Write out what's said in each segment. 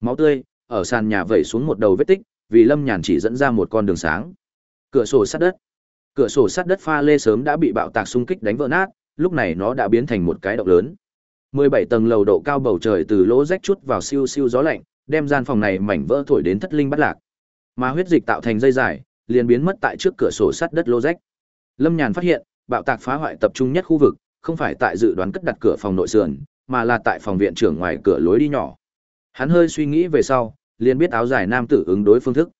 Máu tươi, ở sàn nhà vẩy xuống một đầu vết tích, vì Lâm Nhàn chỉ dẫn ra một con đường sáng. Cửa sổ sắt đất. Cửa sổ sắt đất pha lê sớm đã bị bạo tạc xung kích đánh vỡ nát, lúc này nó đã biến thành một cái động lớn. 17 tầng lầu độ cao bầu trời từ lỗ rách chút vào siêu siêu gió lạnh, đem gian phòng này mảnh vỡ thổi đến thất linh bắt lạc. Mà huyết dịch tạo thành dây dài, liền biến mất tại trước cửa sổ sắt đất lỗ rách. Lâm Nhàn phát hiện, bạo tạc phá hoại tập trung nhất khu vực, không phải tại dự đoán cất đặt cửa phòng nội sườn, mà là tại phòng viện trưởng ngoài cửa lối đi nhỏ. Hắn hơi suy nghĩ về sau, liền biết áo dài nam tử ứng đối phương thức.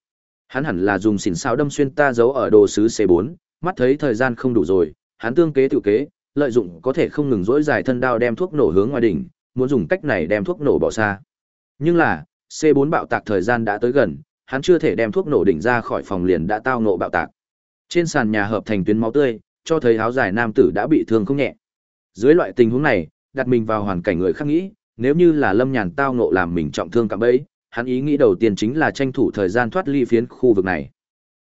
Hắn hẳn là dùng xỉn sao đâm xuyên ta giấu ở đồ sứ C4, mắt thấy thời gian không đủ rồi, hắn tương kế tự kế, lợi dụng có thể không ngừng dỗi dài thân đao đem thuốc nổ hướng ngoài đỉnh, muốn dùng cách này đem thuốc nổ bỏ xa. Nhưng là, C4 bạo tạc thời gian đã tới gần, hắn chưa thể đem thuốc nổ đỉnh ra khỏi phòng liền đã tao nộ bạo tạc. Trên sàn nhà hợp thành tuyến máu tươi, cho thấy áo dài nam tử đã bị thương không nhẹ. Dưới loại tình huống này, đặt mình vào hoàn cảnh người khác nghĩ, nếu như là Lâm Nhàn tao nộ làm mình trọng thương cạm bẫy, hắn ý nghĩ đầu tiên chính là tranh thủ thời gian thoát ly phiến khu vực này.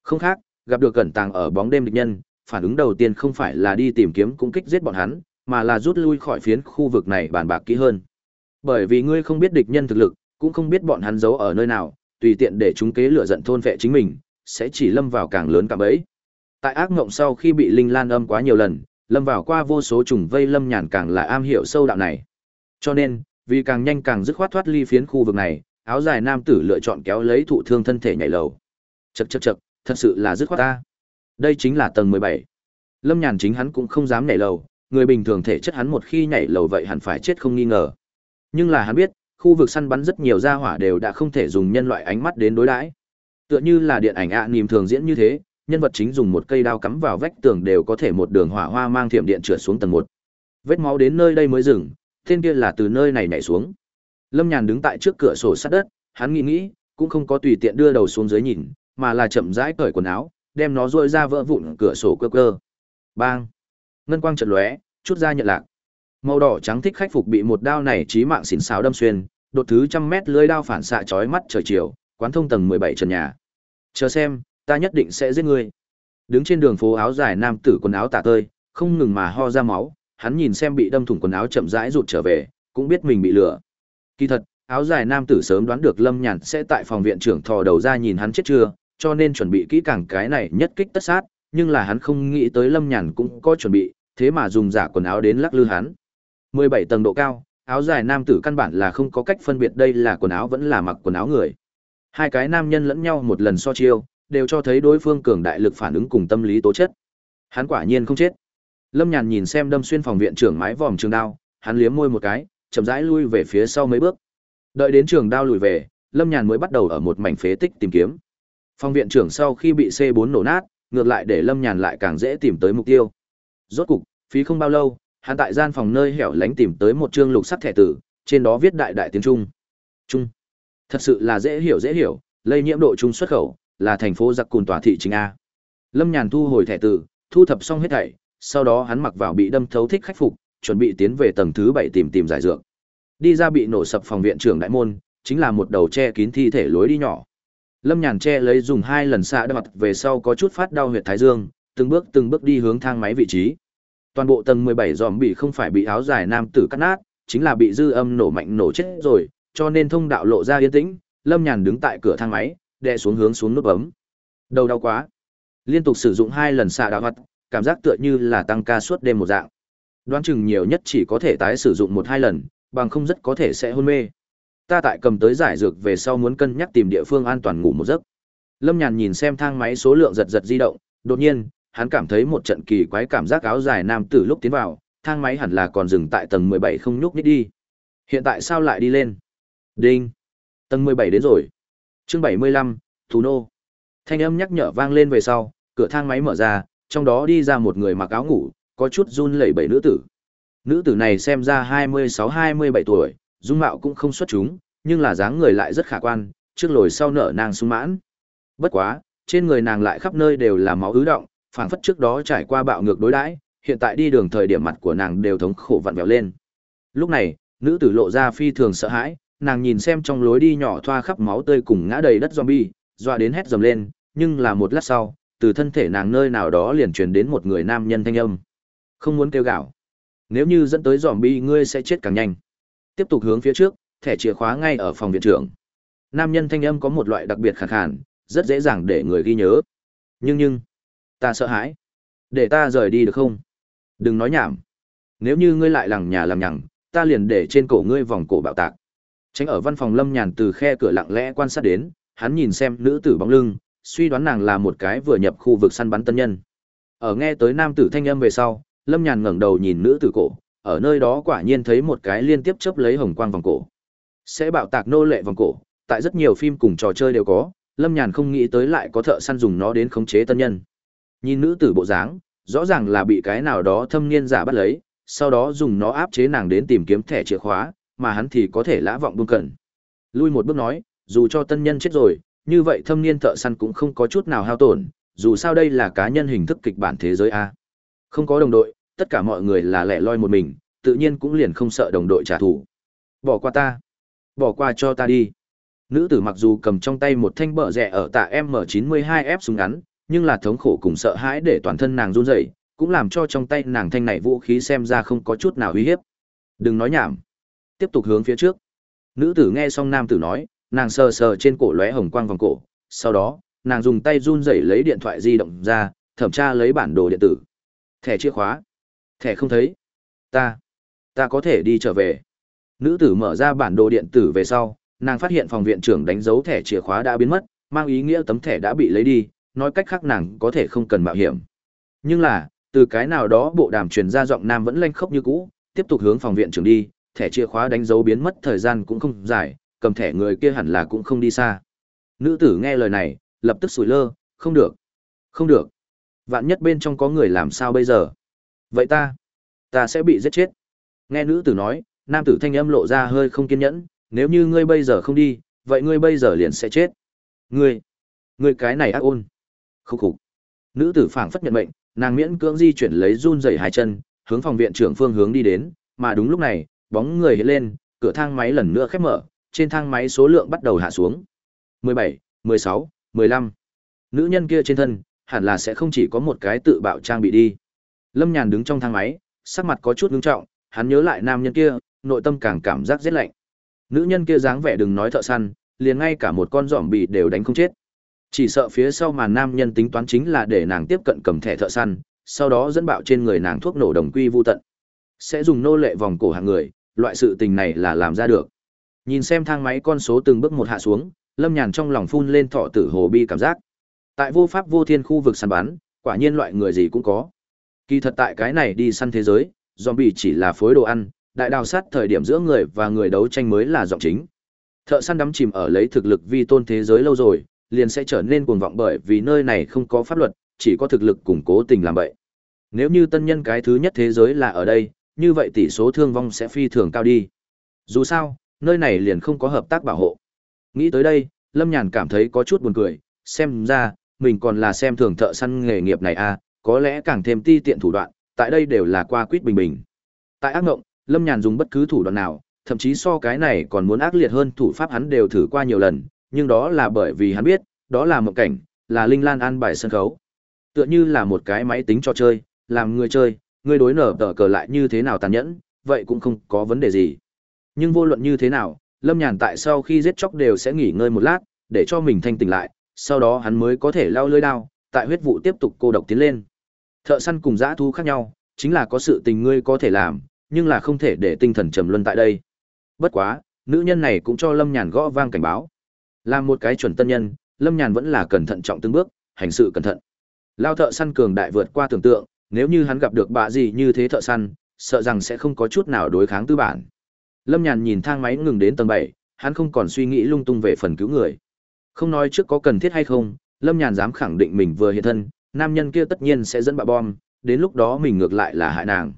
Không khác, gặp được cẩn tàng ở bóng đêm địch nhân, phản ứng đầu tiên không phải là đi tìm kiếm cung kích giết bọn hắn, mà là rút lui khỏi phiến khu vực này bàn bạc kỹ hơn. Bởi vì ngươi không biết địch nhân thực lực, cũng không biết bọn hắn giấu ở nơi nào, tùy tiện để chúng kế lựa giận thôn vệ chính mình, sẽ chỉ lâm vào càng lớn cạm bẫy. Tại ác ngộng sau khi bị linh lan âm quá nhiều lần, lâm vào qua vô số trùng vây lâm nhàn càng là am hiểu sâu đạo này. Cho nên, vì càng nhanh càng dứt khoát thoát ly phiến khu vực này, áo dài nam tử lựa chọn kéo lấy thụ thương thân thể nhảy lầu. chật chật chật thật sự là dứt khoát ta. Đây chính là tầng 17. Lâm Nhàn chính hắn cũng không dám nhảy lầu, người bình thường thể chất hắn một khi nhảy lầu vậy hẳn phải chết không nghi ngờ. Nhưng là hắn biết, khu vực săn bắn rất nhiều gia hỏa đều đã không thể dùng nhân loại ánh mắt đến đối đãi. Tựa như là điện ảnh ạ à, thường diễn như thế, nhân vật chính dùng một cây đao cắm vào vách tường đều có thể một đường hỏa hoa mang thiểm điện trượt xuống tầng một Vết máu đến nơi đây mới dừng, tên kia là từ nơi này nhảy xuống. Lâm Nhàn đứng tại trước cửa sổ sắt đất, hắn nghĩ nghĩ, cũng không có tùy tiện đưa đầu xuống dưới nhìn, mà là chậm rãi cởi quần áo, đem nó rôi ra vỡ vụn cửa sổ cơ cơ. Bang! Ngân quang chợt lóe, chút ra nhận lạc. Màu đỏ trắng thích khách phục bị một đao này chí mạng xỉn xáo đâm xuyên, đột thứ trăm mét lưới đao phản xạ chói mắt trời chiều, quán thông tầng 17 trần nhà. Chờ xem, ta nhất định sẽ giết ngươi. Đứng trên đường phố áo dài nam tử quần áo tả tơi, không ngừng mà ho ra máu, hắn nhìn xem bị đâm thủng quần áo chậm rãi rụt trở về, cũng biết mình bị lừa. Kỳ thật, áo dài nam tử sớm đoán được Lâm Nhàn sẽ tại phòng viện trưởng thò đầu ra nhìn hắn chết chưa, cho nên chuẩn bị kỹ càng cái này nhất kích tất sát, nhưng là hắn không nghĩ tới Lâm Nhàn cũng có chuẩn bị, thế mà dùng giả quần áo đến lắc lư hắn. 17 tầng độ cao, áo dài nam tử căn bản là không có cách phân biệt đây là quần áo vẫn là mặc quần áo người. Hai cái nam nhân lẫn nhau một lần so chiêu, đều cho thấy đối phương cường đại lực phản ứng cùng tâm lý tố chất. Hắn quả nhiên không chết. Lâm Nhàn nhìn xem đâm xuyên phòng viện trưởng mái vòm trường đao, hắn liếm môi một cái, chậm rãi lui về phía sau mấy bước. Đợi đến trường đao lùi về, Lâm Nhàn mới bắt đầu ở một mảnh phế tích tìm kiếm. Phòng viện trưởng sau khi bị C4 nổ nát, ngược lại để Lâm Nhàn lại càng dễ tìm tới mục tiêu. Rốt cục, phí không bao lâu, hắn tại gian phòng nơi hẻo lánh tìm tới một chương lục sắc thẻ tử, trên đó viết đại đại tiếng Trung. Trung. Thật sự là dễ hiểu dễ hiểu, lây nhiễm độ trung xuất khẩu, là thành phố giặc cùn tòa thị chính A. Lâm Nhàn thu hồi thẻ tử, thu thập xong hết thảy, sau đó hắn mặc vào bị đâm thấu thích khách phục, chuẩn bị tiến về tầng thứ bảy tìm tìm giải dược. Đi ra bị nổ sập phòng viện trưởng đại môn, chính là một đầu che kín thi thể lối đi nhỏ. Lâm Nhàn che lấy dùng hai lần xạ đâm mặt về sau có chút phát đau huyệt thái dương, từng bước từng bước đi hướng thang máy vị trí. Toàn bộ tầng 17 giòm bị không phải bị áo dài nam tử cắt nát, chính là bị dư âm nổ mạnh nổ chết rồi, cho nên thông đạo lộ ra yên tĩnh, Lâm Nhàn đứng tại cửa thang máy, đè xuống hướng xuống nút bấm. Đầu đau quá. Liên tục sử dụng hai lần xạ đau mặt, cảm giác tựa như là tăng ca suốt đêm một dạng. Đoán chừng nhiều nhất chỉ có thể tái sử dụng một hai lần, bằng không rất có thể sẽ hôn mê. Ta tại cầm tới giải dược về sau muốn cân nhắc tìm địa phương an toàn ngủ một giấc. Lâm Nhàn nhìn xem thang máy số lượng giật giật di động, đột nhiên, hắn cảm thấy một trận kỳ quái cảm giác áo dài nam tử lúc tiến vào, thang máy hẳn là còn dừng tại tầng 17 không nhúc nhích đi. Hiện tại sao lại đi lên? Đinh. Tầng 17 đến rồi. Chương 75, Thú nô. Thanh âm nhắc nhở vang lên về sau, cửa thang máy mở ra, trong đó đi ra một người mặc áo ngủ, có chút run lẩy bẩy nữ tử. Nữ tử này xem ra 26-27 tuổi, dung mạo cũng không xuất chúng, nhưng là dáng người lại rất khả quan, trước lồi sau nở nàng sung mãn. Bất quá, trên người nàng lại khắp nơi đều là máu ứ động, phảng phất trước đó trải qua bạo ngược đối đãi, hiện tại đi đường thời điểm mặt của nàng đều thống khổ vặn vẹo lên. Lúc này, nữ tử lộ ra phi thường sợ hãi, nàng nhìn xem trong lối đi nhỏ thoa khắp máu tươi cùng ngã đầy đất zombie, dọa đến hét dầm lên, nhưng là một lát sau, từ thân thể nàng nơi nào đó liền truyền đến một người nam nhân thanh âm. Không muốn kêu gạo Nếu như dẫn tới zombie ngươi sẽ chết càng nhanh. Tiếp tục hướng phía trước, thẻ chìa khóa ngay ở phòng viện trưởng. Nam nhân thanh âm có một loại đặc biệt khàn khàn, rất dễ dàng để người ghi nhớ. Nhưng nhưng, ta sợ hãi. Để ta rời đi được không? Đừng nói nhảm. Nếu như ngươi lại lằng nhà làm nhằng, ta liền để trên cổ ngươi vòng cổ bạo tạc. Tránh ở văn phòng Lâm Nhàn từ khe cửa lặng lẽ quan sát đến, hắn nhìn xem nữ tử bóng lưng, suy đoán nàng là một cái vừa nhập khu vực săn bắn tân nhân. Ở nghe tới nam tử thanh âm về sau, Lâm Nhàn ngẩng đầu nhìn nữ tử cổ, ở nơi đó quả nhiên thấy một cái liên tiếp chớp lấy hồng quang vòng cổ. Sẽ bạo tạc nô lệ vòng cổ, tại rất nhiều phim cùng trò chơi đều có, Lâm Nhàn không nghĩ tới lại có thợ săn dùng nó đến khống chế tân nhân. Nhìn nữ tử bộ dáng, rõ ràng là bị cái nào đó thâm niên giả bắt lấy, sau đó dùng nó áp chế nàng đến tìm kiếm thẻ chìa khóa, mà hắn thì có thể lã vọng buông cẩn. Lui một bước nói, dù cho tân nhân chết rồi, như vậy thâm niên thợ săn cũng không có chút nào hao tổn, dù sao đây là cá nhân hình thức kịch bản thế giới a. Không có đồng đội, tất cả mọi người là lẻ loi một mình, tự nhiên cũng liền không sợ đồng đội trả thù. Bỏ qua ta, bỏ qua cho ta đi. Nữ tử mặc dù cầm trong tay một thanh bờ rẻ ở tạ M92F súng ngắn, nhưng là thống khổ cùng sợ hãi để toàn thân nàng run rẩy, cũng làm cho trong tay nàng thanh này vũ khí xem ra không có chút nào uy hiếp. Đừng nói nhảm, tiếp tục hướng phía trước. Nữ tử nghe xong nam tử nói, nàng sờ sờ trên cổ lóe hồng quang vòng cổ, sau đó, nàng dùng tay run rẩy lấy điện thoại di động ra, thẩm tra lấy bản đồ điện tử. Thẻ chìa khóa. Thẻ không thấy. Ta, ta có thể đi trở về. Nữ tử mở ra bản đồ điện tử về sau, nàng phát hiện phòng viện trưởng đánh dấu thẻ chìa khóa đã biến mất, mang ý nghĩa tấm thẻ đã bị lấy đi, nói cách khác nàng có thể không cần mạo hiểm. Nhưng là, từ cái nào đó bộ đàm truyền ra giọng nam vẫn lanh khốc như cũ, tiếp tục hướng phòng viện trưởng đi, thẻ chìa khóa đánh dấu biến mất thời gian cũng không dài, cầm thẻ người kia hẳn là cũng không đi xa. Nữ tử nghe lời này, lập tức sủi lơ, không được, không được. Vạn nhất bên trong có người làm sao bây giờ? Vậy ta, ta sẽ bị giết chết. Nghe nữ tử nói, nam tử thanh âm lộ ra hơi không kiên nhẫn, nếu như ngươi bây giờ không đi, vậy ngươi bây giờ liền sẽ chết. Ngươi, ngươi cái này ác ôn. Khúc khục. Nữ tử phảng phất nhận mệnh, nàng miễn cưỡng di chuyển lấy run rẩy hai chân, hướng phòng viện trưởng phương hướng đi đến, mà đúng lúc này, bóng người hiện lên, cửa thang máy lần nữa khép mở, trên thang máy số lượng bắt đầu hạ xuống. 17, 16, 15. Nữ nhân kia trên thân, hẳn là sẽ không chỉ có một cái tự bạo trang bị đi. Lâm Nhàn đứng trong thang máy, sắc mặt có chút ngưng trọng, hắn nhớ lại nam nhân kia, nội tâm càng cảm giác rất lạnh. Nữ nhân kia dáng vẻ đừng nói thợ săn, liền ngay cả một con giỏm bị đều đánh không chết. Chỉ sợ phía sau màn nam nhân tính toán chính là để nàng tiếp cận cầm thẻ thợ săn, sau đó dẫn bạo trên người nàng thuốc nổ đồng quy vô tận. Sẽ dùng nô lệ vòng cổ hàng người, loại sự tình này là làm ra được. Nhìn xem thang máy con số từng bước một hạ xuống, Lâm Nhàn trong lòng phun lên thọ tử hồ bi cảm giác. Tại vô pháp vô thiên khu vực săn bắn, quả nhiên loại người gì cũng có. Kỳ thật tại cái này đi săn thế giới, zombie chỉ là phối đồ ăn, đại đào sát thời điểm giữa người và người đấu tranh mới là giọng chính. Thợ săn đắm chìm ở lấy thực lực vi tôn thế giới lâu rồi, liền sẽ trở nên cuồng vọng bởi vì nơi này không có pháp luật, chỉ có thực lực củng cố tình làm vậy. Nếu như tân nhân cái thứ nhất thế giới là ở đây, như vậy tỷ số thương vong sẽ phi thường cao đi. Dù sao, nơi này liền không có hợp tác bảo hộ. Nghĩ tới đây, Lâm Nhàn cảm thấy có chút buồn cười, xem ra, mình còn là xem thường thợ săn nghề nghiệp này à, có lẽ càng thêm ti tiện thủ đoạn, tại đây đều là qua quýt bình bình. Tại ác ngộng, Lâm Nhàn dùng bất cứ thủ đoạn nào, thậm chí so cái này còn muốn ác liệt hơn thủ pháp hắn đều thử qua nhiều lần, nhưng đó là bởi vì hắn biết, đó là một cảnh, là linh lan an bài sân khấu. Tựa như là một cái máy tính cho chơi, làm người chơi, người đối nở tờ cờ lại như thế nào tàn nhẫn, vậy cũng không có vấn đề gì. Nhưng vô luận như thế nào, Lâm Nhàn tại sau khi giết chóc đều sẽ nghỉ ngơi một lát, để cho mình thanh tỉnh lại, sau đó hắn mới có thể lao lưỡi đao, tại huyết vụ tiếp tục cô độc tiến lên. Thợ săn cùng dã thú khác nhau, chính là có sự tình ngươi có thể làm, nhưng là không thể để tinh thần trầm luân tại đây. Bất quá, nữ nhân này cũng cho Lâm Nhàn gõ vang cảnh báo. Làm một cái chuẩn tân nhân, Lâm Nhàn vẫn là cẩn thận trọng từng bước, hành sự cẩn thận. Lao thợ săn cường đại vượt qua tưởng tượng, nếu như hắn gặp được bạ gì như thế thợ săn, sợ rằng sẽ không có chút nào đối kháng tư bản. Lâm Nhàn nhìn thang máy ngừng đến tầng 7, hắn không còn suy nghĩ lung tung về phần cứu người. Không nói trước có cần thiết hay không, Lâm Nhàn dám khẳng định mình vừa hiện thân, nam nhân kia tất nhiên sẽ dẫn bạ bom, đến lúc đó mình ngược lại là hại nàng.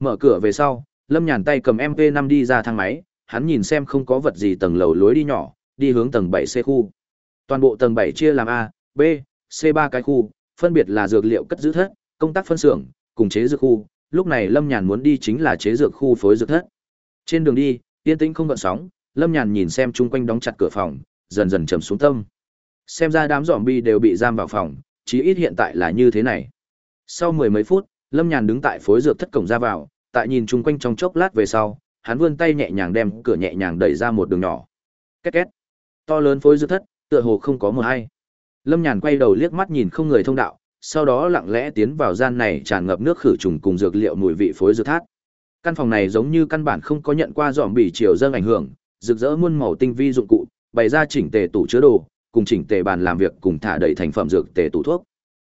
Mở cửa về sau, Lâm Nhàn tay cầm MP5 đi ra thang máy, hắn nhìn xem không có vật gì tầng lầu lối đi nhỏ, đi hướng tầng 7C khu. Toàn bộ tầng 7 chia làm A, B, C3 cái khu, phân biệt là dược liệu cất giữ thất, công tác phân xưởng, cùng chế dược khu. Lúc này Lâm Nhàn muốn đi chính là chế dược khu phối dược thất. Trên đường đi, yên tĩnh không gợn sóng, Lâm Nhàn nhìn xem chung quanh đóng chặt cửa phòng, dần dần trầm xuống tâm. Xem ra đám zombie đều bị giam vào phòng, chí ít hiện tại là như thế này. Sau mười mấy phút, Lâm Nhàn đứng tại phối dược thất cổng ra vào, tại nhìn chung quanh trong chốc lát về sau, hắn vươn tay nhẹ nhàng đem cửa nhẹ nhàng đẩy ra một đường nhỏ. Két két. To lớn phối dược thất, tựa hồ không có một hay. Lâm Nhàn quay đầu liếc mắt nhìn không người thông đạo, sau đó lặng lẽ tiến vào gian này tràn ngập nước khử trùng cùng dược liệu mùi vị phối dược thát. Căn phòng này giống như căn bản không có nhận qua dòm bỉ chiều dâng ảnh hưởng, rực rỡ muôn màu tinh vi dụng cụ, bày ra chỉnh tề tủ chứa đồ, cùng chỉnh tề bàn làm việc cùng thả đầy thành phẩm dược tề tủ thuốc.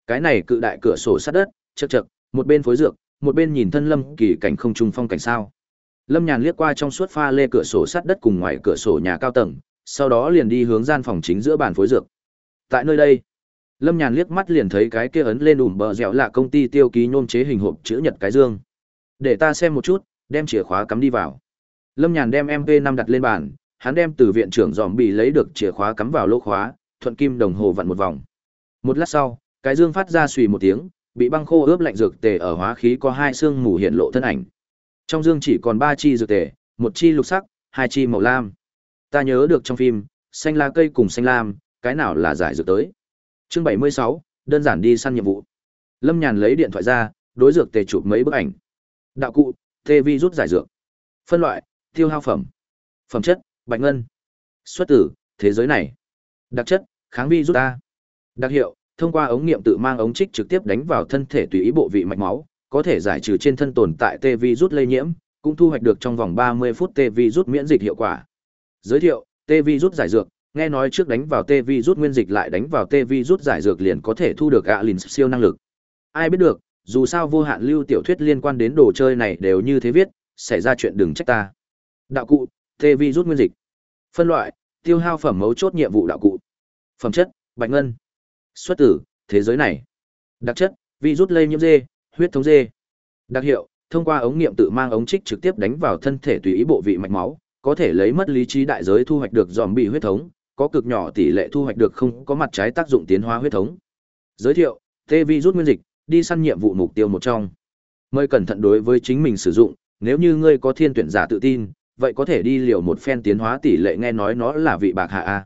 Cái này cự đại cửa sổ sát đất, chậc chậc, một bên phối dược, một bên nhìn thân Lâm Kỳ cảnh không trung phong cảnh sao. Lâm Nhàn liếc qua trong suốt pha lê cửa sổ sát đất cùng ngoài cửa sổ nhà cao tầng, sau đó liền đi hướng gian phòng chính giữa bàn phối dược. Tại nơi đây, Lâm Nhàn liếc mắt liền thấy cái kia ấn lên ủm bờ dẻo là công ty tiêu ký nhôm chế hình hộp chữ nhật cái dương. Để ta xem một chút, đem chìa khóa cắm đi vào. Lâm Nhàn đem MP5 đặt lên bàn, hắn đem từ viện trưởng dòm bị lấy được chìa khóa cắm vào lỗ khóa, thuận kim đồng hồ vặn một vòng. Một lát sau, cái dương phát ra xùy một tiếng, bị băng khô ướp lạnh dược tề ở hóa khí có hai xương mù hiện lộ thân ảnh. Trong dương chỉ còn ba chi dược tề, một chi lục sắc, hai chi màu lam. Ta nhớ được trong phim, xanh lá cây cùng xanh lam, cái nào là giải dược tới. Chương 76, đơn giản đi săn nhiệm vụ. Lâm Nhàn lấy điện thoại ra, đối dược tề chụp mấy bức ảnh. Đạo cụ, tê vi rút giải dược. Phân loại, tiêu hao phẩm. Phẩm chất, bạch ngân. Xuất tử, thế giới này. Đặc chất, kháng vi rút A. Đặc hiệu, thông qua ống nghiệm tự mang ống trích trực tiếp đánh vào thân thể tùy ý bộ vị mạch máu, có thể giải trừ trên thân tồn tại tê vi rút lây nhiễm, cũng thu hoạch được trong vòng 30 phút tê vi rút miễn dịch hiệu quả. Giới thiệu, tê vi rút giải dược, nghe nói trước đánh vào tê vi rút nguyên dịch lại đánh vào tê vi rút giải dược liền có thể thu được ạ lìn siêu năng lực. Ai biết được, dù sao vô hạn lưu tiểu thuyết liên quan đến đồ chơi này đều như thế viết, xảy ra chuyện đừng trách ta. Đạo cụ, tê vi rút nguyên dịch. Phân loại, tiêu hao phẩm mấu chốt nhiệm vụ đạo cụ. Phẩm chất, bạch ngân. Xuất tử, thế giới này. Đặc chất, vi rút lây nhiễm dê, huyết thống dê. Đặc hiệu, thông qua ống nghiệm tự mang ống trích trực tiếp đánh vào thân thể tùy ý bộ vị mạch máu, có thể lấy mất lý trí đại giới thu hoạch được dòm bị huyết thống, có cực nhỏ tỷ lệ thu hoạch được không có mặt trái tác dụng tiến hóa huyết thống. Giới thiệu, tê vi rút nguyên dịch, đi săn nhiệm vụ mục tiêu một trong. Mời cẩn thận đối với chính mình sử dụng, nếu như ngươi có thiên tuyển giả tự tin, vậy có thể đi liều một phen tiến hóa tỷ lệ nghe nói nó là vị bạc hạ a.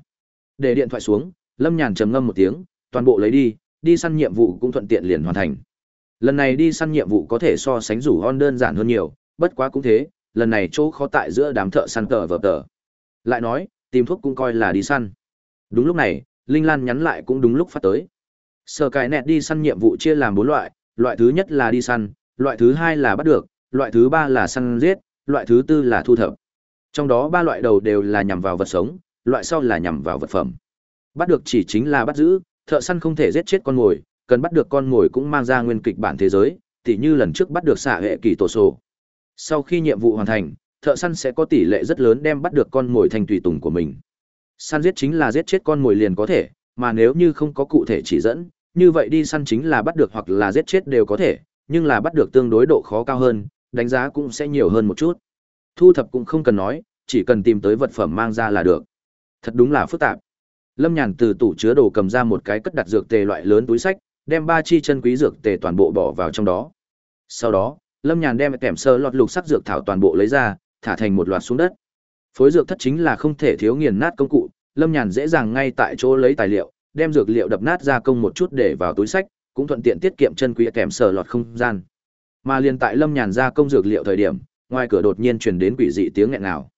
Để điện thoại xuống, Lâm Nhàn trầm ngâm một tiếng, toàn bộ lấy đi, đi săn nhiệm vụ cũng thuận tiện liền hoàn thành. Lần này đi săn nhiệm vụ có thể so sánh rủ hon đơn giản hơn nhiều, bất quá cũng thế, lần này chỗ khó tại giữa đám thợ săn tờ vờ tờ. Lại nói, tìm thuốc cũng coi là đi săn. Đúng lúc này, Linh Lan nhắn lại cũng đúng lúc phát tới. Sở cải nẹt đi săn nhiệm vụ chia làm bốn loại, loại thứ nhất là đi săn, loại thứ hai là bắt được, loại thứ ba là săn giết, loại thứ tư là thu thập. Trong đó ba loại đầu đều là nhằm vào vật sống, loại sau là nhằm vào vật phẩm. Bắt được chỉ chính là bắt giữ, thợ săn không thể giết chết con mồi, cần bắt được con mồi cũng mang ra nguyên kịch bản thế giới, tỉ như lần trước bắt được xạ hệ kỳ tổ sổ. Sau khi nhiệm vụ hoàn thành, thợ săn sẽ có tỷ lệ rất lớn đem bắt được con mồi thành tùy tùng của mình. Săn giết chính là giết chết con mồi liền có thể, mà nếu như không có cụ thể chỉ dẫn, như vậy đi săn chính là bắt được hoặc là giết chết đều có thể, nhưng là bắt được tương đối độ khó cao hơn, đánh giá cũng sẽ nhiều hơn một chút. Thu thập cũng không cần nói, chỉ cần tìm tới vật phẩm mang ra là được. Thật đúng là phức tạp. Lâm Nhàn từ tủ chứa đồ cầm ra một cái cất đặt dược tề loại lớn túi sách, đem ba chi chân quý dược tề toàn bộ bỏ vào trong đó. Sau đó, Lâm Nhàn đem kèm sơ lọt lục sắc dược thảo toàn bộ lấy ra, thả thành một loạt xuống đất. Phối dược thất chính là không thể thiếu nghiền nát công cụ, Lâm Nhàn dễ dàng ngay tại chỗ lấy tài liệu, đem dược liệu đập nát ra công một chút để vào túi sách, cũng thuận tiện tiết kiệm chân quý kèm sờ lọt không gian. Mà liền tại Lâm Nhàn ra công dược liệu thời điểm, ngoài cửa đột nhiên truyền đến quỷ dị tiếng nghẹn nào.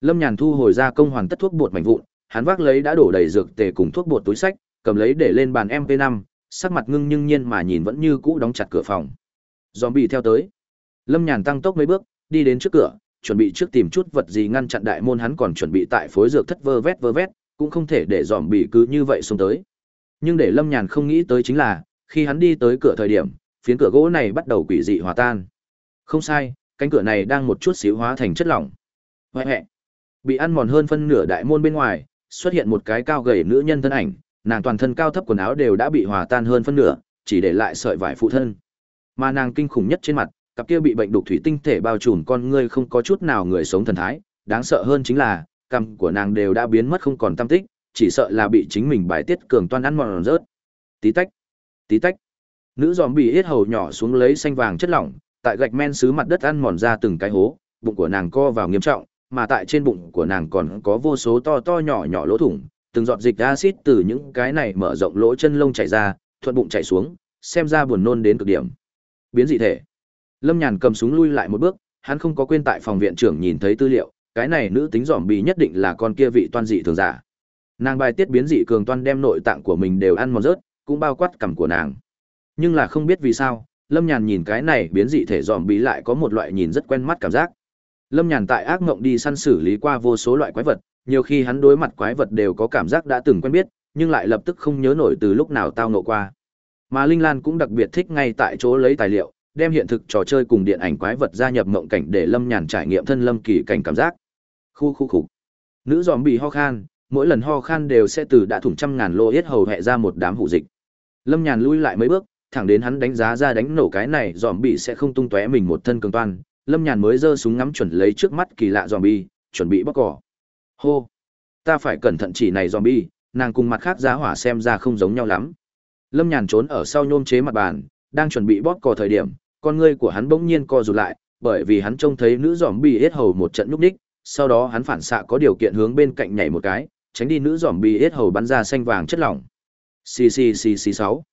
Lâm Nhàn thu hồi ra công hoàn tất thuốc bột mảnh vụn, hắn vác lấy đã đổ đầy dược tề cùng thuốc bột túi sách, cầm lấy để lên bàn MP5, sắc mặt ngưng nhưng nhiên mà nhìn vẫn như cũ đóng chặt cửa phòng. Zombie theo tới. Lâm Nhàn tăng tốc mấy bước, đi đến trước cửa, chuẩn bị trước tìm chút vật gì ngăn chặn đại môn hắn còn chuẩn bị tại phối dược thất vơ vét vơ vét, cũng không thể để dòm bị cứ như vậy xuống tới. Nhưng để Lâm Nhàn không nghĩ tới chính là, khi hắn đi tới cửa thời điểm, phiến cửa gỗ này bắt đầu quỷ dị hòa tan. Không sai, cánh cửa này đang một chút xíu hóa thành chất lỏng. Hoẹ hẹ. Bị ăn mòn hơn phân nửa đại môn bên ngoài, xuất hiện một cái cao gầy nữ nhân thân ảnh, nàng toàn thân cao thấp quần áo đều đã bị hòa tan hơn phân nửa, chỉ để lại sợi vải phụ thân. Mà nàng kinh khủng nhất trên mặt, cặp kia bị bệnh đục thủy tinh thể bao trùm con ngươi không có chút nào người sống thần thái, đáng sợ hơn chính là, cằm của nàng đều đã biến mất không còn tâm tích, chỉ sợ là bị chính mình bài tiết cường toan ăn mòn rớt. Tí tách, tí tách. Nữ giòm bị hết hầu nhỏ xuống lấy xanh vàng chất lỏng, tại gạch men xứ mặt đất ăn mòn ra từng cái hố, bụng của nàng co vào nghiêm trọng, mà tại trên bụng của nàng còn có vô số to to nhỏ nhỏ lỗ thủng, từng giọt dịch axit từ những cái này mở rộng lỗ chân lông chảy ra, thuận bụng chảy xuống, xem ra buồn nôn đến cực điểm. Biến dị thể. Lâm Nhàn cầm súng lui lại một bước, hắn không có quên tại phòng viện trưởng nhìn thấy tư liệu, cái này nữ tính giòm bì nhất định là con kia vị toan dị thường giả. Nàng bài tiết biến dị cường toan đem nội tạng của mình đều ăn mòn rớt, cũng bao quát cằm của nàng. Nhưng là không biết vì sao, Lâm Nhàn nhìn cái này biến dị thể dòm bí lại có một loại nhìn rất quen mắt cảm giác. Lâm Nhàn tại ác mộng đi săn xử lý qua vô số loại quái vật, nhiều khi hắn đối mặt quái vật đều có cảm giác đã từng quen biết, nhưng lại lập tức không nhớ nổi từ lúc nào tao ngộ qua. Mà Linh Lan cũng đặc biệt thích ngay tại chỗ lấy tài liệu, đem hiện thực trò chơi cùng điện ảnh quái vật gia nhập mộng cảnh để Lâm Nhàn trải nghiệm thân lâm kỳ cảnh cảm giác. Khu khu khục. Nữ giòm bị ho khan, mỗi lần ho khan đều sẽ từ đã thủng trăm ngàn lô yết hầu hẹ ra một đám hủ dịch. Lâm Nhàn lui lại mấy bước, thẳng đến hắn đánh giá ra đánh nổ cái này giòm bị sẽ không tung tóe mình một thân cường toan, Lâm Nhàn mới giơ súng ngắm chuẩn lấy trước mắt kỳ lạ giòm bi, chuẩn bị bóc cỏ. Hô, ta phải cẩn thận chỉ này giòm bi, nàng cùng mặt khác giá hỏa xem ra không giống nhau lắm. Lâm Nhàn trốn ở sau nhôm chế mặt bàn, đang chuẩn bị bóp cò thời điểm, con ngươi của hắn bỗng nhiên co rụt lại, bởi vì hắn trông thấy nữ giòm bi hết hầu một trận nhúc đích sau đó hắn phản xạ có điều kiện hướng bên cạnh nhảy một cái, tránh đi nữ giòm bì hết hầu bắn ra xanh vàng chất lỏng. Xì xì xì xì sáu.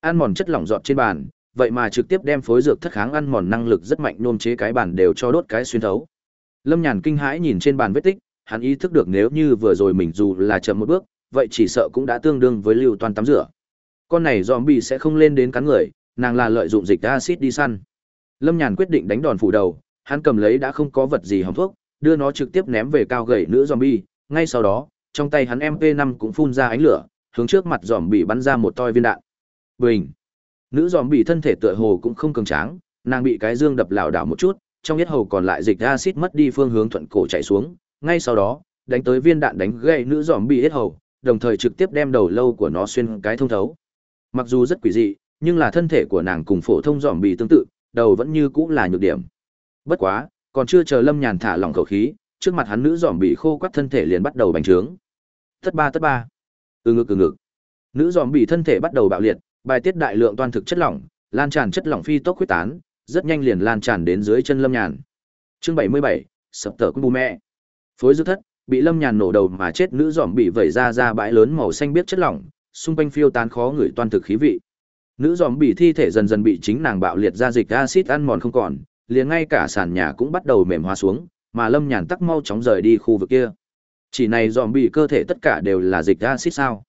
Ăn mòn chất lỏng giọt trên bàn, vậy mà trực tiếp đem phối dược thất kháng ăn mòn năng lực rất mạnh nôm chế cái bàn đều cho đốt cái xuyên thấu. Lâm Nhàn kinh hãi nhìn trên bàn vết tích, hắn ý thức được nếu như vừa rồi mình dù là chậm một bước, vậy chỉ sợ cũng đã tương đương với lưu toàn tắm rửa. Con này zombie sẽ không lên đến cắn người, nàng là lợi dụng dịch acid đi săn. Lâm Nhàn quyết định đánh đòn phủ đầu, hắn cầm lấy đã không có vật gì hỏng thuốc, đưa nó trực tiếp ném về cao gầy nữ zombie, ngay sau đó, trong tay hắn MP5 cũng phun ra ánh lửa, hướng trước mặt zombie bắn ra một toi viên đạn. Bình. Nữ zombie thân thể tựa hồ cũng không cường tráng, nàng bị cái dương đập lảo đảo một chút, trong huyết hầu còn lại dịch acid mất đi phương hướng thuận cổ chạy xuống, ngay sau đó, đánh tới viên đạn đánh gãy nữ zombie huyết hầu, đồng thời trực tiếp đem đầu lâu của nó xuyên cái thông thấu. Mặc dù rất quỷ dị, nhưng là thân thể của nàng cùng phổ thông giòm tương tự, đầu vẫn như cũng là nhược điểm. Bất quá, còn chưa chờ Lâm Nhàn thả lỏng khẩu khí, trước mặt hắn nữ giòm bị khô quắt thân thể liền bắt đầu bành trướng. Tất ba tất ba. Ừ ngực ừ ngực. Nữ giòm bị thân thể bắt đầu bạo liệt, bài tiết đại lượng toan thực chất lỏng, lan tràn chất lỏng phi tốc huyết tán, rất nhanh liền lan tràn đến dưới chân Lâm Nhàn. Chương 77, sập tờ của bù mẹ. Phối dư thất, bị Lâm Nhàn nổ đầu mà chết nữ giòm bị vẩy ra ra bãi lớn màu xanh biết chất lỏng, xung quanh phiêu tán khó ngửi toan thực khí vị. Nữ giòm bị thi thể dần dần bị chính nàng bạo liệt ra dịch axit ăn mòn không còn, liền ngay cả sàn nhà cũng bắt đầu mềm hóa xuống, mà Lâm Nhàn tắc mau chóng rời đi khu vực kia. Chỉ này dòm bị cơ thể tất cả đều là dịch axit sao?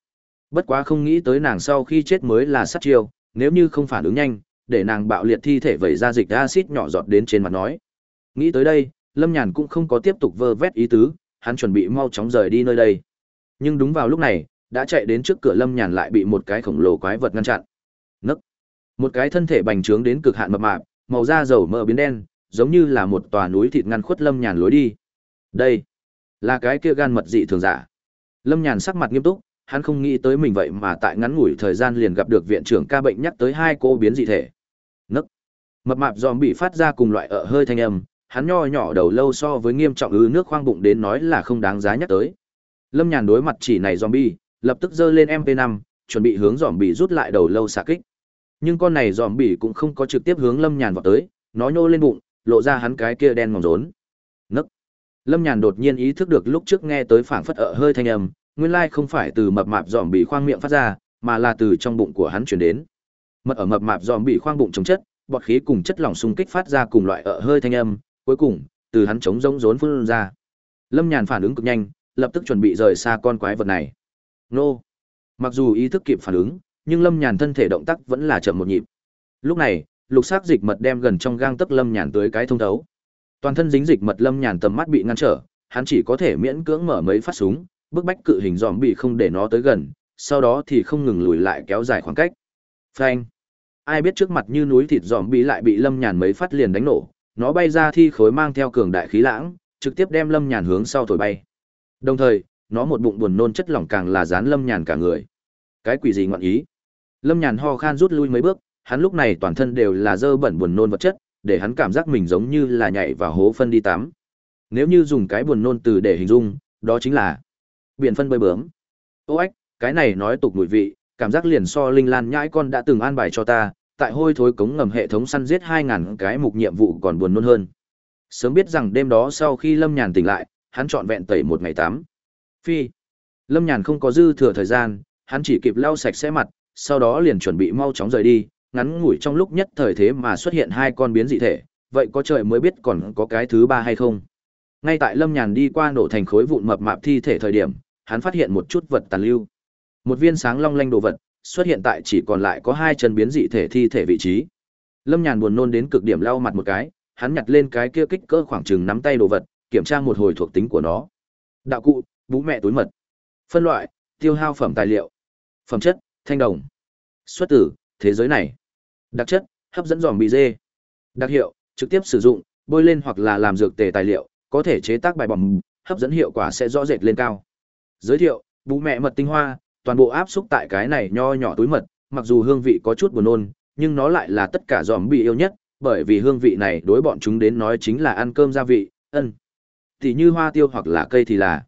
Bất quá không nghĩ tới nàng sau khi chết mới là sát chiêu, nếu như không phản ứng nhanh, để nàng bạo liệt thi thể vẩy ra dịch axit nhỏ giọt đến trên mặt nói. Nghĩ tới đây, Lâm Nhàn cũng không có tiếp tục vơ vét ý tứ, hắn chuẩn bị mau chóng rời đi nơi đây. Nhưng đúng vào lúc này, đã chạy đến trước cửa Lâm Nhàn lại bị một cái khổng lồ quái vật ngăn chặn. Nấc. Một cái thân thể bành trướng đến cực hạn mập mạp, màu da dầu mỡ biến đen, giống như là một tòa núi thịt ngăn khuất Lâm Nhàn lối đi. Đây, là cái kia gan mật dị thường giả. Lâm Nhàn sắc mặt nghiêm túc, hắn không nghĩ tới mình vậy mà tại ngắn ngủi thời gian liền gặp được viện trưởng ca bệnh nhắc tới hai cô biến dị thể. Nấc. Mập mạp giòm bị phát ra cùng loại ở hơi thanh âm, hắn nho nhỏ đầu lâu so với nghiêm trọng ứ nước khoang bụng đến nói là không đáng giá nhắc tới. Lâm Nhàn đối mặt chỉ này zombie, lập tức giơ lên MP5, chuẩn bị hướng zombie rút lại đầu lâu xạ kích. Nhưng con này zombie cũng không có trực tiếp hướng Lâm Nhàn vào tới, nó nhô lên bụng, lộ ra hắn cái kia đen ngòm rốn. Nấc. Lâm Nhàn đột nhiên ý thức được lúc trước nghe tới phảng phất ở hơi thanh âm, nguyên lai không phải từ mập mạp zombie khoang miệng phát ra, mà là từ trong bụng của hắn truyền đến. Mật ở mập mạp zombie khoang bụng chống chất, bọt khí cùng chất lỏng xung kích phát ra cùng loại ở hơi thanh âm, cuối cùng, từ hắn chống rỗng rốn phun ra. Lâm Nhàn phản ứng cực nhanh, lập tức chuẩn bị rời xa con quái vật này. Nô! Mặc dù ý thức kịp phản ứng, nhưng Lâm Nhàn thân thể động tác vẫn là chậm một nhịp. Lúc này, lục sắc dịch mật đem gần trong gang tấc Lâm Nhàn tới cái thông thấu. Toàn thân dính dịch mật Lâm Nhàn tầm mắt bị ngăn trở, hắn chỉ có thể miễn cưỡng mở mấy phát súng, bức bách cự hình dòm bị không để nó tới gần, sau đó thì không ngừng lùi lại kéo dài khoảng cách. Phanh! Ai biết trước mặt như núi thịt dòm bị lại bị Lâm Nhàn mấy phát liền đánh nổ, nó bay ra thi khối mang theo cường đại khí lãng, trực tiếp đem Lâm Nhàn hướng sau thổi bay. Đồng thời, nó một bụng buồn nôn chất lỏng càng là dán Lâm Nhàn cả người. Cái quỷ gì ngọn ý? Lâm Nhàn ho khan rút lui mấy bước, hắn lúc này toàn thân đều là dơ bẩn buồn nôn vật chất, để hắn cảm giác mình giống như là nhảy vào hố phân đi tắm. Nếu như dùng cái buồn nôn từ để hình dung, đó chính là biển phân bơi bướm. Ô ếch, cái này nói tục mùi vị, cảm giác liền so linh lan nhãi con đã từng an bài cho ta, tại hôi thối cống ngầm hệ thống săn giết 2000 cái mục nhiệm vụ còn buồn nôn hơn. Sớm biết rằng đêm đó sau khi Lâm Nhàn tỉnh lại, hắn chọn vẹn tẩy một ngày tắm. Phi. Lâm Nhàn không có dư thừa thời gian, hắn chỉ kịp lau sạch sẽ mặt, sau đó liền chuẩn bị mau chóng rời đi, ngắn ngủi trong lúc nhất thời thế mà xuất hiện hai con biến dị thể, vậy có trời mới biết còn có cái thứ ba hay không. Ngay tại Lâm Nhàn đi qua nổ thành khối vụn mập mạp thi thể thời điểm, hắn phát hiện một chút vật tàn lưu. Một viên sáng long lanh đồ vật xuất hiện tại chỉ còn lại có hai chân biến dị thể thi thể vị trí. Lâm Nhàn buồn nôn đến cực điểm lau mặt một cái, hắn nhặt lên cái kia kích cỡ khoảng chừng nắm tay đồ vật, kiểm tra một hồi thuộc tính của nó. Đạo cụ, bú mẹ túi mật. Phân loại, tiêu hao phẩm tài liệu. Phẩm chất, thanh đồng. Xuất tử, thế giới này. Đặc chất, hấp dẫn giòm bị dê. Đặc hiệu, trực tiếp sử dụng, bôi lên hoặc là làm dược tề tài liệu, có thể chế tác bài bỏng, hấp dẫn hiệu quả sẽ rõ rệt lên cao. Giới thiệu, bú mẹ mật tinh hoa, toàn bộ áp xúc tại cái này nho nhỏ túi mật, mặc dù hương vị có chút buồn nôn, nhưng nó lại là tất cả giòm bị yêu nhất, bởi vì hương vị này đối bọn chúng đến nói chính là ăn cơm gia vị, ân. Thì như hoa tiêu hoặc là cây thì là.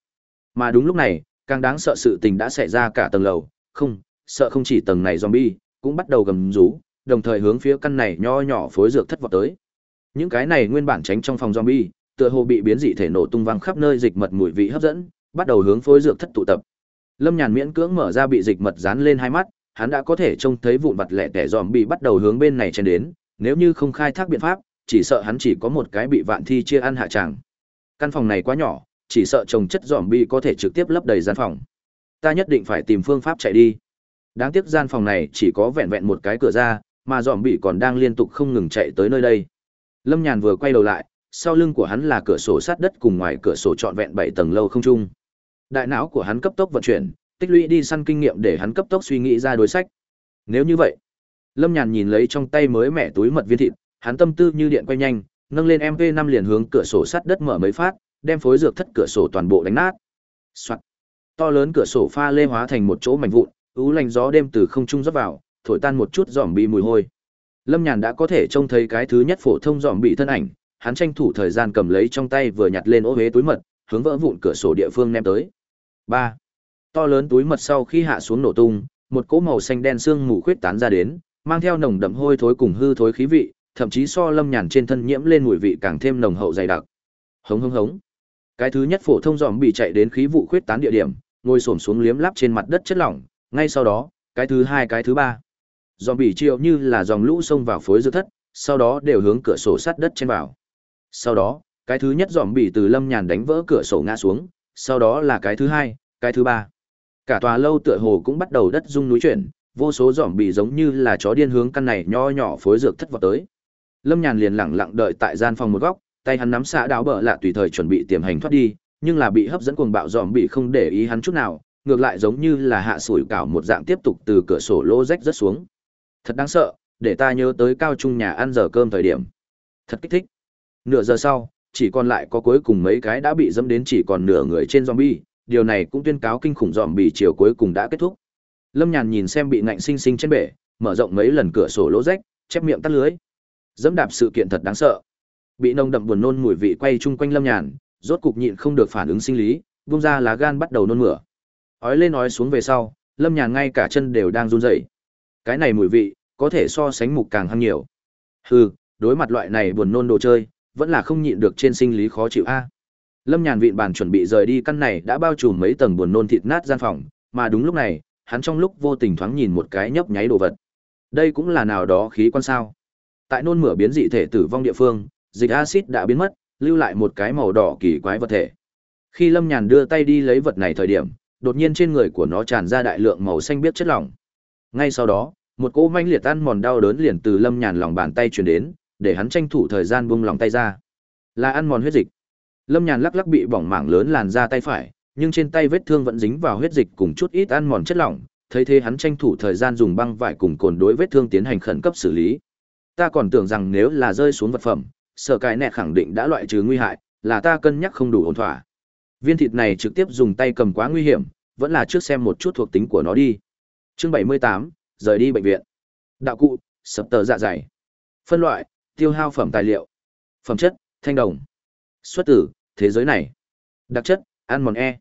Mà đúng lúc này, càng đáng sợ sự tình đã xảy ra cả tầng lầu, không, sợ không chỉ tầng này zombie, cũng bắt đầu gầm rú, đồng thời hướng phía căn này nho nhỏ phối dược thất vọt tới. Những cái này nguyên bản tránh trong phòng zombie, tựa hồ bị biến dị thể nổ tung vang khắp nơi dịch mật mùi vị hấp dẫn, bắt đầu hướng phối dược thất tụ tập. Lâm Nhàn miễn cưỡng mở ra bị dịch mật dán lên hai mắt, hắn đã có thể trông thấy vụn vặt lẻ tẻ zombie bắt đầu hướng bên này chen đến, nếu như không khai thác biện pháp, chỉ sợ hắn chỉ có một cái bị vạn thi chia ăn hạ chẳng. Căn phòng này quá nhỏ, chỉ sợ trồng chất zombie có thể trực tiếp lấp đầy gian phòng. Ta nhất định phải tìm phương pháp chạy đi. Đáng tiếc gian phòng này chỉ có vẹn vẹn một cái cửa ra, mà dòm bị còn đang liên tục không ngừng chạy tới nơi đây. Lâm Nhàn vừa quay đầu lại, sau lưng của hắn là cửa sổ sát đất cùng ngoài cửa sổ trọn vẹn bảy tầng lâu không trung. Đại não của hắn cấp tốc vận chuyển, tích lũy đi săn kinh nghiệm để hắn cấp tốc suy nghĩ ra đối sách. Nếu như vậy, Lâm Nhàn nhìn lấy trong tay mới mẻ túi mật viên thịt, hắn tâm tư như điện quay nhanh, nâng lên MP5 liền hướng cửa sổ sắt đất mở mấy phát, đem phối dược thất cửa sổ toàn bộ đánh nát. Soạt. To lớn cửa sổ pha lê hóa thành một chỗ mảnh vụn, ú lành gió đêm từ không trung rót vào, thổi tan một chút giòm bị mùi hôi. Lâm Nhàn đã có thể trông thấy cái thứ nhất phổ thông giòm bị thân ảnh, hắn tranh thủ thời gian cầm lấy trong tay vừa nhặt lên ô hế túi mật, hướng vỡ vụn cửa sổ địa phương ném tới. Ba, To lớn túi mật sau khi hạ xuống nổ tung, một cỗ màu xanh đen sương mù khuyết tán ra đến, mang theo nồng đậm hôi thối cùng hư thối khí vị, thậm chí so Lâm Nhàn trên thân nhiễm lên mùi vị càng thêm nồng hậu dày đặc. Hống hống hống. Cái thứ nhất phổ thông giòm bị chạy đến khí vụ khuyết tán địa điểm, ngồi xổm xuống liếm lắp trên mặt đất chất lỏng, ngay sau đó, cái thứ hai cái thứ ba. Giòm bỉ triệu như là dòng lũ xông vào phối dư thất, sau đó đều hướng cửa sổ sắt đất trên vào. Sau đó, cái thứ nhất dòm bỉ từ Lâm Nhàn đánh vỡ cửa sổ ngã xuống, sau đó là cái thứ hai, cái thứ ba. Cả tòa lâu tựa hồ cũng bắt đầu đất rung núi chuyển, vô số dòm bỉ giống như là chó điên hướng căn này nho nhỏ phối dược thất vào tới. Lâm Nhàn liền lặng lặng đợi tại gian phòng một góc, tay hắn nắm xạ đáo bờ lạ tùy thời chuẩn bị tiềm hành thoát đi, nhưng là bị hấp dẫn cuồng bạo dòm bỉ không để ý hắn chút nào, ngược lại giống như là hạ sủi cảo một dạng tiếp tục từ cửa sổ lỗ rách rất xuống. Thật đáng sợ, để ta nhớ tới cao trung nhà ăn giờ cơm thời điểm. Thật kích thích. Nửa giờ sau, chỉ còn lại có cuối cùng mấy cái đã bị dẫm đến chỉ còn nửa người trên zombie, điều này cũng tuyên cáo kinh khủng zombie chiều cuối cùng đã kết thúc. Lâm Nhàn nhìn xem bị ngạnh sinh sinh trên bể, mở rộng mấy lần cửa sổ lỗ rách, chép miệng tắt lưới. Dẫm đạp sự kiện thật đáng sợ. Bị nồng đậm buồn nôn mùi vị quay chung quanh Lâm Nhàn, rốt cục nhịn không được phản ứng sinh lý, buông ra lá gan bắt đầu nôn mửa. Ói lên ói xuống về sau, Lâm Nhàn ngay cả chân đều đang run rẩy. Cái này mùi vị, có thể so sánh mục càng hăng nhiều. Hừ, đối mặt loại này buồn nôn đồ chơi, vẫn là không nhịn được trên sinh lý khó chịu a. Lâm Nhàn vịn bàn chuẩn bị rời đi căn này đã bao trùm mấy tầng buồn nôn thịt nát gian phòng, mà đúng lúc này, hắn trong lúc vô tình thoáng nhìn một cái nhấp nháy đồ vật. Đây cũng là nào đó khí quan sao? Tại nôn mửa biến dị thể tử vong địa phương, dịch axit đã biến mất, lưu lại một cái màu đỏ kỳ quái vật thể. Khi Lâm Nhàn đưa tay đi lấy vật này thời điểm, đột nhiên trên người của nó tràn ra đại lượng màu xanh biếc chất lỏng. Ngay sau đó, một cỗ manh liệt ăn mòn đau đớn liền từ Lâm Nhàn lòng bàn tay truyền đến, để hắn tranh thủ thời gian buông lòng tay ra. Là ăn mòn huyết dịch. Lâm Nhàn lắc lắc bị bỏng mảng lớn làn ra tay phải, nhưng trên tay vết thương vẫn dính vào huyết dịch cùng chút ít ăn mòn chất lỏng, thấy thế hắn tranh thủ thời gian dùng băng vải cùng cồn đối vết thương tiến hành khẩn cấp xử lý. Ta còn tưởng rằng nếu là rơi xuống vật phẩm, sở cái nẹ khẳng định đã loại trừ nguy hại, là ta cân nhắc không đủ ổn thỏa. Viên thịt này trực tiếp dùng tay cầm quá nguy hiểm, vẫn là trước xem một chút thuộc tính của nó đi. Chương 78, rời đi bệnh viện. Đạo cụ, sập tờ dạ dày. Phân loại, tiêu hao phẩm tài liệu. Phẩm chất, thanh đồng. Xuất tử, thế giới này. Đặc chất, ăn mòn e.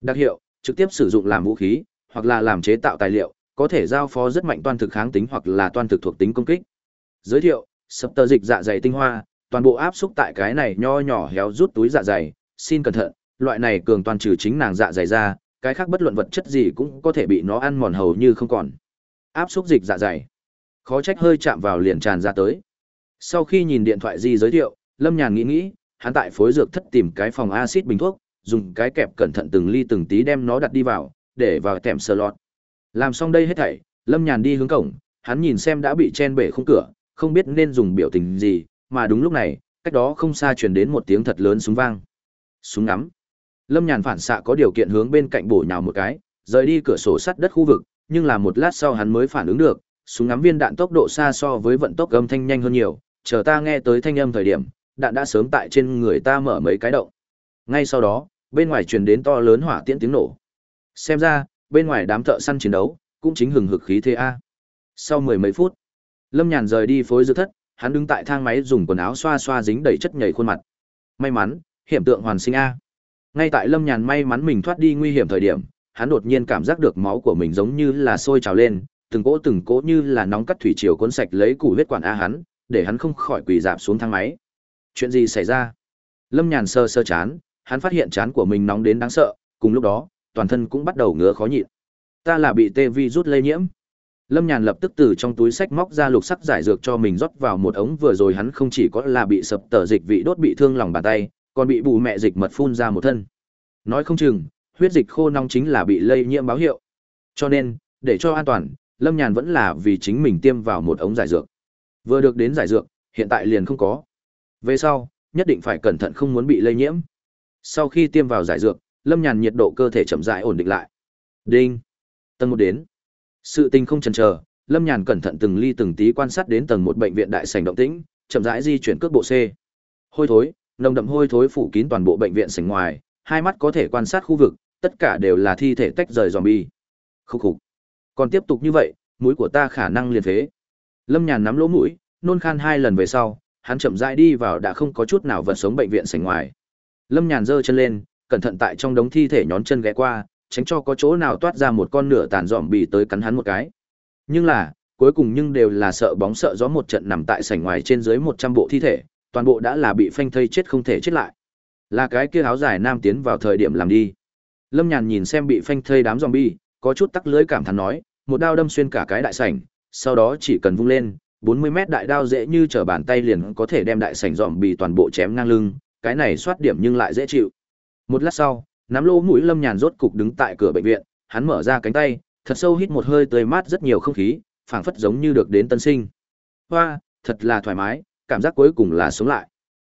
Đặc hiệu, trực tiếp sử dụng làm vũ khí, hoặc là làm chế tạo tài liệu, có thể giao phó rất mạnh toan thực kháng tính hoặc là toan thực thuộc tính công kích. Giới thiệu, sập tờ dịch dạ dày tinh hoa, toàn bộ áp xúc tại cái này nho nhỏ héo rút túi dạ dày, xin cẩn thận, loại này cường toàn trừ chính nàng dạ dày ra, cái khác bất luận vật chất gì cũng có thể bị nó ăn mòn hầu như không còn. Áp xúc dịch dạ dày. Khó trách hơi chạm vào liền tràn ra tới. Sau khi nhìn điện thoại di giới thiệu, Lâm Nhàn nghĩ nghĩ, hắn tại phối dược thất tìm cái phòng axit bình thuốc, dùng cái kẹp cẩn thận từng ly từng tí đem nó đặt đi vào, để vào kèm sờ lọt. Làm xong đây hết thảy, Lâm Nhàn đi hướng cổng, hắn nhìn xem đã bị chen bể khung cửa, không biết nên dùng biểu tình gì, mà đúng lúc này, cách đó không xa truyền đến một tiếng thật lớn súng vang. Súng ngắm. Lâm Nhàn phản xạ có điều kiện hướng bên cạnh bổ nhào một cái, rời đi cửa sổ sắt đất khu vực, nhưng là một lát sau hắn mới phản ứng được, súng ngắm viên đạn tốc độ xa so với vận tốc âm thanh nhanh hơn nhiều, chờ ta nghe tới thanh âm thời điểm, đạn đã sớm tại trên người ta mở mấy cái động. Ngay sau đó, bên ngoài truyền đến to lớn hỏa tiễn tiếng nổ. Xem ra, bên ngoài đám thợ săn chiến đấu, cũng chính hừng hực khí thế a. Sau mười mấy phút, Lâm Nhàn rời đi phối dược thất, hắn đứng tại thang máy dùng quần áo xoa xoa dính đầy chất nhầy khuôn mặt. May mắn, hiểm tượng hoàn sinh a. Ngay tại Lâm Nhàn may mắn mình thoát đi nguy hiểm thời điểm, hắn đột nhiên cảm giác được máu của mình giống như là sôi trào lên, từng cỗ từng cỗ như là nóng cắt thủy triều cuốn sạch lấy củ huyết quản a hắn, để hắn không khỏi quỳ dạp xuống thang máy. Chuyện gì xảy ra? Lâm Nhàn sơ sơ chán, hắn phát hiện chán của mình nóng đến đáng sợ, cùng lúc đó, toàn thân cũng bắt đầu ngứa khó nhịn. Ta là bị tê vi rút lây nhiễm. Lâm Nhàn lập tức từ trong túi sách móc ra lục sắc giải dược cho mình rót vào một ống vừa rồi hắn không chỉ có là bị sập tờ dịch vị đốt bị thương lòng bàn tay, còn bị bù mẹ dịch mật phun ra một thân. Nói không chừng, huyết dịch khô nóng chính là bị lây nhiễm báo hiệu. Cho nên, để cho an toàn, Lâm Nhàn vẫn là vì chính mình tiêm vào một ống giải dược. Vừa được đến giải dược, hiện tại liền không có. Về sau, nhất định phải cẩn thận không muốn bị lây nhiễm. Sau khi tiêm vào giải dược, Lâm Nhàn nhiệt độ cơ thể chậm rãi ổn định lại. Đinh. Tầng một đến. Sự tình không chần chờ, Lâm Nhàn cẩn thận từng ly từng tí quan sát đến tầng một bệnh viện đại sảnh động tĩnh, chậm rãi di chuyển cước bộ C. Hôi thối, nồng đậm hôi thối phủ kín toàn bộ bệnh viện sảnh ngoài, hai mắt có thể quan sát khu vực, tất cả đều là thi thể tách rời zombie. Khúc khục. Còn tiếp tục như vậy, mũi của ta khả năng liền phế. Lâm Nhàn nắm lỗ mũi, nôn khan hai lần về sau, hắn chậm rãi đi vào đã không có chút nào vật sống bệnh viện sảnh ngoài. Lâm Nhàn giơ chân lên, cẩn thận tại trong đống thi thể nhón chân ghé qua, tránh cho có chỗ nào toát ra một con nửa tàn zombie bì tới cắn hắn một cái. Nhưng là, cuối cùng nhưng đều là sợ bóng sợ gió một trận nằm tại sảnh ngoài trên dưới 100 bộ thi thể, toàn bộ đã là bị phanh thây chết không thể chết lại. Là cái kia áo dài nam tiến vào thời điểm làm đi. Lâm Nhàn nhìn xem bị phanh thây đám zombie, có chút tắc lưới cảm thán nói, một đao đâm xuyên cả cái đại sảnh, sau đó chỉ cần vung lên, 40 mét đại đao dễ như trở bàn tay liền có thể đem đại sảnh dòm toàn bộ chém ngang lưng, cái này soát điểm nhưng lại dễ chịu. Một lát sau, nắm lỗ mũi Lâm Nhàn rốt cục đứng tại cửa bệnh viện, hắn mở ra cánh tay, thật sâu hít một hơi tươi mát rất nhiều không khí, phảng phất giống như được đến tân sinh. Hoa, thật là thoải mái, cảm giác cuối cùng là sống lại.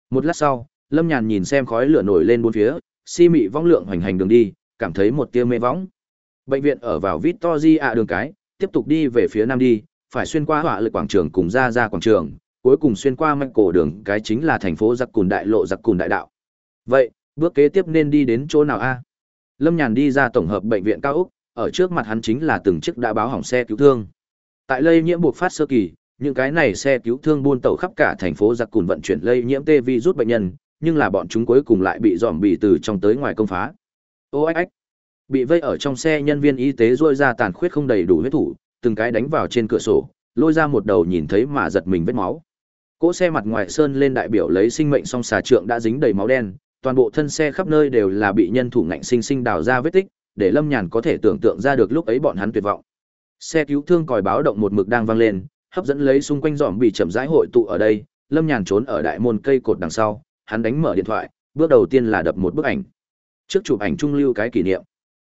Một lát sau, Lâm Nhàn nhìn xem khói lửa nổi lên bốn phía, si mị vong lượng hoành hành đường đi, cảm thấy một tia mê võng. Bệnh viện ở vào Victoria đường cái, tiếp tục đi về phía nam đi, phải xuyên qua hỏa lực quảng trường cùng ra ra quảng trường, cuối cùng xuyên qua mạch cổ đường cái chính là thành phố giặc cùn đại lộ giặc cùn đại đạo. Vậy, bước kế tiếp nên đi đến chỗ nào a? Lâm Nhàn đi ra tổng hợp bệnh viện cao Úc, ở trước mặt hắn chính là từng chiếc đã báo hỏng xe cứu thương. Tại lây nhiễm buộc phát sơ kỳ, những cái này xe cứu thương buôn tàu khắp cả thành phố giặc cùn vận chuyển lây nhiễm tê virus bệnh nhân, nhưng là bọn chúng cuối cùng lại bị dòm bị từ trong tới ngoài công phá. Ô ách ách. Bị vây ở trong xe nhân viên y tế dôi ra tàn khuyết không đầy đủ huyết thủ, từng cái đánh vào trên cửa sổ, lôi ra một đầu nhìn thấy mà giật mình vết máu. Cỗ xe mặt ngoài sơn lên đại biểu lấy sinh mệnh song xà trượng đã dính đầy máu đen, toàn bộ thân xe khắp nơi đều là bị nhân thủ ngạnh sinh sinh đào ra vết tích, để Lâm Nhàn có thể tưởng tượng ra được lúc ấy bọn hắn tuyệt vọng. Xe cứu thương còi báo động một mực đang vang lên, hấp dẫn lấy xung quanh dòm bị chậm rãi hội tụ ở đây, Lâm Nhàn trốn ở đại môn cây cột đằng sau, hắn đánh mở điện thoại, bước đầu tiên là đập một bức ảnh. Trước chụp ảnh trung lưu cái kỷ niệm.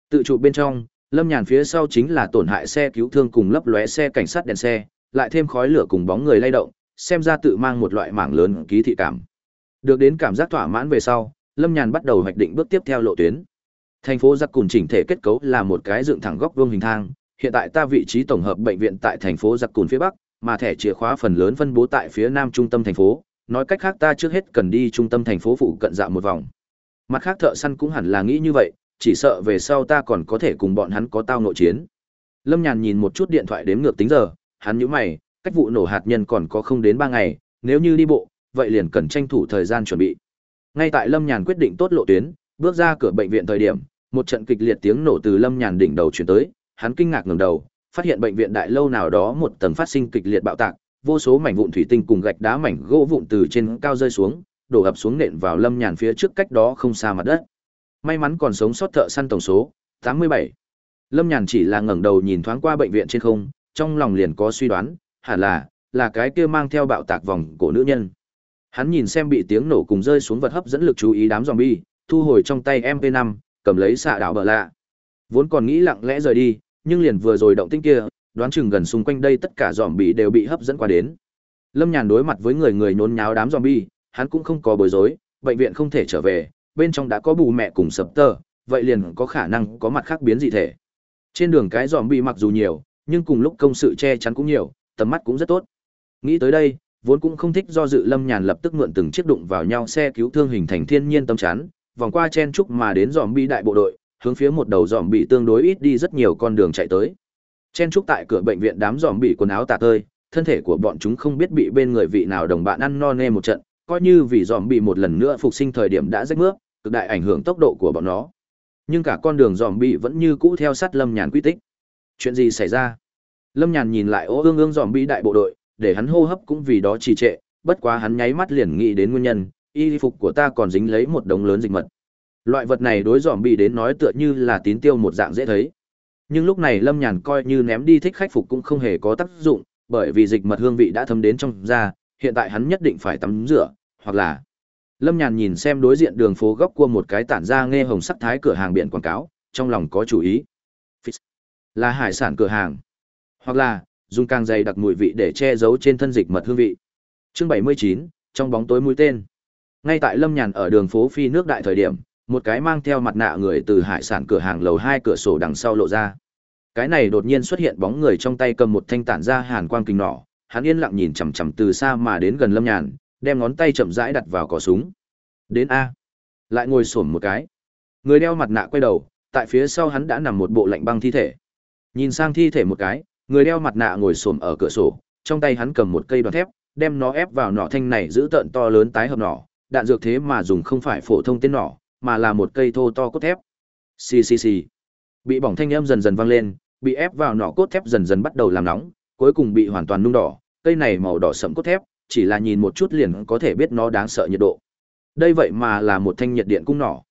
Tự chụp bên trong, Lâm Nhàn phía sau chính là tổn hại xe cứu thương cùng lấp lóe xe cảnh sát đèn xe, lại thêm khói lửa cùng bóng người lay động, xem ra tự mang một loại mảng lớn ký thị cảm. Được đến cảm giác thỏa mãn về sau, Lâm Nhàn bắt đầu hoạch định bước tiếp theo lộ tuyến. Thành phố Giặc Cùn chỉnh thể kết cấu là một cái dựng thẳng góc vuông hình thang, hiện tại ta vị trí tổng hợp bệnh viện tại thành phố Giặc Cùn phía bắc, mà thẻ chìa khóa phần lớn phân bố tại phía nam trung tâm thành phố, nói cách khác ta trước hết cần đi trung tâm thành phố phụ cận dạo một vòng. Mặt khác thợ săn cũng hẳn là nghĩ như vậy, chỉ sợ về sau ta còn có thể cùng bọn hắn có tao nội chiến. Lâm Nhàn nhìn một chút điện thoại đếm ngược tính giờ, hắn nhíu mày, cách vụ nổ hạt nhân còn có không đến ba ngày, nếu như đi bộ, vậy liền cần tranh thủ thời gian chuẩn bị. Ngay tại Lâm Nhàn quyết định tốt lộ tuyến, bước ra cửa bệnh viện thời điểm, một trận kịch liệt tiếng nổ từ Lâm Nhàn đỉnh đầu truyền tới, hắn kinh ngạc ngẩng đầu, phát hiện bệnh viện đại lâu nào đó một tầng phát sinh kịch liệt bạo tạc, vô số mảnh vụn thủy tinh cùng gạch đá mảnh gỗ vụn từ trên cao rơi xuống, đổ ập xuống nện vào Lâm Nhàn phía trước cách đó không xa mặt đất. May mắn còn sống sót thợ săn tổng số 87. Lâm Nhàn chỉ là ngẩng đầu nhìn thoáng qua bệnh viện trên không, trong lòng liền có suy đoán, hẳn là là cái kia mang theo bạo tạc vòng cổ nữ nhân. Hắn nhìn xem bị tiếng nổ cùng rơi xuống vật hấp dẫn lực chú ý đám zombie, thu hồi trong tay MP5, cầm lấy xạ đảo bờ lạ. Vốn còn nghĩ lặng lẽ rời đi, nhưng liền vừa rồi động tĩnh kia, đoán chừng gần xung quanh đây tất cả zombie đều bị hấp dẫn qua đến. Lâm Nhàn đối mặt với người người nhốn nháo đám zombie, hắn cũng không có bối rối, bệnh viện không thể trở về, bên trong đã có bù mẹ cùng sập tơ, vậy liền có khả năng có mặt khác biến dị thể. Trên đường cái zombie mặc dù nhiều, nhưng cùng lúc công sự che chắn cũng nhiều, tầm mắt cũng rất tốt. Nghĩ tới đây, vốn cũng không thích do dự Lâm Nhàn lập tức mượn từng chiếc đụng vào nhau xe cứu thương hình thành thiên nhiên tâm chắn, vòng qua chen chúc mà đến zombie đại bộ đội, hướng phía một đầu dòm bị tương đối ít đi rất nhiều con đường chạy tới. Chen trúc tại cửa bệnh viện đám dòm bị quần áo tả tơi, thân thể của bọn chúng không biết bị bên người vị nào đồng bạn ăn no nê một trận, coi như vì bị một lần nữa phục sinh thời điểm đã rách mướp, cực đại ảnh hưởng tốc độ của bọn nó. Nhưng cả con đường dòm bị vẫn như cũ theo sát Lâm Nhàn quy tích. Chuyện gì xảy ra? Lâm Nhàn nhìn lại ô ương ương dòm bị đại bộ đội, để hắn hô hấp cũng vì đó trì trệ, bất quá hắn nháy mắt liền nghĩ đến nguyên nhân, y phục của ta còn dính lấy một đống lớn dịch mật. Loại vật này đối dòm bị đến nói tựa như là tín tiêu một dạng dễ thấy. Nhưng lúc này Lâm Nhàn coi như ném đi thích khách phục cũng không hề có tác dụng, bởi vì dịch mật hương vị đã thấm đến trong da, hiện tại hắn nhất định phải tắm rửa, hoặc là Lâm Nhàn nhìn xem đối diện đường phố góc cua một cái tản ra nghe hồng sắc thái cửa hàng biển quảng cáo, trong lòng có chủ ý. Là hải sản cửa hàng. Hoặc là, dùng càng dày đặc mùi vị để che giấu trên thân dịch mật hương vị. Chương 79, trong bóng tối mũi tên. Ngay tại Lâm Nhàn ở đường phố phi nước đại thời điểm, một cái mang theo mặt nạ người từ hải sản cửa hàng lầu hai cửa sổ đằng sau lộ ra. Cái này đột nhiên xuất hiện bóng người trong tay cầm một thanh tản ra hàn quang kinh nỏ, hắn yên lặng nhìn chằm chằm từ xa mà đến gần Lâm Nhàn, đem ngón tay chậm rãi đặt vào cò súng. Đến a. Lại ngồi xổm một cái. Người đeo mặt nạ quay đầu, tại phía sau hắn đã nằm một bộ lạnh băng thi thể. Nhìn sang thi thể một cái, người đeo mặt nạ ngồi xổm ở cửa sổ, trong tay hắn cầm một cây đoàn thép, đem nó ép vào nỏ thanh này giữ tợn to lớn tái hợp nỏ, đạn dược thế mà dùng không phải phổ thông tên nỏ, mà là một cây thô to cốt thép. Xì xì xì. Bị bỏng thanh âm dần dần vang lên, bị ép vào nỏ cốt thép dần dần bắt đầu làm nóng, cuối cùng bị hoàn toàn nung đỏ, cây này màu đỏ sẫm cốt thép, chỉ là nhìn một chút liền có thể biết nó đáng sợ nhiệt độ. Đây vậy mà là một thanh nhiệt điện cung nỏ.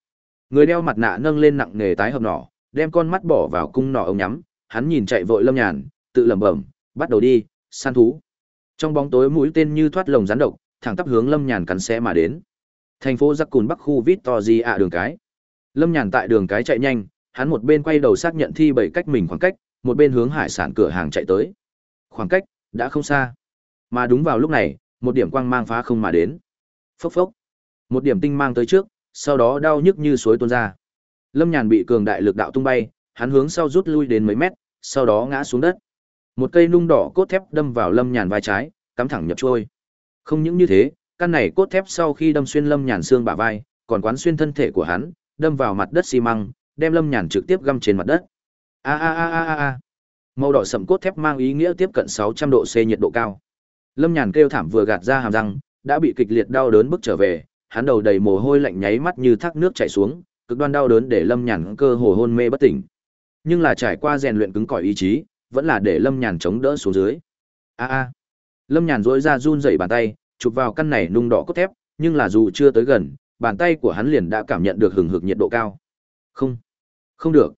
Người đeo mặt nạ nâng lên nặng nề tái hợp nỏ, đem con mắt bỏ vào cung nỏ ống nhắm, hắn nhìn chạy vội Lâm Nhàn, tự lẩm bẩm, bắt đầu đi, săn thú. Trong bóng tối mũi tên như thoát lồng rắn độc, thẳng tắp hướng Lâm Nhàn cắn xé mà đến. Thành phố Giặc Cùn Bắc khu Victory ạ đường cái. Lâm Nhàn tại đường cái chạy nhanh, hắn một bên quay đầu xác nhận thi bảy cách mình khoảng cách, một bên hướng hải sản cửa hàng chạy tới. Khoảng cách đã không xa. Mà đúng vào lúc này, một điểm quang mang phá không mà đến. Phốc phốc. Một điểm tinh mang tới trước, sau đó đau nhức như suối tuôn ra. Lâm Nhàn bị cường đại lực đạo tung bay, hắn hướng sau rút lui đến mấy mét, sau đó ngã xuống đất. Một cây nung đỏ cốt thép đâm vào Lâm Nhàn vai trái, cắm thẳng nhập trôi. Không những như thế, căn này cốt thép sau khi đâm xuyên Lâm Nhàn xương bả vai, còn quán xuyên thân thể của hắn, đâm vào mặt đất xi măng, đem Lâm Nhàn trực tiếp găm trên mặt đất. A a a a a. a, Màu đỏ sậm cốt thép mang ý nghĩa tiếp cận 600 độ C nhiệt độ cao. Lâm Nhàn kêu thảm vừa gạt ra hàm răng, đã bị kịch liệt đau đớn bức trở về, hắn đầu đầy mồ hôi lạnh nháy mắt như thác nước chảy xuống, cực đoan đau đớn để Lâm Nhàn cơ hồ hôn mê bất tỉnh. Nhưng là trải qua rèn luyện cứng cỏi ý chí, vẫn là để Lâm Nhàn chống đỡ xuống dưới. A a. Lâm Nhàn rỗi ra run rẩy bàn tay, chụp vào căn này nung đỏ cốt thép, nhưng là dù chưa tới gần, bàn tay của hắn liền đã cảm nhận được hừng hực nhiệt độ cao. Không, không được,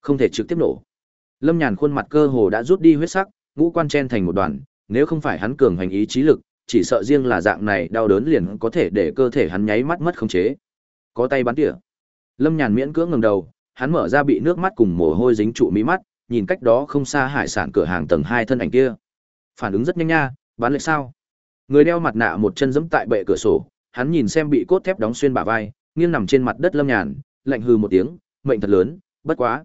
không thể trực tiếp nổ. Lâm Nhàn khuôn mặt cơ hồ đã rút đi huyết sắc, ngũ quan chen thành một đoàn, nếu không phải hắn cường hành ý chí lực, chỉ sợ riêng là dạng này đau đớn liền có thể để cơ thể hắn nháy mắt mất khống chế. Có tay bắn tỉa. Lâm Nhàn miễn cưỡng ngẩng đầu, hắn mở ra bị nước mắt cùng mồ hôi dính trụ mí mắt, nhìn cách đó không xa hải sản cửa hàng tầng hai thân ảnh kia. Phản ứng rất nhanh nha, bán lệch sao? Người đeo mặt nạ một chân giẫm tại bệ cửa sổ, hắn nhìn xem bị cốt thép đóng xuyên bả vai, nghiêng nằm trên mặt đất Lâm Nhàn, lạnh hừ một tiếng, mệnh thật lớn, bất quá.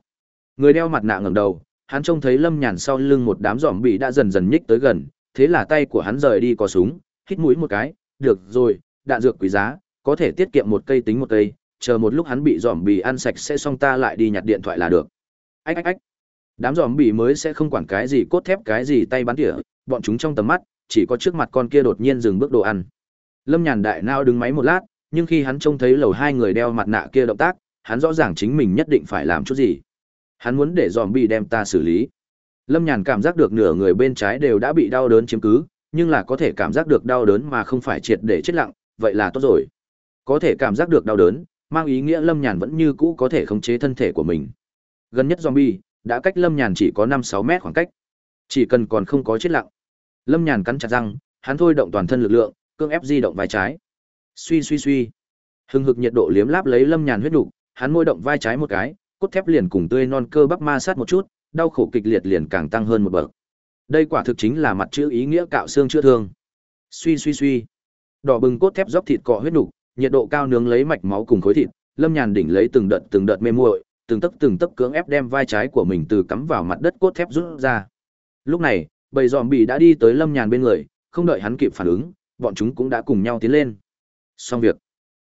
Người đeo mặt nạ ngẩng đầu, hắn trông thấy Lâm Nhàn sau lưng một đám giòm bị đã dần dần nhích tới gần, thế là tay của hắn rời đi có súng, hít mũi một cái, được rồi, đạn dược quý giá, có thể tiết kiệm một cây tính một cây, chờ một lúc hắn bị giòm bị ăn sạch sẽ xong ta lại đi nhặt điện thoại là được. Ách ách ách. Đám giòm bị mới sẽ không quản cái gì cốt thép cái gì tay bắn tỉa, bọn chúng trong tầm mắt, chỉ có trước mặt con kia đột nhiên dừng bước đồ ăn. Lâm Nhàn đại nao đứng máy một lát, nhưng khi hắn trông thấy lầu hai người đeo mặt nạ kia động tác, hắn rõ ràng chính mình nhất định phải làm chút gì. Hắn muốn để zombie đem ta xử lý. Lâm Nhàn cảm giác được nửa người bên trái đều đã bị đau đớn chiếm cứ, nhưng là có thể cảm giác được đau đớn mà không phải triệt để chết lặng, vậy là tốt rồi. Có thể cảm giác được đau đớn, mang ý nghĩa Lâm Nhàn vẫn như cũ có thể khống chế thân thể của mình. Gần nhất zombie đã cách Lâm Nhàn chỉ có 5-6 mét khoảng cách. Chỉ cần còn không có chết lặng. Lâm Nhàn cắn chặt răng, hắn thôi động toàn thân lực lượng, cương ép di động vai trái. Suy suy suy. Hưng hực nhiệt độ liếm láp lấy Lâm Nhàn huyết nục, hắn môi động vai trái một cái, cốt thép liền cùng tươi non cơ bắp ma sát một chút, đau khổ kịch liệt liền càng tăng hơn một bậc. Đây quả thực chính là mặt chữ ý nghĩa cạo xương chữa thương. Suy suy suy. Đỏ bừng cốt thép dốc thịt cọ huyết nục, nhiệt độ cao nướng lấy mạch máu cùng khối thịt, Lâm Nhàn đỉnh lấy từng đợt từng đợt mê muội, từng tấc từng tấc cưỡng ép đem vai trái của mình từ cắm vào mặt đất cốt thép rút ra. Lúc này, bầy giòm bị đã đi tới Lâm Nhàn bên người, không đợi hắn kịp phản ứng, bọn chúng cũng đã cùng nhau tiến lên. Xong việc,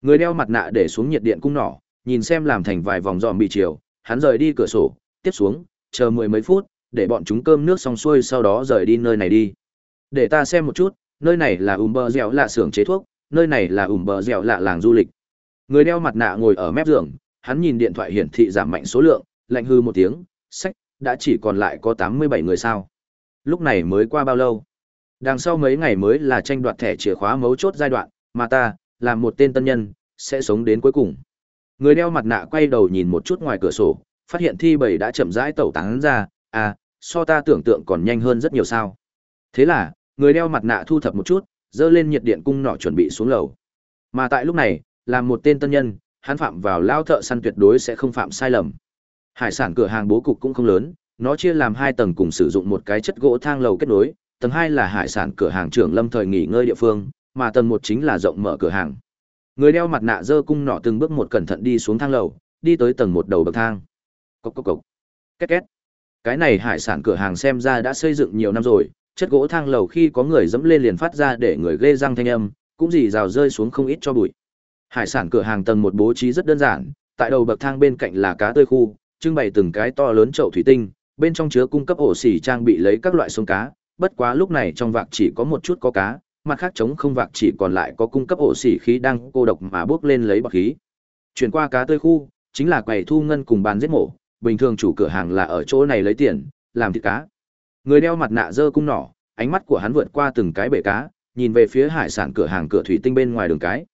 người đeo mặt nạ để xuống nhiệt điện cung nỏ, nhìn xem làm thành vài vòng giòm bị chiều, hắn rời đi cửa sổ, tiếp xuống, chờ mười mấy phút, để bọn chúng cơm nước xong xuôi sau đó rời đi nơi này đi. Để ta xem một chút, nơi này là ùm bờ dẻo lạ xưởng chế thuốc, nơi này là ùm bờ dẻo lạ làng du lịch. Người đeo mặt nạ ngồi ở mép giường, hắn nhìn điện thoại hiển thị giảm mạnh số lượng, lạnh hư một tiếng, sách, đã chỉ còn lại có 87 người sao. Lúc này mới qua bao lâu? Đằng sau mấy ngày mới là tranh đoạt thẻ chìa khóa mấu chốt giai đoạn, mà ta, là một tên tân nhân, sẽ sống đến cuối cùng. Người đeo mặt nạ quay đầu nhìn một chút ngoài cửa sổ, phát hiện thi bảy đã chậm rãi tẩu tán ra, à, so ta tưởng tượng còn nhanh hơn rất nhiều sao. Thế là, người đeo mặt nạ thu thập một chút, dơ lên nhiệt điện cung nọ chuẩn bị xuống lầu. Mà tại lúc này, làm một tên tân nhân, hắn phạm vào lao thợ săn tuyệt đối sẽ không phạm sai lầm. Hải sản cửa hàng bố cục cũng không lớn, nó chia làm hai tầng cùng sử dụng một cái chất gỗ thang lầu kết nối, tầng hai là hải sản cửa hàng trưởng lâm thời nghỉ ngơi địa phương, mà tầng một chính là rộng mở cửa hàng. Người đeo mặt nạ dơ cung nọ từng bước một cẩn thận đi xuống thang lầu, đi tới tầng một đầu bậc thang. Cốc cốc cốc. Két két. Cái này hải sản cửa hàng xem ra đã xây dựng nhiều năm rồi, chất gỗ thang lầu khi có người dẫm lên liền phát ra để người ghê răng thanh âm, cũng dì rào rơi xuống không ít cho bụi. Hải sản cửa hàng tầng một bố trí rất đơn giản, tại đầu bậc thang bên cạnh là cá tươi khu, trưng bày từng cái to lớn chậu thủy tinh, bên trong chứa cung cấp ổ xỉ trang bị lấy các loại sông cá, bất quá lúc này trong vạc chỉ có một chút có cá, mặt khác chống không vạc chỉ còn lại có cung cấp ổ xỉ khí đang cô độc mà bước lên lấy bọt khí. Chuyển qua cá tươi khu, chính là quầy thu ngân cùng bàn giết mổ, bình thường chủ cửa hàng là ở chỗ này lấy tiền, làm thịt cá. Người đeo mặt nạ dơ cung nỏ, ánh mắt của hắn vượt qua từng cái bể cá, nhìn về phía hải sản cửa hàng cửa thủy tinh bên ngoài đường cái.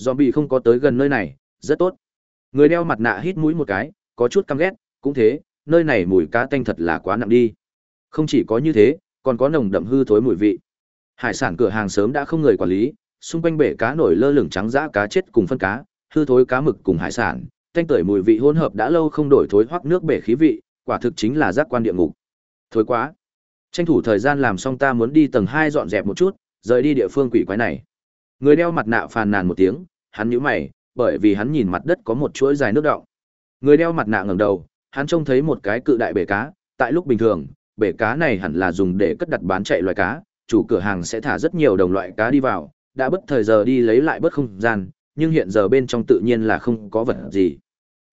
Zombie không có tới gần nơi này, rất tốt. Người đeo mặt nạ hít mũi một cái, có chút căm ghét, cũng thế, nơi này mùi cá tanh thật là quá nặng đi. Không chỉ có như thế, còn có nồng đậm hư thối mùi vị. Hải sản cửa hàng sớm đã không người quản lý, xung quanh bể cá nổi lơ lửng trắng dã cá chết cùng phân cá, hư thối cá mực cùng hải sản, tanh tưởi mùi vị hỗn hợp đã lâu không đổi thối hoắc nước bể khí vị, quả thực chính là giác quan địa ngục. Thối quá. Tranh thủ thời gian làm xong ta muốn đi tầng 2 dọn dẹp một chút, rời đi địa phương quỷ quái này. Người đeo mặt nạ phàn nàn một tiếng, hắn nhíu mày, bởi vì hắn nhìn mặt đất có một chuỗi dài nước đọng. Người đeo mặt nạ ngẩng đầu, hắn trông thấy một cái cự đại bể cá, tại lúc bình thường, bể cá này hẳn là dùng để cất đặt bán chạy loài cá, chủ cửa hàng sẽ thả rất nhiều đồng loại cá đi vào, đã bất thời giờ đi lấy lại bất không gian, nhưng hiện giờ bên trong tự nhiên là không có vật gì.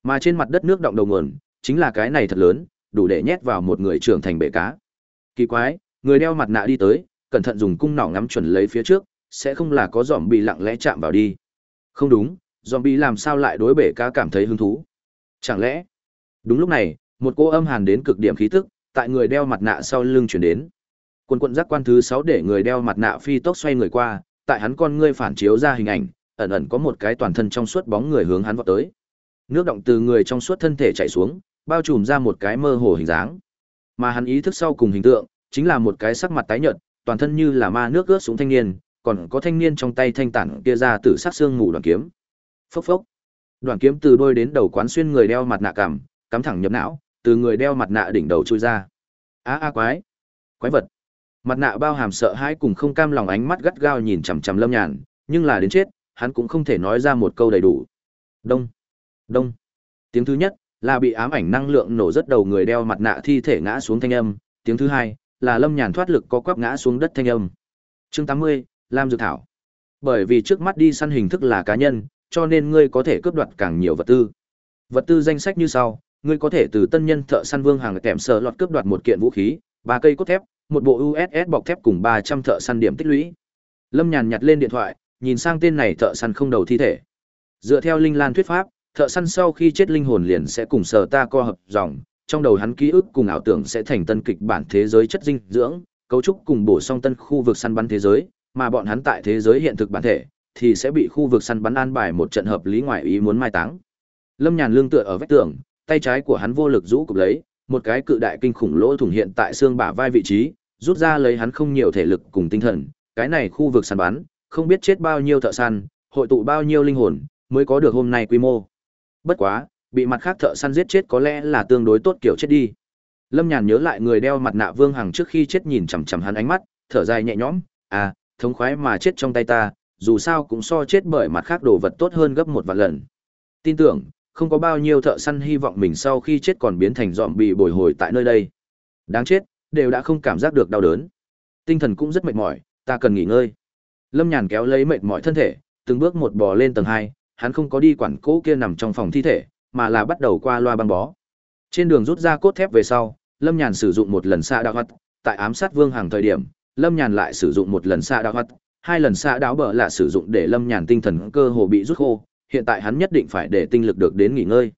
Mà trên mặt đất nước động đầu nguồn, chính là cái này thật lớn, đủ để nhét vào một người trưởng thành bể cá. Kỳ quái, người đeo mặt nạ đi tới, cẩn thận dùng cung nỏ ngắm chuẩn lấy phía trước, sẽ không là có giòm bị lặng lẽ chạm vào đi. Không đúng, giòm bị làm sao lại đối bể cá cảm thấy hứng thú? Chẳng lẽ? Đúng lúc này, một cô âm hàn đến cực điểm khí tức, tại người đeo mặt nạ sau lưng chuyển đến. Quân quận giác quan thứ 6 để người đeo mặt nạ phi tốc xoay người qua, tại hắn con ngươi phản chiếu ra hình ảnh, ẩn ẩn có một cái toàn thân trong suốt bóng người hướng hắn vọt tới. Nước động từ người trong suốt thân thể chảy xuống, bao trùm ra một cái mơ hồ hình dáng. Mà hắn ý thức sau cùng hình tượng, chính là một cái sắc mặt tái nhợt, toàn thân như là ma nước ướt xuống thanh niên, còn có thanh niên trong tay thanh tản kia ra tử sát xương ngủ đoàn kiếm. Phốc phốc. Đoàn kiếm từ đôi đến đầu quán xuyên người đeo mặt nạ cảm, cắm thẳng nhập não, từ người đeo mặt nạ đỉnh đầu chui ra. A a quái, quái vật. Mặt nạ bao hàm sợ hãi cùng không cam lòng ánh mắt gắt gao nhìn chằm chằm Lâm Nhàn, nhưng là đến chết, hắn cũng không thể nói ra một câu đầy đủ. Đông, đông. Tiếng thứ nhất là bị ám ảnh năng lượng nổ rất đầu người đeo mặt nạ thi thể ngã xuống thanh âm, tiếng thứ hai là Lâm Nhàn thoát lực có quắp ngã xuống đất thanh âm. Chương tám mươi Lam Dược Thảo. Bởi vì trước mắt đi săn hình thức là cá nhân, cho nên ngươi có thể cướp đoạt càng nhiều vật tư. Vật tư danh sách như sau, ngươi có thể từ tân nhân thợ săn vương hàng kèm sở lọt cướp đoạt một kiện vũ khí, ba cây cốt thép, một bộ USS bọc thép cùng 300 thợ săn điểm tích lũy. Lâm Nhàn nhặt lên điện thoại, nhìn sang tên này thợ săn không đầu thi thể. Dựa theo linh lan thuyết pháp, thợ săn sau khi chết linh hồn liền sẽ cùng sở ta co hợp dòng, trong đầu hắn ký ức cùng ảo tưởng sẽ thành tân kịch bản thế giới chất dinh dưỡng, cấu trúc cùng bổ sung tân khu vực săn bắn thế giới, mà bọn hắn tại thế giới hiện thực bản thể thì sẽ bị khu vực săn bắn an bài một trận hợp lý ngoại ý muốn mai táng. Lâm Nhàn lương tựa ở vách tường, tay trái của hắn vô lực rũ cụp lấy, một cái cự đại kinh khủng lỗ thủng hiện tại xương bả vai vị trí, rút ra lấy hắn không nhiều thể lực cùng tinh thần, cái này khu vực săn bắn, không biết chết bao nhiêu thợ săn, hội tụ bao nhiêu linh hồn, mới có được hôm nay quy mô. Bất quá, bị mặt khác thợ săn giết chết có lẽ là tương đối tốt kiểu chết đi. Lâm Nhàn nhớ lại người đeo mặt nạ Vương Hằng trước khi chết nhìn chằm chằm hắn ánh mắt, thở dài nhẹ nhõm, "À, thống khoái mà chết trong tay ta, dù sao cũng so chết bởi mặt khác đồ vật tốt hơn gấp một vạn lần." Tin tưởng, không có bao nhiêu thợ săn hy vọng mình sau khi chết còn biến thành dọn bị bồi hồi tại nơi đây. Đáng chết, đều đã không cảm giác được đau đớn. Tinh thần cũng rất mệt mỏi, ta cần nghỉ ngơi. Lâm Nhàn kéo lấy mệt mỏi thân thể, từng bước một bò lên tầng hai, hắn không có đi quản cỗ kia nằm trong phòng thi thể, mà là bắt đầu qua loa băng bó. Trên đường rút ra cốt thép về sau, Lâm Nhàn sử dụng một lần xạ đạo hắt, tại ám sát Vương Hàng thời điểm, Lâm Nhàn lại sử dụng một lần xạ đạo hắt, hai lần xạ đáo bờ là sử dụng để Lâm Nhàn tinh thần cơ hồ bị rút khô, hiện tại hắn nhất định phải để tinh lực được đến nghỉ ngơi.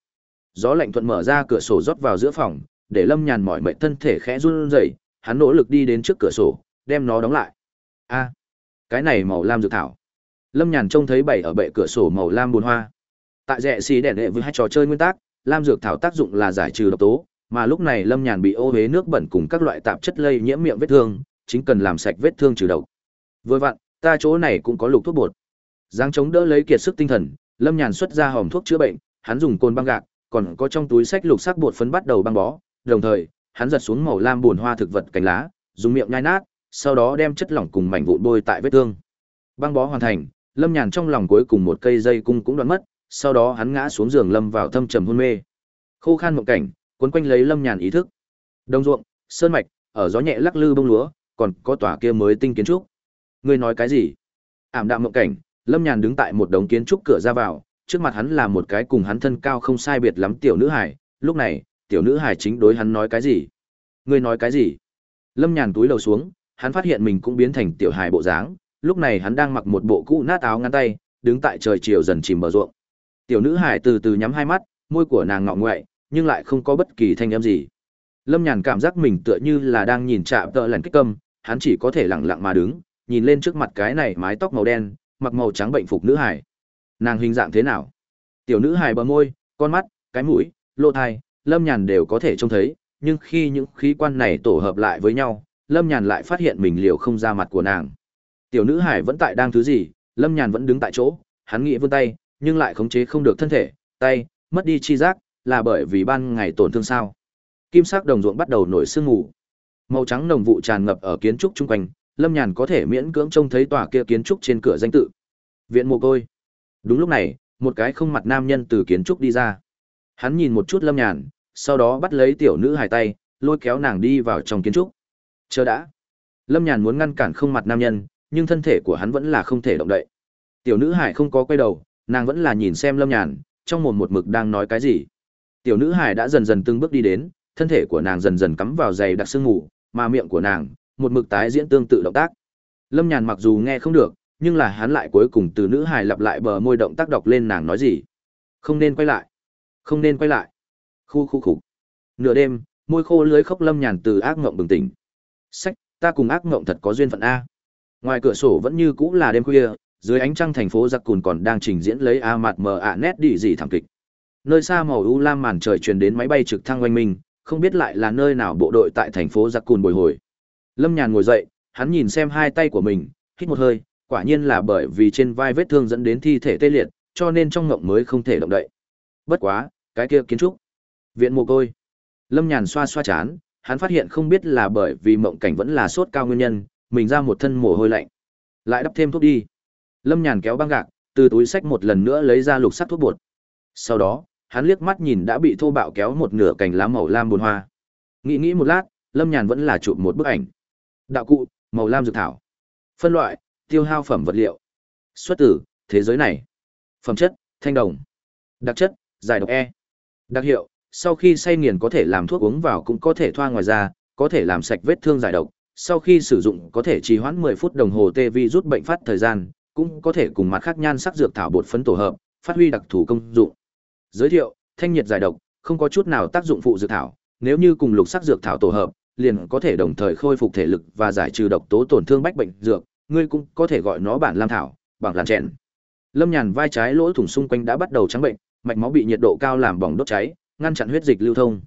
Gió lạnh thuận mở ra cửa sổ rót vào giữa phòng, để Lâm Nhàn mỏi mệt thân thể khẽ run rẩy, hắn nỗ lực đi đến trước cửa sổ, đem nó đóng lại. A, cái này màu lam dược thảo. Lâm Nhàn trông thấy bảy ở bệ cửa sổ màu lam buồn hoa. Tại rẻ xì đèn đệ với hai trò chơi nguyên tắc, lam dược thảo tác dụng là giải trừ độc tố, mà lúc này Lâm Nhàn bị ô uế nước bẩn cùng các loại tạp chất lây nhiễm miệng vết thương, chính cần làm sạch vết thương trừ độc. Vừa vặn, ta chỗ này cũng có lục thuốc bột. Giang chống đỡ lấy kiệt sức tinh thần, Lâm Nhàn xuất ra hòm thuốc chữa bệnh, hắn dùng côn băng gạc, còn có trong túi sách lục sắc bột phấn bắt đầu băng bó, đồng thời, hắn giật xuống màu lam buồn hoa thực vật cánh lá, dùng miệng nhai nát, sau đó đem chất lỏng cùng mảnh vụn bôi tại vết thương. Băng bó hoàn thành, Lâm Nhàn trong lòng cuối cùng một cây dây cung cũng đoạn mất, sau đó hắn ngã xuống giường lâm vào thâm trầm hôn mê. Khô khan mộng cảnh, cuốn quanh lấy Lâm Nhàn ý thức. Đông ruộng, sơn mạch, ở gió nhẹ lắc lư bông lúa, còn có tòa kia mới tinh kiến trúc. Ngươi nói cái gì? Ảm đạm mộng cảnh, Lâm Nhàn đứng tại một đống kiến trúc cửa ra vào, trước mặt hắn là một cái cùng hắn thân cao không sai biệt lắm tiểu nữ hải, lúc này, tiểu nữ hải chính đối hắn nói cái gì? Ngươi nói cái gì? Lâm Nhàn túi lầu xuống, hắn phát hiện mình cũng biến thành tiểu hài bộ dáng, lúc này hắn đang mặc một bộ cũ nát áo ngắn tay, đứng tại trời chiều dần chìm bờ ruộng. Tiểu nữ hải từ từ nhắm hai mắt, môi của nàng ngọ ngoại, nhưng lại không có bất kỳ thanh âm gì. Lâm Nhàn cảm giác mình tựa như là đang nhìn chạm tợ lần kích cầm, hắn chỉ có thể lặng lặng mà đứng, nhìn lên trước mặt cái này mái tóc màu đen, mặc màu trắng bệnh phục nữ hải. Nàng hình dạng thế nào? Tiểu nữ hải bờ môi, con mắt, cái mũi, lỗ tai, Lâm Nhàn đều có thể trông thấy, nhưng khi những khí quan này tổ hợp lại với nhau, Lâm Nhàn lại phát hiện mình liều không ra mặt của nàng. Tiểu nữ hải vẫn tại đang thứ gì, Lâm Nhàn vẫn đứng tại chỗ, hắn nghĩ vươn tay, nhưng lại khống chế không được thân thể, tay, mất đi chi giác, là bởi vì ban ngày tổn thương sao. Kim sắc đồng ruộng bắt đầu nổi sương mù. Màu trắng nồng vụ tràn ngập ở kiến trúc chung quanh, Lâm Nhàn có thể miễn cưỡng trông thấy tòa kia kiến trúc trên cửa danh tự. Viện mồ côi. Đúng lúc này, một cái không mặt nam nhân từ kiến trúc đi ra. Hắn nhìn một chút Lâm Nhàn, sau đó bắt lấy tiểu nữ hài tay, lôi kéo nàng đi vào trong kiến trúc. Chờ đã. Lâm Nhàn muốn ngăn cản không mặt nam nhân, nhưng thân thể của hắn vẫn là không thể động đậy. Tiểu nữ hải không có quay đầu, nàng vẫn là nhìn xem Lâm Nhàn, trong mồm một mực đang nói cái gì. Tiểu nữ hải đã dần dần từng bước đi đến, thân thể của nàng dần dần cắm vào giày đặc sương ngủ, mà miệng của nàng một mực tái diễn tương tự động tác. Lâm Nhàn mặc dù nghe không được, nhưng là hắn lại cuối cùng từ nữ hài lặp lại bờ môi động tác đọc lên nàng nói gì. Không nên quay lại. Không nên quay lại. Khu khu khục. Nửa đêm, môi khô lưới khóc Lâm Nhàn từ ác ngộng bừng tỉnh. Sách, ta cùng ác ngộng thật có duyên phận a. Ngoài cửa sổ vẫn như cũ là đêm khuya, dưới ánh trăng thành phố giặc cùn còn đang trình diễn lấy a mặt mờ ạ nét đi gì thảm kịch. Nơi xa màu u lam màn trời truyền đến máy bay trực thăng oanh minh, không biết lại là nơi nào bộ đội tại thành phố giặc cùn bồi hồi. Lâm Nhàn ngồi dậy, hắn nhìn xem hai tay của mình, hít một hơi, quả nhiên là bởi vì trên vai vết thương dẫn đến thi thể tê liệt, cho nên trong ngộng mới không thể động đậy. Bất quá, cái kia kiến trúc, viện mồ côi. Lâm Nhàn xoa xoa chán, hắn phát hiện không biết là bởi vì mộng cảnh vẫn là sốt cao nguyên nhân, mình ra một thân mồ hôi lạnh. Lại đắp thêm thuốc đi. Lâm Nhàn kéo băng gạc, từ túi sách một lần nữa lấy ra lục sắt thuốc bột. Sau đó, hắn liếc mắt nhìn đã bị thô bạo kéo một nửa cành lá màu lam buồn hoa. Nghĩ nghĩ một lát, Lâm Nhàn vẫn là chụp một bức ảnh. Đạo cụ, màu lam dược thảo. Phân loại, tiêu hao phẩm vật liệu. Xuất tử, thế giới này. Phẩm chất, thanh đồng. Đặc chất, giải độc E. Đặc hiệu, sau khi say nghiền có thể làm thuốc uống vào cũng có thể thoa ngoài da, có thể làm sạch vết thương giải độc, sau khi sử dụng có thể trì hoãn 10 phút đồng hồ tê vi rút bệnh phát thời gian, cũng có thể cùng mặt khác nhan sắc dược thảo bột phấn tổ hợp, phát huy đặc thù công dụng. Giới thiệu, thanh nhiệt giải độc, không có chút nào tác dụng phụ dược thảo, nếu như cùng lục sắc dược thảo tổ hợp, liền có thể đồng thời khôi phục thể lực và giải trừ độc tố tổn thương bách bệnh dược, ngươi cũng có thể gọi nó bản lam thảo, bằng làn chèn. Lâm Nhàn vai trái lỗ thủng xung quanh đã bắt đầu trắng bệnh, mạch máu bị nhiệt độ cao làm bỏng đốt cháy, ngăn chặn huyết dịch lưu thông.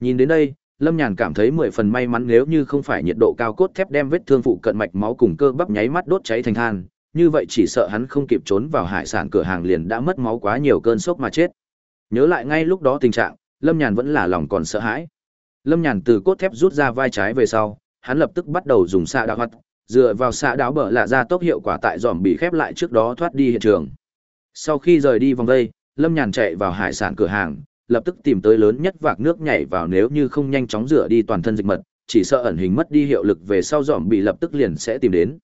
Nhìn đến đây, Lâm Nhàn cảm thấy mười phần may mắn nếu như không phải nhiệt độ cao cốt thép đem vết thương phụ cận mạch máu cùng cơ bắp nháy mắt đốt cháy thành than, như vậy chỉ sợ hắn không kịp trốn vào hải sản cửa hàng liền đã mất máu quá nhiều cơn sốc mà chết. Nhớ lại ngay lúc đó tình trạng, Lâm Nhàn vẫn là lòng còn sợ hãi. Lâm Nhàn từ cốt thép rút ra vai trái về sau, hắn lập tức bắt đầu dùng xạ đạo hoạt, dựa vào xạ đáo bờ lạ ra tốc hiệu quả tại dòm bị khép lại trước đó thoát đi hiện trường. Sau khi rời đi vòng vây, Lâm Nhàn chạy vào hải sản cửa hàng, lập tức tìm tới lớn nhất vạc nước nhảy vào nếu như không nhanh chóng rửa đi toàn thân dịch mật, chỉ sợ ẩn hình mất đi hiệu lực về sau dòm bị lập tức liền sẽ tìm đến.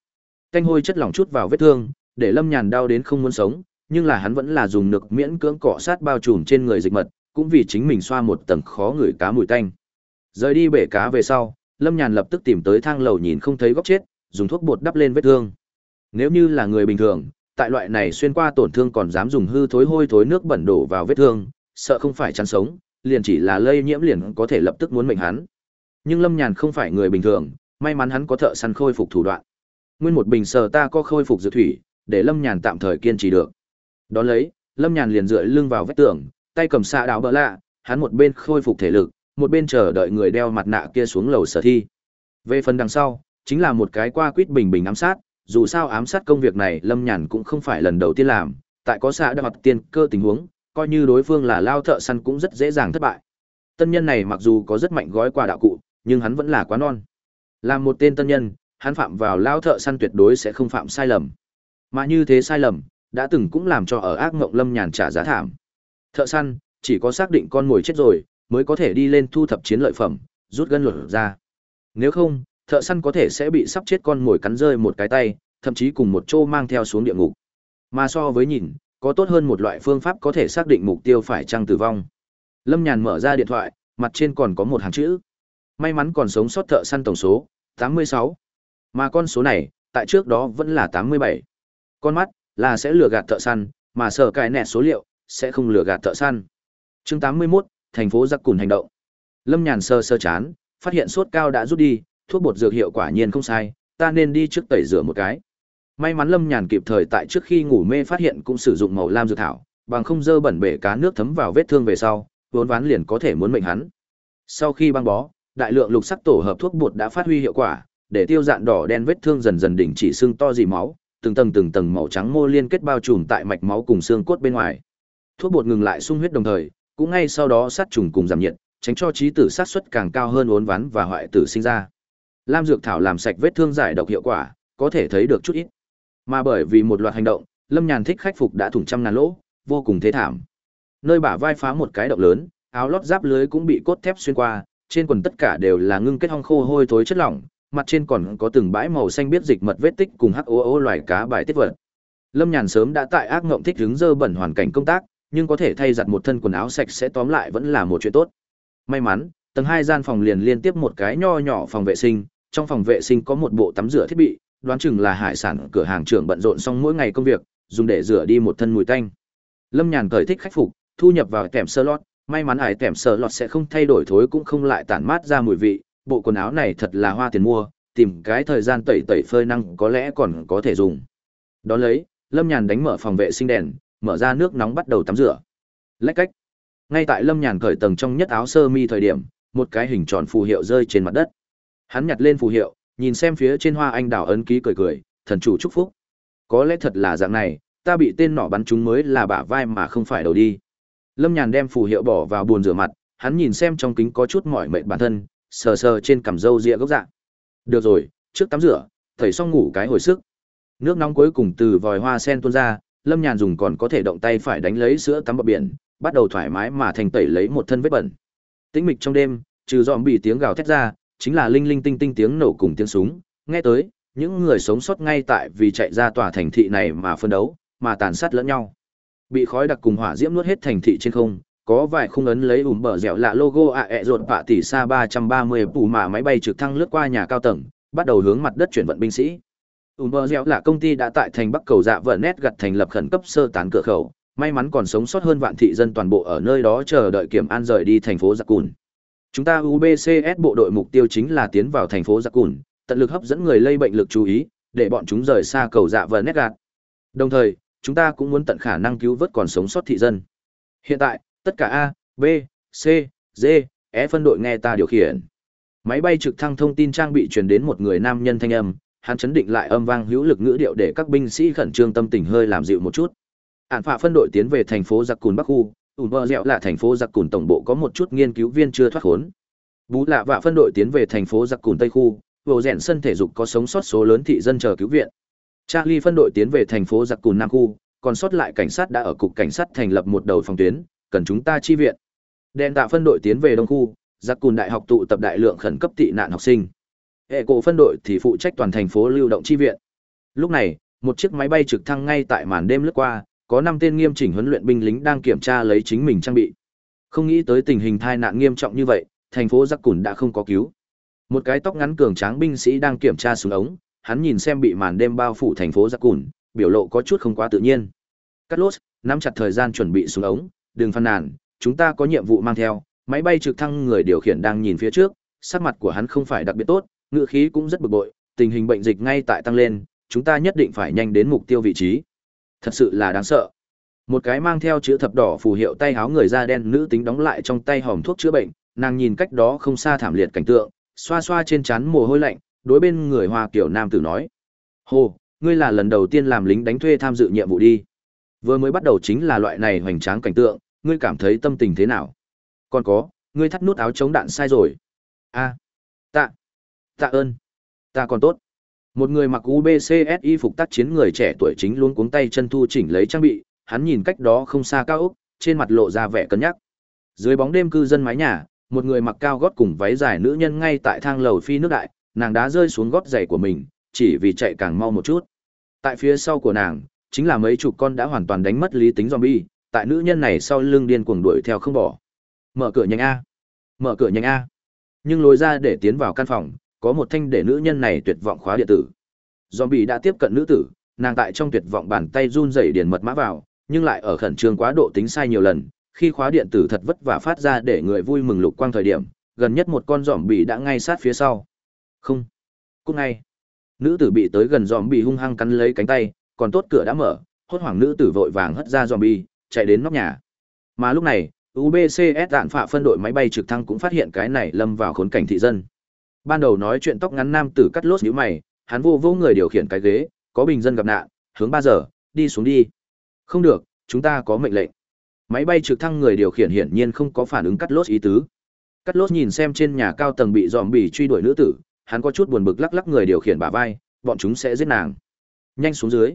Canh hôi chất lỏng chút vào vết thương, để Lâm Nhàn đau đến không muốn sống, nhưng là hắn vẫn là dùng nực miễn cưỡng cọ sát bao trùm trên người dịch mật, cũng vì chính mình xoa một tầng khó ngửi cá mùi tanh. Rời đi bể cá về sau, Lâm Nhàn lập tức tìm tới thang lầu nhìn không thấy góc chết, dùng thuốc bột đắp lên vết thương. Nếu như là người bình thường, tại loại này xuyên qua tổn thương còn dám dùng hư thối hôi thối nước bẩn đổ vào vết thương, sợ không phải chắn sống, liền chỉ là lây nhiễm liền có thể lập tức muốn mệnh hắn. Nhưng Lâm Nhàn không phải người bình thường, may mắn hắn có thợ săn khôi phục thủ đoạn. Nguyên một bình sờ ta có khôi phục dược thủy, để Lâm Nhàn tạm thời kiên trì được. Đón lấy, Lâm Nhàn liền dựa lưng vào vết tường, tay cầm xạ đào bờ lạ, hắn một bên khôi phục thể lực, một bên chờ đợi người đeo mặt nạ kia xuống lầu sở thi. Về phần đằng sau, chính là một cái qua quýt bình bình ám sát, dù sao ám sát công việc này Lâm Nhàn cũng không phải lần đầu tiên làm, tại có xã đã mặt tiên cơ tình huống, coi như đối phương là lao thợ săn cũng rất dễ dàng thất bại. Tân nhân này mặc dù có rất mạnh gói quà đạo cụ, nhưng hắn vẫn là quá non. Làm một tên tân nhân, hắn phạm vào lao thợ săn tuyệt đối sẽ không phạm sai lầm. Mà như thế sai lầm, đã từng cũng làm cho ở ác mộng Lâm Nhàn trả giá thảm. Thợ săn, chỉ có xác định con mồi chết rồi, mới có thể đi lên thu thập chiến lợi phẩm, rút gân lột ra. Nếu không, thợ săn có thể sẽ bị sắp chết con mồi cắn rơi một cái tay, thậm chí cùng một chỗ mang theo xuống địa ngục. Mà so với nhìn, có tốt hơn một loại phương pháp có thể xác định mục tiêu phải chăng tử vong. Lâm Nhàn mở ra điện thoại, mặt trên còn có một hàng chữ. May mắn còn sống sót thợ săn tổng số, 86. Mà con số này, tại trước đó vẫn là 87. Con mắt, là sẽ lừa gạt thợ săn, mà sở cài nẹt số liệu, sẽ không lừa gạt thợ săn. chương 81, thành phố giặc cùn hành động. Lâm Nhàn sơ sơ chán, phát hiện sốt cao đã rút đi, thuốc bột dược hiệu quả nhiên không sai, ta nên đi trước tẩy rửa một cái. May mắn Lâm Nhàn kịp thời tại trước khi ngủ mê phát hiện cũng sử dụng màu lam dược thảo, bằng không dơ bẩn bể cá nước thấm vào vết thương về sau, vốn ván liền có thể muốn mệnh hắn. Sau khi băng bó, đại lượng lục sắc tổ hợp thuốc bột đã phát huy hiệu quả, để tiêu dạn đỏ đen vết thương dần dần đỉnh chỉ xương to dì máu, từng tầng từng tầng màu trắng mô liên kết bao trùm tại mạch máu cùng xương cốt bên ngoài. Thuốc bột ngừng lại sung huyết đồng thời, cũng ngay sau đó sát trùng cùng giảm nhiệt, tránh cho trí tử sát suất càng cao hơn uốn ván và hoại tử sinh ra. Lam dược thảo làm sạch vết thương giải độc hiệu quả, có thể thấy được chút ít. Mà bởi vì một loạt hành động, Lâm Nhàn thích khách phục đã thủng trăm ngàn lỗ, vô cùng thế thảm. Nơi bả vai phá một cái động lớn, áo lót giáp lưới cũng bị cốt thép xuyên qua, trên quần tất cả đều là ngưng kết hong khô hôi thối chất lỏng, mặt trên còn có từng bãi màu xanh biết dịch mật vết tích cùng hắc ô ô loài cá bài tiết vật. Lâm Nhàn sớm đã tại ác ngộng thích hứng dơ bẩn hoàn cảnh công tác, nhưng có thể thay giặt một thân quần áo sạch sẽ tóm lại vẫn là một chuyện tốt. May mắn, tầng hai gian phòng liền liên tiếp một cái nho nhỏ phòng vệ sinh, trong phòng vệ sinh có một bộ tắm rửa thiết bị, đoán chừng là hải sản cửa hàng trưởng bận rộn xong mỗi ngày công việc, dùng để rửa đi một thân mùi tanh. Lâm Nhàn cởi thích khách phục, thu nhập vào tẻm sơ lót, may mắn hải tẻm sơ lót sẽ không thay đổi thối cũng không lại tản mát ra mùi vị, bộ quần áo này thật là hoa tiền mua, tìm cái thời gian tẩy tẩy phơi năng có lẽ còn có thể dùng. Đó lấy, Lâm Nhàn đánh mở phòng vệ sinh đèn, mở ra nước nóng bắt đầu tắm rửa. Lách cách. Ngay tại Lâm Nhàn cởi tầng trong nhất áo sơ mi thời điểm, một cái hình tròn phù hiệu rơi trên mặt đất. Hắn nhặt lên phù hiệu, nhìn xem phía trên hoa anh đào ấn ký cười cười, thần chủ chúc phúc. Có lẽ thật là dạng này, ta bị tên nỏ bắn trúng mới là bả vai mà không phải đầu đi. Lâm Nhàn đem phù hiệu bỏ vào buồn rửa mặt, hắn nhìn xem trong kính có chút mỏi mệt bản thân, sờ sờ trên cằm râu ria gốc dạng. Được rồi, trước tắm rửa, thầy xong ngủ cái hồi sức. Nước nóng cuối cùng từ vòi hoa sen tuôn ra, Lâm Nhàn dùng còn có thể động tay phải đánh lấy sữa tắm bờ biển, bắt đầu thoải mái mà thành tẩy lấy một thân vết bẩn. Tĩnh mịch trong đêm, trừ dòm bị tiếng gào thét ra, chính là linh linh tinh tinh tiếng nổ cùng tiếng súng, nghe tới, những người sống sót ngay tại vì chạy ra tòa thành thị này mà phân đấu, mà tàn sát lẫn nhau. Bị khói đặc cùng hỏa diễm nuốt hết thành thị trên không, có vài khung ấn lấy ủm bờ dẻo lạ logo ạ ẹ ruột bạ tỷ xa 330 phủ mà máy bay trực thăng lướt qua nhà cao tầng, bắt đầu hướng mặt đất chuyển vận binh sĩ ủm dẻo là công ty đã tại thành Bắc cầu dạ vợ nét gặt thành lập khẩn cấp sơ tán cửa khẩu, may mắn còn sống sót hơn vạn thị dân toàn bộ ở nơi đó chờ đợi kiểm an rời đi thành phố Giặc Cùn. Chúng ta UBCS bộ đội mục tiêu chính là tiến vào thành phố Giặc Cùn, tận lực hấp dẫn người lây bệnh lực chú ý, để bọn chúng rời xa cầu dạ vợ nét gạt. Đồng thời, chúng ta cũng muốn tận khả năng cứu vớt còn sống sót thị dân. Hiện tại, tất cả A, B, C, D, E phân đội nghe ta điều khiển. Máy bay trực thăng thông tin trang bị truyền đến một người nam nhân thanh âm, hắn chấn định lại âm vang hữu lực ngữ điệu để các binh sĩ khẩn trương tâm tình hơi làm dịu một chút. Ản phạ phân đội tiến về thành phố Giặc Cùn Bắc Khu, ủn bờ dẻo là thành phố Giặc Cùn tổng bộ có một chút nghiên cứu viên chưa thoát khốn. Bú lạ vạ phân đội tiến về thành phố Giặc Cùn Tây Khu, vô rèn sân thể dục có sống sót số lớn thị dân chờ cứu viện. Charlie phân đội tiến về thành phố Giặc Cùn Nam Khu, còn sót lại cảnh sát đã ở cục cảnh sát thành lập một đầu phòng tuyến, cần chúng ta chi viện. Đèn tạ phân đội tiến về Đông Khu, Giặc Cùn Đại học tụ tập đại lượng khẩn cấp tị nạn học sinh. Hệ cổ phân đội thì phụ trách toàn thành phố lưu động chi viện. Lúc này, một chiếc máy bay trực thăng ngay tại màn đêm lướt qua, có năm tên nghiêm chỉnh huấn luyện binh lính đang kiểm tra lấy chính mình trang bị. Không nghĩ tới tình hình tai nạn nghiêm trọng như vậy, thành phố Giặc Cùn đã không có cứu. Một cái tóc ngắn cường tráng binh sĩ đang kiểm tra súng ống, hắn nhìn xem bị màn đêm bao phủ thành phố Giặc Cùn, biểu lộ có chút không quá tự nhiên. Cắt lốt, nắm chặt thời gian chuẩn bị súng ống, đừng phàn nàn, chúng ta có nhiệm vụ mang theo, máy bay trực thăng người điều khiển đang nhìn phía trước, sắc mặt của hắn không phải đặc biệt tốt, ngựa khí cũng rất bực bội, tình hình bệnh dịch ngay tại tăng lên, chúng ta nhất định phải nhanh đến mục tiêu vị trí. Thật sự là đáng sợ. Một cái mang theo chữ thập đỏ phù hiệu tay áo người da đen nữ tính đóng lại trong tay hòm thuốc chữa bệnh, nàng nhìn cách đó không xa thảm liệt cảnh tượng, xoa xoa trên trán mồ hôi lạnh, đối bên người Hoa Kiều nam tử nói: "Hồ, ngươi là lần đầu tiên làm lính đánh thuê tham dự nhiệm vụ đi. Vừa mới bắt đầu chính là loại này hoành tráng cảnh tượng, ngươi cảm thấy tâm tình thế nào? Còn có, ngươi thắt nút áo chống đạn sai rồi. A, tạ, tạ ơn, ta còn tốt. Một người mặc UBCSI phục tác chiến người trẻ tuổi chính luôn cuống tay chân thu chỉnh lấy trang bị, hắn nhìn cách đó không xa cao úc trên mặt lộ ra vẻ cân nhắc. Dưới bóng đêm cư dân mái nhà, một người mặc cao gót cùng váy dài nữ nhân ngay tại thang lầu phi nước đại, nàng đã rơi xuống gót giày của mình, chỉ vì chạy càng mau một chút. Tại phía sau của nàng, chính là mấy chục con đã hoàn toàn đánh mất lý tính zombie, tại nữ nhân này sau lưng điên cuồng đuổi theo không bỏ. Mở cửa nhanh a. Mở cửa nhanh a. Nhưng lối ra để tiến vào căn phòng, có một thanh để nữ nhân này tuyệt vọng khóa điện tử. Zombie đã tiếp cận nữ tử, nàng tại trong tuyệt vọng bàn tay run rẩy điền mật mã vào, nhưng lại ở khẩn trương quá độ tính sai nhiều lần, khi khóa điện tử thật vất vả phát ra để người vui mừng lục quang thời điểm, gần nhất một con zombie đã ngay sát phía sau. Không. Cút ngay. Nữ tử bị tới gần zombie hung hăng cắn lấy cánh tay, còn tốt cửa đã mở, hốt hoảng nữ tử vội vàng hất ra zombie, chạy đến nóc nhà. Mà lúc này, UBCS đạn phạ phân đội máy bay trực thăng cũng phát hiện cái này lâm vào khốn cảnh thị dân. Ban đầu nói chuyện tóc ngắn nam tử cắt lốt nhíu mày, hắn vô vô người điều khiển cái ghế, có bình dân gặp nạn, hướng 3 giờ, đi xuống đi. Không được, chúng ta có mệnh lệnh. Máy bay trực thăng người điều khiển hiển nhiên không có phản ứng cắt lốt ý tứ. Cắt lốt nhìn xem trên nhà cao tầng bị dòm bỉ truy đuổi nữ tử, hắn có chút buồn bực lắc lắc người điều khiển bả vai, bọn chúng sẽ giết nàng. Nhanh xuống dưới.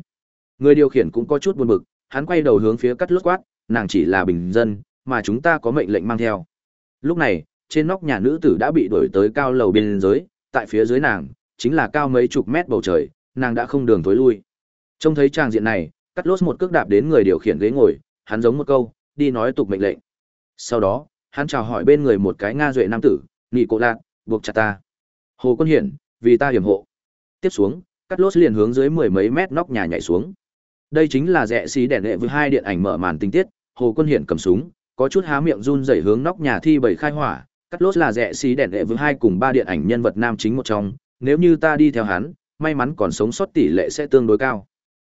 Người điều khiển cũng có chút buồn bực, hắn quay đầu hướng phía cắt lốt quát, nàng chỉ là bình dân, mà chúng ta có mệnh lệnh mang theo. Lúc này, trên nóc nhà nữ tử đã bị đuổi tới cao lầu biên giới, tại phía dưới nàng, chính là cao mấy chục mét bầu trời, nàng đã không đường tối lui. Trông thấy tràng diện này, cắt lốt một cước đạp đến người điều khiển ghế ngồi, hắn giống một câu, đi nói tục mệnh lệnh. Sau đó, hắn chào hỏi bên người một cái nga duệ nam tử, nị cổ lạc, buộc chặt ta. Hồ Quân Hiển, vì ta hiểm hộ. Tiếp xuống, cắt lốt liền hướng dưới mười mấy mét nóc nhà nhảy xuống. Đây chính là rẽ xí đèn lệ với hai điện ảnh mở màn tình tiết, Hồ Quân Hiển cầm súng, có chút há miệng run rẩy hướng nóc nhà thi bảy khai hỏa, cắt lốt là rẽ xí đèn đệ với hai cùng ba điện ảnh nhân vật nam chính một trong, nếu như ta đi theo hắn, may mắn còn sống sót tỷ lệ sẽ tương đối cao.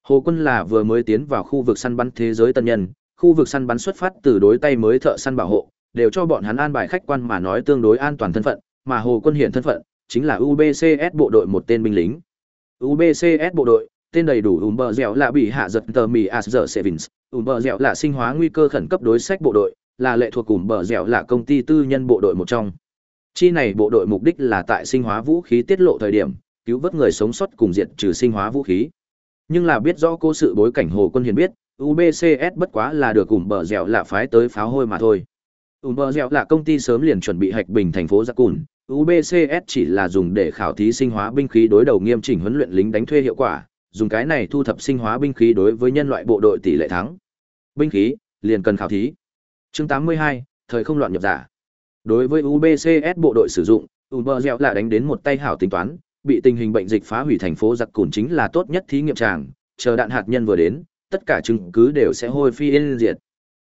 Hồ Quân là vừa mới tiến vào khu vực săn bắn thế giới tân nhân, khu vực săn bắn xuất phát từ đối tay mới thợ săn bảo hộ, đều cho bọn hắn an bài khách quan mà nói tương đối an toàn thân phận, mà Hồ Quân hiện thân phận chính là UBCS bộ đội một tên binh lính. UBCS bộ đội, tên đầy đủ Umber Dẻo là bị hạ giật tờ mì Asger Sevins, Umber Dẻo là sinh hóa nguy cơ khẩn cấp đối sách bộ đội, là lệ thuộc cùng Bờ Dẻo là công ty tư nhân bộ đội một trong. Chi này bộ đội mục đích là tại sinh hóa vũ khí tiết lộ thời điểm, cứu vớt người sống sót cùng diệt trừ sinh hóa vũ khí. Nhưng là biết rõ cô sự bối cảnh Hồ Quân Hiền biết, UBCS bất quá là được cùng bờ dẻo là phái tới pháo hôi mà thôi. Cùng bờ dẻo là công ty sớm liền chuẩn bị hạch bình thành phố Giặc Cùn, UBCS chỉ là dùng để khảo thí sinh hóa binh khí đối đầu nghiêm chỉnh huấn luyện lính đánh thuê hiệu quả, dùng cái này thu thập sinh hóa binh khí đối với nhân loại bộ đội tỷ lệ thắng. Binh khí liền cần khảo thí. Chương 82, thời không loạn nhập giả. Đối với UBCS bộ đội sử dụng, Uber dẻo là đánh đến một tay hảo tính toán, bị tình hình bệnh dịch phá hủy thành phố giặc cùn chính là tốt nhất thí nghiệm tràng, chờ đạn hạt nhân vừa đến, tất cả chứng cứ đều sẽ hôi phi yên diệt.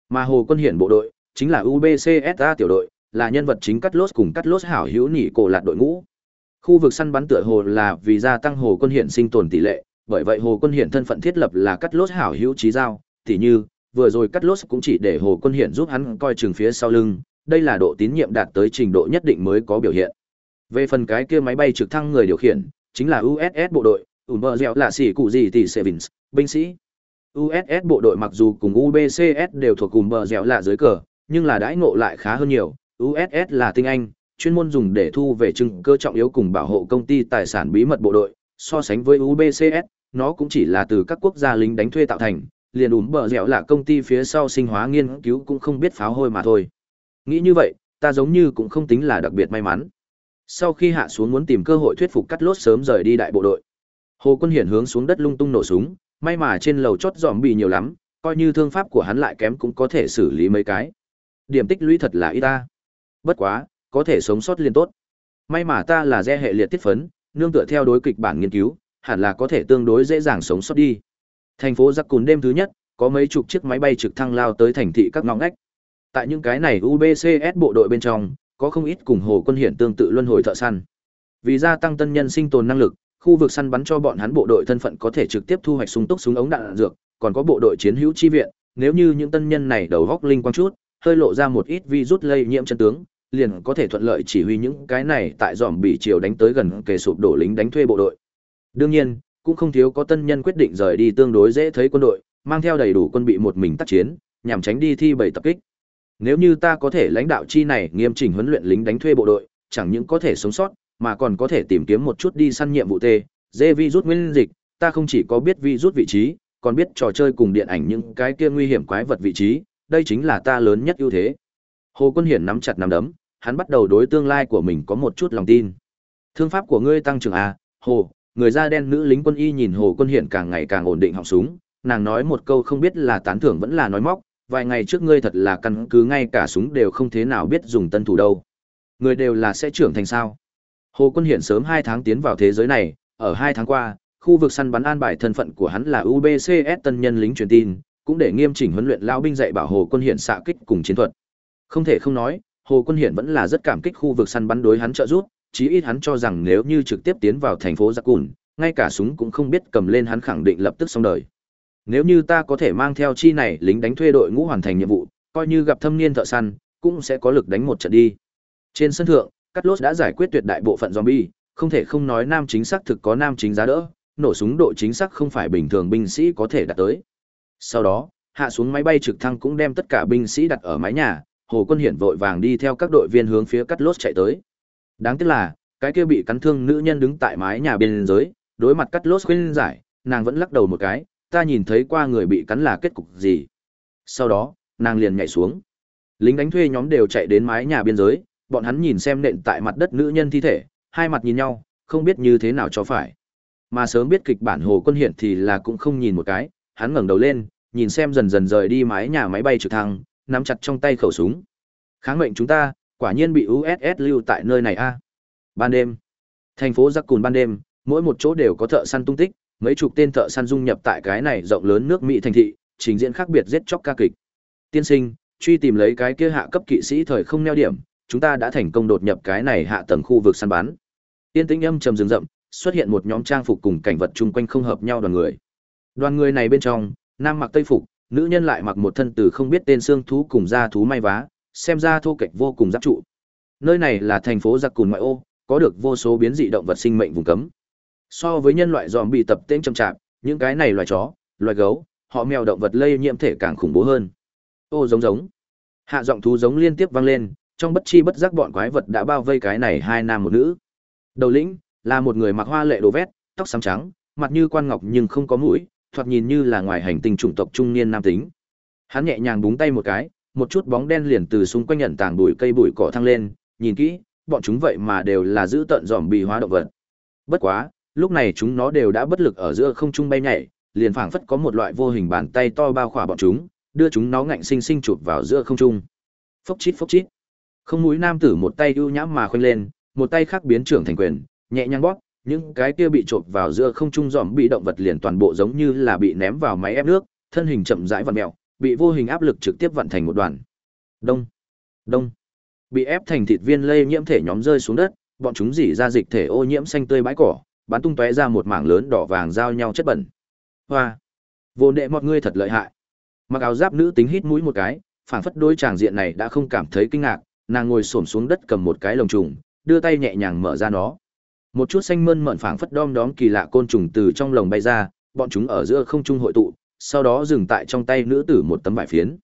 Mà Hồ Quân Hiển bộ đội, chính là UBCSA tiểu đội, là nhân vật chính cắt lốt cùng cắt lốt hảo hữu nhị cổ lạt đội ngũ. Khu vực săn bắn tựa hồ là vì gia tăng Hồ Quân Hiển sinh tồn tỷ lệ, bởi vậy Hồ Quân Hiển thân phận thiết lập là cắt lốt hảo hữu trí giao, tỉ như, vừa rồi cắt lốt cũng chỉ để Hồ Quân Hiển giúp hắn coi chừng phía sau lưng, đây là độ tín nhiệm đạt tới trình độ nhất định mới có biểu hiện. Về phần cái kia máy bay trực thăng người điều khiển, Chính là USS bộ đội, ủn là xỉ cụ gì tỷ Sevins, binh sĩ. USS bộ đội mặc dù cùng UBCS đều thuộc cùng bờ dẻo là dưới cờ, nhưng là đãi ngộ lại khá hơn nhiều. USS là tinh anh, chuyên môn dùng để thu về chứng cơ trọng yếu cùng bảo hộ công ty tài sản bí mật bộ đội, so sánh với UBCS, nó cũng chỉ là từ các quốc gia lính đánh thuê tạo thành, liền ủm bờ dẻo là công ty phía sau sinh hóa nghiên cứu cũng không biết pháo hôi mà thôi. Nghĩ như vậy, ta giống như cũng không tính là đặc biệt may mắn. Sau khi hạ xuống muốn tìm cơ hội thuyết phục cắt lốt sớm rời đi đại bộ đội. Hồ Quân Hiển hướng xuống đất lung tung nổ súng, may mà trên lầu chót dòm bị nhiều lắm, coi như thương pháp của hắn lại kém cũng có thể xử lý mấy cái. Điểm tích lũy thật là ít ta. Bất quá, có thể sống sót liên tốt. May mà ta là re hệ liệt tiết phấn, nương tựa theo đối kịch bản nghiên cứu, hẳn là có thể tương đối dễ dàng sống sót đi. Thành phố giặc cùn đêm thứ nhất, có mấy chục chiếc máy bay trực thăng lao tới thành thị các ngõ ngách. Tại những cái này UBCS bộ đội bên trong, có không ít cùng Hồ Quân Hiển tương tự luân hồi thợ săn. Vì gia tăng tân nhân sinh tồn năng lực, khu vực săn bắn cho bọn hắn bộ đội thân phận có thể trực tiếp thu hoạch súng túc súng ống đạn, đạn dược, còn có bộ đội chiến hữu chi viện, nếu như những tân nhân này đầu góc linh quang chút, hơi lộ ra một ít virus lây nhiễm chân tướng, liền có thể thuận lợi chỉ huy những cái này tại dòm bị chiều đánh tới gần kề sụp đổ lính đánh thuê bộ đội. Đương nhiên, cũng không thiếu có tân nhân quyết định rời đi tương đối dễ thấy quân đội, mang theo đầy đủ quân bị một mình tác chiến, nhằm tránh đi thi bảy tập kích. Nếu như ta có thể lãnh đạo chi này nghiêm chỉnh huấn luyện lính đánh thuê bộ đội, chẳng những có thể sống sót, mà còn có thể tìm kiếm một chút đi săn nhiệm vụ T, dê rút nguyên dịch, ta không chỉ có biết vi rút vị trí, còn biết trò chơi cùng điện ảnh những cái kia nguy hiểm quái vật vị trí, đây chính là ta lớn nhất ưu thế. Hồ Quân Hiển nắm chặt nắm đấm, hắn bắt đầu đối tương lai của mình có một chút lòng tin. Thương pháp của ngươi tăng trưởng à, Hồ, người da đen nữ lính quân y nhìn Hồ Quân Hiển càng ngày càng ổn định họng súng, nàng nói một câu không biết là tán thưởng vẫn là nói móc, vài ngày trước ngươi thật là căn cứ ngay cả súng đều không thế nào biết dùng tân thủ đâu. Người đều là sẽ trưởng thành sao. Hồ Quân Hiển sớm hai tháng tiến vào thế giới này, ở hai tháng qua, khu vực săn bắn an bài thân phận của hắn là UBCS tân nhân lính truyền tin, cũng để nghiêm chỉnh huấn luyện lão binh dạy bảo Hồ Quân Hiển xạ kích cùng chiến thuật. Không thể không nói, Hồ Quân Hiển vẫn là rất cảm kích khu vực săn bắn đối hắn trợ giúp, chí ít hắn cho rằng nếu như trực tiếp tiến vào thành phố Giặc Cùn, ngay cả súng cũng không biết cầm lên hắn khẳng định lập tức xong đời. Nếu như ta có thể mang theo chi này lính đánh thuê đội ngũ hoàn thành nhiệm vụ, coi như gặp thâm niên thợ săn, cũng sẽ có lực đánh một trận đi. Trên sân thượng, Cắt Lốt đã giải quyết tuyệt đại bộ phận zombie, không thể không nói nam chính xác thực có nam chính giá đỡ, nổ súng độ chính xác không phải bình thường binh sĩ có thể đạt tới. Sau đó, hạ xuống máy bay trực thăng cũng đem tất cả binh sĩ đặt ở mái nhà, Hồ Quân Hiển vội vàng đi theo các đội viên hướng phía Cắt Lốt chạy tới. Đáng tiếc là, cái kia bị cắn thương nữ nhân đứng tại mái nhà bên dưới, đối mặt Cắt Lốt khuyên giải, nàng vẫn lắc đầu một cái, ta nhìn thấy qua người bị cắn là kết cục gì. Sau đó, nàng liền nhảy xuống. Lính đánh thuê nhóm đều chạy đến mái nhà biên giới, bọn hắn nhìn xem nện tại mặt đất nữ nhân thi thể, hai mặt nhìn nhau, không biết như thế nào cho phải. Mà sớm biết kịch bản Hồ Quân Hiển thì là cũng không nhìn một cái, hắn ngẩng đầu lên, nhìn xem dần dần rời đi mái nhà máy bay trực thăng, nắm chặt trong tay khẩu súng. Kháng mệnh chúng ta, quả nhiên bị USS lưu tại nơi này a. Ban đêm, thành phố Giặc Cùn ban đêm, mỗi một chỗ đều có thợ săn tung tích, mấy chục tên thợ săn dung nhập tại cái này rộng lớn nước Mỹ thành thị, trình diễn khác biệt giết chóc ca kịch. Tiên sinh, truy tìm lấy cái kia hạ cấp kỵ sĩ thời không neo điểm, chúng ta đã thành công đột nhập cái này hạ tầng khu vực săn bắn. Tiên tĩnh âm trầm rừng rậm, xuất hiện một nhóm trang phục cùng cảnh vật chung quanh không hợp nhau đoàn người. Đoàn người này bên trong, nam mặc tây phục, nữ nhân lại mặc một thân từ không biết tên xương thú cùng da thú may vá, xem ra thô kệch vô cùng giáp trụ. Nơi này là thành phố giặc cùn ngoại ô, có được vô số biến dị động vật sinh mệnh vùng cấm. So với nhân loại dòm bị tập tên chậm chạp, những cái này loài chó, loài gấu, họ mèo động vật lây nhiễm thể càng khủng bố hơn. Ô giống giống. Hạ giọng thú giống liên tiếp vang lên, trong bất chi bất giác bọn quái vật đã bao vây cái này hai nam một nữ. Đầu lĩnh là một người mặc hoa lệ đồ vét, tóc xám trắng, mặt như quan ngọc nhưng không có mũi, thoạt nhìn như là ngoài hành tinh chủng tộc trung niên nam tính. Hắn nhẹ nhàng búng tay một cái, một chút bóng đen liền từ xung quanh nhận tàng bụi cây bụi cỏ thăng lên, nhìn kỹ, bọn chúng vậy mà đều là giữ tận dòm bị hóa động vật. Bất quá, lúc này chúng nó đều đã bất lực ở giữa không trung bay nhảy, liền phảng phất có một loại vô hình bàn tay to bao khỏa bọn chúng, đưa chúng nó ngạnh sinh sinh chụp vào giữa không trung. Phốc chít phốc chít. Không mũi nam tử một tay ưu nhãm mà khoanh lên, một tay khác biến trưởng thành quyền, nhẹ nhàng bóp, những cái kia bị chộp vào giữa không trung dòm bị động vật liền toàn bộ giống như là bị ném vào máy ép nước, thân hình chậm rãi vặn mèo, bị vô hình áp lực trực tiếp vặn thành một đoàn. Đông, đông. Bị ép thành thịt viên lây nhiễm thể nhóm rơi xuống đất, bọn chúng dỉ ra dịch thể ô nhiễm xanh tươi bãi cỏ, bắn tung tóe ra một mảng lớn đỏ vàng giao nhau chất bẩn. Hoa, vô đệ một ngươi thật lợi hại. Mặc áo giáp nữ tính hít mũi một cái, phảng phất đôi chàng diện này đã không cảm thấy kinh ngạc, nàng ngồi xổm xuống đất cầm một cái lồng trùng, đưa tay nhẹ nhàng mở ra nó Một chút xanh mơn mởn phảng phất đom đóm kỳ lạ côn trùng từ trong lồng bay ra, bọn chúng ở giữa không trung hội tụ, sau đó dừng tại trong tay nữ tử một tấm vải phiến.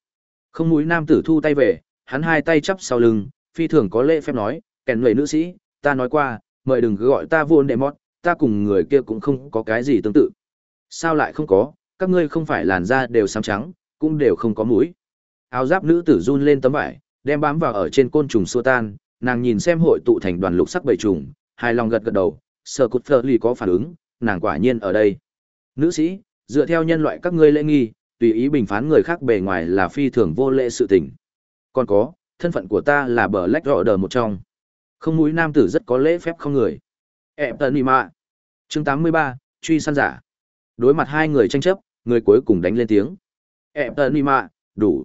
Không mũi nam tử thu tay về, hắn hai tay chắp sau lưng, phi thường có lễ phép nói, kèn người nữ sĩ, ta nói qua, mời đừng cứ gọi ta vuôn đệ mót, ta cùng người kia cũng không có cái gì tương tự. Sao lại không có, các ngươi không phải làn da đều xám trắng, cũng đều không có mũi. Áo giáp nữ tử run lên tấm vải, đem bám vào ở trên côn trùng xua tan, nàng nhìn xem hội tụ thành đoàn lục sắc bầy trùng, hài lòng gật gật đầu, sở cụt phở lì có phản ứng, nàng quả nhiên ở đây. Nữ sĩ, dựa theo nhân loại các ngươi lễ nghi, tùy ý bình phán người khác bề ngoài là phi thường vô lễ sự tình. Còn có, thân phận của ta là bờ lách rõ đờ một trong. Không mũi nam tử rất có lễ phép không người. Ép tần mạ. Chương 83, truy săn giả. Đối mặt hai người tranh chấp, người cuối cùng đánh lên tiếng. Ép tần mạ, đủ.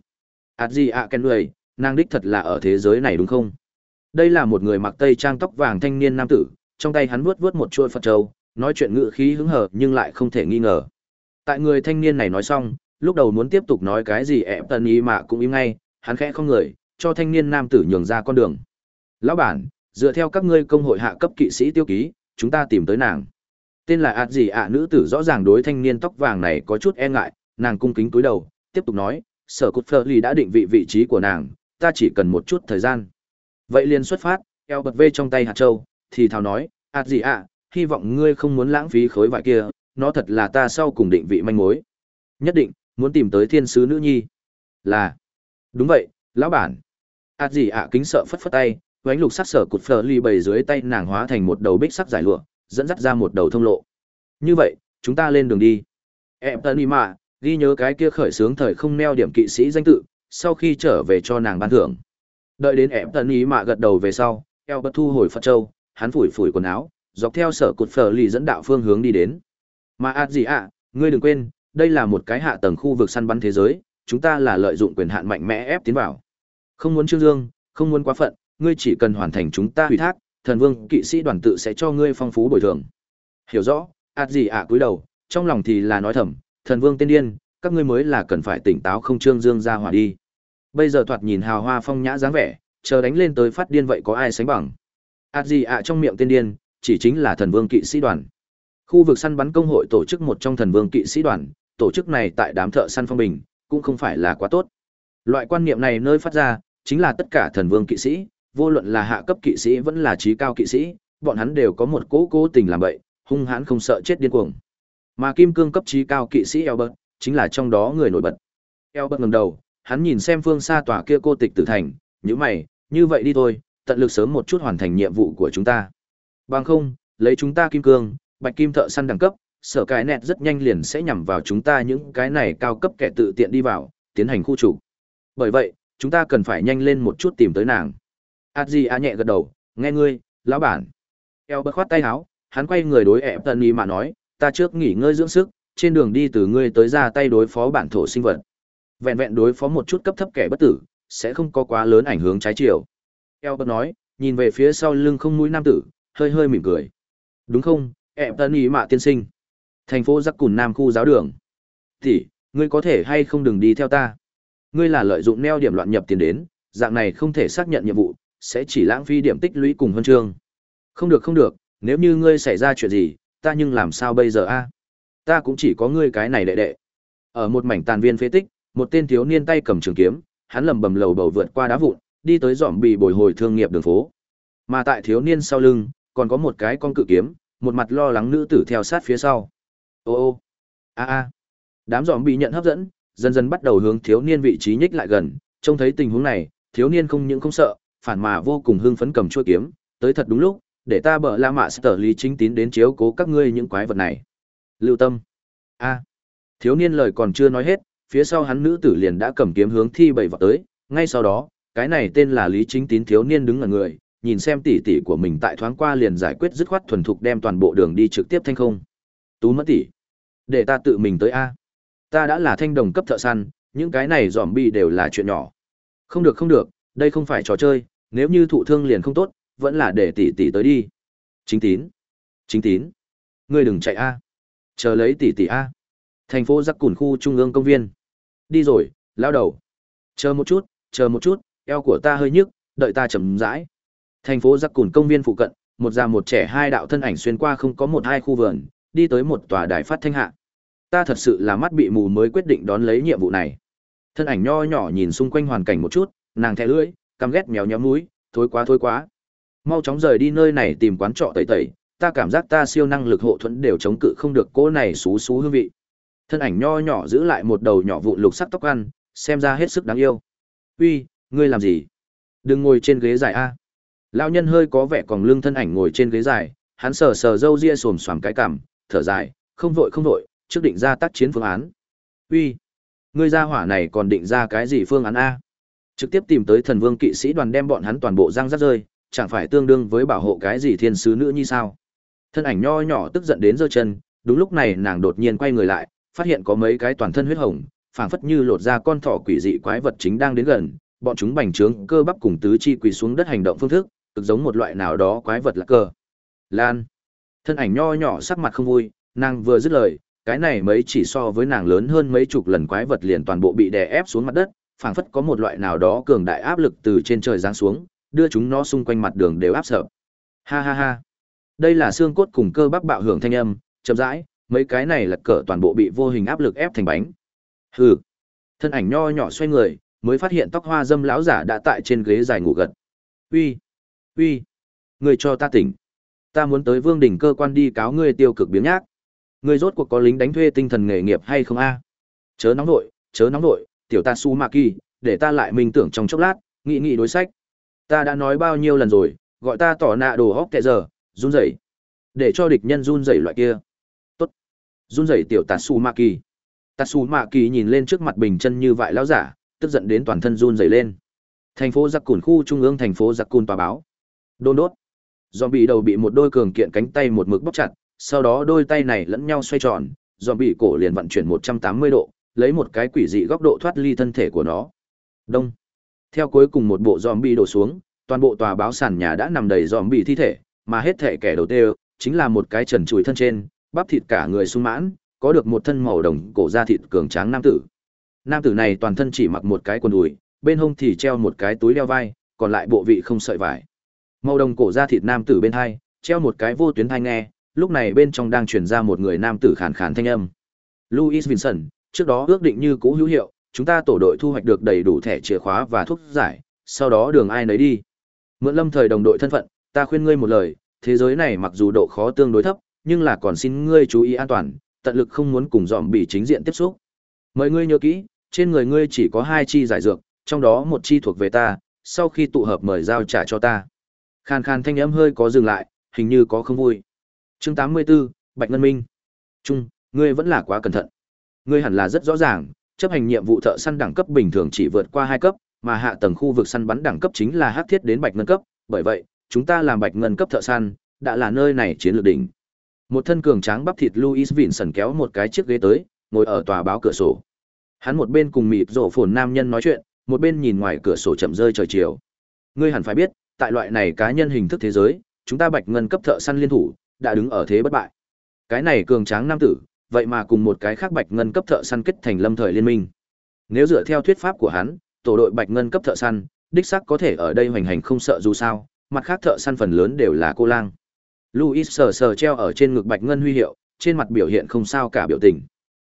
Ảt gì ạ kèn người, nàng đích thật là ở thế giới này đúng không? Đây là một người mặc tây trang tóc vàng thanh niên nam tử, trong tay hắn vuốt vuốt một chuôi Phật châu, nói chuyện ngựa khí hứng hở nhưng lại không thể nghi ngờ. Tại người thanh niên này nói xong, lúc đầu muốn tiếp tục nói cái gì ẹp tần ý mà cũng im ngay, hắn khẽ không người, cho thanh niên nam tử nhường ra con đường. Lão bản, dựa theo các ngươi công hội hạ cấp kỵ sĩ tiêu ký, chúng ta tìm tới nàng. Tên là ạt gì ạ nữ tử rõ ràng đối thanh niên tóc vàng này có chút e ngại, nàng cung kính cúi đầu, tiếp tục nói, sở cốt phơ ly đã định vị vị trí của nàng, ta chỉ cần một chút thời gian. Vậy liền xuất phát, eo bật vê trong tay hạt châu, thì thào nói, ạt gì ạ, hy vọng ngươi không muốn lãng phí khối vải kia, nó thật là ta sau cùng định vị manh mối. Nhất định, muốn tìm tới thiên sứ nữ nhi. Là. Đúng vậy, lão bản. ạt gì ạ à, kính sợ phất phất tay, ánh lục sắc sở cụt phở ly bầy dưới tay nàng hóa thành một đầu bích sắc giải lụa, dẫn dắt ra một đầu thông lộ. Như vậy, chúng ta lên đường đi. Em tân mà, ghi nhớ cái kia khởi sướng thời không neo điểm kỵ sĩ danh tự, sau khi trở về cho nàng ban thưởng. Đợi đến em tân ý mà gật đầu về sau, eo bất thu hồi Phật Châu, hắn phủi phủi quần áo, dọc theo sở cụt phở lì dẫn đạo phương hướng đi đến. Mà ạt gì ạ, ngươi đừng quên, đây là một cái hạ tầng khu vực săn bắn thế giới, chúng ta là lợi dụng quyền hạn mạnh mẽ ép tiến vào. Không muốn trương dương, không muốn quá phận, ngươi chỉ cần hoàn thành chúng ta ủy thác, thần vương kỵ sĩ đoàn tự sẽ cho ngươi phong phú bồi thường. Hiểu rõ, ạt gì ạ cúi đầu, trong lòng thì là nói thầm, thần vương tên điên, các ngươi mới là cần phải tỉnh táo không trương dương ra hỏa đi. Bây giờ thoạt nhìn hào hoa phong nhã dáng vẻ, chờ đánh lên tới phát điên vậy có ai sánh bằng. ạt gì ạ trong miệng tên điên, chỉ chính là thần vương kỵ sĩ đoàn. Khu vực săn bắn công hội tổ chức một trong thần vương kỵ sĩ đoàn, tổ chức này tại đám thợ săn phong bình, cũng không phải là quá tốt. Loại quan niệm này nơi phát ra, chính là tất cả thần vương kỵ sĩ, vô luận là hạ cấp kỵ sĩ vẫn là trí cao kỵ sĩ, bọn hắn đều có một cố cố tình làm vậy, hung hãn không sợ chết điên cuồng. Mà kim cương cấp trí cao kỵ sĩ Elbert chính là trong đó người nổi bật. Elbert ngẩng đầu, hắn nhìn xem phương xa tòa kia cô tịch tử thành, như mày, như vậy đi thôi, tận lực sớm một chút hoàn thành nhiệm vụ của chúng ta. Bằng không, lấy chúng ta kim cương, bạch kim thợ săn đẳng cấp, sở cái nẹt rất nhanh liền sẽ nhằm vào chúng ta những cái này cao cấp kẻ tự tiện đi vào, tiến hành khu trục. Bởi vậy, chúng ta cần phải nhanh lên một chút tìm tới nàng. Adji a nhẹ gật đầu, nghe ngươi, lão bản. Eo bật khoát tay áo, hắn quay người đối ẹp tần mà nói, ta trước nghỉ ngơi dưỡng sức, trên đường đi từ ngươi tới ra tay đối phó bản thổ sinh vật. Vẹn vẹn đối phó một chút cấp thấp kẻ bất tử, sẽ không có quá lớn ảnh hưởng trái chiều. Eo bật nói, nhìn về phía sau lưng không mũi nam tử, hơi hơi mỉm cười. Đúng không, ẹp tân ý mạ tiên sinh. Thành phố Giắc Cùn Nam khu giáo đường. Thì, ngươi có thể hay không đừng đi theo ta. Ngươi là lợi dụng neo điểm loạn nhập tiền đến, dạng này không thể xác nhận nhiệm vụ, sẽ chỉ lãng phí điểm tích lũy cùng huân chương. Không được không được, nếu như ngươi xảy ra chuyện gì, ta nhưng làm sao bây giờ a? Ta cũng chỉ có ngươi cái này đệ đệ. Ở một mảnh tàn viên phế tích, một tên thiếu niên tay cầm trường kiếm, hắn lầm bầm lầu bầu vượt qua đá vụn, đi tới dọn bị bồi hồi thương nghiệp đường phố. Mà tại thiếu niên sau lưng, còn có một cái con cự kiếm, một mặt lo lắng nữ tử theo sát phía sau. Ô ô, a a. Đám giòm bị nhận hấp dẫn, dần dần bắt đầu hướng thiếu niên vị trí nhích lại gần, trông thấy tình huống này, thiếu niên không những không sợ, phản mà vô cùng hưng phấn cầm chuôi kiếm, tới thật đúng lúc, để ta bợ la mạ sở lý chính tín đến chiếu cố các ngươi những quái vật này. Lưu tâm. A. Thiếu niên lời còn chưa nói hết, phía sau hắn nữ tử liền đã cầm kiếm hướng thi bảy vọt tới, ngay sau đó, cái này tên là Lý Chính Tín thiếu niên đứng ở người, nhìn xem tỷ tỷ của mình tại thoáng qua liền giải quyết dứt khoát thuần thục đem toàn bộ đường đi trực tiếp thanh không. Tú mất tỷ, để ta tự mình tới a. Ta đã là thanh đồng cấp thợ săn, những cái này dòm bi đều là chuyện nhỏ. Không được không được, đây không phải trò chơi, nếu như thụ thương liền không tốt, vẫn là để tỷ tỷ tới đi. Chính tín, chính tín, ngươi đừng chạy a, chờ lấy tỷ tỷ a. Thành phố Giắc Cùn khu trung ương công viên. Đi rồi, lao đầu. Chờ một chút, chờ một chút, eo của ta hơi nhức, đợi ta chậm rãi. Thành phố Giặc Cùn công viên phụ cận, một già một trẻ hai đạo thân ảnh xuyên qua không có một hai khu vườn, đi tới một tòa đài phát thanh hạ. Ta thật sự là mắt bị mù mới quyết định đón lấy nhiệm vụ này. Thân ảnh nho nhỏ nhìn xung quanh hoàn cảnh một chút, nàng thè lưỡi, căm ghét mèo nhéo mũi, thối quá thối quá. Mau chóng rời đi nơi này tìm quán trọ tẩy tẩy, ta cảm giác ta siêu năng lực hộ thuẫn đều chống cự không được cô này xú xú hương vị. Thân ảnh nho nhỏ giữ lại một đầu nhỏ vụn lục sắc tóc ăn, xem ra hết sức đáng yêu. Uy, ngươi làm gì? Đừng ngồi trên ghế dài a. Lão nhân hơi có vẻ còn lưng thân ảnh ngồi trên ghế dài, hắn sờ sờ râu ria xồm xoàm cái cằm, thở dài, không vội không vội, trước định ra tác chiến phương án. Uy, ngươi ra hỏa này còn định ra cái gì phương án a? Trực tiếp tìm tới thần vương kỵ sĩ đoàn đem bọn hắn toàn bộ răng rắc rơi, chẳng phải tương đương với bảo hộ cái gì thiên sứ nữ như sao? Thân ảnh nho nhỏ tức giận đến giơ chân, đúng lúc này nàng đột nhiên quay người lại, phát hiện có mấy cái toàn thân huyết hồng, phảng phất như lột ra con thỏ quỷ dị quái vật chính đang đến gần, bọn chúng bành trướng cơ bắp cùng tứ chi quỳ xuống đất hành động phương thức, cực giống một loại nào đó quái vật lạc cờ. Lan. Thân ảnh nho nhỏ sắc mặt không vui, nàng vừa dứt lời, cái này mấy chỉ so với nàng lớn hơn mấy chục lần quái vật liền toàn bộ bị đè ép xuống mặt đất, phảng phất có một loại nào đó cường đại áp lực từ trên trời giáng xuống, đưa chúng nó xung quanh mặt đường đều áp sợ. Ha ha ha. Đây là xương cốt cùng cơ bắp bạo hưởng thanh âm, chậm rãi, mấy cái này lật cờ toàn bộ bị vô hình áp lực ép thành bánh. Hừ. Thân ảnh nho nhỏ xoay người, mới phát hiện tóc hoa dâm lão giả đã tại trên ghế dài ngủ gật. Uy, uy, người cho ta tỉnh. Ta muốn tới Vương đỉnh cơ quan đi cáo ngươi tiêu cực biếng nhác. Ngươi rốt cuộc có lính đánh thuê tinh thần nghề nghiệp hay không a? Chớ nóng nội, chớ nóng nội, tiểu ta su maki, để ta lại minh tưởng trong chốc lát, nghĩ nghĩ đối sách. Ta đã nói bao nhiêu lần rồi, gọi ta tỏ nạ đồ hóc kệ giờ, run rẩy. Để cho địch nhân run rẩy loại kia. Tốt. Run rẩy tiểu Tatsumaki. Tatsumaki nhìn lên trước mặt bình chân như vậy lão giả, tức giận đến toàn thân run rẩy lên. Thành phố Giặc Cùn khu trung ương thành phố Giặc Cùn tòa báo. Đôn đốt. Zombie đầu bị một đôi cường kiện cánh tay một mực bóp chặt, sau đó đôi tay này lẫn nhau xoay tròn, zombie cổ liền vận chuyển 180 độ, lấy một cái quỷ dị góc độ thoát ly thân thể của nó. Đông. Theo cuối cùng một bộ zombie đổ xuống, toàn bộ tòa báo sàn nhà đã nằm đầy zombie thi thể, mà hết thể kẻ đầu tiên chính là một cái trần trụi thân trên, bắp thịt cả người sung mãn, có được một thân màu đồng cổ da thịt cường tráng nam tử. Nam tử này toàn thân chỉ mặc một cái quần đùi, bên hông thì treo một cái túi đeo vai, còn lại bộ vị không sợi vải. Màu đồng cổ da thịt nam tử bên hai, treo một cái vô tuyến thai nghe, lúc này bên trong đang truyền ra một người nam tử khàn khàn thanh âm. Louis vinson trước đó ước định như cũ hữu hiệu, chúng ta tổ đội thu hoạch được đầy đủ thẻ chìa khóa và thuốc giải, sau đó đường ai nấy đi. Mượn lâm thời đồng đội thân phận, ta khuyên ngươi một lời, thế giới này mặc dù độ khó tương đối thấp, nhưng là còn xin ngươi chú ý an toàn, tận lực không muốn cùng dòm bị chính diện tiếp xúc. Mời ngươi nhớ kỹ, trên người ngươi chỉ có hai chi giải dược, trong đó một chi thuộc về ta, sau khi tụ hợp mời giao trả cho ta. Khan khan thanh âm hơi có dừng lại, hình như có không vui. Chương 84, Bạch Ngân Minh. Trung, ngươi vẫn là quá cẩn thận. Ngươi hẳn là rất rõ ràng, chấp hành nhiệm vụ thợ săn đẳng cấp bình thường chỉ vượt qua hai cấp, mà hạ tầng khu vực săn bắn đẳng cấp chính là hắc thiết đến bạch ngân cấp, bởi vậy, chúng ta làm bạch ngân cấp thợ săn, đã là nơi này chiến lược đỉnh. Một thân cường tráng bắp thịt Louis sần kéo một cái chiếc ghế tới, ngồi ở tòa báo cửa sổ. Hắn một bên cùng mịt rổ phồn nam nhân nói chuyện, một bên nhìn ngoài cửa sổ chậm rơi trời chiều. Ngươi hẳn phải biết, tại loại này cá nhân hình thức thế giới, chúng ta bạch ngân cấp thợ săn liên thủ, đã đứng ở thế bất bại. Cái này cường tráng nam tử, vậy mà cùng một cái khác bạch ngân cấp thợ săn kết thành lâm thời liên minh. Nếu dựa theo thuyết pháp của hắn, tổ đội bạch ngân cấp thợ săn, đích xác có thể ở đây hoành hành không sợ dù sao, mặt khác thợ săn phần lớn đều là cô lang. Louis sờ sờ treo ở trên ngực bạch ngân huy hiệu, trên mặt biểu hiện không sao cả biểu tình.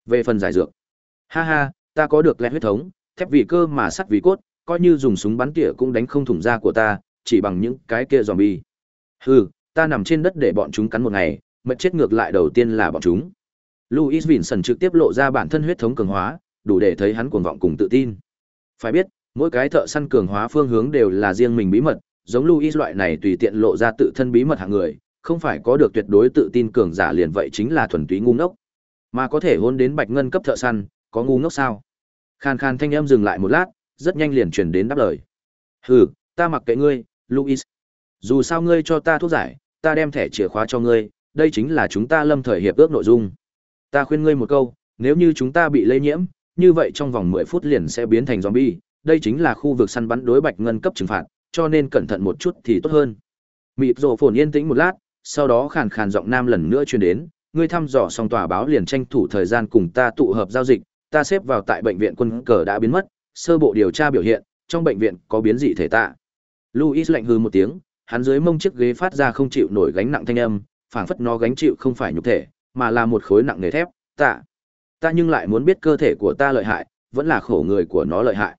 Về phần giải dược, ha ha, ta có được lẽ huyết thống, thép vì cơ mà sắt vì cốt, coi như dùng súng bắn tỉa cũng đánh không thủng da của ta, chỉ bằng những cái kia zombie. Hừ, ta nằm trên đất để bọn chúng cắn một ngày, mệt chết ngược lại đầu tiên là bọn chúng. Louis Vincent trực tiếp lộ ra bản thân huyết thống cường hóa, đủ để thấy hắn cuồng vọng cùng tự tin. Phải biết, mỗi cái thợ săn cường hóa phương hướng đều là riêng mình bí mật, giống Louis loại này tùy tiện lộ ra tự thân bí mật hạng người, không phải có được tuyệt đối tự tin cường giả liền vậy chính là thuần túy ngu ngốc. Mà có thể hôn đến bạch ngân cấp thợ săn, có ngu ngốc sao? Khan khan thanh âm dừng lại một lát, rất nhanh liền truyền đến đáp lời. Hừ, ta mặc kệ ngươi, Louis. Dù sao ngươi cho ta thuốc giải, ta đem thẻ chìa khóa cho ngươi, đây chính là chúng ta lâm thời hiệp ước nội dung. Ta khuyên ngươi một câu, nếu như chúng ta bị lây nhiễm, như vậy trong vòng 10 phút liền sẽ biến thành zombie, đây chính là khu vực săn bắn đối bạch ngân cấp trừng phạt, cho nên cẩn thận một chút thì tốt hơn. Mịp rồ phồn yên tĩnh một lát, sau đó khàn khàn giọng nam lần nữa truyền đến, ngươi thăm dò xong tòa báo liền tranh thủ thời gian cùng ta tụ hợp giao dịch, ta xếp vào tại bệnh viện quân cờ đã biến mất, sơ bộ điều tra biểu hiện, trong bệnh viện có biến dị thể tạ. Louis lạnh hừ một tiếng, hắn dưới mông chiếc ghế phát ra không chịu nổi gánh nặng thanh âm, phảng phất nó gánh chịu không phải nhục thể, mà là một khối nặng nề thép, ta. Ta nhưng lại muốn biết cơ thể của ta lợi hại, vẫn là khổ người của nó lợi hại.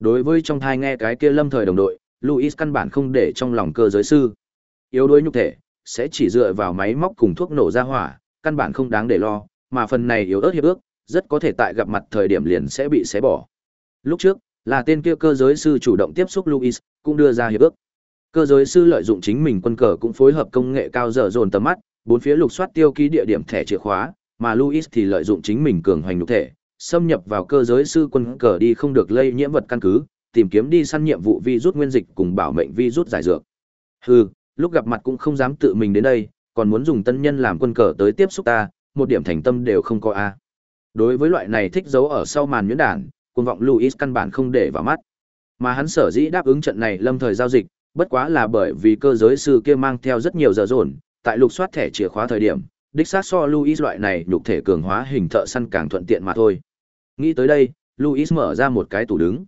Đối với trong thai nghe cái kia lâm thời đồng đội, Luis căn bản không để trong lòng cơ giới sư. Yếu đuối nhục thể, sẽ chỉ dựa vào máy móc cùng thuốc nổ ra hỏa, căn bản không đáng để lo, mà phần này yếu ớt hiệp ước, rất có thể tại gặp mặt thời điểm liền sẽ bị xé bỏ. Lúc trước, là tên kia cơ giới sư chủ động tiếp xúc Luis, cũng đưa ra hiệp ước. Cơ giới sư lợi dụng chính mình quân cờ cũng phối hợp công nghệ cao dở dồn tầm mắt, bốn phía lục soát tiêu ký địa điểm thẻ chìa khóa, mà Luis thì lợi dụng chính mình cường hoành nhục thể, xâm nhập vào cơ giới sư quân cờ đi không được lây nhiễm vật căn cứ, tìm kiếm đi săn nhiệm vụ vi rút nguyên dịch cùng bảo mệnh vi rút giải dược. Hừ, lúc gặp mặt cũng không dám tự mình đến đây, còn muốn dùng tân nhân làm quân cờ tới tiếp xúc ta, một điểm thành tâm đều không có a. Đối với loại này thích giấu ở sau màn nhuyễn đản, cuồng vọng Luis căn bản không để vào mắt. Mà hắn sở dĩ đáp ứng trận này lâm thời giao dịch, bất quá là bởi vì cơ giới sư kia mang theo rất nhiều giờ dồn, tại lục soát thẻ chìa khóa thời điểm, đích xác so Luis loại này nhục thể cường hóa hình thợ săn càng thuận tiện mà thôi. Nghĩ tới đây, Luis mở ra một cái tủ đứng.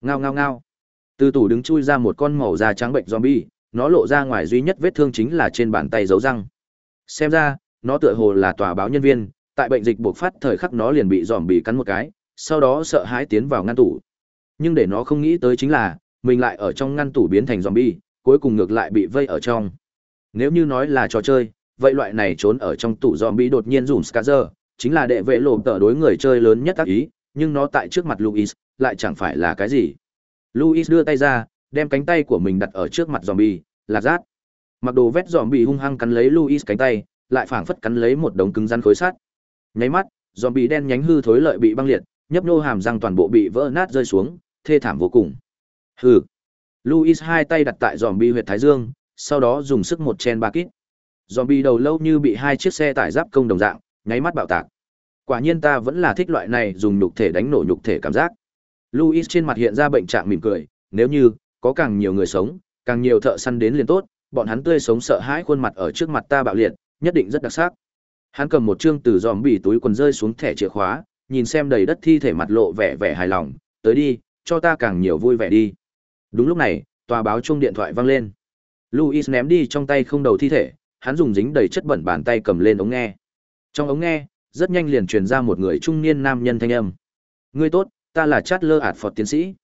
Ngao ngao ngao. Từ tủ đứng chui ra một con màu da trắng bệnh zombie, nó lộ ra ngoài duy nhất vết thương chính là trên bàn tay dấu răng. Xem ra, nó tựa hồ là tòa báo nhân viên, tại bệnh dịch buộc phát thời khắc nó liền bị zombie cắn một cái, sau đó sợ hãi tiến vào ngăn tủ. Nhưng để nó không nghĩ tới chính là, mình lại ở trong ngăn tủ biến thành zombie, cuối cùng ngược lại bị vây ở trong. Nếu như nói là trò chơi, vậy loại này trốn ở trong tủ zombie đột nhiên dùng Skazer, chính là đệ vệ lộ tờ đối người chơi lớn nhất tác ý, nhưng nó tại trước mặt Luis, lại chẳng phải là cái gì. Luis đưa tay ra, đem cánh tay của mình đặt ở trước mặt zombie, là rát. Mặc đồ vét zombie hung hăng cắn lấy Luis cánh tay, lại phảng phất cắn lấy một đống cứng rắn khối sắt. Nháy mắt, zombie đen nhánh hư thối lợi bị băng liệt, nhấp nô hàm răng toàn bộ bị vỡ nát rơi xuống, thê thảm vô cùng. Hừ. Luis hai tay đặt tại zombie huyệt thái dương, sau đó dùng sức một chen ba kít. Zombie đầu lâu như bị hai chiếc xe tải giáp công đồng dạng, nháy mắt bạo tạc. Quả nhiên ta vẫn là thích loại này dùng nhục thể đánh nổ nhục thể cảm giác. Luis trên mặt hiện ra bệnh trạng mỉm cười, nếu như có càng nhiều người sống, càng nhiều thợ săn đến liền tốt, bọn hắn tươi sống sợ hãi khuôn mặt ở trước mặt ta bạo liệt, nhất định rất đặc sắc. Hắn cầm một chương từ giòm bì túi quần rơi xuống thẻ chìa khóa, nhìn xem đầy đất thi thể mặt lộ vẻ vẻ hài lòng, tới đi, cho ta càng nhiều vui vẻ đi. Đúng lúc này, tòa báo chung điện thoại vang lên. louis ném đi trong tay không đầu thi thể, hắn dùng dính đầy chất bẩn bàn tay cầm lên ống nghe. Trong ống nghe, rất nhanh liền truyền ra một người trung niên nam nhân thanh âm. Ngươi tốt, ta là Chatler ạt Phật tiến sĩ.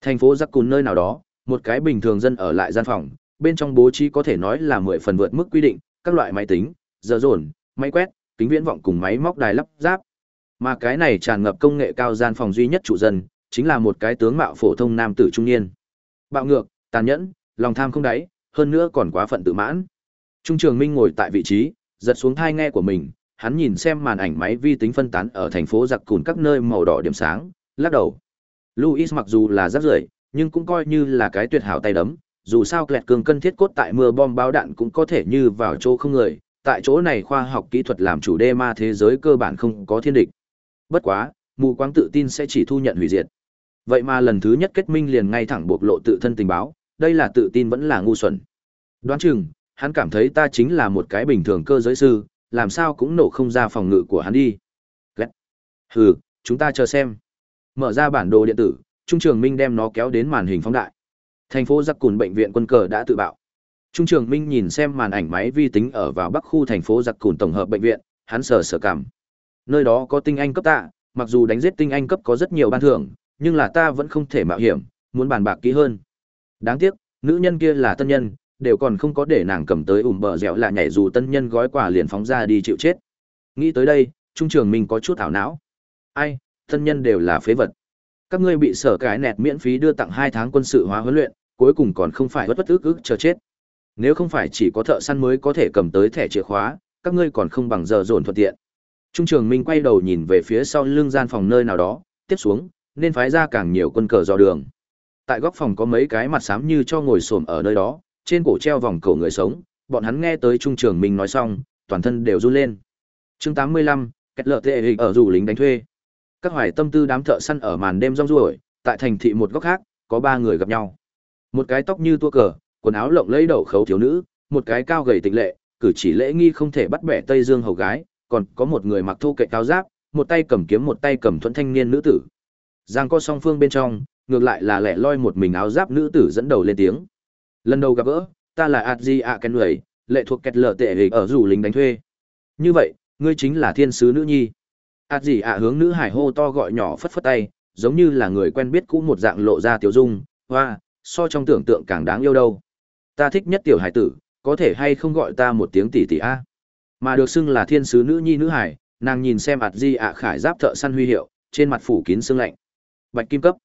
Thành phố Giặc Cùn nơi nào đó, một cái bình thường dân ở lại gian phòng, bên trong bố trí có thể nói là mười phần vượt mức quy định, các loại máy tính, giờ dồn, máy quét, kính viễn vọng cùng máy móc đài lắp ráp. Mà cái này tràn ngập công nghệ cao gian phòng duy nhất trụ dân, chính là một cái tướng mạo phổ thông nam tử trung niên. Bạo ngược, tàn nhẫn, lòng tham không đáy, hơn nữa còn quá phận tự mãn. Trung Trường Minh ngồi tại vị trí, giật xuống thai nghe của mình, hắn nhìn xem màn ảnh máy vi tính phân tán ở thành phố giặc cùn các nơi màu đỏ điểm sáng, lắc đầu. Luis mặc dù là rất rưởi, nhưng cũng coi như là cái tuyệt hảo tay đấm, dù sao kẹt cường cân thiết cốt tại mưa bom bao đạn cũng có thể như vào chỗ không người, tại chỗ này khoa học kỹ thuật làm chủ đê ma thế giới cơ bản không có thiên địch. Bất quá, mù quáng tự tin sẽ chỉ thu nhận hủy diệt. Vậy mà lần thứ nhất kết minh liền ngay thẳng bộc lộ tự thân tình báo, đây là tự tin vẫn là ngu xuẩn. Đoán chừng, hắn cảm thấy ta chính là một cái bình thường cơ giới sư, làm sao cũng nổ không ra phòng ngự của hắn đi. Ghét. Hừ, chúng ta chờ xem. Mở ra bản đồ điện tử, Trung Trường Minh đem nó kéo đến màn hình phóng đại. Thành phố Giặc Cùn bệnh viện quân cờ đã tự bạo. Trung Trường Minh nhìn xem màn ảnh máy vi tính ở vào Bắc khu thành phố Giặc Cùn tổng hợp bệnh viện, hắn sờ sờ cảm. Nơi đó có tinh anh cấp tạ, mặc dù đánh giết tinh anh cấp có rất nhiều ban thưởng, nhưng là ta vẫn không thể mạo hiểm, muốn bàn bạc kỹ hơn. Đáng tiếc, nữ nhân kia là tân nhân, đều còn không có để nàng cầm tới ủm bờ dẻo là nhảy dù tân nhân gói quà liền phóng ra đi chịu chết. Nghĩ tới đây, Trung Trường mình có chút ảo não. Ai, tân nhân đều là phế vật. Các ngươi bị sở cái nẹt miễn phí đưa tặng hai tháng quân sự hóa huấn luyện, cuối cùng còn không phải bất bất ức ức chờ chết. Nếu không phải chỉ có thợ săn mới có thể cầm tới thẻ chìa khóa, các ngươi còn không bằng giờ dồn thuận tiện. Trung trường Minh quay đầu nhìn về phía sau lưng gian phòng nơi nào đó, tiếp xuống, nên phái ra càng nhiều quân cờ dò đường. Tại góc phòng có mấy cái mặt xám như cho ngồi xổm ở nơi đó, trên cổ treo vòng cổ người sống, bọn hắn nghe tới Trung trường Minh nói xong, toàn thân đều run lên. Chương 85, kết lợ tệ hình ở rủ lính đánh thuê. Các hoài tâm tư đám thợ săn ở màn đêm rong ruổi, tại thành thị một góc khác, có ba người gặp nhau. Một cái tóc như tua cờ, quần áo lộng lẫy đầu khấu thiếu nữ, một cái cao gầy tịch lệ, cử chỉ lễ nghi không thể bắt bẻ Tây Dương hầu gái, còn có một người mặc thô kệ cao giáp, một tay cầm kiếm một tay cầm thuẫn thanh niên nữ tử. Giang có song phương bên trong, ngược lại là lẻ loi một mình áo giáp nữ tử dẫn đầu lên tiếng. Lần đầu gặp gỡ, ta là adji a người lệ thuộc kẹt lở tệ ở rủ lính đánh thuê như vậy ngươi chính là thiên sứ nữ nhi adji a hướng nữ hải hô to gọi nhỏ phất phất tay giống như là người quen biết cũ một dạng lộ ra tiểu dung hoa so trong tưởng tượng càng đáng yêu đâu ta thích nhất tiểu hải tử có thể hay không gọi ta một tiếng tỷ tỷ a mà được xưng là thiên sứ nữ nhi nữ hải, nàng nhìn xem ạt di ạ khải giáp thợ săn huy hiệu, trên mặt phủ kín xương lạnh. Bạch kim cấp.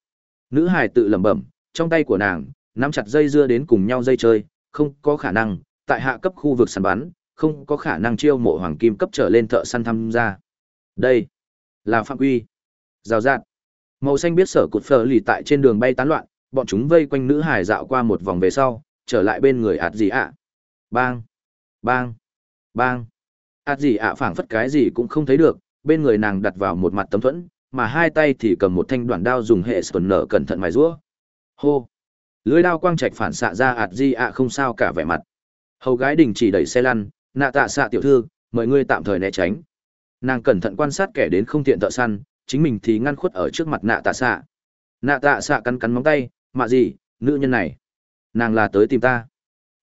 Nữ hải tự lẩm bẩm, trong tay của nàng, nắm chặt dây dưa đến cùng nhau dây chơi, không có khả năng, tại hạ cấp khu vực săn bắn, không có khả năng chiêu mộ hoàng kim cấp trở lên thợ săn tham gia. Đây là phạm quy. Rào rạt. Màu xanh biết sở cột phờ lì tại trên đường bay tán loạn, bọn chúng vây quanh nữ hải dạo qua một vòng về sau, trở lại bên người ạt gì ạ. Bang. Bang. Bang ạt gì ạ à, phảng phất cái gì cũng không thấy được, bên người nàng đặt vào một mặt tấm thuẫn, mà hai tay thì cầm một thanh đoạn đao dùng hệ sờn nở cẩn thận mài rũa hô! Lưới đao quang trạch phản xạ ra ạt di ạ à, không sao cả vẻ mặt. Hầu gái đình chỉ đẩy xe lăn, nạ tạ xạ tiểu thư, mời ngươi tạm thời né tránh. Nàng cẩn thận quan sát kẻ đến không tiện thợ săn, chính mình thì ngăn khuất ở trước mặt nạ tạ xạ. Nạ tạ xạ cắn cắn móng tay, mạ gì, nữ nhân này, nàng là tới tìm ta.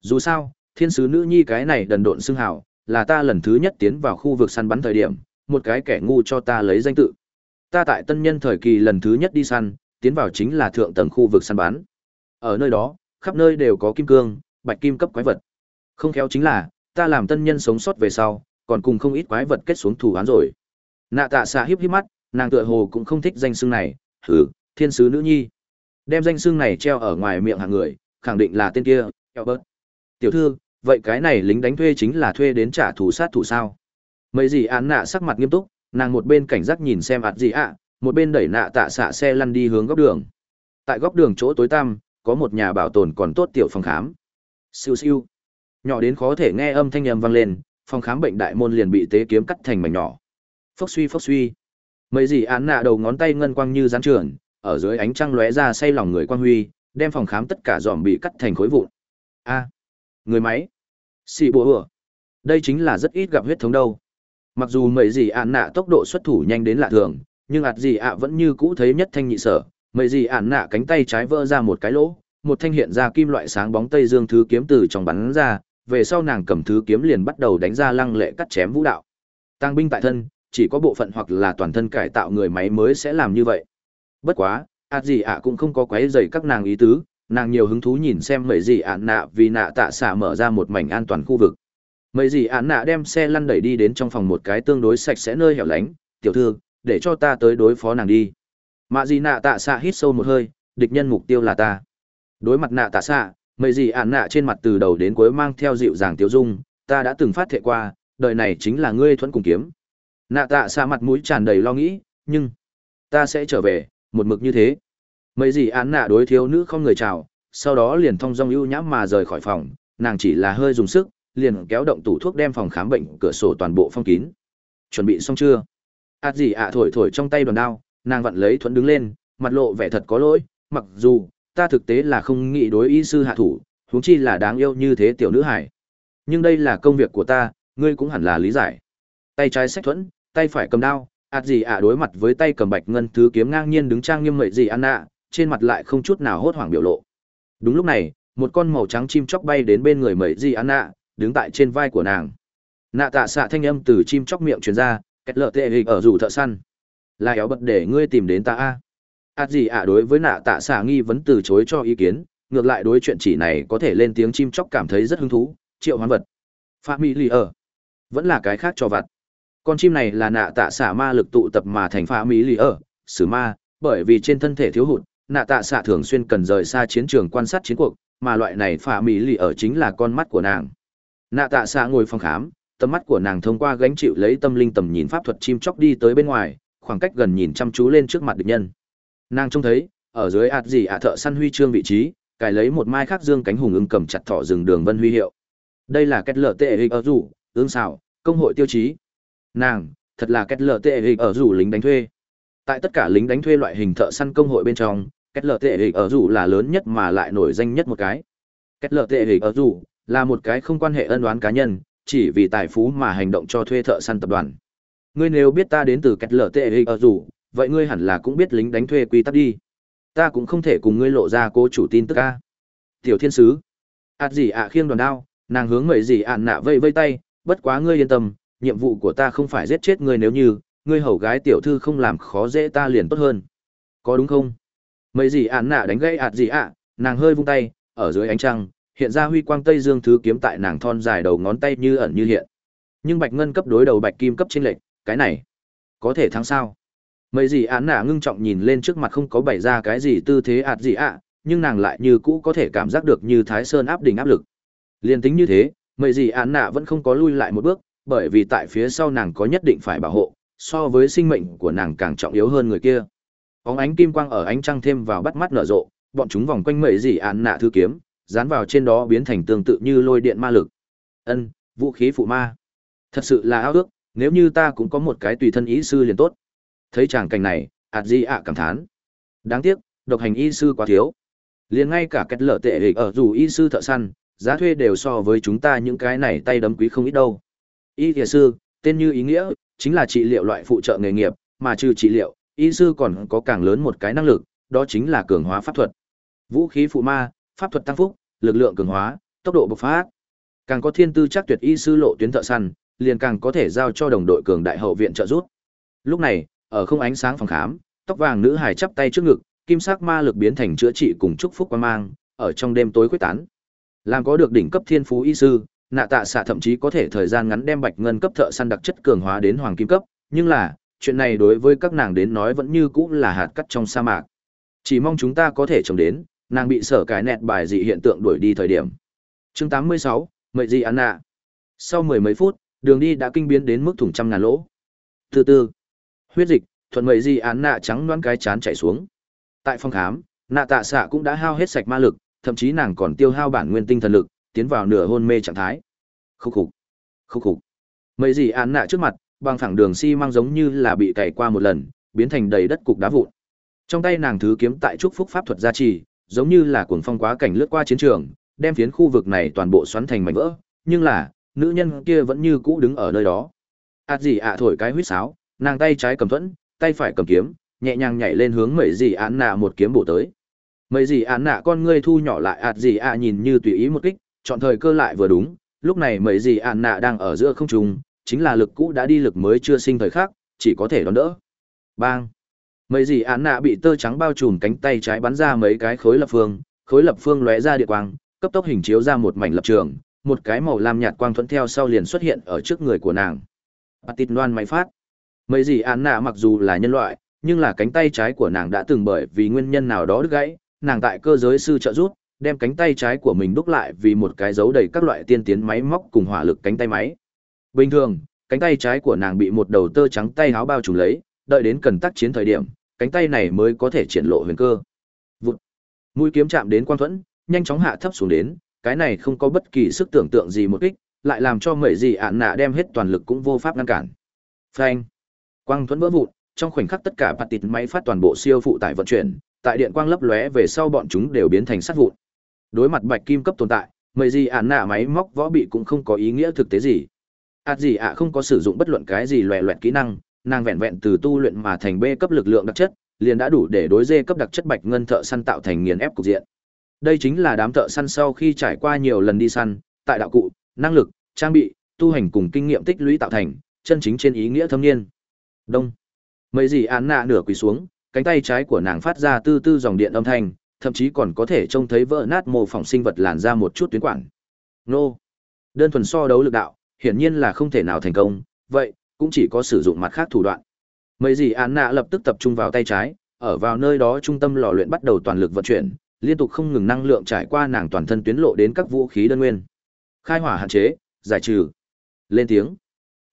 Dù sao, thiên sứ nữ nhi cái này đần độn xưng hảo là ta lần thứ nhất tiến vào khu vực săn bắn thời điểm, một cái kẻ ngu cho ta lấy danh tự. Ta tại tân nhân thời kỳ lần thứ nhất đi săn, tiến vào chính là thượng tầng khu vực săn bắn. Ở nơi đó, khắp nơi đều có kim cương, bạch kim cấp quái vật. Không khéo chính là, ta làm tân nhân sống sót về sau, còn cùng không ít quái vật kết xuống thủ án rồi. Nạ tạ xạ hiếp hiếp mắt, nàng tựa hồ cũng không thích danh xưng này. Hử thiên sứ nữ nhi. Đem danh xưng này treo ở ngoài miệng hàng người, khẳng định là tên kia, Albert. tiểu thư vậy cái này lính đánh thuê chính là thuê đến trả thù sát thủ sao? Mấy gì án nạ sắc mặt nghiêm túc, nàng một bên cảnh giác nhìn xem ạt gì ạ, một bên đẩy nạ tạ xạ xe lăn đi hướng góc đường. Tại góc đường chỗ tối tăm, có một nhà bảo tồn còn tốt tiểu phòng khám. Siêu siêu. Nhỏ đến khó thể nghe âm thanh âm vang lên, phòng khám bệnh đại môn liền bị tế kiếm cắt thành mảnh nhỏ. Phốc suy phốc suy. Mấy gì án nạ đầu ngón tay ngân quang như gián trường ở dưới ánh trăng lóe ra say lòng người quang huy, đem phòng khám tất cả dòm bị cắt thành khối vụn. A. Người máy xì bùa ửa đây chính là rất ít gặp huyết thống đâu. Mặc dù mấy gì ản nạ tốc độ xuất thủ nhanh đến lạ thường, nhưng ạt gì ạ vẫn như cũ thấy nhất thanh nhị sở. Mấy gì ản nạ cánh tay trái vỡ ra một cái lỗ, một thanh hiện ra kim loại sáng bóng tây dương thứ kiếm từ trong bắn ra, về sau nàng cầm thứ kiếm liền bắt đầu đánh ra lăng lệ cắt chém vũ đạo. Tăng binh tại thân, chỉ có bộ phận hoặc là toàn thân cải tạo người máy mới sẽ làm như vậy. Bất quá, ạt gì ạ cũng không có quấy rầy các nàng ý tứ nàng nhiều hứng thú nhìn xem mấy gì ạn nạ vì nạ tạ xạ mở ra một mảnh an toàn khu vực. Mấy gì ạn nạ đem xe lăn đẩy đi đến trong phòng một cái tương đối sạch sẽ nơi hẻo lánh, tiểu thư, để cho ta tới đối phó nàng đi. Mạ gì nạ tạ xạ hít sâu một hơi, địch nhân mục tiêu là ta. Đối mặt nạ tạ xạ, mấy gì ạn nạ trên mặt từ đầu đến cuối mang theo dịu dàng tiêu dung, ta đã từng phát thệ qua, đời này chính là ngươi thuẫn cùng kiếm. Nạ tạ xạ mặt mũi tràn đầy lo nghĩ, nhưng, ta sẽ trở về, một mực như thế mấy gì án nạ đối thiếu nữ không người chào, sau đó liền thong dong ưu nhãm mà rời khỏi phòng, nàng chỉ là hơi dùng sức, liền kéo động tủ thuốc đem phòng khám bệnh cửa sổ toàn bộ phong kín. Chuẩn bị xong chưa? Ạt gì ạ à, thổi thổi trong tay đoàn đao, nàng vặn lấy thuẫn đứng lên, mặt lộ vẻ thật có lỗi, mặc dù, ta thực tế là không nghĩ đối y sư hạ thủ, huống chi là đáng yêu như thế tiểu nữ hải nhưng đây là công việc của ta, ngươi cũng hẳn là lý giải. Tay trái sách thuẫn, tay phải cầm đao ạt gì ạ à, đối mặt với tay cầm bạch ngân thứ kiếm ngang nhiên đứng trang nghiêm mậy gì ăn nạ trên mặt lại không chút nào hốt hoảng biểu lộ. Đúng lúc này, một con màu trắng chim chóc bay đến bên người mậy gì an nạ đứng tại trên vai của nàng. Nạ tạ xạ thanh âm từ chim chóc miệng truyền ra kẹt lợ tệ hình ở rủ thợ săn. Là éo bật để ngươi tìm đến ta a. Ạt gì ạ, đối với nạ tạ xạ nghi vấn từ chối cho ý kiến, ngược lại đối chuyện chỉ này có thể lên tiếng chim chóc cảm thấy rất hứng thú, triệu hoán vật. Phạm mỹ lì ở. Vẫn là cái khác cho vặt. Con chim này là nạ tạ xạ ma lực tụ tập mà thành phá mỹ lì ở, sử ma, bởi vì trên thân thể thiếu hụt nạ tạ xạ thường xuyên cần rời xa chiến trường quan sát chiến cuộc, mà loại này phà mỹ lì ở chính là con mắt của nàng. Nạ tạ xạ ngồi phòng khám, tầm mắt của nàng thông qua gánh chịu lấy tâm linh tầm nhìn pháp thuật chim chóc đi tới bên ngoài, khoảng cách gần nhìn chăm chú lên trước mặt địch nhân. Nàng trông thấy, ở dưới ạt gì ạ thợ săn huy chương vị trí, cài lấy một mai khác dương cánh hùng ưng cầm chặt thỏ rừng đường vân huy hiệu. Đây là kết lợ tệ hình ở rủ ương xảo công hội tiêu chí. Nàng, thật là kết lợ tệ hình ở rủ lính đánh thuê tại tất cả lính đánh thuê loại hình thợ săn công hội bên trong két lợ tệ hình ở rủ là lớn nhất mà lại nổi danh nhất một cái. Két lợ tệ hình ở rủ là một cái không quan hệ ân oán cá nhân, chỉ vì tài phú mà hành động cho thuê thợ săn tập đoàn. Ngươi nếu biết ta đến từ két lợ tệ hình ở rủ vậy ngươi hẳn là cũng biết lính đánh thuê quy tắc đi. Ta cũng không thể cùng ngươi lộ ra cố chủ tin tức ca tiểu thiên sứ. Ạt gì ạ khiêng đoàn đao, nàng hướng người gì ạn nạ vây vây tay, bất quá ngươi yên tâm, nhiệm vụ của ta không phải giết chết ngươi nếu như ngươi hầu gái tiểu thư không làm khó dễ ta liền tốt hơn. Có đúng không? Mấy gì ạn nạ đánh gãy ạt gì ạ? Nàng hơi vung tay, ở dưới ánh trăng, hiện ra huy quang tây dương thứ kiếm tại nàng thon dài đầu ngón tay như ẩn như hiện. Nhưng bạch ngân cấp đối đầu bạch kim cấp trên lệch, cái này, có thể thắng sao? Mấy gì án nạ ngưng trọng nhìn lên trước mặt không có bày ra cái gì tư thế ạt gì ạ, nhưng nàng lại như cũ có thể cảm giác được như thái sơn áp đỉnh áp lực. Liền tính như thế, mấy gì án nạ vẫn không có lui lại một bước, bởi vì tại phía sau nàng có nhất định phải bảo hộ so với sinh mệnh của nàng càng trọng yếu hơn người kia. Óng ánh kim quang ở ánh trăng thêm vào bắt mắt nở rộ, bọn chúng vòng quanh mậy gì án nạ thư kiếm, dán vào trên đó biến thành tương tự như lôi điện ma lực. Ân, vũ khí phụ ma. Thật sự là ao ước, nếu như ta cũng có một cái tùy thân ý sư liền tốt. Thấy chàng cảnh này ạt di ạ cảm thán. Đáng tiếc, độc hành y sư quá thiếu. Liền ngay cả cách lở tệ hịch ở dù y sư thợ săn, giá thuê đều so với chúng ta những cái này tay đấm quý không ít đâu. Y thiệt sư, tên như ý nghĩa chính là trị liệu loại phụ trợ nghề nghiệp, mà trừ trị liệu, y sư còn có càng lớn một cái năng lực, đó chính là cường hóa pháp thuật. Vũ khí phụ ma, pháp thuật tăng phúc, lực lượng cường hóa, tốc độ bộc phát. Càng có thiên tư chắc tuyệt y sư lộ tuyến thợ săn, liền càng có thể giao cho đồng đội cường đại hậu viện trợ giúp. Lúc này, ở không ánh sáng phòng khám, tóc vàng nữ hài chắp tay trước ngực, kim sắc ma lực biến thành chữa trị cùng chúc phúc quan mang, ở trong đêm tối quyết tán. Làm có được đỉnh cấp thiên phú y sư nạ tạ xạ thậm chí có thể thời gian ngắn đem bạch ngân cấp thợ săn đặc chất cường hóa đến hoàng kim cấp nhưng là chuyện này đối với các nàng đến nói vẫn như cũ là hạt cắt trong sa mạc. Chỉ mong chúng ta có thể trồng đến nàng bị sở cái nẹt bài dị hiện tượng đuổi đi thời điểm. Chương 86, mệnh dị ăn nạ. Sau mười mấy phút đường đi đã kinh biến đến mức thủng trăm ngàn lỗ. Từ từ huyết dịch thuận mệnh dị án nạ trắng loãng cái chán chảy xuống. Tại phòng khám nạ tạ xạ cũng đã hao hết sạch ma lực thậm chí nàng còn tiêu hao bản nguyên tinh thần lực tiến vào nửa hôn mê trạng thái. Khúc khục khúc khục. Mấy gì án nạ trước mặt, bằng thẳng đường xi mang giống như là bị cày qua một lần, biến thành đầy đất cục đá vụn. Trong tay nàng thứ kiếm tại trúc phúc pháp thuật gia trì, giống như là cuồng phong quá cảnh lướt qua chiến trường, đem phiến khu vực này toàn bộ xoắn thành mảnh vỡ, nhưng là, nữ nhân kia vẫn như cũ đứng ở nơi đó. Ạt gì ạ thổi cái huýt sáo, nàng tay trái cầm thuẫn, tay phải cầm kiếm, nhẹ nhàng nhảy lên hướng mấy gì án nạ một kiếm bổ tới. Mấy gì án nạ con ngươi thu nhỏ lại ạt gì ạ nhìn như tùy ý một kích chọn thời cơ lại vừa đúng, lúc này mấy gì ạn nạ đang ở giữa không trung, chính là lực cũ đã đi lực mới chưa sinh thời khắc chỉ có thể đón đỡ. Bang! Mấy gì ạn nạ bị tơ trắng bao trùm cánh tay trái bắn ra mấy cái khối lập phương, khối lập phương lóe ra địa quang, cấp tốc hình chiếu ra một mảnh lập trường, một cái màu lam nhạt quang thuẫn theo sau liền xuất hiện ở trước người của nàng. Patit loan máy phát. Mấy gì án nạ mặc dù là nhân loại, nhưng là cánh tay trái của nàng đã từng bởi vì nguyên nhân nào đó đứt gãy, nàng tại cơ giới sư trợ rút đem cánh tay trái của mình đúc lại vì một cái dấu đầy các loại tiên tiến máy móc cùng hỏa lực cánh tay máy bình thường cánh tay trái của nàng bị một đầu tơ trắng tay áo bao trùm lấy đợi đến cần tác chiến thời điểm cánh tay này mới có thể triển lộ huyền cơ. Vụt. Mũi kiếm chạm đến quang thuẫn, nhanh chóng hạ thấp xuống đến, cái này không có bất kỳ sức tưởng tượng gì một kích, lại làm cho mẩy gì ạn nạ đem hết toàn lực cũng vô pháp ngăn cản. Phanh. Quang thuẫn vỡ vụn, trong khoảnh khắc tất cả bạt tịt máy phát toàn bộ siêu phụ tải vận chuyển, tại điện quang lấp lóe về sau bọn chúng đều biến thành sắt vụn. Đối mặt bạch kim cấp tồn tại, mẩy gì ạn nạ máy móc võ bị cũng không có ý nghĩa thực tế gì. ạt gì ạ không có sử dụng bất luận cái gì loẹ loẹt kỹ năng, nàng vẹn vẹn từ tu luyện mà thành B cấp lực lượng đặc chất, liền đã đủ để đối dê cấp đặc chất bạch ngân thợ săn tạo thành nghiền ép cục diện. Đây chính là đám thợ săn sau khi trải qua nhiều lần đi săn, tại đạo cụ, năng lực, trang bị, tu hành cùng kinh nghiệm tích lũy tạo thành, chân chính trên ý nghĩa thâm niên. Đông. Mấy gì án nạ nửa quỳ xuống, cánh tay trái của nàng phát ra tư tư dòng điện âm thanh, thậm chí còn có thể trông thấy vỡ nát mô phỏng sinh vật làn ra một chút tuyến quản. Nô. Đơn thuần so đấu lực đạo, hiển nhiên là không thể nào thành công, vậy, cũng chỉ có sử dụng mặt khác thủ đoạn. Mấy gì án nạ lập tức tập trung vào tay trái, ở vào nơi đó trung tâm lò luyện bắt đầu toàn lực vận chuyển, liên tục không ngừng năng lượng trải qua nàng toàn thân tuyến lộ đến các vũ khí đơn nguyên. Khai hỏa hạn chế, giải trừ. Lên tiếng,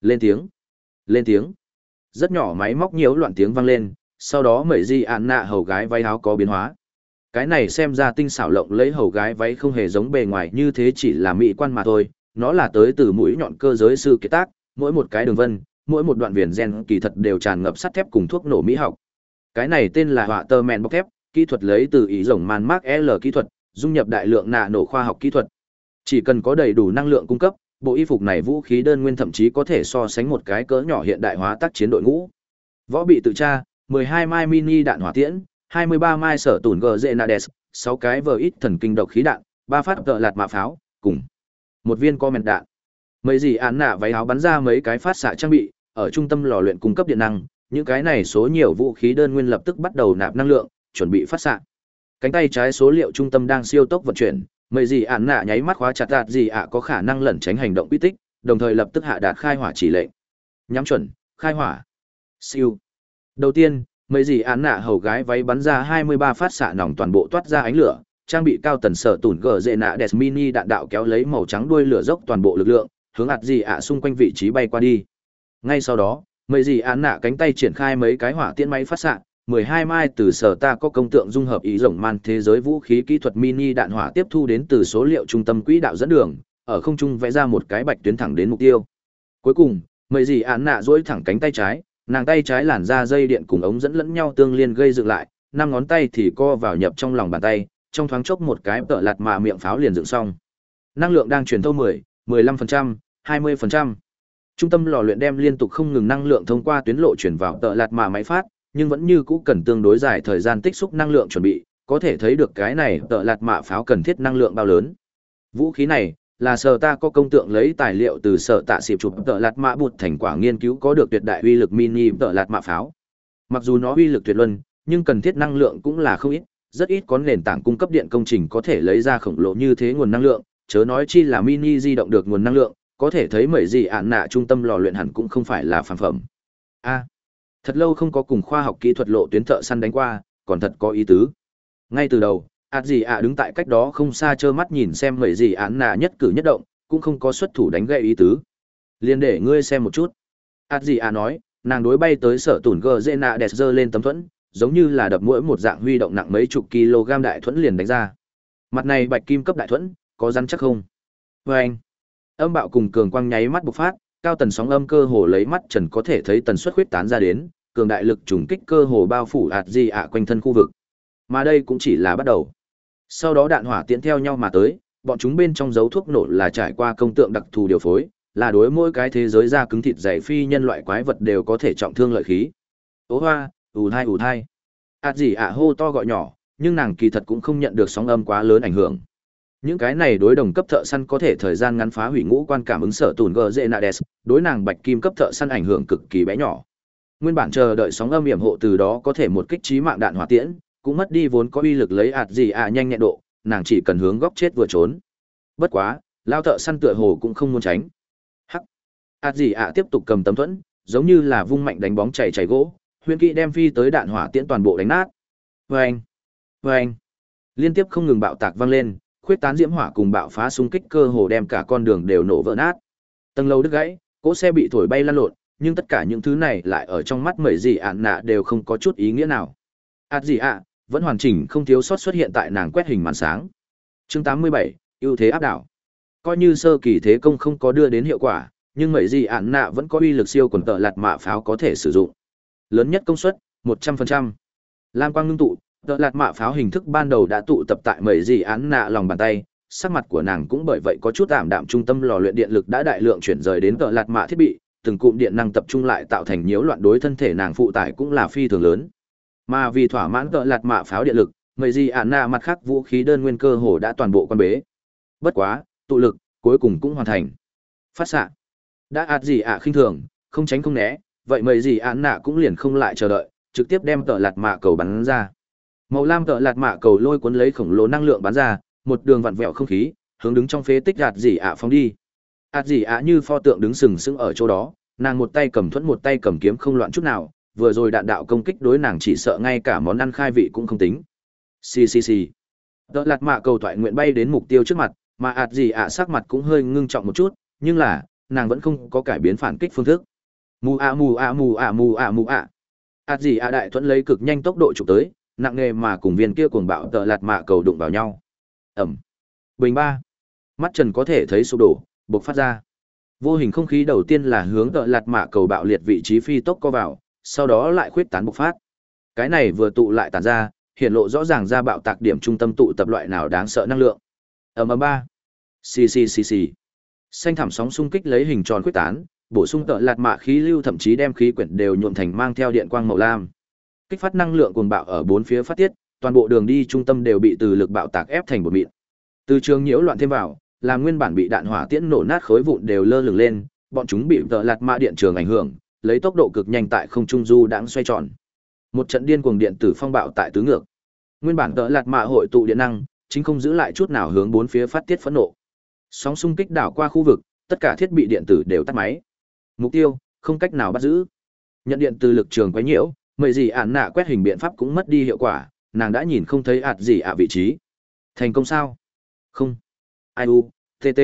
lên tiếng, lên tiếng. Rất nhỏ máy móc nhiễu loạn tiếng vang lên, sau đó mấy gì án nạ hầu gái váy áo có biến hóa. Cái này xem ra tinh xảo lộng lấy hầu gái váy không hề giống bề ngoài như thế chỉ là mỹ quan mà thôi, nó là tới từ mũi nhọn cơ giới sư kiệt tác, mỗi một cái đường vân, mỗi một đoạn viền gen kỳ thật đều tràn ngập sắt thép cùng thuốc nổ mỹ học. Cái này tên là họa tơ mèn bọc thép, kỹ thuật lấy từ ý rồng man mark L kỹ thuật, dung nhập đại lượng nạ nổ khoa học kỹ thuật. Chỉ cần có đầy đủ năng lượng cung cấp, bộ y phục này vũ khí đơn nguyên thậm chí có thể so sánh một cái cỡ nhỏ hiện đại hóa tác chiến đội ngũ. Võ bị tự tra, 12 mai mini đạn hỏa tiễn, 23 mai sở tủn GZ Nades, 6 cái vờ ít thần kinh độc khí đạn, ba phát tợ lạt mạ pháo cùng một viên co mẹn đạn. Mấy gì án nạ váy áo bắn ra mấy cái phát xạ trang bị ở trung tâm lò luyện cung cấp điện năng những cái này số nhiều vũ khí đơn nguyên lập tức bắt đầu nạp năng lượng chuẩn bị phát xạ. Cánh tay trái số liệu trung tâm đang siêu tốc vận chuyển mấy gì án nạ nháy mắt khóa chặt đạt gì ạ có khả năng lẩn tránh hành động quy tích đồng thời lập tức hạ đạt khai hỏa chỉ lệnh. Nhắm chuẩn khai hỏa. Siêu. Đầu tiên mấy gì án nạ hầu gái váy bắn ra 23 phát xạ nòng toàn bộ toát ra ánh lửa, trang bị cao tần sở tủn gờ dệ nạ đès mini đạn đạo kéo lấy màu trắng đuôi lửa dốc toàn bộ lực lượng, hướng ạt gì ạ xung quanh vị trí bay qua đi. Ngay sau đó, mấy gì án nạ cánh tay triển khai mấy cái hỏa tiễn máy phát xạ 12 mai từ sở ta có công tượng dung hợp ý rộng man thế giới vũ khí kỹ thuật mini đạn hỏa tiếp thu đến từ số liệu trung tâm quỹ đạo dẫn đường, ở không trung vẽ ra một cái bạch tuyến thẳng đến mục tiêu. Cuối cùng, mấy gì án nạ duỗi thẳng cánh tay trái nàng tay trái làn ra dây điện cùng ống dẫn lẫn nhau tương liên gây dựng lại năm ngón tay thì co vào nhập trong lòng bàn tay trong thoáng chốc một cái tợ lạt mạ miệng pháo liền dựng xong năng lượng đang truyền thâu 10, 15%, 20%. trung tâm lò luyện đem liên tục không ngừng năng lượng thông qua tuyến lộ chuyển vào tợ lạt mạ máy phát nhưng vẫn như cũ cần tương đối dài thời gian tích xúc năng lượng chuẩn bị có thể thấy được cái này tợ lạt mạ pháo cần thiết năng lượng bao lớn vũ khí này là sở ta có công tượng lấy tài liệu từ sở tạ xịp chụp tợ lạt mạ bụt thành quả nghiên cứu có được tuyệt đại uy lực mini tợ lạt mạ pháo. Mặc dù nó uy lực tuyệt luân, nhưng cần thiết năng lượng cũng là không ít, rất ít có nền tảng cung cấp điện công trình có thể lấy ra khổng lồ như thế nguồn năng lượng, chớ nói chi là mini di động được nguồn năng lượng, có thể thấy mấy gì ạn nạ trung tâm lò luyện hẳn cũng không phải là phản phẩm. A, thật lâu không có cùng khoa học kỹ thuật lộ tuyến thợ săn đánh qua, còn thật có ý tứ. Ngay từ đầu ạt gì ạ đứng tại cách đó không xa trơ mắt nhìn xem người gì án nạ nhất cử nhất động, cũng không có xuất thủ đánh gậy ý tứ. Liền để ngươi xem một chút. Ạt gì ạ nói, nàng đối bay tới sở tủn gờ dê nạ đẹp dơ lên tấm thuẫn, giống như là đập mũi một dạng huy động nặng mấy chục kg đại thuẫn liền đánh ra. Mặt này bạch kim cấp đại thuẫn, có rắn chắc không? Vê anh, âm bạo cùng cường quang nháy mắt bộc phát, cao tần sóng âm cơ hồ lấy mắt trần có thể thấy tần suất khuyết tán ra đến, cường đại lực trùng kích cơ hồ bao phủ ạt gì ạ quanh thân khu vực. Mà đây cũng chỉ là bắt đầu sau đó đạn hỏa tiễn theo nhau mà tới, bọn chúng bên trong dấu thuốc nổ là trải qua công tượng đặc thù điều phối, là đối mỗi cái thế giới ra cứng thịt dày phi nhân loại quái vật đều có thể trọng thương lợi khí. Ố hoa, ù thai ù thai. ạt gì ạ hô to gọi nhỏ, nhưng nàng kỳ thật cũng không nhận được sóng âm quá lớn ảnh hưởng. Những cái này đối đồng cấp thợ săn có thể thời gian ngắn phá hủy ngũ quan cảm ứng sở tùn gờ dễ nades, đối nàng bạch kim cấp thợ săn ảnh hưởng cực kỳ bé nhỏ. Nguyên bản chờ đợi sóng âm hiểm hộ từ đó có thể một kích trí mạng đạn hỏa tiễn, cũng mất đi vốn có uy lực lấy ạt gì ạ nhanh nhẹn độ, nàng chỉ cần hướng góc chết vừa trốn. Bất quá, lao thợ săn tựa hồ cũng không muốn tránh. Hắc. ạt gì ạ tiếp tục cầm tấm thuẫn, giống như là vung mạnh đánh bóng chảy chảy gỗ, huyền kỵ đem phi tới đạn hỏa tiễn toàn bộ đánh nát. Vâng, vâng. Liên tiếp không ngừng bạo tạc vang lên, khuyết tán diễm hỏa cùng bạo phá xung kích cơ hồ đem cả con đường đều nổ vỡ nát. Tầng lâu đứt gãy, cỗ xe bị thổi bay lăn lộn, nhưng tất cả những thứ này lại ở trong mắt mẩy gì ạn nạ đều không có chút ý nghĩa nào. ạt gì ạ, vẫn hoàn chỉnh không thiếu sót xuất hiện tại nàng quét hình màn sáng. Chương 87, ưu thế áp đảo. Coi như sơ kỳ thế công không có đưa đến hiệu quả, nhưng mấy gì ản nạ vẫn có uy lực siêu quần tợ lạt mạ pháo có thể sử dụng. Lớn nhất công suất, 100%. Lam quang ngưng tụ, tợ lạt mạ pháo hình thức ban đầu đã tụ tập tại mấy gì án nạ lòng bàn tay, sắc mặt của nàng cũng bởi vậy có chút tạm đạm trung tâm lò luyện điện lực đã đại lượng chuyển rời đến tợ lạt mạ thiết bị, từng cụm điện năng tập trung lại tạo thành nhiễu loạn đối thân thể nàng phụ tải cũng là phi thường lớn. Mà vì thỏa mãn cỡ lạt mạ pháo điện lực, người gì ản nạ mặt khác vũ khí đơn nguyên cơ hồ đã toàn bộ quan bế. Bất quá, tụ lực, cuối cùng cũng hoàn thành. Phát xạ. Đã ạt gì ạ khinh thường, không tránh không né, vậy mầy gì ạn nạ cũng liền không lại chờ đợi, trực tiếp đem cỡ lạt mạ cầu bắn ra. Màu lam cỡ lạt mạ cầu lôi cuốn lấy khổng lồ năng lượng bắn ra, một đường vặn vẹo không khí, hướng đứng trong phế tích ạt gì ạ phóng đi. ạt gì ạ như pho tượng đứng sừng sững ở chỗ đó, nàng một tay cầm thuẫn một tay cầm kiếm không loạn chút nào, vừa rồi đạn đạo công kích đối nàng chỉ sợ ngay cả món ăn khai vị cũng không tính. Xì xì xì. Đợt lạt mạ cầu thoại nguyện bay đến mục tiêu trước mặt, mà ạt gì ạ sắc mặt cũng hơi ngưng trọng một chút, nhưng là, nàng vẫn không có cải biến phản kích phương thức. Mù a mù a mù a mù a mù a. ạt gì ạ đại thuẫn lấy cực nhanh tốc độ chụp tới, nặng nghề mà cùng viên kia cuồng bạo tợ lạt mạ cầu đụng vào nhau. Ẩm. Bình ba. Mắt Trần có thể thấy sụp đổ, bộc phát ra. Vô hình không khí đầu tiên là hướng tợ lạt mạ cầu bạo liệt vị trí phi tốc co vào, sau đó lại khuyết tán bộc phát. Cái này vừa tụ lại tản ra, hiện lộ rõ ràng ra bạo tạc điểm trung tâm tụ tập loại nào đáng sợ năng lượng. Ầm ầm ba. Xì xì xì xì. Xanh thảm sóng xung kích lấy hình tròn khuyết tán, bổ sung tợ lạt mạ khí lưu thậm chí đem khí quyển đều nhuộm thành mang theo điện quang màu lam. Kích phát năng lượng cuồng bạo ở bốn phía phát tiết, toàn bộ đường đi trung tâm đều bị từ lực bạo tạc ép thành một mịn. Từ trường nhiễu loạn thêm vào, làm nguyên bản bị đạn hỏa tiễn nổ nát khối vụn đều lơ lửng lên, bọn chúng bị tợ lạt mạ điện trường ảnh hưởng, lấy tốc độ cực nhanh tại không trung du đãng xoay tròn. Một trận điên cuồng điện tử phong bạo tại tứ ngược. Nguyên bản tợ lạt mạ hội tụ điện năng, chính không giữ lại chút nào hướng bốn phía phát tiết phẫn nộ. Sóng xung kích đảo qua khu vực, tất cả thiết bị điện tử đều tắt máy. Mục tiêu, không cách nào bắt giữ. Nhận điện từ lực trường quấy nhiễu, mời gì ản nạ quét hình biện pháp cũng mất đi hiệu quả, nàng đã nhìn không thấy ạt gì ạ vị trí. Thành công sao? Không. Ai u, TT.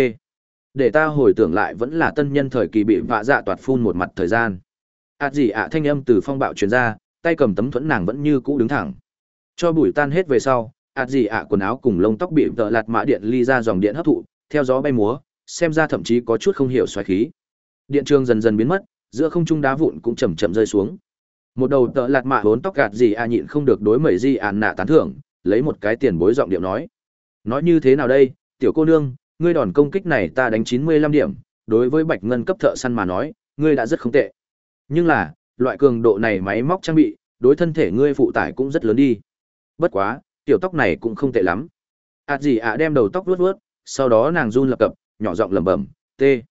Để ta hồi tưởng lại vẫn là tân nhân thời kỳ bị vạ dạ toạt phun một mặt thời gian ạt gì ạ thanh âm từ phong bạo truyền ra, tay cầm tấm thuẫn nàng vẫn như cũ đứng thẳng. Cho bụi tan hết về sau, ạt gì ạ quần áo cùng lông tóc bị vợ lạt mã điện ly ra dòng điện hấp thụ, theo gió bay múa, xem ra thậm chí có chút không hiểu xoáy khí. Điện trường dần dần biến mất, giữa không trung đá vụn cũng chậm chậm rơi xuống. Một đầu tợ lạt mạ vốn tóc gạt gì à nhịn không được đối mẩy di ản nạ tán thưởng, lấy một cái tiền bối giọng điệu nói. Nói như thế nào đây, tiểu cô nương, ngươi đòn công kích này ta đánh chín mươi lăm điểm, đối với bạch ngân cấp thợ săn mà nói, ngươi đã rất không tệ. Nhưng là, loại cường độ này máy móc trang bị, đối thân thể ngươi phụ tải cũng rất lớn đi. Bất quá, tiểu tóc này cũng không tệ lắm. ạt gì ạ đem đầu tóc vuốt vuốt, sau đó nàng run lập cập, nhỏ giọng lẩm bẩm, tê,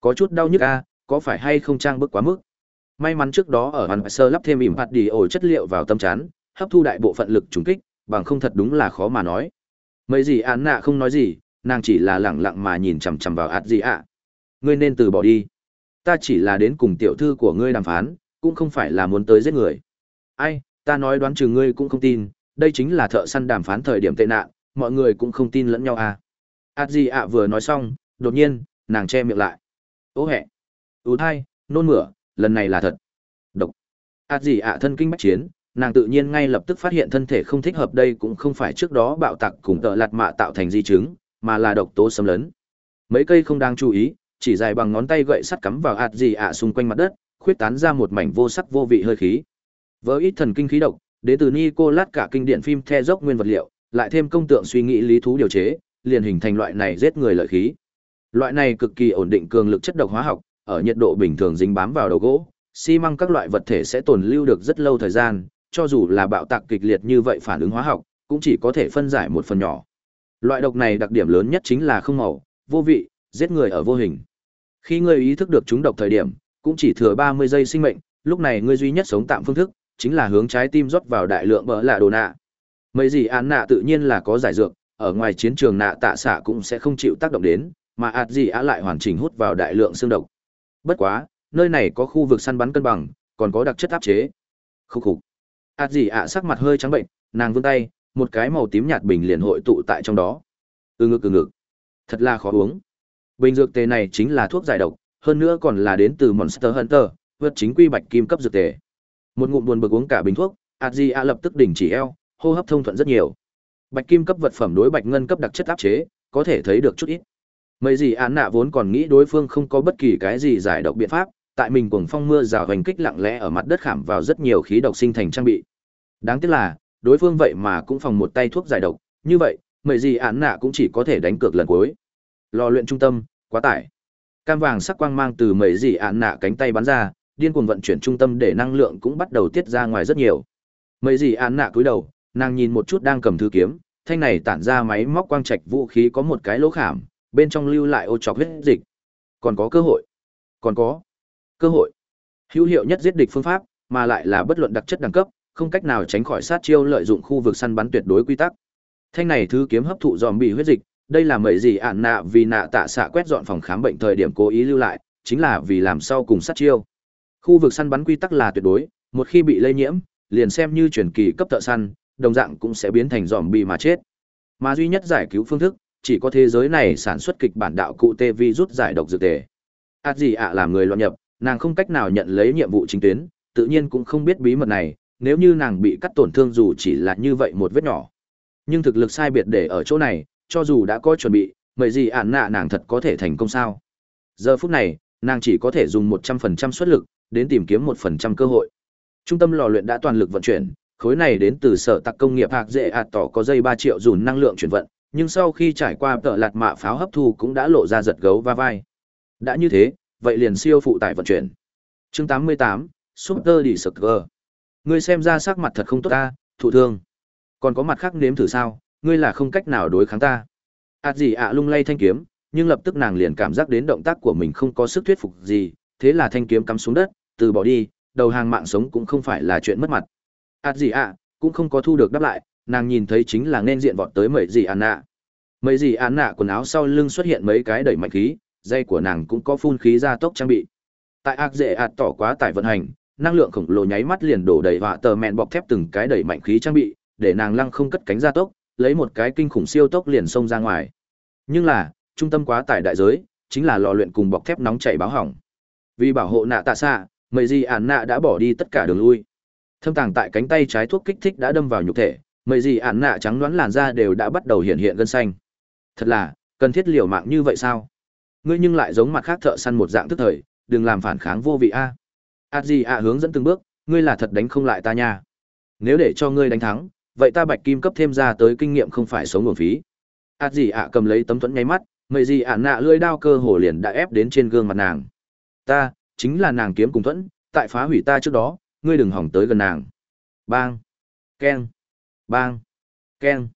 có chút đau nhức a, có phải hay không trang bức quá mức?" May mắn trước đó ở Hàn Sơ lắp thêm ỉm hạt đi ổ chất liệu vào tâm chán, hấp thu đại bộ phận lực trùng kích, bằng không thật đúng là khó mà nói. Mấy gì án nạ không nói gì, nàng chỉ là lẳng lặng mà nhìn chằm chằm vào ạt gì ạ. Ngươi nên từ bỏ đi. Ta chỉ là đến cùng tiểu thư của ngươi đàm phán, cũng không phải là muốn tới giết người. Ai, ta nói đoán chừng ngươi cũng không tin, đây chính là thợ săn đàm phán thời điểm tệ nạn, mọi người cũng không tin lẫn nhau à. ạt gì ạ vừa nói xong, đột nhiên, nàng che miệng lại. Ô hẹ. Ú thai, nôn mửa, lần này là thật. Độc. ạt gì ạ thân kinh bách chiến, nàng tự nhiên ngay lập tức phát hiện thân thể không thích hợp đây cũng không phải trước đó bạo tặc cùng tợ lạt mạ tạo thành di chứng, mà là độc tố xâm lấn. Mấy cây không đáng chú ý, chỉ dài bằng ngón tay gậy sắt cắm vào ạt gì ạ xung quanh mặt đất, khuyết tán ra một mảnh vô sắc vô vị hơi khí. Với ít thần kinh khí độc, đến từ Nicolas cả kinh điển phim the dốc nguyên vật liệu, lại thêm công tượng suy nghĩ lý thú điều chế, liền hình thành loại này giết người lợi khí. Loại này cực kỳ ổn định cường lực chất độc hóa học, ở nhiệt độ bình thường dính bám vào đầu gỗ, xi măng các loại vật thể sẽ tồn lưu được rất lâu thời gian, cho dù là bạo tạc kịch liệt như vậy phản ứng hóa học, cũng chỉ có thể phân giải một phần nhỏ. Loại độc này đặc điểm lớn nhất chính là không màu, vô vị, giết người ở vô hình. Khi ngươi ý thức được chúng độc thời điểm, cũng chỉ thừa 30 giây sinh mệnh, lúc này ngươi duy nhất sống tạm phương thức, chính là hướng trái tim rót vào đại lượng bỡ lạ đồ nạ. Mấy gì án nạ tự nhiên là có giải dược, ở ngoài chiến trường nạ tạ xạ cũng sẽ không chịu tác động đến, mà ạt gì á lại hoàn chỉnh hút vào đại lượng xương độc. Bất quá, nơi này có khu vực săn bắn cân bằng, còn có đặc chất áp chế. Khúc khục. ạt gì ạ sắc mặt hơi trắng bệnh, nàng vươn tay, một cái màu tím nhạt bình liền hội tụ tại trong đó. Ừ ngực ừ ngực. Thật là khó uống. Bình dược tề này chính là thuốc giải độc, hơn nữa còn là đến từ Monster Hunter, vượt chính quy bạch kim cấp dược tề. Một ngụm buồn bực uống cả bình thuốc, Aji A lập tức đình chỉ eo, hô hấp thông thuận rất nhiều. Bạch kim cấp vật phẩm đối bạch ngân cấp đặc chất áp chế, có thể thấy được chút ít. Mấy gì án nạ vốn còn nghĩ đối phương không có bất kỳ cái gì giải độc biện pháp, tại mình cuồng phong mưa rào hành kích lặng lẽ ở mặt đất khảm vào rất nhiều khí độc sinh thành trang bị. Đáng tiếc là, đối phương vậy mà cũng phòng một tay thuốc giải độc, như vậy, mấy gì án nạ cũng chỉ có thể đánh cược lần cuối. Lò luyện trung tâm, quá tải. Cam vàng sắc quang mang từ mấy gì ạn nạ cánh tay bắn ra, điên cuồng vận chuyển trung tâm để năng lượng cũng bắt đầu tiết ra ngoài rất nhiều. Mấy gì ạn nạ cúi đầu, nàng nhìn một chút đang cầm thư kiếm, thanh này tản ra máy móc quang trạch vũ khí có một cái lỗ khảm, bên trong lưu lại ô chọc huyết dịch. Còn có cơ hội. Còn có cơ hội. Hữu hiệu nhất giết địch phương pháp, mà lại là bất luận đặc chất đẳng cấp, không cách nào tránh khỏi sát chiêu lợi dụng khu vực săn bắn tuyệt đối quy tắc. Thanh này thứ kiếm hấp thụ dòm bị huyết dịch, đây là mấy gì ạn nạ vì nạ tạ xạ quét dọn phòng khám bệnh thời điểm cố ý lưu lại, chính là vì làm sau cùng sát chiêu. Khu vực săn bắn quy tắc là tuyệt đối, một khi bị lây nhiễm, liền xem như truyền kỳ cấp thợ săn, đồng dạng cũng sẽ biến thành dòm bị mà chết. Mà duy nhất giải cứu phương thức, chỉ có thế giới này sản xuất kịch bản đạo cụ tê vi rút giải độc dược tề. ạt gì ạ à làm người loạn nhập, nàng không cách nào nhận lấy nhiệm vụ chính tuyến, tự nhiên cũng không biết bí mật này, nếu như nàng bị cắt tổn thương dù chỉ là như vậy một vết nhỏ. Nhưng thực lực sai biệt để ở chỗ này, cho dù đã có chuẩn bị, mời gì ản nạ nàng thật có thể thành công sao. Giờ phút này, nàng chỉ có thể dùng 100% suất lực, đến tìm kiếm một phần trăm cơ hội. Trung tâm lò luyện đã toàn lực vận chuyển, khối này đến từ sở tạc công nghiệp hạc dễ ạt tỏ có dây ba triệu dùn năng lượng chuyển vận, nhưng sau khi trải qua tợ lạt mạ pháo hấp thu cũng đã lộ ra giật gấu va vai. Đã như thế, vậy liền siêu phụ tải vận chuyển. Chương 88, Super đi sực gờ. Ngươi xem ra sắc mặt thật không tốt ta, thụ thương. Còn có mặt khác nếm thử sao, ngươi là không cách nào đối kháng ta. ạt gì ạ lung lay thanh kiếm, nhưng lập tức nàng liền cảm giác đến động tác của mình không có sức thuyết phục gì, thế là thanh kiếm cắm xuống đất, từ bỏ đi, đầu hàng mạng sống cũng không phải là chuyện mất mặt. Ạt gì ạ, cũng không có thu được đáp lại, nàng nhìn thấy chính là nên diện vọt tới mấy gì ạn nạ. Mấy gì ạn nạ quần áo sau lưng xuất hiện mấy cái đẩy mạnh khí, dây của nàng cũng có phun khí ra tốc trang bị. Tại ác dễ ạt tỏ quá tải vận hành, năng lượng khổng lồ nháy mắt liền đổ đầy họa tờ mẹn bọc thép từng cái đẩy mạnh khí trang bị, để nàng lăng không cất cánh ra tốc lấy một cái kinh khủng siêu tốc liền xông ra ngoài. Nhưng là, trung tâm quá tải đại giới, chính là lò luyện cùng bọc thép nóng chảy báo hỏng. Vì bảo hộ nạ tạ xạ mấy gì ản nạ đã bỏ đi tất cả đường lui. Thâm tàng tại cánh tay trái thuốc kích thích đã đâm vào nhục thể mấy gì ản nạ trắng đoán làn da đều đã bắt đầu hiện hiện gân xanh. Thật là, cần thiết liều mạng như vậy sao? Ngươi nhưng lại giống mặt khác thợ săn một dạng tức thời, đừng làm phản kháng vô vị a. Adji a hướng dẫn từng bước, ngươi là thật đánh không lại ta nha. Nếu để cho ngươi đánh thắng vậy ta bạch kim cấp thêm ra tới kinh nghiệm không phải sống nguồn phí. Ạt gì ạ cầm lấy tấm thuẫn nháy mắt mấy gì ạ nạ lưỡi đao cơ hồ liền đã ép đến trên gương mặt nàng. Ta, chính là nàng kiếm cùng thuẫn, tại phá hủy ta trước đó, ngươi đừng hỏng tới gần nàng. Bang, keng bang, keng.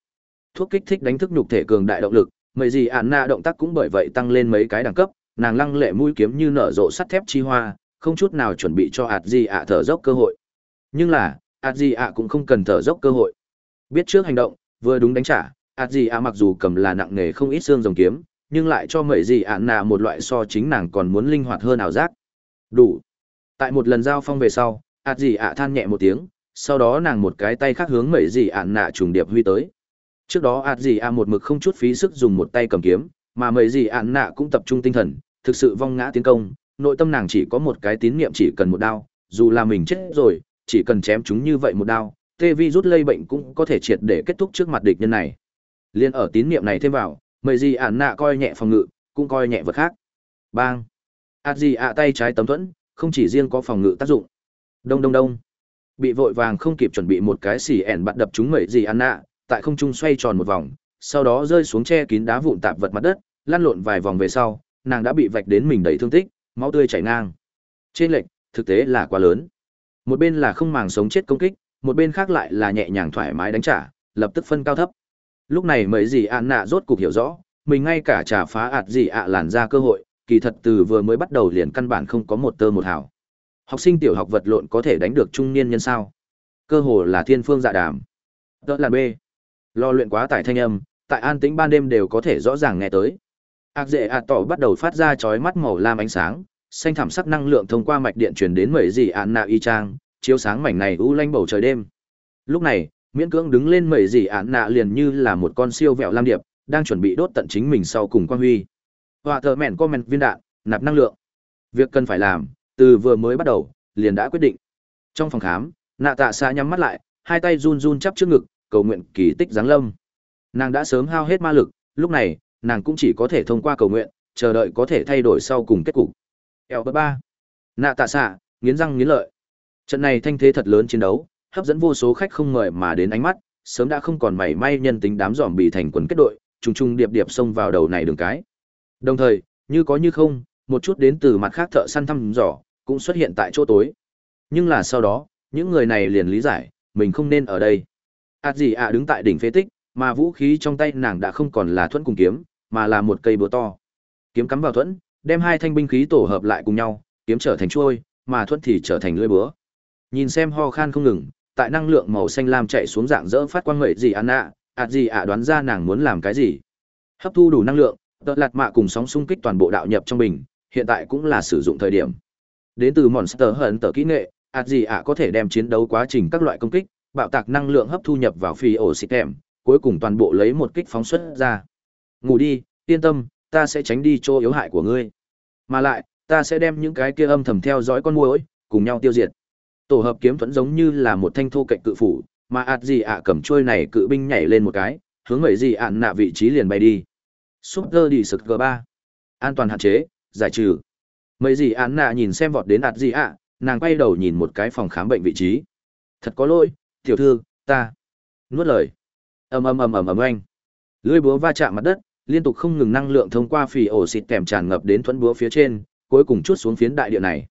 Thuốc kích thích đánh thức nhục thể cường đại động lực mấy gì ạ nạ động tác cũng bởi vậy tăng lên mấy cái đẳng cấp, nàng lăng lệ mũi kiếm như nở rộ sắt thép chi hoa, không chút nào chuẩn bị cho ạt gì ạ thở dốc cơ hội. Nhưng là ạt gì ạ cũng không cần thở dốc cơ hội biết trước hành động, vừa đúng đánh trả, ạt gì ạ mặc dù cầm là nặng nề không ít xương rồng kiếm, nhưng lại cho Mẩy gì ạn nạ một loại so chính nàng còn muốn linh hoạt hơn ảo giác. Đủ. Tại một lần giao phong về sau, ạt gì ạ than nhẹ một tiếng, sau đó nàng một cái tay khác hướng Mẩy gì ạn nạ trùng điệp huy tới. Trước đó ạt gì ạ một mực không chút phí sức dùng một tay cầm kiếm, mà Mẩy gì ạn nạ cũng tập trung tinh thần, thực sự vong ngã tiến công, nội tâm nàng chỉ có một cái tín niệm chỉ cần một đao, dù là mình chết rồi, chỉ cần chém chúng như vậy một đao tê vi rút lây bệnh cũng có thể triệt để kết thúc trước mặt địch nhân này. Liên ở tín niệm này thêm vào, mời gì ạn nạ coi nhẹ phòng ngự, cũng coi nhẹ vật khác. Bang. Ạt gì ạ tay trái tấm thuẫn, không chỉ riêng có phòng ngự tác dụng. Đông đông đông. Bị vội vàng không kịp chuẩn bị một cái xỉ ẻn bạn đập chúng mấy gì ạn nạ, tại không trung xoay tròn một vòng, sau đó rơi xuống che kín đá vụn tạp vật mặt đất, lăn lộn vài vòng về sau, nàng đã bị vạch đến mình đầy thương tích, máu tươi chảy ngang. Trên lệnh thực tế là quá lớn. Một bên là không màng sống chết công kích một bên khác lại là nhẹ nhàng thoải mái đánh trả, lập tức phân cao thấp. Lúc này mấy gì ạn nạ rốt cục hiểu rõ, mình ngay cả trả phá ạt gì ạ làn ra cơ hội, kỳ thật từ vừa mới bắt đầu liền căn bản không có một tơ một hào. Học sinh tiểu học vật lộn có thể đánh được trung niên nhân sao? Cơ hồ là thiên phương dạ đàm. Tớ là b. Lo luyện quá tải thanh âm, tại an tĩnh ban đêm đều có thể rõ ràng nghe tới. Ác dễ ạt tỏ bắt đầu phát ra chói mắt màu lam ánh sáng, xanh thảm sắc năng lượng thông qua mạch điện truyền đến mấy dì ạn nạ y trang chiếu sáng mảnh này u lanh bầu trời đêm. Lúc này, miễn cưỡng đứng lên mẩy dị ạn nạ liền như là một con siêu vẹo lam điệp, đang chuẩn bị đốt tận chính mình sau cùng quan huy. Họa thợ mẹn comment viên đạn, nạp năng lượng. Việc cần phải làm, từ vừa mới bắt đầu, liền đã quyết định. Trong phòng khám, nạ tạ xa nhắm mắt lại, hai tay run run chắp trước ngực, cầu nguyện kỳ tích giáng lâm. Nàng đã sớm hao hết ma lực, lúc này, nàng cũng chỉ có thể thông qua cầu nguyện, chờ đợi có thể thay đổi sau cùng kết cục. Eo ba. Nạ tạ xạ, nghiến răng nghiến lợi trận này thanh thế thật lớn chiến đấu, hấp dẫn vô số khách không mời mà đến ánh mắt, sớm đã không còn mảy may nhân tính đám giòm bị thành quần kết đội, trùng trùng điệp điệp xông vào đầu này đường cái. Đồng thời, như có như không, một chút đến từ mặt khác thợ săn thăm dò cũng xuất hiện tại chỗ tối. Nhưng là sau đó, những người này liền lý giải, mình không nên ở đây. Ạt gì ạ đứng tại đỉnh phế tích, mà vũ khí trong tay nàng đã không còn là thuẫn cùng kiếm, mà là một cây búa to. Kiếm cắm vào thuẫn, đem hai thanh binh khí tổ hợp lại cùng nhau, kiếm trở thành chuôi, mà thuẫn thì trở thành lưỡi búa nhìn xem ho khan không ngừng, tại năng lượng màu xanh lam chạy xuống dạng dỡ phát quang ngậy gì ăn ạ ạt gì ạ đoán ra nàng muốn làm cái gì. Hấp thu đủ năng lượng, tợ lạt mạ cùng sóng xung kích toàn bộ đạo nhập trong bình, hiện tại cũng là sử dụng thời điểm. Đến từ monster hận tờ kỹ nghệ, ạt gì ạ có thể đem chiến đấu quá trình các loại công kích, bạo tạc năng lượng hấp thu nhập vào phi ổ xịt kèm, cuối cùng toàn bộ lấy một kích phóng xuất ra. Ngủ đi, yên tâm, ta sẽ tránh đi chỗ yếu hại của ngươi. Mà lại, ta sẽ đem những cái kia âm thầm theo dõi con muỗi, cùng nhau tiêu diệt tổ hợp kiếm thuẫn giống như là một thanh thô cạnh cự phủ, mà ạt gì ạ cầm trôi này cự binh nhảy lên một cái, hướng người gì ạn nạ vị trí liền bay đi. Super đi sực g ba. An toàn hạn chế, giải trừ. Mấy gì ạn nạ nhìn xem vọt đến ạt gì ạ, nàng quay đầu nhìn một cái phòng khám bệnh vị trí. Thật có lỗi, tiểu thư, ta. Nuốt lời. Ầm ầm ầm ầm ầm anh lưỡi búa va chạm mặt đất, liên tục không ngừng năng lượng thông qua phì ổ xịt kèm tràn ngập đến thuẫn búa phía trên, cuối cùng chút xuống phiến đại địa này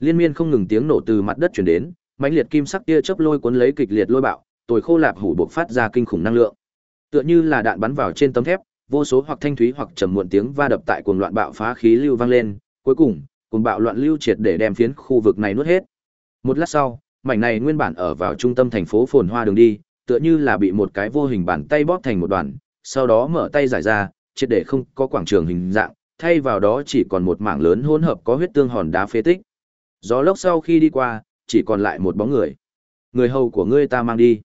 liên miên không ngừng tiếng nổ từ mặt đất chuyển đến mãnh liệt kim sắc tia chớp lôi cuốn lấy kịch liệt lôi bạo tồi khô lạp hủ bộc phát ra kinh khủng năng lượng tựa như là đạn bắn vào trên tấm thép vô số hoặc thanh thúy hoặc trầm muộn tiếng va đập tại cuồng loạn bạo phá khí lưu vang lên, cuối cùng, cuồng bạo loạn lưu triệt để đem phiến khu vực này nuốt hết. Một lát sau, mảnh này nguyên bản ở vào trung tâm thành phố phồn hoa đường đi, tựa như là bị một cái vô hình bàn tay bóp thành một đoàn, sau đó mở tay giải ra, triệt để không có quảng trường hình dạng, thay vào đó chỉ còn một mảng lớn hỗn hợp có huyết tương hòn đá phế tích. Gió lốc sau khi đi qua, chỉ còn lại một bóng người. Người hầu của ngươi ta mang đi.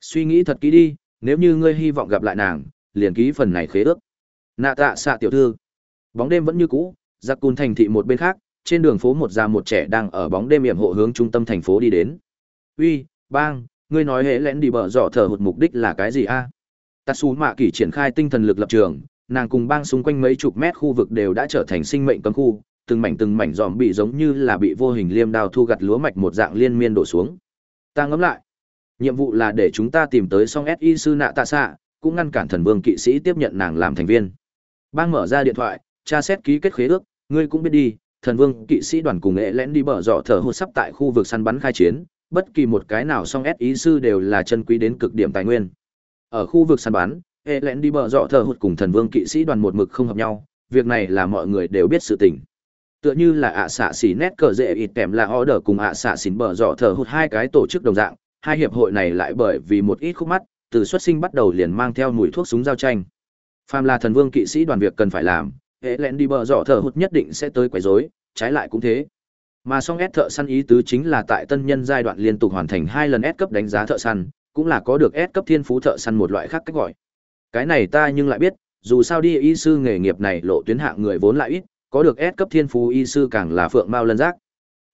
Suy nghĩ thật kỹ đi, nếu như ngươi hy vọng gặp lại nàng, liền ký phần này khế ước. Nạ tạ xạ tiểu thư. Bóng đêm vẫn như cũ, giặc cùn thành thị một bên khác, trên đường phố một già một trẻ đang ở bóng đêm yểm hộ hướng trung tâm thành phố đi đến. Uy, bang, ngươi nói hễ lén đi bờ dọ thở hụt mục đích là cái gì a? À? Tatsu Mạ Kỷ triển khai tinh thần lực lập trường, nàng cùng bang xung quanh mấy chục mét khu vực đều đã trở thành sinh mệnh cấm khu, từng mảnh từng mảnh dòm bị giống như là bị vô hình liêm đao thu gặt lúa mạch một dạng liên miên đổ xuống. Ta ngẫm lại, nhiệm vụ là để chúng ta tìm tới song SI sư nạ tạ xạ, cũng ngăn cản thần vương kỵ sĩ tiếp nhận nàng làm thành viên. Bang mở ra điện thoại, tra xét ký kết khế ước, ngươi cũng biết đi, thần vương kỵ sĩ đoàn cùng nghệ lẽn đi bờ dọ thở hụt sắp tại khu vực săn bắn khai chiến, bất kỳ một cái nào song SI sư đều là chân quý đến cực điểm tài nguyên. Ở khu vực săn bắn, hệ lẽn đi bờ dọ thở hụt cùng thần vương kỵ sĩ đoàn một mực không hợp nhau, việc này là mọi người đều biết sự tình. Tựa như là ạ xạ xỉ nét cờ dễ ít kèm là order cùng ạ xạ xỉn bờ dọ thở hụt hai cái tổ chức đồng dạng, hai hiệp hội này lại bởi vì một ít khúc mắt, từ xuất sinh bắt đầu liền mang theo mùi thuốc súng giao tranh. Phàm là thần vương kỵ sĩ đoàn việc cần phải làm, hệ lén đi bờ dọ thở hụt nhất định sẽ tới quấy rối, trái lại cũng thế. Mà song S thợ săn ý tứ chính là tại tân nhân giai đoạn liên tục hoàn thành hai lần S cấp đánh giá thợ săn, cũng là có được S cấp thiên phú thợ săn một loại khác cách gọi. Cái này ta nhưng lại biết, dù sao đi y sư nghề nghiệp này lộ tuyến hạng người vốn lại ít, có được S cấp thiên phú y sư càng là phượng mao lân giác.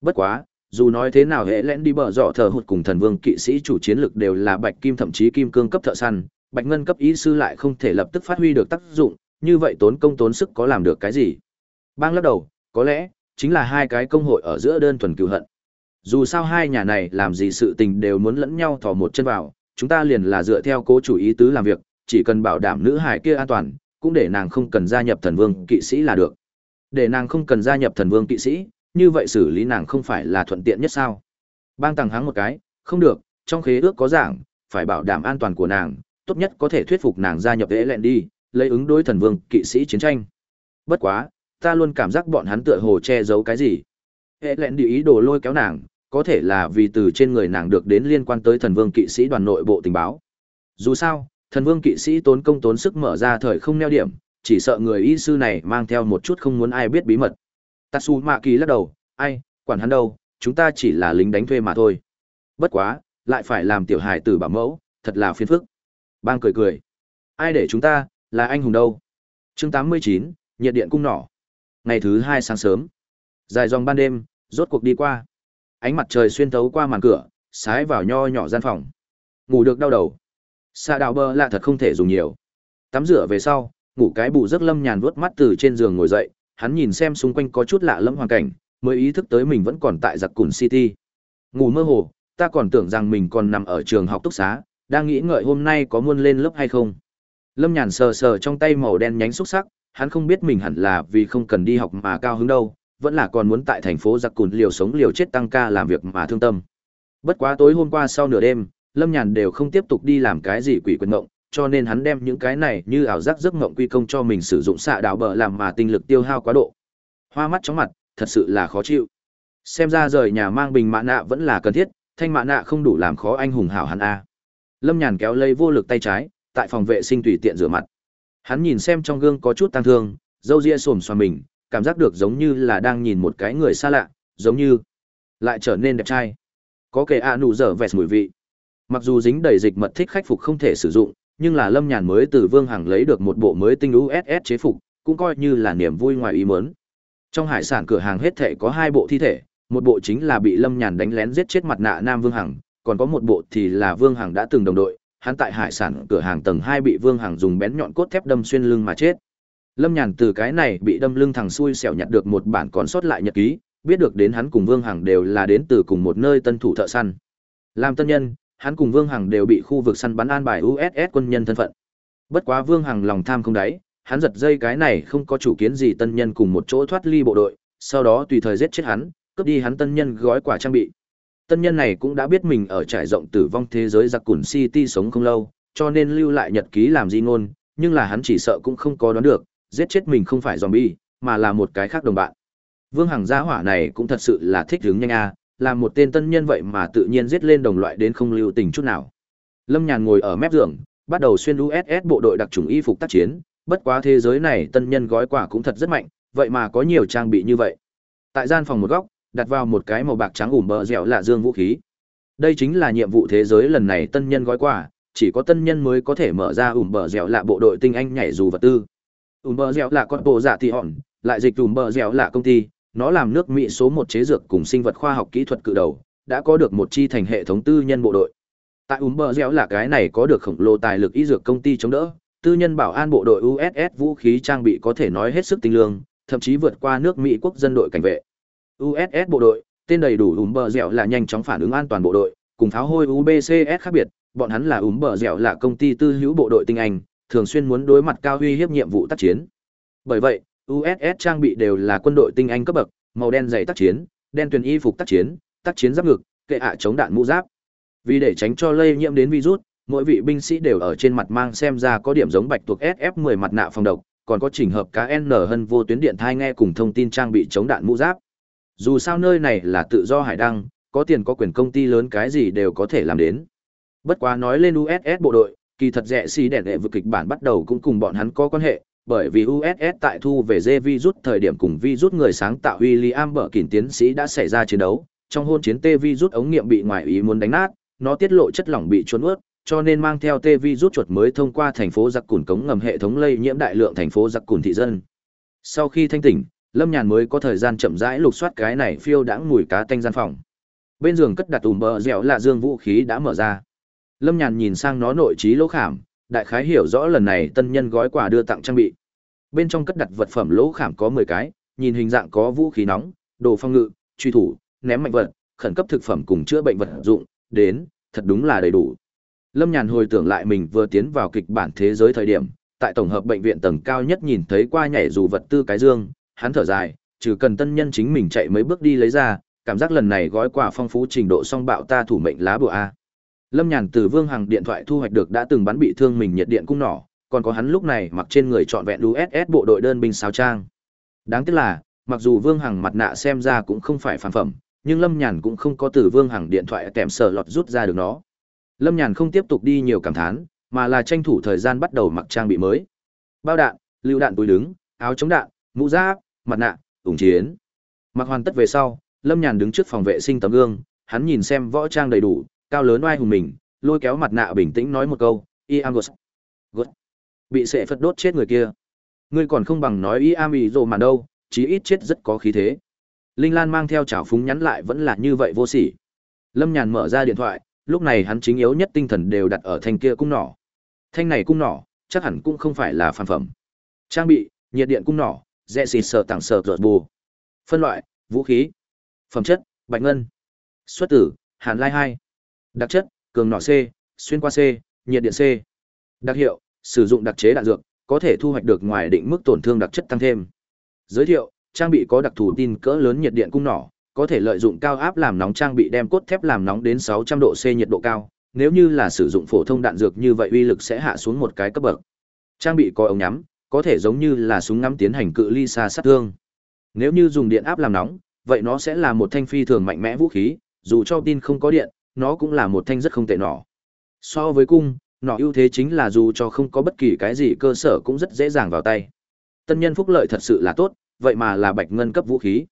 Bất quá, dù nói thế nào hệ lẽn đi bờ dọ thờ hụt cùng thần vương kỵ sĩ chủ chiến lực đều là bạch kim thậm chí kim cương cấp thợ săn, bạch ngân cấp y sư lại không thể lập tức phát huy được tác dụng, như vậy tốn công tốn sức có làm được cái gì? Bang lắc đầu, có lẽ chính là hai cái công hội ở giữa đơn thuần cừu hận. Dù sao hai nhà này làm gì sự tình đều muốn lẫn nhau thò một chân vào, chúng ta liền là dựa theo cố chủ ý tứ làm việc, chỉ cần bảo đảm nữ hải kia an toàn, cũng để nàng không cần gia nhập thần vương kỵ sĩ là được. Để nàng không cần gia nhập thần vương kỵ sĩ, như vậy xử lý nàng không phải là thuận tiện nhất sao? Bang tàng háng một cái, không được, trong khế ước có giảng, phải bảo đảm an toàn của nàng, tốt nhất có thể thuyết phục nàng gia nhập lễ lẹn đi, lấy ứng đối thần vương kỵ sĩ chiến tranh. Bất quá, ta luôn cảm giác bọn hắn tựa hồ che giấu cái gì. Hệ lẹn đi ý đồ lôi kéo nàng, có thể là vì từ trên người nàng được đến liên quan tới thần vương kỵ sĩ đoàn nội bộ tình báo. Dù sao, thần vương kỵ sĩ tốn công tốn sức mở ra thời không neo điểm, chỉ sợ người y sư này mang theo một chút không muốn ai biết bí mật. Tatsu Mạ Kỳ lắc đầu, ai, quản hắn đâu, chúng ta chỉ là lính đánh thuê mà thôi. Bất quá, lại phải làm tiểu hài tử bảo mẫu, thật là phiền phức. Bang cười cười. Ai để chúng ta, là anh hùng đâu. chương 89, nhiệt điện cung nỏ. Ngày thứ hai sáng sớm. Dài dòng ban đêm, rốt cuộc đi qua. Ánh mặt trời xuyên thấu qua màn cửa, sái vào nho nhỏ gian phòng. Ngủ được đau đầu. Xa đào bơ là thật không thể dùng nhiều. Tắm rửa về sau, ngủ cái bù giấc lâm nhàn vuốt mắt từ trên giường ngồi dậy, hắn nhìn xem xung quanh có chút lạ lẫm hoàn cảnh, mới ý thức tới mình vẫn còn tại giặc cùn city. Ngủ mơ hồ, ta còn tưởng rằng mình còn nằm ở trường học túc xá, đang nghĩ ngợi hôm nay có muôn lên lớp hay không. Lâm nhàn sờ sờ trong tay màu đen nhánh xúc sắc, hắn không biết mình hẳn là vì không cần đi học mà cao hứng đâu, vẫn là còn muốn tại thành phố giặc cùn liều sống liều chết tăng ca làm việc mà thương tâm. Bất quá tối hôm qua sau nửa đêm, Lâm Nhàn đều không tiếp tục đi làm cái gì quỷ quyền ngộng, cho nên hắn đem những cái này như ảo giác giấc ngộng quy công cho mình sử dụng xạ đào bờ làm mà tinh lực tiêu hao quá độ. Hoa mắt chóng mặt, thật sự là khó chịu. Xem ra rời nhà mang bình mạ nạ vẫn là cần thiết, thanh mạ nạ không đủ làm khó anh hùng hảo hắn a. Lâm Nhàn kéo lấy vô lực tay trái, tại phòng vệ sinh tùy tiện rửa mặt. Hắn nhìn xem trong gương có chút tăng thương, râu ria xồm xoa mình, cảm giác được giống như là đang nhìn một cái người xa lạ, giống như lại trở nên đẹp trai. Có kẻ ạ nụ dở vẹt mùi vị. Mặc dù dính đầy dịch mật thích khách phục không thể sử dụng, nhưng là Lâm Nhàn mới từ Vương Hằng lấy được một bộ mới tinh USS chế phục, cũng coi như là niềm vui ngoài ý muốn. Trong hải sản cửa hàng hết thể có hai bộ thi thể, một bộ chính là bị Lâm Nhàn đánh lén giết chết mặt nạ Nam Vương Hằng, còn có một bộ thì là Vương Hằng đã từng đồng đội, hắn tại hải sản cửa hàng tầng hai bị Vương Hằng dùng bén nhọn cốt thép đâm xuyên lưng mà chết. Lâm Nhàn từ cái này bị đâm lưng thằng xui xẻo nhặt được một bản còn sót lại nhật ký, biết được đến hắn cùng Vương Hằng đều là đến từ cùng một nơi tân thủ thợ săn. Làm tân nhân, hắn cùng Vương Hằng đều bị khu vực săn bắn an bài USS quân nhân thân phận. Bất quá Vương Hằng lòng tham không đáy, hắn giật dây cái này không có chủ kiến gì tân nhân cùng một chỗ thoát ly bộ đội, sau đó tùy thời giết chết hắn, cướp đi hắn tân nhân gói quả trang bị. Tân nhân này cũng đã biết mình ở trải rộng tử vong thế giới giặc cùn city sống không lâu, cho nên lưu lại nhật ký làm di ngôn, nhưng là hắn chỉ sợ cũng không có đoán được, giết chết mình không phải zombie, mà là một cái khác đồng bạn. Vương Hằng gia hỏa này cũng thật sự là thích hướng nhanh a, là một tên tân nhân vậy mà tự nhiên giết lên đồng loại đến không lưu tình chút nào. Lâm Nhàn ngồi ở mép giường, bắt đầu xuyên USS bộ đội đặc trùng y phục tác chiến, bất quá thế giới này tân nhân gói quả cũng thật rất mạnh, vậy mà có nhiều trang bị như vậy. Tại gian phòng một góc, đặt vào một cái màu bạc trắng ủm bờ dẻo lạ dương vũ khí. Đây chính là nhiệm vụ thế giới lần này tân nhân gói quả, chỉ có tân nhân mới có thể mở ra ủm bờ dẻo lạ bộ đội tinh anh nhảy dù vật tư. Ủm bờ dẻo lạ con bộ dạ tỷ hòn, lại dịch ủm bờ dẻo lạ công ty, nó làm nước Mỹ số một chế dược cùng sinh vật khoa học kỹ thuật cự đầu, đã có được một chi thành hệ thống tư nhân bộ đội. Tại ủm là cái này có được khổng lồ tài lực y dược công ty chống đỡ, tư nhân bảo an bộ đội USS vũ khí trang bị có thể nói hết sức tinh lương, thậm chí vượt qua nước Mỹ quốc dân đội cảnh vệ. USS bộ đội, tên đầy đủ ủm là nhanh chóng phản ứng an toàn bộ đội, cùng pháo hôi UBCS khác biệt, bọn hắn là ủm là công ty tư hữu bộ đội tinh anh, thường xuyên muốn đối mặt cao uy hiếp nhiệm vụ tác chiến. Bởi vậy, USS trang bị đều là quân đội tinh anh cấp bậc, màu đen dày tác chiến, đen tuyền y phục tác chiến, tác chiến giáp ngực, kệ ạ chống đạn mũ giáp. Vì để tránh cho lây nhiễm đến virus, mỗi vị binh sĩ đều ở trên mặt mang xem ra có điểm giống bạch tuộc SF10 mặt nạ phòng độc, còn có chỉnh hợp cá N hơn vô tuyến điện thai nghe cùng thông tin trang bị chống đạn mũ giáp. Dù sao nơi này là tự do hải đăng, có tiền có quyền công ty lớn cái gì đều có thể làm đến. Bất quá nói lên USS bộ đội, kỳ thật rẻ xì đẻ đệ vực kịch bản bắt đầu cũng cùng bọn hắn có quan hệ, bởi vì USS tại thu về dê virus thời điểm cùng virus người sáng tạo William Bở kỉnh tiến sĩ đã xảy ra chiến đấu, trong hôn chiến T virus ống nghiệm bị ngoại ý muốn đánh nát, nó tiết lộ chất lỏng bị trốn ướt, cho nên mang theo T virus chuột mới thông qua thành phố giặc cùn cống ngầm hệ thống lây nhiễm đại lượng thành phố giặc cùn thị dân. Sau khi thanh tỉnh, Lâm Nhàn mới có thời gian chậm rãi lục soát cái này phiêu đãng mùi cá tanh gian phòng. Bên giường cất đặt ùm bờ dẻo là dương vũ khí đã mở ra. Lâm Nhàn nhìn sang nó nội trí lỗ khảm, đại khái hiểu rõ lần này tân nhân gói quà đưa tặng trang bị. Bên trong cất đặt vật phẩm lỗ khảm có 10 cái, nhìn hình dạng có vũ khí nóng, đồ phong ngự, truy thủ, ném mạnh vật, khẩn cấp thực phẩm cùng chữa bệnh vật dụng, đến, thật đúng là đầy đủ. Lâm Nhàn hồi tưởng lại mình vừa tiến vào kịch bản thế giới thời điểm, tại tổng hợp bệnh viện tầng cao nhất nhìn thấy qua nhảy dù vật tư cái dương, hắn thở dài, trừ cần tân nhân chính mình chạy mấy bước đi lấy ra, cảm giác lần này gói quà phong phú trình độ song bạo ta thủ mệnh lá bùa a. Lâm Nhàn từ Vương Hằng điện thoại thu hoạch được đã từng bắn bị thương mình nhiệt điện cung nỏ, còn có hắn lúc này mặc trên người trọn vẹn USS bộ đội đơn binh sao trang. Đáng tiếc là, mặc dù Vương Hằng mặt nạ xem ra cũng không phải phản phẩm, nhưng Lâm Nhàn cũng không có từ Vương Hằng điện thoại kèm sở lọt rút ra được nó. Lâm Nhàn không tiếp tục đi nhiều cảm thán, mà là tranh thủ thời gian bắt đầu mặc trang bị mới. Bao đạn, lưu đạn túi đứng, áo chống đạn, mũ giáp, mặt nạ, ủng chiến. Mặc hoàn tất về sau, Lâm Nhàn đứng trước phòng vệ sinh tấm gương, hắn nhìn xem võ trang đầy đủ, cao lớn oai hùng mình, lôi kéo mặt nạ bình tĩnh nói một câu, "Iam Ghost." Ghost. Bị sệ phật đốt chết người kia. Ngươi còn không bằng nói Iam ý rồi mà đâu, chí ít chết rất có khí thế. Linh Lan mang theo chảo phúng nhắn lại vẫn là như vậy vô sỉ. Lâm Nhàn mở ra điện thoại, lúc này hắn chính yếu nhất tinh thần đều đặt ở thanh kia cung nỏ. Thanh này cung nỏ, chắc hẳn cũng không phải là phản phẩm. Trang bị, nhiệt điện cung nỏ, rẽ xịt sợ tặng sợ rợt bù. Phân loại, vũ khí. Phẩm chất, bạch ngân. Xuất tử, hàn lai hai Đặc chất, cường nỏ C, xuyên qua C, nhiệt điện C. Đặc hiệu, sử dụng đặc chế đạn dược, có thể thu hoạch được ngoài định mức tổn thương đặc chất tăng thêm. Giới thiệu, trang bị có đặc thù tin cỡ lớn nhiệt điện cung nỏ, có thể lợi dụng cao áp làm nóng trang bị đem cốt thép làm nóng đến 600 độ C nhiệt độ cao, nếu như là sử dụng phổ thông đạn dược như vậy uy lực sẽ hạ xuống một cái cấp bậc. Trang bị có ống nhắm, có thể giống như là súng ngắm tiến hành cự ly xa sát thương. Nếu như dùng điện áp làm nóng, vậy nó sẽ là một thanh phi thường mạnh mẽ vũ khí, dù cho tin không có điện, nó cũng là một thanh rất không tệ nỏ. So với cung, nỏ ưu thế chính là dù cho không có bất kỳ cái gì cơ sở cũng rất dễ dàng vào tay. Tân nhân phúc lợi thật sự là tốt, vậy mà là bạch ngân cấp vũ khí.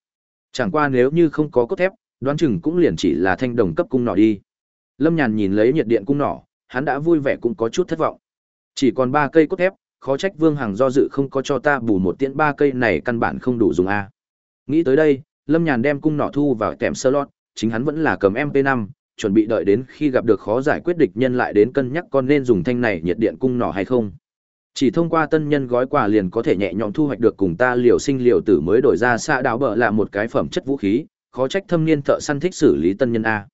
Chẳng qua nếu như không có cốt thép, đoán chừng cũng liền chỉ là thanh đồng cấp cung nỏ đi. Lâm Nhàn nhìn lấy nhiệt điện cung nỏ, hắn đã vui vẻ cũng có chút thất vọng. Chỉ còn ba cây cốt thép, khó trách Vương Hằng do dự không có cho ta bù một tiễn ba cây này căn bản không đủ dùng a. Nghĩ tới đây, Lâm Nhàn đem cung nỏ thu vào kèm sơ lót, chính hắn vẫn là cầm MP5, chuẩn bị đợi đến khi gặp được khó giải quyết địch nhân lại đến cân nhắc con nên dùng thanh này nhiệt điện cung nỏ hay không. Chỉ thông qua tân nhân gói quà liền có thể nhẹ nhõm thu hoạch được cùng ta liều sinh liều tử mới đổi ra xạ đáo bờ là một cái phẩm chất vũ khí, khó trách thâm niên thợ săn thích xử lý tân nhân a.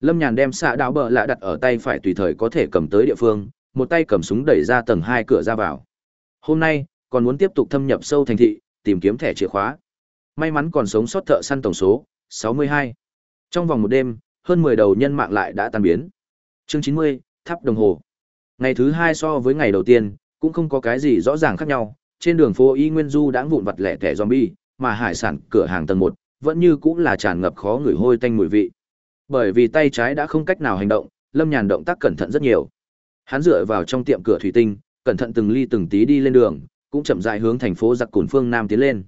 Lâm Nhàn đem xạ đáo bờ lạ đặt ở tay phải tùy thời có thể cầm tới địa phương, một tay cầm súng đẩy ra tầng hai cửa ra vào. Hôm nay, còn muốn tiếp tục thâm nhập sâu thành thị, tìm kiếm thẻ chìa khóa. May mắn còn sống sót thợ săn tổng số 62. Trong vòng một đêm, hơn 10 đầu nhân mạng lại đã tan biến. Chương 90, tháp đồng hồ. Ngày thứ hai so với ngày đầu tiên, Cũng không có cái gì rõ ràng khác nhau, trên đường phố y nguyên du đã vụn vặt lẻ tẻ zombie, mà hải sản cửa hàng tầng 1 vẫn như cũng là tràn ngập khó người hôi tanh mùi vị. Bởi vì tay trái đã không cách nào hành động, Lâm Nhàn động tác cẩn thận rất nhiều. Hắn dựa vào trong tiệm cửa thủy tinh, cẩn thận từng ly từng tí đi lên đường, cũng chậm rãi hướng thành phố giặc cùn phương nam tiến lên.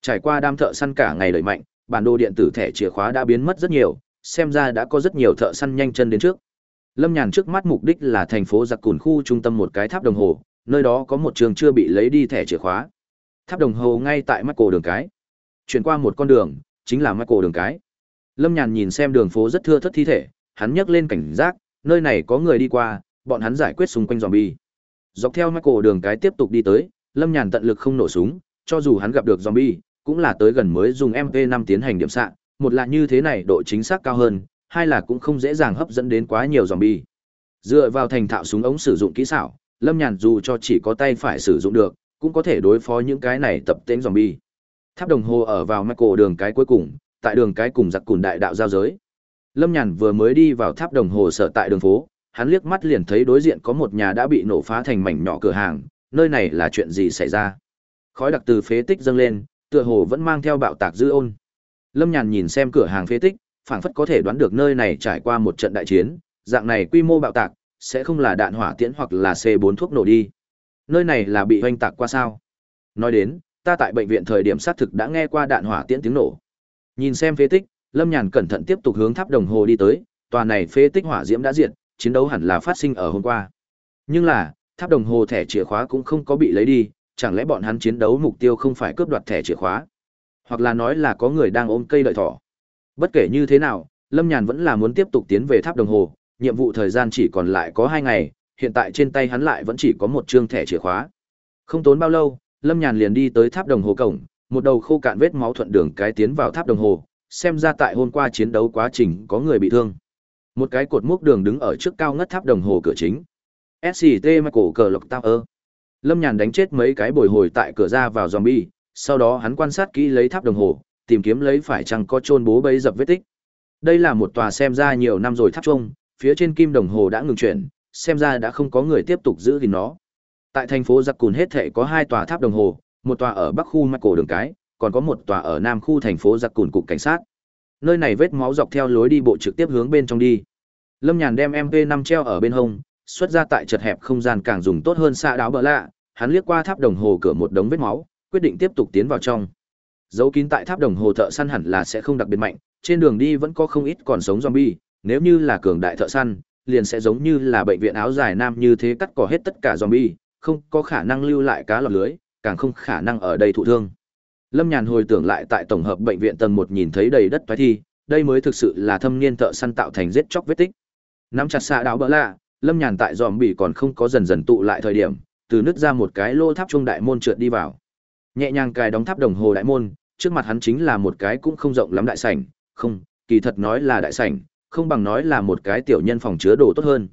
Trải qua đam thợ săn cả ngày lợi mạnh, bản đồ điện tử thẻ chìa khóa đã biến mất rất nhiều, xem ra đã có rất nhiều thợ săn nhanh chân đến trước. Lâm Nhàn trước mắt mục đích là thành phố giặc cùn khu trung tâm một cái tháp đồng hồ, nơi đó có một trường chưa bị lấy đi thẻ chìa khóa. Tháp đồng hồ ngay tại mắt cổ đường cái. Chuyển qua một con đường, chính là mắt cổ đường cái. Lâm Nhàn nhìn xem đường phố rất thưa thất thi thể, hắn nhấc lên cảnh giác, nơi này có người đi qua, bọn hắn giải quyết xung quanh zombie. Dọc theo mắt cổ đường cái tiếp tục đi tới, Lâm Nhàn tận lực không nổ súng, cho dù hắn gặp được zombie, cũng là tới gần mới dùng MP5 tiến hành điểm sạng, một là như thế này độ chính xác cao hơn, hai là cũng không dễ dàng hấp dẫn đến quá nhiều zombie. Dựa vào thành thạo súng ống sử dụng kỹ xảo, Lâm Nhàn dù cho chỉ có tay phải sử dụng được, cũng có thể đối phó những cái này tập tên zombie. Tháp đồng hồ ở vào Michael đường cái cuối cùng, tại đường cái cùng giặc cùn đại đạo giao giới. Lâm Nhàn vừa mới đi vào tháp đồng hồ sở tại đường phố, hắn liếc mắt liền thấy đối diện có một nhà đã bị nổ phá thành mảnh nhỏ cửa hàng, nơi này là chuyện gì xảy ra? Khói đặc từ phế tích dâng lên, tựa hồ vẫn mang theo bạo tạc dư ôn. Lâm Nhàn nhìn xem cửa hàng phế tích, phảng phất có thể đoán được nơi này trải qua một trận đại chiến, dạng này quy mô bạo tạc, sẽ không là đạn hỏa tiễn hoặc là C4 thuốc nổ đi. Nơi này là bị hoanh tạc qua sao? Nói đến, ta tại bệnh viện thời điểm xác thực đã nghe qua đạn hỏa tiễn tiếng nổ. Nhìn xem phế tích, Lâm Nhàn cẩn thận tiếp tục hướng tháp đồng hồ đi tới, tòa này phế tích hỏa diễm đã diệt, chiến đấu hẳn là phát sinh ở hôm qua. Nhưng là, tháp đồng hồ thẻ chìa khóa cũng không có bị lấy đi, chẳng lẽ bọn hắn chiến đấu mục tiêu không phải cướp đoạt thẻ chìa khóa? Hoặc là nói là có người đang ôm cây đợi thỏ. Bất kể như thế nào, Lâm Nhàn vẫn là muốn tiếp tục tiến về tháp đồng hồ, nhiệm vụ thời gian chỉ còn lại có 2 ngày, hiện tại trên tay hắn lại vẫn chỉ có một chương thẻ chìa khóa. Không tốn bao lâu, Lâm Nhàn liền đi tới tháp đồng hồ cổng, một đầu khô cạn vết máu thuận đường cái tiến vào tháp đồng hồ, xem ra tại hôm qua chiến đấu quá trình có người bị thương. Một cái cột mốc đường đứng ở trước cao ngất tháp đồng hồ cửa chính. SCT Michael cờ lộc Tower. Lâm Nhàn đánh chết mấy cái bồi hồi tại cửa ra vào zombie, sau đó hắn quan sát kỹ lấy tháp đồng hồ, tìm kiếm lấy phải chăng có chôn bố bấy dập vết tích. Đây là một tòa xem ra nhiều năm rồi tháp trung, phía trên kim đồng hồ đã ngừng chuyển, xem ra đã không có người tiếp tục giữ gìn nó. Tại thành phố Giặc Cùn hết thể có hai tòa tháp đồng hồ, một tòa ở bắc khu Michael đường cái, còn có một tòa ở nam khu thành phố Giặc Cùn cục cảnh sát. Nơi này vết máu dọc theo lối đi bộ trực tiếp hướng bên trong đi. Lâm Nhàn đem MP5 treo ở bên hông, xuất ra tại chật hẹp không gian càng dùng tốt hơn xạ đáo bờ lạ, hắn liếc qua tháp đồng hồ cửa một đống vết máu, quyết định tiếp tục tiến vào trong. Dấu kín tại tháp đồng hồ thợ săn hẳn là sẽ không đặc biệt mạnh, trên đường đi vẫn có không ít còn sống zombie, nếu như là cường đại thợ săn, liền sẽ giống như là bệnh viện áo dài nam như thế cắt cỏ hết tất cả zombie, không có khả năng lưu lại cá lọt lưới, càng không khả năng ở đây thụ thương. Lâm Nhàn hồi tưởng lại tại tổng hợp bệnh viện tầng 1 nhìn thấy đầy đất toái thi, đây mới thực sự là thâm niên thợ săn tạo thành giết chóc vết tích. Nắm chặt xạ đáo bỡ lạ, Lâm Nhàn tại dòm còn không có dần dần tụ lại thời điểm, từ nứt ra một cái lô tháp trung đại môn trượt đi vào. Nhẹ nhàng cài đóng tháp đồng hồ đại môn, trước mặt hắn chính là một cái cũng không rộng lắm đại sảnh, không, kỳ thật nói là đại sảnh, không bằng nói là một cái tiểu nhân phòng chứa đồ tốt hơn.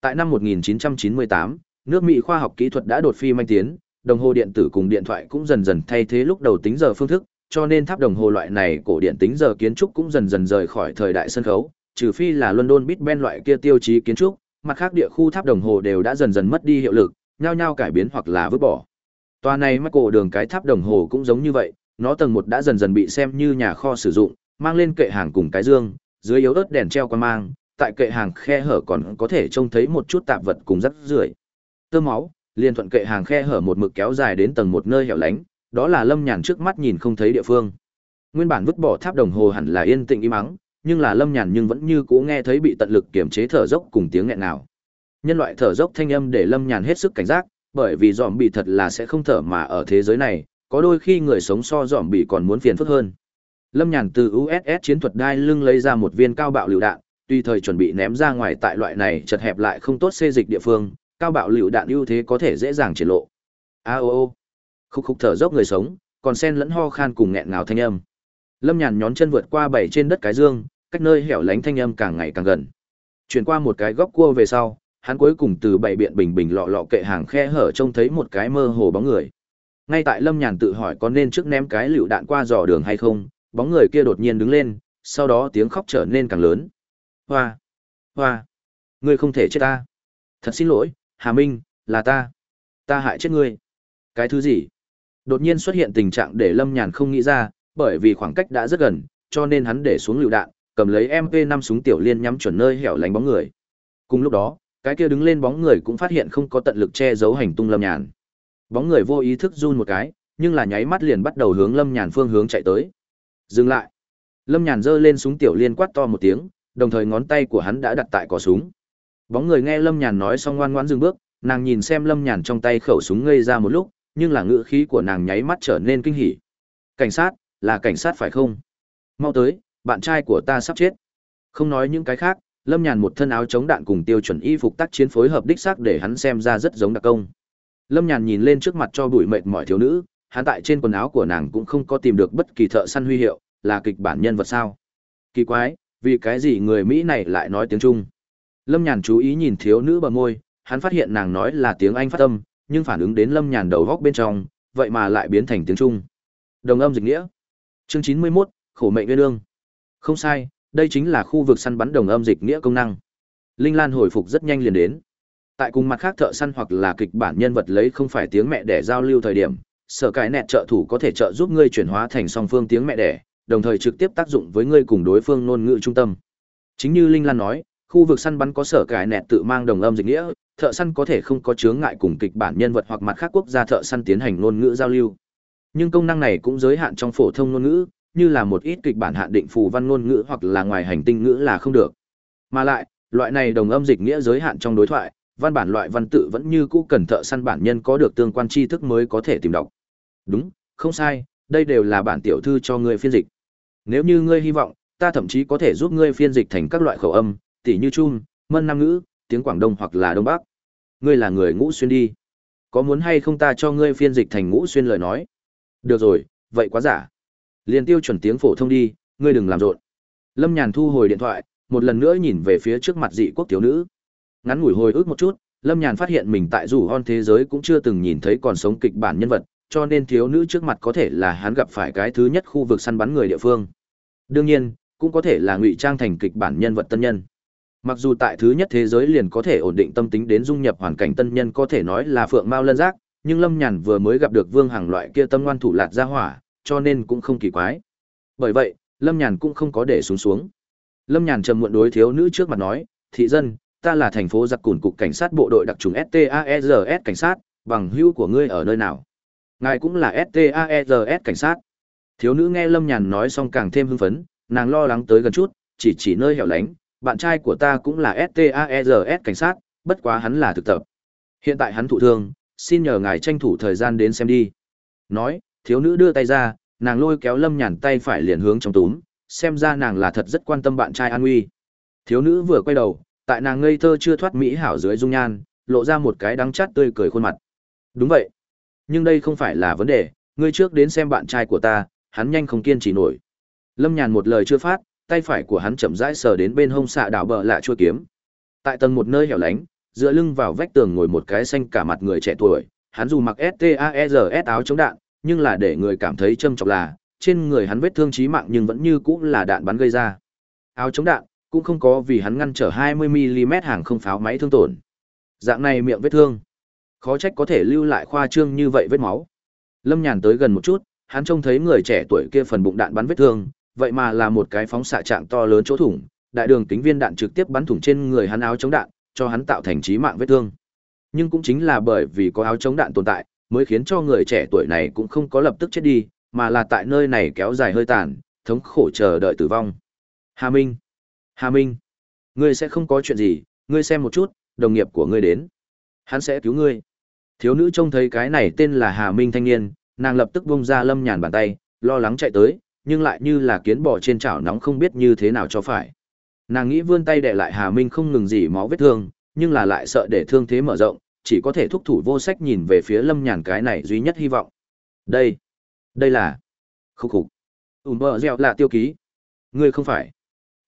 Tại năm 1998, nước Mỹ khoa học kỹ thuật đã đột phi manh tiến, đồng hồ điện tử cùng điện thoại cũng dần dần thay thế lúc đầu tính giờ phương thức, cho nên tháp đồng hồ loại này cổ điện tính giờ kiến trúc cũng dần dần rời khỏi thời đại sân khấu, trừ phi là London Big Ben loại kia tiêu chí kiến trúc, mặt khác địa khu tháp đồng hồ đều đã dần dần mất đi hiệu lực, nhao nhao cải biến hoặc là vứt bỏ. Tòa này mắc cổ đường cái tháp đồng hồ cũng giống như vậy, nó tầng một đã dần dần bị xem như nhà kho sử dụng, mang lên kệ hàng cùng cái dương, dưới yếu ớt đèn treo qua mang, tại kệ hàng khe hở còn có thể trông thấy một chút tạp vật cùng rắc rưởi. Tơ máu, liền thuận kệ hàng khe hở một mực kéo dài đến tầng một nơi hẻo lánh, đó là Lâm Nhàn trước mắt nhìn không thấy địa phương. Nguyên bản vứt bỏ tháp đồng hồ hẳn là yên tĩnh im mắng, nhưng là Lâm Nhàn nhưng vẫn như cũ nghe thấy bị tận lực kiềm chế thở dốc cùng tiếng nghẹn nào. Nhân loại thở dốc thanh âm để Lâm Nhàn hết sức cảnh giác, bởi vì dòm bị thật là sẽ không thở mà ở thế giới này, có đôi khi người sống so dòm bị còn muốn phiền phức hơn. Lâm Nhàn từ USS chiến thuật đai lưng lấy ra một viên cao bạo lựu đạn, tùy thời chuẩn bị ném ra ngoài tại loại này chật hẹp lại không tốt xê dịch địa phương, cao bạo lựu đạn ưu thế có thể dễ dàng triển lộ. A o o. Khúc khúc thở dốc người sống, còn sen lẫn ho khan cùng nghẹn ngào thanh âm. Lâm Nhàn nhón chân vượt qua bảy trên đất cái dương, cách nơi hẻo lánh thanh âm càng ngày càng gần. Chuyển qua một cái góc cua về sau, hắn cuối cùng từ bảy biện bình bình lọ lọ kệ hàng khe hở trông thấy một cái mơ hồ bóng người. Ngay tại Lâm Nhàn tự hỏi có nên trước ném cái lựu đạn qua dò đường hay không, bóng người kia đột nhiên đứng lên, sau đó tiếng khóc trở nên càng lớn. Hoa! Hoa! Ngươi không thể chết ta! Thật xin lỗi, Hà Minh, là ta! Ta hại chết ngươi. Cái thứ gì? Đột nhiên xuất hiện tình trạng để Lâm Nhàn không nghĩ ra, bởi vì khoảng cách đã rất gần, cho nên hắn để xuống lựu đạn, cầm lấy MP5 súng tiểu liên nhắm chuẩn nơi hẻo lánh bóng người. Cùng lúc đó, cái kia đứng lên bóng người cũng phát hiện không có tận lực che giấu hành tung Lâm Nhàn. Bóng người vô ý thức run một cái, nhưng là nháy mắt liền bắt đầu hướng Lâm Nhàn phương hướng chạy tới. Dừng lại. Lâm Nhàn giơ lên súng tiểu liên quát to một tiếng, đồng thời ngón tay của hắn đã đặt tại cò súng. Bóng người nghe Lâm Nhàn nói xong ngoan ngoãn dừng bước, nàng nhìn xem Lâm Nhàn trong tay khẩu súng ngây ra một lúc, nhưng là ngữ khí của nàng nháy mắt trở nên kinh hỉ. Cảnh sát, là cảnh sát phải không? Mau tới, bạn trai của ta sắp chết. Không nói những cái khác, Lâm Nhàn một thân áo chống đạn cùng tiêu chuẩn y phục tác chiến phối hợp đích xác để hắn xem ra rất giống đặc công. Lâm Nhàn nhìn lên trước mặt cho bụi mệt mỏi thiếu nữ, hắn tại trên quần áo của nàng cũng không có tìm được bất kỳ thợ săn huy hiệu, là kịch bản nhân vật sao? Kỳ quái, vì cái gì người Mỹ này lại nói tiếng Trung? Lâm Nhàn chú ý nhìn thiếu nữ bờ môi, hắn phát hiện nàng nói là tiếng Anh phát âm, nhưng phản ứng đến Lâm Nhàn đầu góc bên trong, vậy mà lại biến thành tiếng Trung. Đồng âm dịch nghĩa. Chương chín mươi mốt khổ mệnh nguyên lương. Không sai, đây chính là khu vực săn bắn đồng âm dịch nghĩa công năng. Linh Lan hồi phục rất nhanh liền đến. Tại cùng mặt khác thợ săn hoặc là kịch bản nhân vật lấy không phải tiếng mẹ để giao lưu thời điểm, sở cải nẹt trợ thủ có thể trợ giúp ngươi chuyển hóa thành song phương tiếng mẹ đẻ, đồng thời trực tiếp tác dụng với ngươi cùng đối phương ngôn ngữ trung tâm. Chính như Linh Lan nói, khu vực săn bắn có sở cải nẹt tự mang đồng âm dịch nghĩa, thợ săn có thể không có chướng ngại cùng kịch bản nhân vật hoặc mặt khác quốc gia thợ săn tiến hành ngôn ngữ giao lưu. Nhưng công năng này cũng giới hạn trong phổ thông ngôn ngữ, như là một ít kịch bản hạn định phù văn ngôn ngữ hoặc là ngoài hành tinh ngữ là không được. Mà lại, loại này đồng âm dịch nghĩa giới hạn trong đối thoại, văn bản loại văn tự vẫn như cũ cần thợ săn bản nhân có được tương quan tri thức mới có thể tìm đọc. Đúng, không sai, đây đều là bản tiểu thư cho ngươi phiên dịch. Nếu như ngươi hy vọng, ta thậm chí có thể giúp ngươi phiên dịch thành các loại khẩu âm, tỉ như Trung, Mân Nam ngữ, tiếng Quảng Đông hoặc là Đông Bắc. Ngươi là người ngũ xuyên đi. Có muốn hay không ta cho ngươi phiên dịch thành ngũ xuyên lời nói? Được rồi, vậy quá giả. Liên tiêu chuẩn tiếng phổ thông đi, ngươi đừng làm rộn. Lâm Nhàn thu hồi điện thoại, một lần nữa nhìn về phía trước mặt dị quốc tiểu nữ. Ngắn ngủi hồi ức một chút, Lâm Nhàn phát hiện mình tại dù hon thế giới cũng chưa từng nhìn thấy còn sống kịch bản nhân vật, cho nên thiếu nữ trước mặt có thể là hắn gặp phải cái thứ nhất khu vực săn bắn người địa phương. Đương nhiên, cũng có thể là ngụy trang thành kịch bản nhân vật tân nhân. Mặc dù tại thứ nhất thế giới liền có thể ổn định tâm tính đến dung nhập hoàn cảnh tân nhân có thể nói là phượng mao lân giác, nhưng Lâm Nhàn vừa mới gặp được Vương Hằng loại kia tâm ngoan thủ lạt ra hỏa, cho nên cũng không kỳ quái. Bởi vậy, Lâm Nhàn cũng không có để xuống xuống. Lâm Nhàn trầm muộn đối thiếu nữ trước mặt nói, thị dân, ta là thành phố giặc cùn cục cảnh sát bộ đội đặc trùng STAERS cảnh sát, bằng hữu của ngươi ở nơi nào? Ngài cũng là STAERS cảnh sát. Thiếu nữ nghe Lâm Nhàn nói xong càng thêm hưng phấn, nàng lo lắng tới gần chút, chỉ chỉ nơi hẻo lánh, bạn trai của ta cũng là STAERS cảnh sát, bất quá hắn là thực tập. Hiện tại hắn thụ thương, xin nhờ ngài tranh thủ thời gian đến xem đi. Nói, thiếu nữ đưa tay ra, nàng lôi kéo Lâm Nhàn tay phải liền hướng trong túm, xem ra nàng là thật rất quan tâm bạn trai an nguy. Thiếu nữ vừa quay đầu, tại nàng ngây thơ chưa thoát mỹ hảo dưới dung nhan, lộ ra một cái đắng chát tươi cười khuôn mặt. Đúng vậy. Nhưng đây không phải là vấn đề, ngươi trước đến xem bạn trai của ta, hắn nhanh không kiên trì nổi. Lâm Nhàn một lời chưa phát, tay phải của hắn chậm rãi sờ đến bên hông xạ đảo bờ lạ chua kiếm. Tại tầng một nơi hẻo lánh, dựa lưng vào vách tường ngồi một cái xanh cả mặt người trẻ tuổi, hắn dù mặc STAERS áo chống đạn, nhưng là để người cảm thấy châm trọng là, trên người hắn vết thương chí mạng nhưng vẫn như cũ là đạn bắn gây ra. Áo chống đạn cũng không có vì hắn ngăn trở 20mm hàng không pháo máy thương tổn. Dạng này miệng vết thương, khó trách có thể lưu lại khoa trương như vậy vết máu. Lâm Nhàn tới gần một chút, hắn trông thấy người trẻ tuổi kia phần bụng đạn bắn vết thương, vậy mà là một cái phóng xạ trạng to lớn chỗ thủng, đại đường tính viên đạn trực tiếp bắn thủng trên người hắn áo chống đạn, cho hắn tạo thành chí mạng vết thương. Nhưng cũng chính là bởi vì có áo chống đạn tồn tại, mới khiến cho người trẻ tuổi này cũng không có lập tức chết đi, mà là tại nơi này kéo dài hơi tàn, thống khổ chờ đợi tử vong. Hà Minh! Hà Minh! Ngươi sẽ không có chuyện gì, ngươi xem một chút, đồng nghiệp của ngươi đến. Hắn sẽ cứu ngươi. Thiếu nữ trông thấy cái này tên là Hà Minh thanh niên, nàng lập tức buông ra lâm nhàn bàn tay, lo lắng chạy tới, nhưng lại như là kiến bò trên chảo nóng không biết như thế nào cho phải. Nàng nghĩ vươn tay để lại Hà Minh không ngừng gì máu vết thương, nhưng là lại sợ để thương thế mở rộng, chỉ có thể thúc thủ vô sách nhìn về phía lâm nhàn cái này duy nhất hy vọng. Đây, đây là... Khúc khục. Ùm bờ gieo là tiêu ký. Ngươi không phải.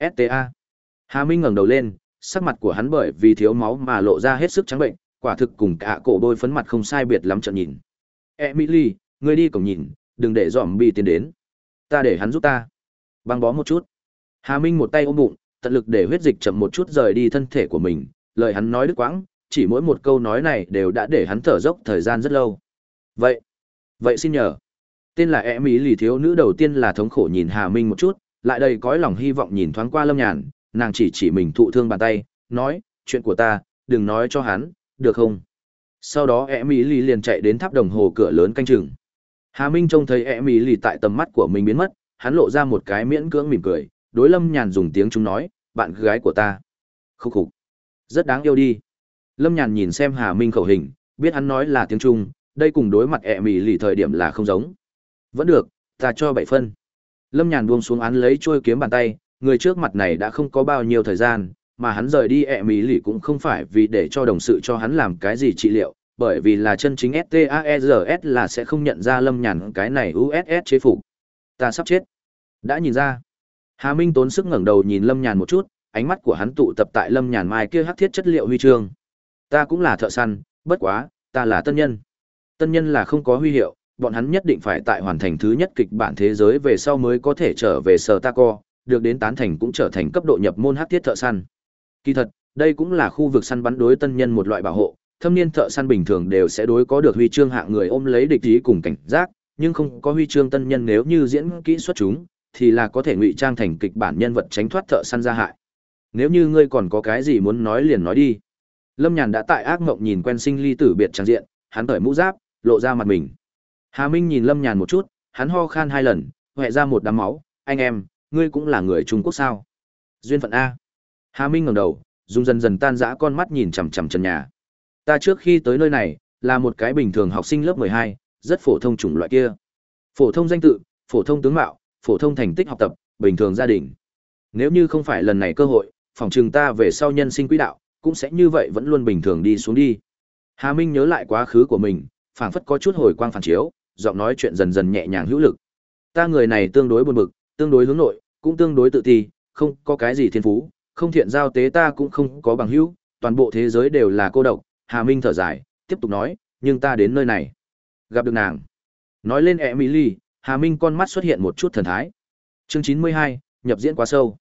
STA. Hà Minh ngẩng đầu lên, sắc mặt của hắn bởi vì thiếu máu mà lộ ra hết sức trắng bệnh, quả thực cùng cả cổ bôi phấn mặt không sai biệt lắm trận nhìn. Emily, ngươi đi cổng nhìn, đừng để dòm bị tiến đến. Ta để hắn giúp ta. Băng bó một chút. Hà Minh một tay ôm bụng, tận lực để huyết dịch chậm một chút rời đi thân thể của mình, lời hắn nói đứt quãng, chỉ mỗi một câu nói này đều đã để hắn thở dốc thời gian rất lâu. Vậy, vậy xin nhờ. Tên là e mỹ lì thiếu nữ đầu tiên là thống khổ nhìn Hà Minh một chút, lại đầy cõi lòng hy vọng nhìn thoáng qua Lâm Nhàn, nàng chỉ chỉ mình thụ thương bàn tay, nói, chuyện của ta, đừng nói cho hắn, được không? Sau đó e mỹ lì liền chạy đến tháp đồng hồ cửa lớn canh chừng. Hà Minh trông thấy e mỹ lì tại tầm mắt của mình biến mất, hắn lộ ra một cái miễn cưỡng mỉm cười, đối Lâm Nhàn dùng tiếng chúng nói, bạn gái của ta. Khúc khục. Rất đáng yêu đi. Lâm Nhàn nhìn xem Hà Minh khẩu hình, biết hắn nói là tiếng Trung, đây cùng đối mặt ẹ mì lì thời điểm là không giống. Vẫn được, ta cho bảy phân. Lâm Nhàn buông xuống án lấy trôi kiếm bàn tay, người trước mặt này đã không có bao nhiêu thời gian, mà hắn rời đi ẹ mì lì cũng không phải vì để cho đồng sự cho hắn làm cái gì trị liệu, bởi vì là chân chính STAERS là sẽ không nhận ra Lâm Nhàn cái này USS chế phục. Ta sắp chết. Đã nhìn ra. Hà Minh tốn sức ngẩng đầu nhìn Lâm Nhàn một chút, ánh mắt của hắn tụ tập tại Lâm Nhàn mai kia hắc thiết chất liệu huy chương. Ta cũng là thợ săn, bất quá, ta là tân nhân. Tân nhân là không có huy hiệu, bọn hắn nhất định phải tại hoàn thành thứ nhất kịch bản thế giới về sau mới có thể trở về sở ta co, được đến tán thành cũng trở thành cấp độ nhập môn hát thiết thợ săn. Kỳ thật, đây cũng là khu vực săn bắn đối tân nhân một loại bảo hộ, thâm niên thợ săn bình thường đều sẽ đối có được huy chương hạng người ôm lấy địch ý cùng cảnh giác, nhưng không có huy chương tân nhân nếu như diễn kỹ xuất chúng, thì là có thể ngụy trang thành kịch bản nhân vật tránh thoát thợ săn ra hại. Nếu như ngươi còn có cái gì muốn nói liền nói đi. Lâm Nhàn đã tại ác mộng nhìn quen sinh ly tử biệt trang diện, hắn cởi mũ giáp, lộ ra mặt mình. Hà Minh nhìn Lâm Nhàn một chút, hắn ho khan hai lần, hoẹ ra một đám máu, anh em, ngươi cũng là người Trung Quốc sao? Duyên phận A. Hà Minh ngẩng đầu, dùng dần dần tan dã con mắt nhìn chằm chằm trần nhà. Ta trước khi tới nơi này, là một cái bình thường học sinh lớp 12, rất phổ thông chủng loại kia. Phổ thông danh tự, phổ thông tướng mạo, phổ thông thành tích học tập, bình thường gia đình. Nếu như không phải lần này cơ hội, phòng trường ta về sau nhân sinh quỹ đạo, cũng sẽ như vậy vẫn luôn bình thường đi xuống đi. Hà Minh nhớ lại quá khứ của mình, phảng phất có chút hồi quang phản chiếu, giọng nói chuyện dần dần nhẹ nhàng hữu lực. Ta người này tương đối buồn bực, tương đối hướng nội, cũng tương đối tự ti, không có cái gì thiên phú, không thiện giao tế ta cũng không có bằng hữu, toàn bộ thế giới đều là cô độc. Hà Minh thở dài, tiếp tục nói, nhưng ta đến nơi này, gặp được nàng. Nói lên Emily, Hà Minh con mắt xuất hiện một chút thần thái. Chương 92, nhập diễn quá sâu.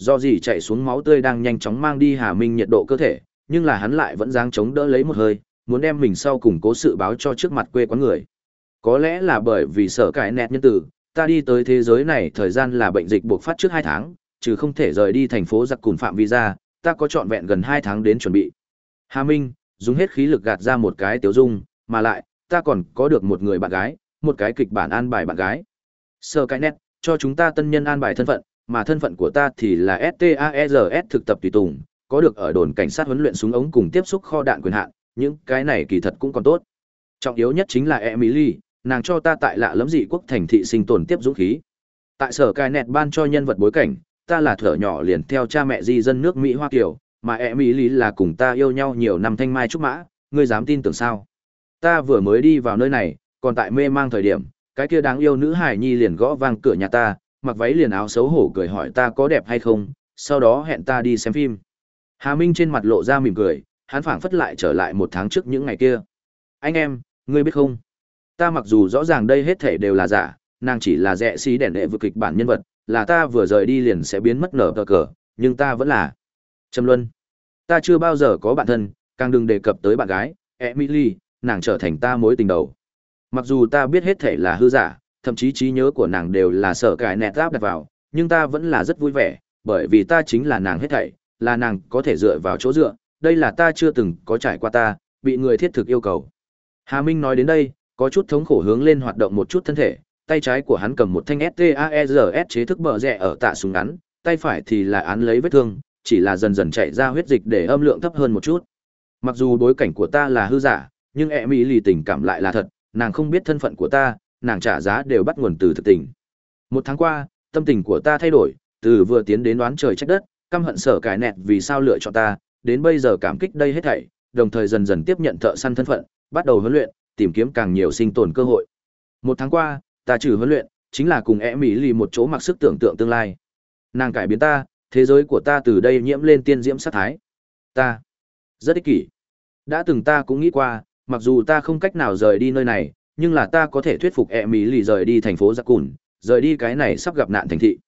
Do gì chạy xuống máu tươi đang nhanh chóng mang đi Hà Minh nhiệt độ cơ thể, nhưng là hắn lại vẫn dáng chống đỡ lấy một hơi, muốn đem mình sau cùng cố sự báo cho trước mặt quê quán người. Có lẽ là bởi vì sợ cái nét nhân tử, ta đi tới thế giới này thời gian là bệnh dịch buộc phát trước 2 tháng, trừ không thể rời đi thành phố giặc cùng phạm visa, ta có trọn vẹn gần 2 tháng đến chuẩn bị. Hà Minh, dùng hết khí lực gạt ra một cái tiếu dung, mà lại, ta còn có được một người bạn gái, một cái kịch bản an bài bạn gái. sở cái nét, cho chúng ta tân nhân an bài thân phận, mà thân phận của ta thì là STAERS thực tập tùy tùng, có được ở đồn cảnh sát huấn luyện súng ống cùng tiếp xúc kho đạn quyền hạn, những cái này kỳ thật cũng còn tốt. Trọng yếu nhất chính là Emily, nàng cho ta tại lạ lẫm dị quốc thành thị sinh tồn tiếp dũng khí. Tại sở cai nẹt ban cho nhân vật bối cảnh, ta là thở nhỏ liền theo cha mẹ di dân nước Mỹ Hoa Kiều, mà Emily là cùng ta yêu nhau nhiều năm thanh mai trúc mã, ngươi dám tin tưởng sao? Ta vừa mới đi vào nơi này, còn tại mê mang thời điểm, cái kia đáng yêu nữ hải nhi liền gõ vang cửa nhà ta, mặc váy liền áo xấu hổ cười hỏi ta có đẹp hay không, sau đó hẹn ta đi xem phim. Hà Minh trên mặt lộ ra mỉm cười, hắn phảng phất lại trở lại một tháng trước những ngày kia. Anh em, ngươi biết không? Ta mặc dù rõ ràng đây hết thể đều là giả, nàng chỉ là rẻ xí đèn đệ vực kịch bản nhân vật, là ta vừa rời đi liền sẽ biến mất nở cờ cờ, nhưng ta vẫn là. Trầm Luân. Ta chưa bao giờ có bạn thân, càng đừng đề cập tới bạn gái, Emily, nàng trở thành ta mối tình đầu. Mặc dù ta biết hết thể là hư giả, thậm chí trí nhớ của nàng đều là sở cải nẹt áp đặt vào, nhưng ta vẫn là rất vui vẻ, bởi vì ta chính là nàng hết thảy, là nàng có thể dựa vào chỗ dựa, đây là ta chưa từng có trải qua ta, bị người thiết thực yêu cầu. Hà Minh nói đến đây, có chút thống khổ hướng lên hoạt động một chút thân thể, tay trái của hắn cầm một thanh STAERS chế thức bờ rẽ ở tạ súng ngắn, tay phải thì là án lấy vết thương, chỉ là dần dần chạy ra huyết dịch để âm lượng thấp hơn một chút. Mặc dù bối cảnh của ta là hư giả, nhưng e mỹ lì tình cảm lại là thật, nàng không biết thân phận của ta, nàng trả giá đều bắt nguồn từ thực tình. Một tháng qua, tâm tình của ta thay đổi, từ vừa tiến đến đoán trời trách đất, căm hận sở cải nẹt vì sao lựa chọn ta, đến bây giờ cảm kích đây hết thảy, đồng thời dần dần tiếp nhận thợ săn thân phận, bắt đầu huấn luyện, tìm kiếm càng nhiều sinh tồn cơ hội. Một tháng qua, ta trừ huấn luyện, chính là cùng e mỹ lì một chỗ mặc sức tưởng tượng tương lai. Nàng cải biến ta, thế giới của ta từ đây nhiễm lên tiên diễm sát thái. Ta rất ích kỷ. Đã từng ta cũng nghĩ qua, mặc dù ta không cách nào rời đi nơi này, nhưng là ta có thể thuyết phục e mỹ lì rời đi thành phố giặc cùn rời đi cái này sắp gặp nạn thành thị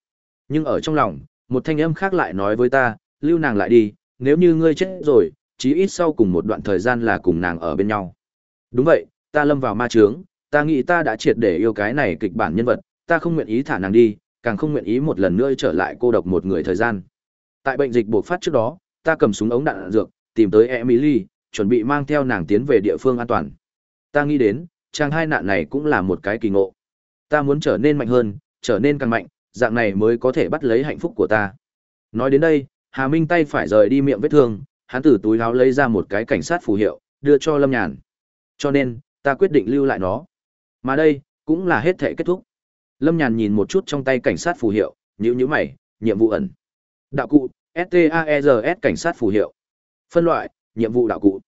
nhưng ở trong lòng một thanh âm khác lại nói với ta lưu nàng lại đi nếu như ngươi chết rồi chí ít sau cùng một đoạn thời gian là cùng nàng ở bên nhau. Đúng vậy, ta lâm vào ma trướng, ta nghĩ ta đã triệt để yêu cái này kịch bản nhân vật, ta không nguyện ý thả nàng đi, càng không nguyện ý một lần nữa trở lại cô độc một người thời gian. Tại bệnh dịch bộc phát trước đó, ta cầm súng ống đạn, đạn dược, tìm tới Emily, chuẩn bị mang theo nàng tiến về địa phương an toàn. Ta nghĩ đến, chàng hai nạn này cũng là một cái kỳ ngộ. Ta muốn trở nên mạnh hơn, trở nên càng mạnh, dạng này mới có thể bắt lấy hạnh phúc của ta. Nói đến đây, Hà Minh tay phải rời đi miệng vết thương, hắn từ túi áo lấy ra một cái cảnh sát phù hiệu, đưa cho Lâm Nhàn. Cho nên, ta quyết định lưu lại nó. Mà đây, cũng là hết thể kết thúc. Lâm Nhàn nhìn một chút trong tay cảnh sát phù hiệu, nhíu nhíu mày, nhiệm vụ ẩn. Đạo cụ, STAERS e cảnh sát phù hiệu. Phân loại, nhiệm vụ đạo cụ.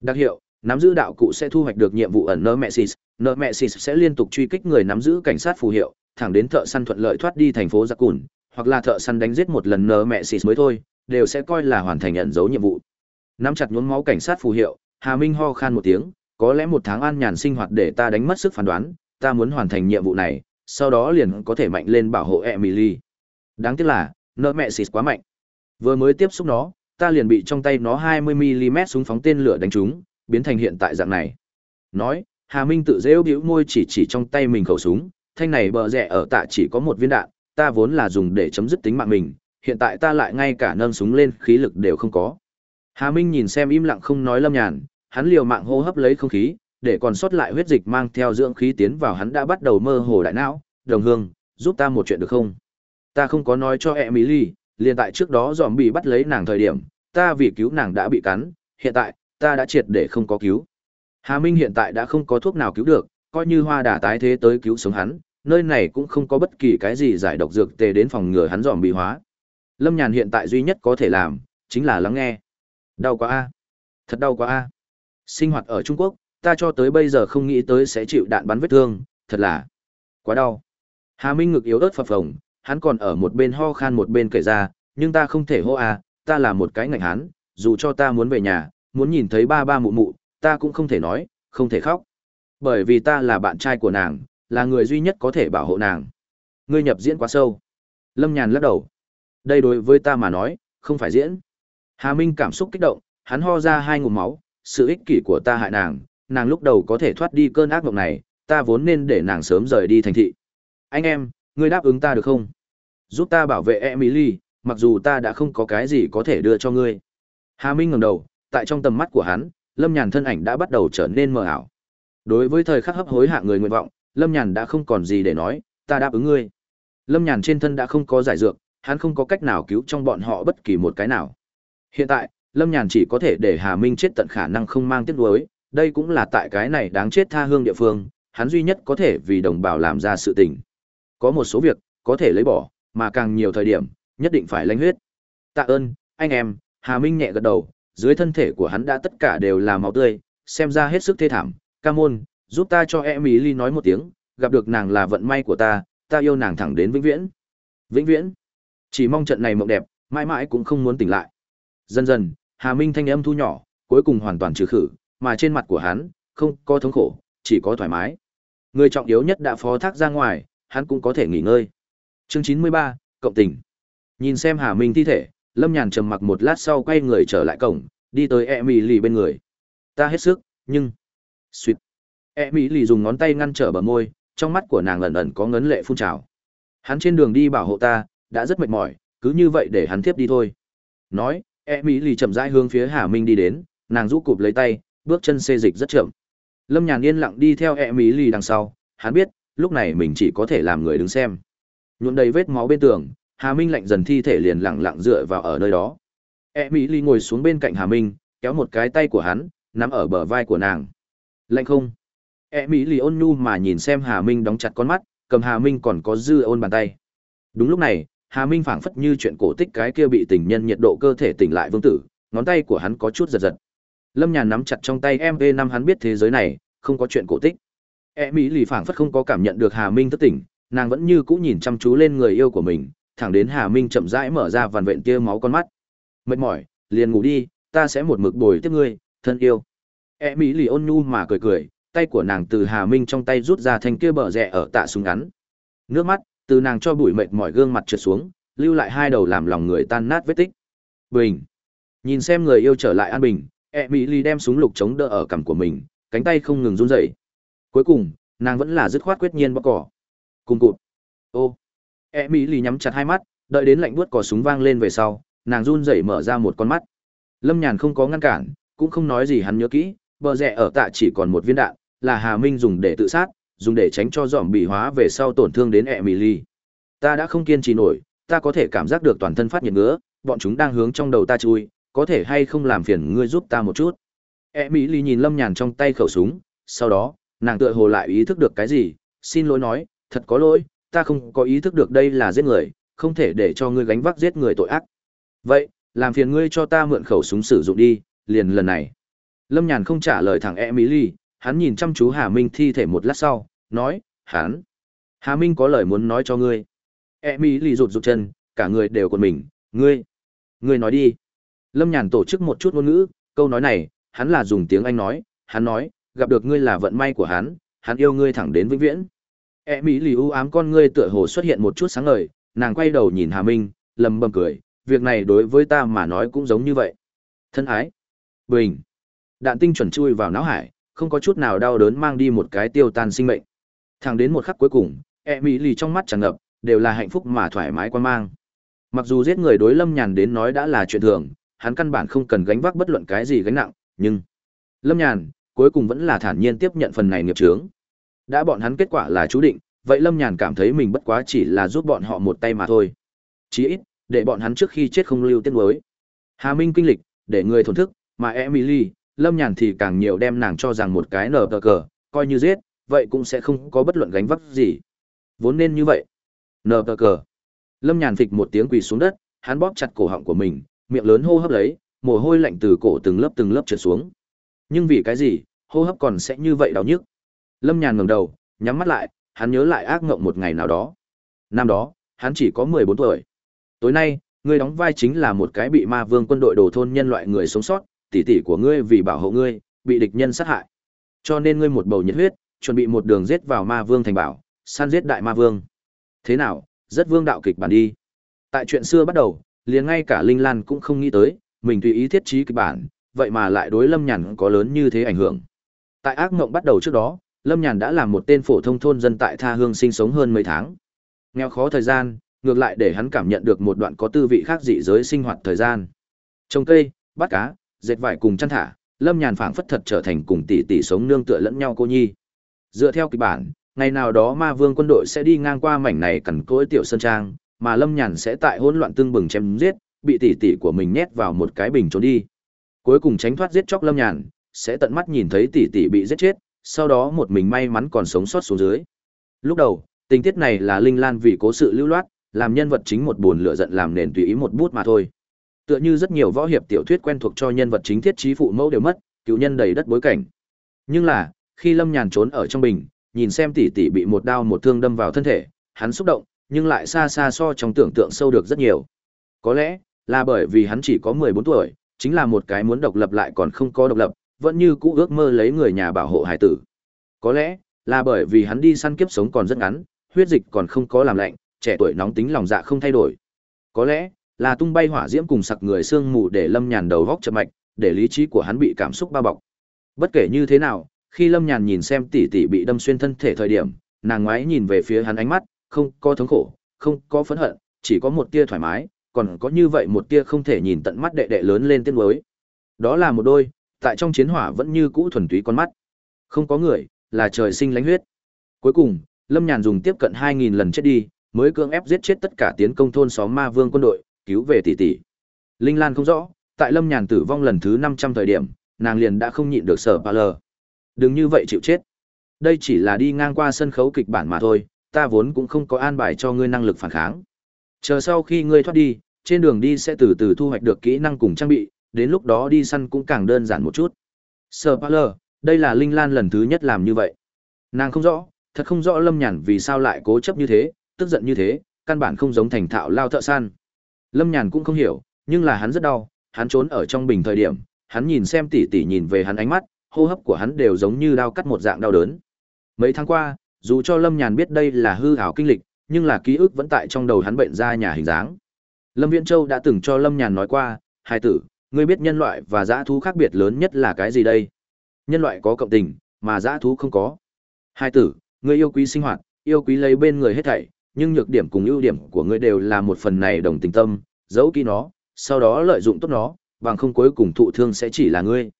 Đặc hiệu, nắm giữ đạo cụ sẽ thu hoạch được nhiệm vụ ẩn Nemesis, Nemesis sẽ liên tục truy kích người nắm giữ cảnh sát phù hiệu, thẳng đến thợ săn thuận lợi thoát đi thành phố Giặc Cùn, hoặc là thợ săn đánh giết một lần nợ mẹ xịt mới thôi, đều sẽ coi là hoàn thành nhận dấu nhiệm vụ. Nắm chặt nhuốm máu cảnh sát phù hiệu, Hà Minh ho khan một tiếng, có lẽ một tháng an nhàn sinh hoạt để ta đánh mất sức phán đoán, ta muốn hoàn thành nhiệm vụ này, sau đó liền có thể mạnh lên bảo hộ Emily. Đáng tiếc là, nợ mẹ xịt quá mạnh. Vừa mới tiếp xúc nó, ta liền bị trong tay nó 20mm súng phóng tên lửa đánh trúng, biến thành hiện tại dạng này. Nói, Hà Minh tự dễu bĩu môi chỉ chỉ trong tay mình khẩu súng, thanh này bờ rẽ ở tạ chỉ có một viên đạn, ta vốn là dùng để chấm dứt tính mạng mình, hiện tại ta lại ngay cả nâng súng lên khí lực đều không có. Hà Minh nhìn xem im lặng không nói lâm nhàn, hắn liều mạng hô hấp lấy không khí, để còn sót lại huyết dịch mang theo dưỡng khí tiến vào hắn đã bắt đầu mơ hồ đại não, đồng hương, giúp ta một chuyện được không? Ta không có nói cho e Mĩ Ly liền tại trước đó dòm bị bắt lấy nàng thời điểm, ta vì cứu nàng đã bị cắn, hiện tại, ta đã triệt để không có cứu. Hà Minh hiện tại đã không có thuốc nào cứu được, coi như hoa đà tái thế tới cứu sống hắn, nơi này cũng không có bất kỳ cái gì giải độc dược tề đến phòng ngừa hắn dòm bị hóa. Lâm Nhàn hiện tại duy nhất có thể làm, chính là lắng nghe. Đau quá a Thật đau quá a Sinh hoạt ở Trung Quốc, ta cho tới bây giờ không nghĩ tới sẽ chịu đạn bắn vết thương, thật là quá đau. Hà Minh ngực yếu ớt phập phồng, hắn còn ở một bên ho khan một bên kể ra, nhưng ta không thể hô à, ta là một cái ngạnh hắn, dù cho ta muốn về nhà, muốn nhìn thấy ba ba mụ mụ, ta cũng không thể nói, không thể khóc. Bởi vì ta là bạn trai của nàng, là người duy nhất có thể bảo hộ nàng. Ngươi nhập diễn quá sâu. Lâm Nhàn lắc đầu. Đây đối với ta mà nói, không phải diễn. Hà Minh cảm xúc kích động, hắn ho ra hai ngụm máu, sự ích kỷ của ta hại nàng, nàng lúc đầu có thể thoát đi cơn ác mộng này, ta vốn nên để nàng sớm rời đi thành thị. Anh em, ngươi đáp ứng ta được không? Giúp ta bảo vệ Emily, mặc dù ta đã không có cái gì có thể đưa cho ngươi. Hà Minh ngẩng đầu, tại trong tầm mắt của hắn, Lâm Nhàn thân ảnh đã bắt đầu trở nên mờ ảo. Đối với thời khắc hấp hối hạ người nguyện vọng, Lâm Nhàn đã không còn gì để nói, ta đáp ứng ngươi. Lâm Nhàn trên thân đã không có giải dược, hắn không có cách nào cứu trong bọn họ bất kỳ một cái nào. Hiện tại, Lâm Nhàn chỉ có thể để Hà Minh chết tận khả năng không mang tiếc nuối, đây cũng là tại cái này đáng chết tha hương địa phương, hắn duy nhất có thể vì đồng bào làm ra sự tình. Có một số việc, có thể lấy bỏ, mà càng nhiều thời điểm, nhất định phải lãnh huyết. Tạ ơn, anh em, Hà Minh nhẹ gật đầu, dưới thân thể của hắn đã tất cả đều là máu tươi, xem ra hết sức thê thảm. Ca môn, giúp ta cho Emily nói một tiếng, gặp được nàng là vận may của ta, ta yêu nàng thẳng đến vĩnh viễn. Vĩnh viễn. Chỉ mong trận này mộng đẹp, mãi mãi cũng không muốn tỉnh lại. Dần dần, Hà Minh thanh âm thu nhỏ, cuối cùng hoàn toàn trừ khử, mà trên mặt của hắn, không có thống khổ, chỉ có thoải mái. Người trọng yếu nhất đã phó thác ra ngoài, hắn cũng có thể nghỉ ngơi. Chương 93, Cộng tình. Nhìn xem Hà Minh thi thể, Lâm Nhàn trầm mặc một lát sau quay người trở lại cổng, đi tới E Mỹ Lì bên người. Ta hết sức, nhưng... xịt. E Mỹ Lì dùng ngón tay ngăn trở bờ môi, trong mắt của nàng ẩn ẩn có ngấn lệ phun trào. Hắn trên đường đi bảo hộ ta, đã rất mệt mỏi, cứ như vậy để hắn tiếp đi thôi. Nói, E Mỹ Lì chậm rãi hướng phía Hà Minh đi đến, nàng rũ cụp lấy tay, bước chân xê dịch rất chậm. Lâm Nhàn yên lặng đi theo E Mỹ Lì đằng sau, hắn biết, lúc này mình chỉ có thể làm người đứng xem. Nhuộm đầy vết máu bên tường, Hà Minh lạnh dần thi thể liền lặng lặng dựa vào ở nơi đó. Emily ngồi xuống bên cạnh Hà Minh, kéo một cái tay của hắn, nắm ở bờ vai của nàng. Lạnh không? Emily ôn nhu mà nhìn xem Hà Minh đóng chặt con mắt, cầm Hà Minh còn có dư ôn bàn tay. Đúng lúc này, Hà Minh phảng phất như chuyện cổ tích cái kia bị tình nhân nhiệt độ cơ thể tỉnh lại vương tử, ngón tay của hắn có chút giật giật. Lâm Nhàn nắm chặt trong tay MP5 hắn biết thế giới này không có chuyện cổ tích. E Mỹ lì phảng phất không có cảm nhận được Hà Minh thức tỉnh, nàng vẫn như cũ nhìn chăm chú lên người yêu của mình, thẳng đến Hà Minh chậm rãi mở ra vằn vện kia máu con mắt. Mệt mỏi, liền ngủ đi, ta sẽ một mực bồi tiếp ngươi, thân yêu. E Mỹ lì ôn nhu mà cười cười, tay của nàng từ Hà Minh trong tay rút ra thanh kia bờ rẹ ở tạ súng ngắn. Nước mắt từ nàng cho bụi mệt mỏi gương mặt trượt xuống, lưu lại hai đầu làm lòng người tan nát vết tích. Bình. Nhìn xem người yêu trở lại an bình, e mỹ lì đem súng lục chống đỡ ở cằm của mình, cánh tay không ngừng run rẩy. Cuối cùng, nàng vẫn là dứt khoát quyết nhiên bóc cỏ. Cùng cụt. Ô. E mỹ lì nhắm chặt hai mắt, đợi đến lạnh buốt cò súng vang lên về sau, nàng run rẩy mở ra một con mắt. Lâm Nhàn không có ngăn cản, cũng không nói gì hắn nhớ kỹ, bờ rẽ ở tạ chỉ còn một viên đạn, là Hà Minh dùng để tự sát, dùng để tránh cho dòm bị hóa về sau tổn thương đến E mỹ lì. Ta đã không kiên trì nổi, ta có thể cảm giác được toàn thân phát nhiệt ngứa, bọn chúng đang hướng trong đầu ta chui, có thể hay không làm phiền ngươi giúp ta một chút. E mỹ lì nhìn Lâm Nhàn trong tay khẩu súng, sau đó, nàng tựa hồ lại ý thức được cái gì, xin lỗi nói, thật có lỗi, ta không có ý thức được đây là giết người, không thể để cho ngươi gánh vác giết người tội ác. Vậy, làm phiền ngươi cho ta mượn khẩu súng sử dụng đi, liền lần này. Lâm Nhàn không trả lời thẳng Emily, hắn nhìn chăm chú Hà Minh thi thể một lát sau, nói, hắn. Hà Minh có lời muốn nói cho ngươi. Emily rụt rụt chân, cả người đều còn mình, ngươi. Ngươi nói đi. Lâm Nhàn tổ chức một chút ngôn ngữ, câu nói này, hắn là dùng tiếng Anh nói, hắn nói, gặp được ngươi là vận may của hắn, hắn yêu ngươi thẳng đến vĩnh viễn. E mỹ u ám con ngươi tựa hồ xuất hiện một chút sáng ngời, nàng quay đầu nhìn Hà Minh, lầm bầm cười, việc này đối với ta mà nói cũng giống như vậy. Thân ái. Bình. Đạn tinh chuẩn chui vào não hải, không có chút nào đau đớn mang đi một cái tiêu tan sinh mệnh. Thẳng đến một khắc cuối cùng, e mỹ lì trong mắt tràn ngập, đều là hạnh phúc mà thoải mái quan mang. Mặc dù giết người đối Lâm Nhàn đến nói đã là chuyện thường, hắn căn bản không cần gánh vác bất luận cái gì gánh nặng, nhưng Lâm Nhàn cuối cùng vẫn là thản nhiên tiếp nhận phần này nghiệp chướng. Đã bọn hắn kết quả là chú định, vậy Lâm Nhàn cảm thấy mình bất quá chỉ là giúp bọn họ một tay mà thôi. Chí ít, để bọn hắn trước khi chết không lưu tiết nuối. Hà Minh kinh lịch, để người thổn thức, mà Emily, Lâm Nhàn thì càng nhiều đem nàng cho rằng một cái nở cờ, coi như giết, vậy cũng sẽ không có bất luận gánh vác gì. Vốn nên như vậy. Nở cờ. Lâm Nhàn phịch một tiếng quỳ xuống đất, hắn bóp chặt cổ họng của mình, miệng lớn hô hấp lấy, mồ hôi lạnh từ cổ từng lớp từng lớp trượt xuống. Nhưng vì cái gì, hô hấp còn sẽ như vậy đau nhức. Lâm Nhàn ngẩng đầu, nhắm mắt lại, hắn nhớ lại ác ngộng một ngày nào đó. Năm đó, hắn chỉ có 14 tuổi. Tối nay, ngươi đóng vai chính là một cái bị ma vương quân đội đồ thôn nhân loại người sống sót, tỷ tỷ của ngươi vì bảo hộ ngươi, bị địch nhân sát hại. Cho nên ngươi một bầu nhiệt huyết, chuẩn bị một đường giết vào ma vương thành bảo, săn giết đại ma vương. Thế nào, rất vương đạo kịch bản đi. Tại chuyện xưa bắt đầu, liền ngay cả Linh Lan cũng không nghĩ tới, mình tùy ý thiết trí kịch bản, vậy mà lại đối Lâm Nhàn có lớn như thế ảnh hưởng. Tại ác mộng bắt đầu trước đó, Lâm Nhàn đã làm một tên phổ thông thôn dân tại Tha Hương sinh sống hơn mấy tháng. Nghèo khó thời gian, ngược lại để hắn cảm nhận được một đoạn có tư vị khác dị giới sinh hoạt thời gian. Trồng cây, bắt cá, dệt vải cùng chăn thả, Lâm Nhàn phảng phất thật trở thành cùng tỷ tỷ sống nương tựa lẫn nhau cô nhi. Dựa theo kịch bản, ngày nào đó Ma Vương quân đội sẽ đi ngang qua mảnh này cằn cỗi tiểu sơn trang, mà Lâm Nhàn sẽ tại hỗn loạn tương bừng chém giết, bị tỷ tỷ của mình nhét vào một cái bình trốn đi. Cuối cùng tránh thoát giết chóc Lâm Nhàn, sẽ tận mắt nhìn thấy tỷ tỷ bị giết chết, sau đó một mình may mắn còn sống sót xuống dưới. Lúc đầu, tình tiết này là Linh Lan vì cố sự lưu loát, làm nhân vật chính một buồn lửa giận làm nền tùy ý một bút mà thôi. Tựa như rất nhiều võ hiệp tiểu thuyết quen thuộc cho nhân vật chính thiết trí phụ mẫu đều mất, cựu nhân đầy đất bối cảnh. Nhưng là, khi Lâm Nhàn trốn ở trong bình, nhìn xem tỷ tỷ bị một đao một thương đâm vào thân thể, hắn xúc động, nhưng lại xa xa so trong tưởng tượng sâu được rất nhiều. Có lẽ, là bởi vì hắn chỉ có 14 tuổi, chính là một cái muốn độc lập lại còn không có độc lập, vẫn như cũ ước mơ lấy người nhà bảo hộ hải tử. Có lẽ, là bởi vì hắn đi săn kiếp sống còn rất ngắn, huyết dịch còn không có làm lạnh, trẻ tuổi nóng tính lòng dạ không thay đổi. Có lẽ, là tung bay hỏa diễm cùng sặc người sương mù để Lâm Nhàn đầu góc chậm mạch, để lý trí của hắn bị cảm xúc bao bọc. Bất kể như thế nào, khi Lâm Nhàn nhìn xem tỷ tỷ bị đâm xuyên thân thể thời điểm, nàng ngoái nhìn về phía hắn ánh mắt, không có thống khổ, không có phẫn hận, chỉ có một tia thoải mái, còn có như vậy một tia không thể nhìn tận mắt đệ đệ lớn lên tiếng mới. Đó là một đôi, tại trong chiến hỏa vẫn như cũ thuần túy con mắt. Không có người, là trời sinh lãnh huyết. Cuối cùng, Lâm Nhàn dùng tiếp cận 2000 lần chết đi, mới cưỡng ép giết chết tất cả tiến công thôn xóm ma vương quân đội, cứu về tỷ tỷ. Linh Lan không rõ, tại Lâm Nhàn tử vong lần thứ 500 thời điểm, nàng liền đã không nhịn được sở pa lờ. Đừng như vậy chịu chết. Đây chỉ là đi ngang qua sân khấu kịch bản mà thôi, ta vốn cũng không có an bài cho ngươi năng lực phản kháng. Chờ sau khi ngươi thoát đi, trên đường đi sẽ từ từ thu hoạch được kỹ năng cùng trang bị, đến lúc đó đi săn cũng càng đơn giản một chút. Sở Parler, đây là Linh Lan lần thứ nhất làm như vậy. Nàng không rõ, thật không rõ Lâm Nhàn vì sao lại cố chấp như thế, tức giận như thế, căn bản không giống thành thạo lao thợ săn. Lâm Nhàn cũng không hiểu, nhưng là hắn rất đau, hắn trốn ở trong bình thời điểm, hắn nhìn xem tỷ tỷ nhìn về hắn ánh mắt, hô hấp của hắn đều giống như đau cắt một dạng đau đớn. Mấy tháng qua, dù cho Lâm Nhàn biết đây là hư ảo kinh lịch, nhưng là ký ức vẫn tại trong đầu hắn bệnh ra nhà hình dáng. Lâm Viễn Châu đã từng cho Lâm Nhàn nói qua, hai tử, ngươi biết nhân loại và dã thú khác biệt lớn nhất là cái gì đây? Nhân loại có cộng tình, mà dã thú không có. Hai tử, ngươi yêu quý sinh hoạt, yêu quý lấy bên người hết thảy, nhưng nhược điểm cùng ưu điểm của ngươi đều là một phần này đồng tình tâm, giấu kỹ nó, sau đó lợi dụng tốt nó, bằng không cuối cùng thụ thương sẽ chỉ là ngươi.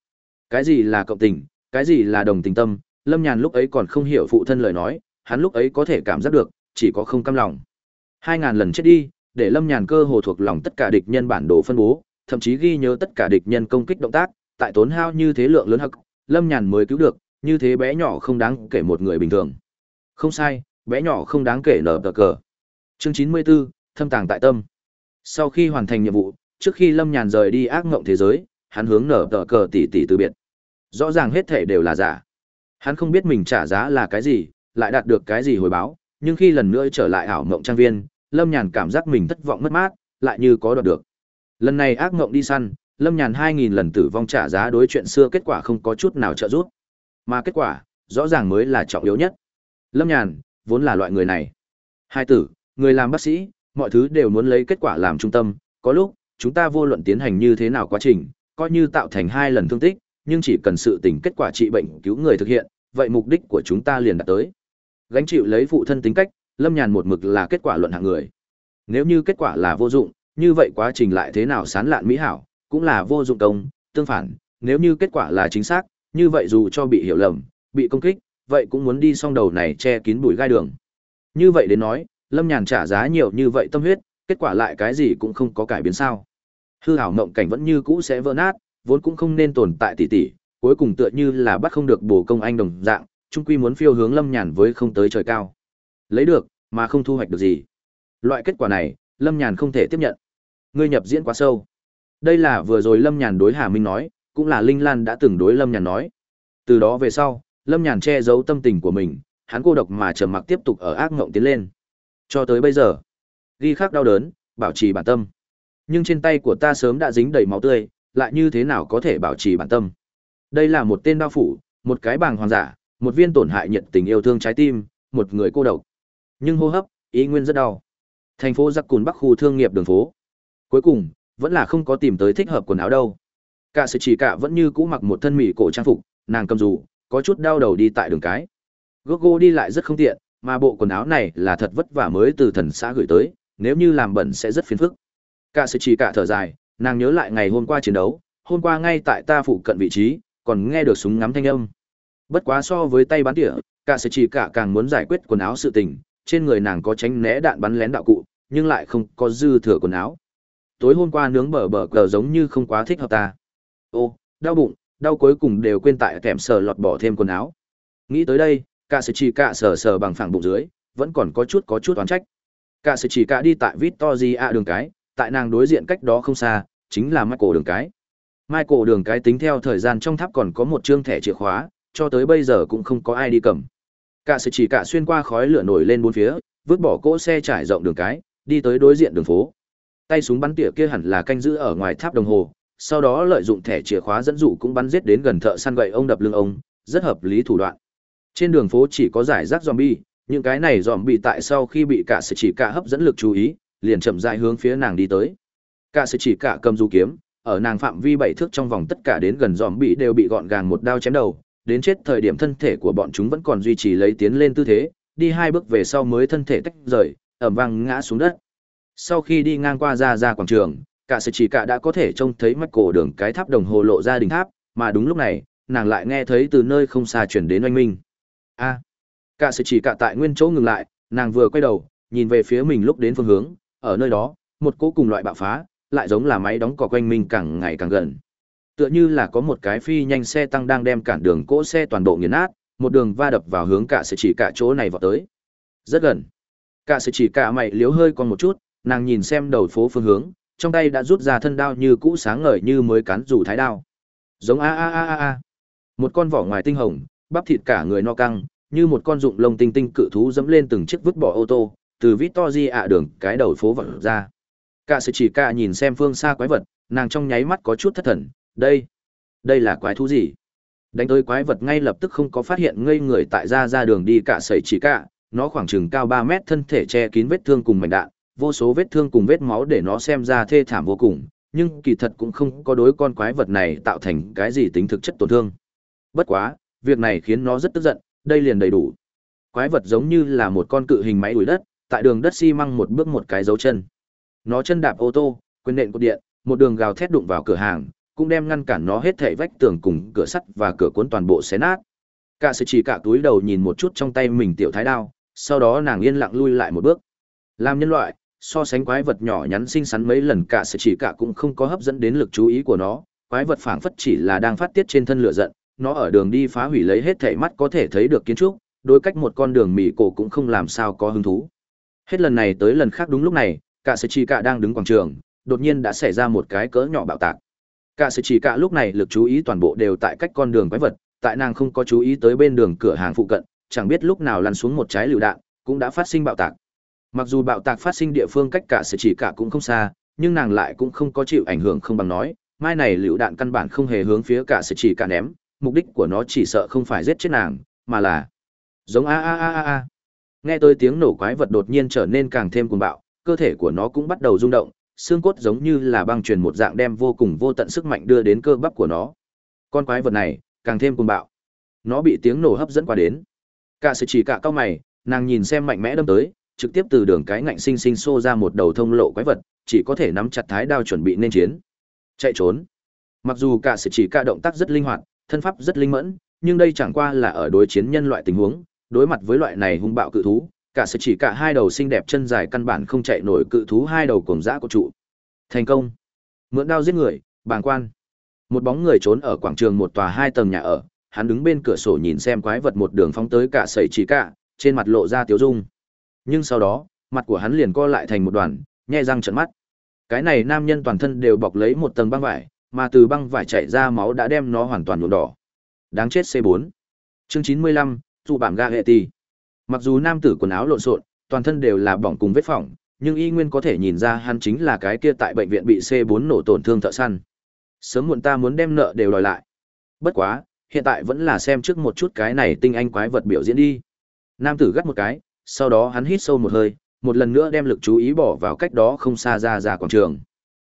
Cái gì là cộng tình, cái gì là đồng tình tâm, Lâm Nhàn lúc ấy còn không hiểu phụ thân lời nói, hắn lúc ấy có thể cảm giác được, chỉ có không cam lòng. Hai ngàn lần chết đi, để Lâm Nhàn cơ hồ thuộc lòng tất cả địch nhân bản đồ phân bố, thậm chí ghi nhớ tất cả địch nhân công kích động tác, tại tốn hao như thế lượng lớn hắc, Lâm Nhàn mới cứu được, như thế bé nhỏ không đáng kể một người bình thường. Không sai, bé nhỏ không đáng kể nở tờ cờ. Chương 94, thâm tàng tại tâm. Sau khi hoàn thành nhiệm vụ, trước khi Lâm Nhàn rời đi ác ngộng thế giới, hắn hướng nở tờ cờ tỷ tỷ từ biệt. Rõ ràng hết thể đều là giả. Hắn không biết mình trả giá là cái gì, lại đạt được cái gì hồi báo, nhưng khi lần nữa trở lại ảo mộng trang viên, Lâm Nhàn cảm giác mình thất vọng mất mát, lại như có đoạt được. Lần này ác Ngộng đi săn, Lâm Nhàn 2000 lần tử vong trả giá đối chuyện xưa kết quả không có chút nào trợ giúp. Mà kết quả, rõ ràng mới là trọng yếu nhất. Lâm Nhàn, vốn là loại người này. Hai tử, người làm bác sĩ, mọi thứ đều muốn lấy kết quả làm trung tâm, có lúc, chúng ta vô luận tiến hành như thế nào quá trình, coi như tạo thành hai lần thương tích, nhưng chỉ cần sự tình kết quả trị bệnh cứu người thực hiện, vậy mục đích của chúng ta liền đạt tới. Gánh chịu lấy phụ thân tính cách, Lâm Nhàn một mực là kết quả luận hạng người. Nếu như kết quả là vô dụng, như vậy quá trình lại thế nào sán lạn mỹ hảo, cũng là vô dụng công, tương phản, nếu như kết quả là chính xác, như vậy dù cho bị hiểu lầm, bị công kích, vậy cũng muốn đi xong đầu này che kín bụi gai đường. Như vậy đến nói, Lâm Nhàn trả giá nhiều như vậy tâm huyết, kết quả lại cái gì cũng không có cải biến sao. Hư hảo mộng cảnh vẫn như cũ sẽ vỡ nát, vốn cũng không nên tồn tại tỷ tỷ, cuối cùng tựa như là bắt không được bổ công anh đồng dạng, trung quy muốn phiêu hướng Lâm Nhàn với không tới trời cao. Lấy được, mà không thu hoạch được gì. Loại kết quả này, Lâm Nhàn không thể tiếp nhận. Ngươi nhập diễn quá sâu. Đây là vừa rồi Lâm Nhàn đối Hà Minh nói, cũng là Linh Lan đã từng đối Lâm Nhàn nói. Từ đó về sau, Lâm Nhàn che giấu tâm tình của mình, hắn cô độc mà trầm mặc tiếp tục ở ác ngộng tiến lên. Cho tới bây giờ, ghi khắc đau đớn, bảo trì bản tâm. Nhưng trên tay của ta sớm đã dính đầy máu tươi, lại như thế nào có thể bảo trì bản tâm? Đây là một tên đao phủ, một cái bàng hoàng giả, một viên tổn hại nhiệt tình yêu thương trái tim, một người cô độc. Nhưng hô hấp, ý nguyên rất đau. Thành phố giặc cùn bắc khu thương nghiệp đường phố. Cuối cùng, vẫn là không có tìm tới thích hợp quần áo đâu. Cả sự chỉ cả vẫn như cũ mặc một thân mỹ cổ trang phục, nàng cầm dù, có chút đau đầu đi tại đường cái. Gogo đi lại rất không tiện, mà bộ quần áo này là thật vất vả mới từ thần xã gửi tới, nếu như làm bẩn sẽ rất phiền phức. Cả sự chỉ cả thở dài, nàng nhớ lại ngày hôm qua chiến đấu, hôm qua ngay tại ta phụ cận vị trí, còn nghe được súng ngắm thanh âm. Bất quá so với tay bắn tỉa, cả sự chỉ cả càng muốn giải quyết quần áo sự tình, trên người nàng có tránh né đạn bắn lén đạo cụ, nhưng lại không có dư thừa quần áo. Tối hôm qua nướng bờ bờ cờ giống như không quá thích hợp ta. Ô, đau bụng, đau cuối cùng đều quên tại kèm sờ lọt bỏ thêm quần áo. Nghĩ tới đây, cả sự chỉ cả sờ sờ bằng phẳng bụng dưới, vẫn còn có chút có chút oán trách. Cả sự chỉ cả đi tại Victoria đường cái, tại nàng đối diện cách đó không xa, chính là Michael đường cái. Michael đường cái tính theo thời gian trong tháp còn có một chương thẻ chìa khóa, cho tới bây giờ cũng không có ai đi cầm. Cả sự chỉ cả xuyên qua khói lửa nổi lên bốn phía, vứt bỏ cỗ xe trải rộng đường cái, đi tới đối diện đường phố. Tay súng bắn tỉa kia hẳn là canh giữ ở ngoài tháp đồng hồ, sau đó lợi dụng thẻ chìa khóa dẫn dụ cũng bắn giết đến gần thợ săn gậy ông đập lưng ông, rất hợp lý thủ đoạn. Trên đường phố chỉ có giải rác zombie, những cái này zombie tại sau khi bị cả sự chỉ cả hấp dẫn lực chú ý, liền chậm rãi hướng phía nàng đi tới. Cả sự chỉ cả cầm du kiếm, ở nàng phạm vi bảy thước trong vòng tất cả đến gần zombie đều bị gọn gàng một đao chém đầu, đến chết thời điểm thân thể của bọn chúng vẫn còn duy trì lấy tiến lên tư thế, đi hai bước về sau mới thân thể tách rời, ẩm vang ngã xuống đất. Sau khi đi ngang qua ra ra quảng trường, cả sự chỉ cả đã có thể trông thấy mắt cổ đường cái tháp đồng hồ lộ ra đỉnh tháp, mà đúng lúc này, nàng lại nghe thấy từ nơi không xa chuyển đến oanh minh. A. cả sự chỉ cả tại nguyên chỗ ngừng lại, nàng vừa quay đầu, nhìn về phía mình lúc đến phương hướng, ở nơi đó, một cỗ cùng loại bạo phá, lại giống là máy đóng cỏ quanh mình càng ngày càng gần. Tựa như là có một cái phi nhanh xe tăng đang đem cản đường cỗ xe toàn bộ nghiền nát, một đường va đập vào hướng cả sự chỉ cả chỗ này vọt tới. Rất gần. Cả sự chỉ cả mày liếu hơi còn một chút, nàng nhìn xem đầu phố phương hướng, trong tay đã rút ra thân đao như cũ sáng ngời như mới cán rủ thái đao. Giống a a a a a. Một con vỏ ngoài tinh hồng, bắp thịt cả người no căng, như một con rụng lông tinh tinh cự thú dẫm lên từng chiếc vứt bỏ ô tô, từ Victory ạ đường cái đầu phố vọt ra. Cả sự chỉ cả nhìn xem phương xa quái vật, nàng trong nháy mắt có chút thất thần, đây, đây là quái thú gì? Đánh tới quái vật ngay lập tức không có phát hiện ngây người tại ra ra đường đi cả sẩy chỉ cả, nó khoảng chừng cao ba mét thân thể che kín vết thương cùng mảnh đạn, vô số vết thương cùng vết máu để nó xem ra thê thảm vô cùng, nhưng kỳ thật cũng không có đối con quái vật này tạo thành cái gì tính thực chất tổn thương. Bất quá, việc này khiến nó rất tức giận, đây liền đầy đủ. Quái vật giống như là một con cự hình máy đuổi đất, tại đường đất xi măng một bước một cái dấu chân. Nó chân đạp ô tô, quyền nện cột điện, một đường gào thét đụng vào cửa hàng, cũng đem ngăn cản nó hết thảy vách tường cùng cửa sắt và cửa cuốn toàn bộ xé nát. Cả sự chỉ cả túi đầu nhìn một chút trong tay mình tiểu thái đao, sau đó nàng yên lặng lui lại một bước. Làm nhân loại, so sánh quái vật nhỏ nhắn xinh xắn mấy lần cả sẽ chỉ cả cũng không có hấp dẫn đến lực chú ý của nó, quái vật phảng phất chỉ là đang phát tiết trên thân lửa giận, nó ở đường đi phá hủy lấy hết thảy mắt có thể thấy được kiến trúc, đối cách một con đường mì cổ cũng không làm sao có hứng thú. Hết lần này tới lần khác đúng lúc này, cả sẽ chỉ cả đang đứng quảng trường, đột nhiên đã xảy ra một cái cỡ nhỏ bạo tạc. Cả sự chỉ cả lúc này lực chú ý toàn bộ đều tại cách con đường quái vật, tại nàng không có chú ý tới bên đường cửa hàng phụ cận, chẳng biết lúc nào lăn xuống một trái lựu đạn, cũng đã phát sinh bạo tạc. Mặc dù bạo tạc phát sinh địa phương cách cả sự chỉ cả cũng không xa, nhưng nàng lại cũng không có chịu ảnh hưởng không bằng nói, mai này lựu đạn căn bản không hề hướng phía cả sự chỉ cả ném, mục đích của nó chỉ sợ không phải giết chết nàng, mà là giống a a a a a. Nghe tới tiếng nổ quái vật đột nhiên trở nên càng thêm cuồng bạo, cơ thể của nó cũng bắt đầu rung động, xương cốt giống như là băng truyền một dạng đem vô cùng vô tận sức mạnh đưa đến cơ bắp của nó. Con quái vật này càng thêm cuồng bạo. Nó bị tiếng nổ hấp dẫn qua đến. Cả sự chỉ cả cao mày, nàng nhìn xem mạnh mẽ đâm tới, trực tiếp từ đường cái ngạnh sinh sinh xô ra một đầu thông lộ quái vật, chỉ có thể nắm chặt thái đao chuẩn bị nên chiến. Chạy trốn. Mặc dù cả sự chỉ cả động tác rất linh hoạt, thân pháp rất linh mẫn, nhưng đây chẳng qua là ở đối chiến nhân loại tình huống, đối mặt với loại này hung bạo cự thú, cả sự chỉ cả hai đầu xinh đẹp chân dài căn bản không chạy nổi cự thú hai đầu cuồng dã của trụ. Thành công. Mượn đao giết người, bàng quan. Một bóng người trốn ở quảng trường một tòa hai tầng nhà ở, hắn đứng bên cửa sổ nhìn xem quái vật một đường phóng tới cả sẩy chỉ cả, trên mặt lộ ra tiếu dung. Nhưng sau đó, mặt của hắn liền co lại thành một đoàn, nhe răng trợn mắt. Cái này nam nhân toàn thân đều bọc lấy một tầng băng vải, mà từ băng vải chảy ra máu đã đem nó hoàn toàn nhuộm đỏ. Đáng chết C4. Chương 95, dù bảm ga hệ tì. Mặc dù nam tử quần áo lộn xộn, toàn thân đều là bỏng cùng vết phỏng, nhưng y nguyên có thể nhìn ra hắn chính là cái kia tại bệnh viện bị C4 nổ tổn thương thợ săn. Sớm muộn ta muốn đem nợ đều đòi lại. Bất quá, hiện tại vẫn là xem trước một chút cái này tinh anh quái vật biểu diễn đi. Nam tử gắt một cái, sau đó hắn hít sâu một hơi, một lần nữa đem lực chú ý bỏ vào cách đó không xa ra ra quảng trường.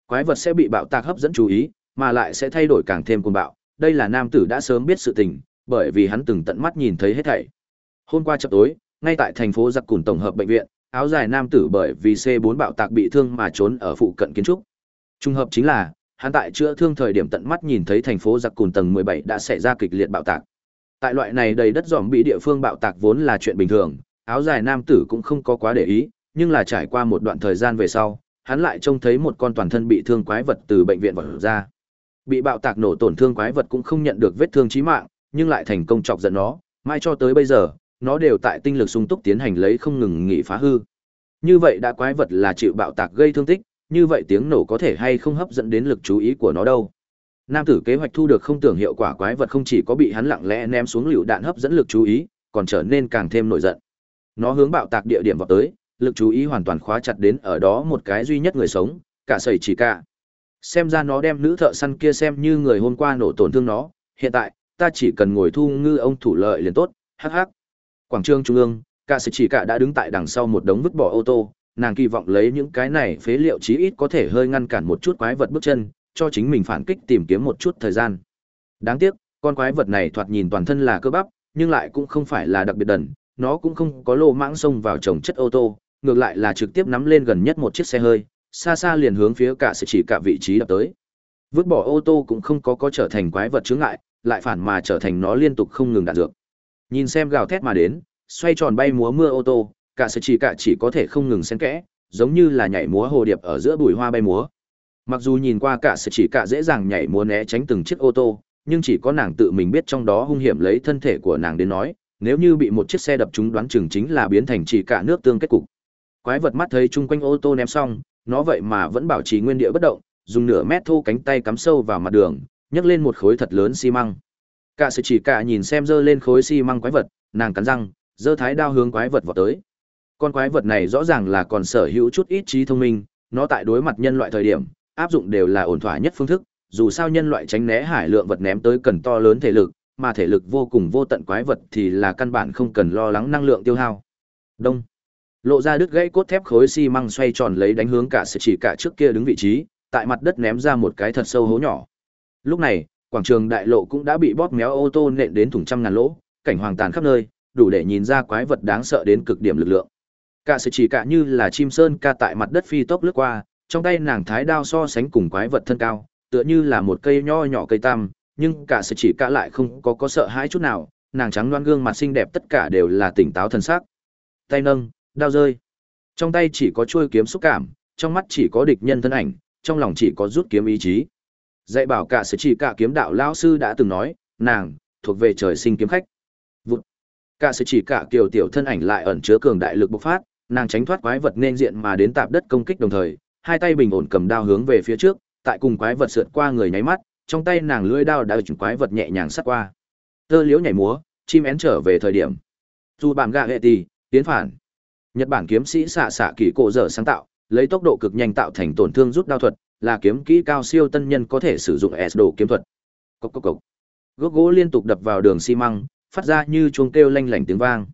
Quái vật sẽ bị bạo tạc hấp dẫn chú ý, mà lại sẽ thay đổi càng thêm cuồng bạo. Đây là nam tử đã sớm biết sự tình, bởi vì hắn từng tận mắt nhìn thấy hết thảy. Hôm qua chập tối, ngay tại thành phố Giặc Cùn tổng hợp bệnh viện, áo dài nam tử bởi vì C4 bạo tạc bị thương mà trốn ở phụ cận kiến trúc. Trung hợp chính là, hắn tại chữa thương thời điểm tận mắt nhìn thấy thành phố Giặc Cùn tầng 17 đã xảy ra kịch liệt bạo tạc. Tại loại này đầy đất giòm bị địa phương bạo tạc vốn là chuyện bình thường, áo dài nam tử cũng không có quá để ý, nhưng là trải qua một đoạn thời gian về sau, hắn lại trông thấy một con toàn thân bị thương quái vật từ bệnh viện vọt ra. Bị bạo tạc nổ tổn thương quái vật cũng không nhận được vết thương chí mạng, nhưng lại thành công chọc giận nó, mai cho tới bây giờ, nó đều tại tinh lực sung túc tiến hành lấy không ngừng nghỉ phá hư. Như vậy đã quái vật là chịu bạo tạc gây thương tích, như vậy tiếng nổ có thể hay không hấp dẫn đến lực chú ý của nó đâu. Nam tử kế hoạch thu được không tưởng hiệu quả quái vật không chỉ có bị hắn lặng lẽ ném xuống liều đạn hấp dẫn lực chú ý, còn trở nên càng thêm nổi giận. Nó hướng bạo tạc địa điểm vào tới, lực chú ý hoàn toàn khóa chặt đến ở đó một cái duy nhất người sống, cả sẩy chỉ cả. Xem ra nó đem nữ thợ săn kia xem như người hôm qua nổ tổn thương nó, hiện tại, ta chỉ cần ngồi thu ngư ông thủ lợi liền tốt, hắc hắc. Quảng trường trung ương, cả sẩy chỉ cả đã đứng tại đằng sau một đống vứt bỏ ô tô, nàng kỳ vọng lấy những cái này phế liệu chí ít có thể hơi ngăn cản một chút quái vật bước chân, cho chính mình phản kích tìm kiếm một chút thời gian. Đáng tiếc, con quái vật này thoạt nhìn toàn thân là cơ bắp, nhưng lại cũng không phải là đặc biệt đần, nó cũng không có lô mãng xông vào trồng chất ô tô, ngược lại là trực tiếp nắm lên gần nhất một chiếc xe hơi, xa xa liền hướng phía cả sự chỉ cả vị trí đập tới. Vứt bỏ ô tô cũng không có có trở thành quái vật chướng ngại, lại phản mà trở thành nó liên tục không ngừng đạn dược. Nhìn xem gào thét mà đến, xoay tròn bay múa mưa ô tô, cả sự chỉ cả chỉ có thể không ngừng xen kẽ, giống như là nhảy múa hồ điệp ở giữa bụi hoa bay múa. Mặc dù nhìn qua cả sự chỉ cả dễ dàng nhảy múa né tránh từng chiếc ô tô, nhưng chỉ có nàng tự mình biết trong đó hung hiểm lấy thân thể của nàng đến nói, nếu như bị một chiếc xe đập trúng đoán chừng chính là biến thành chỉ cả nước tương kết cục. Quái vật mắt thấy chung quanh ô tô ném xong, nó vậy mà vẫn bảo trì nguyên địa bất động, dùng nửa mét thô cánh tay cắm sâu vào mặt đường, nhấc lên một khối thật lớn xi măng. Cả sự chỉ cả nhìn xem dơ lên khối xi măng quái vật, nàng cắn răng, dơ thái đao hướng quái vật vào tới. Con quái vật này rõ ràng là còn sở hữu chút ít trí thông minh, nó tại đối mặt nhân loại thời điểm, áp dụng đều là ổn thỏa nhất phương thức, dù sao nhân loại tránh né hải lượng vật ném tới cần to lớn thể lực, mà thể lực vô cùng vô tận quái vật thì là căn bản không cần lo lắng năng lượng tiêu hao. Đông. Lộ ra đứt gãy cốt thép khối xi măng xoay tròn lấy đánh hướng cả sự chỉ cả trước kia đứng vị trí, tại mặt đất ném ra một cái thật sâu hố nhỏ. Lúc này, quảng trường đại lộ cũng đã bị bóp méo ô tô nện đến thủng trăm ngàn lỗ, cảnh hoàng tàn khắp nơi, đủ để nhìn ra quái vật đáng sợ đến cực điểm lực lượng. Cả sự chỉ cả như là chim sơn ca tại mặt đất phi tốc lướt qua, trong tay nàng thái đao so sánh cùng quái vật thân cao, tựa như là một cây nho nhỏ cây tam, nhưng cả sự chỉ cả lại không có có sợ hãi chút nào, nàng trắng loan gương mặt xinh đẹp tất cả đều là tỉnh táo thần sắc. Tay nâng, đao rơi. Trong tay chỉ có chuôi kiếm xúc cảm, trong mắt chỉ có địch nhân thân ảnh, trong lòng chỉ có rút kiếm ý chí. Dạy bảo cả sự chỉ cả kiếm đạo lão sư đã từng nói, nàng thuộc về trời sinh kiếm khách. Vụt. Cả sự chỉ cả kiều tiểu thân ảnh lại ẩn chứa cường đại lực bộc phát, nàng tránh thoát quái vật nên diện mà đến tạp đất công kích đồng thời, hai tay bình ổn cầm đao hướng về phía trước, tại cùng quái vật sượt qua người nháy mắt, trong tay nàng lưỡi đao đã chụp quái vật nhẹ nhàng sát qua. Tơ liễu nhảy múa, chim én trở về thời điểm. Dù bạn gạ hệ tì, tiến phản. Nhật Bản kiếm sĩ xạ xạ kỳ cộ dở sáng tạo, lấy tốc độ cực nhanh tạo thành tổn thương rút đao thuật, là kiếm kỹ cao siêu tân nhân có thể sử dụng S đồ kiếm thuật. Cốc cốc cốc. Gốc gỗ liên tục đập vào đường xi măng, phát ra như chuông kêu lanh lảnh tiếng vang.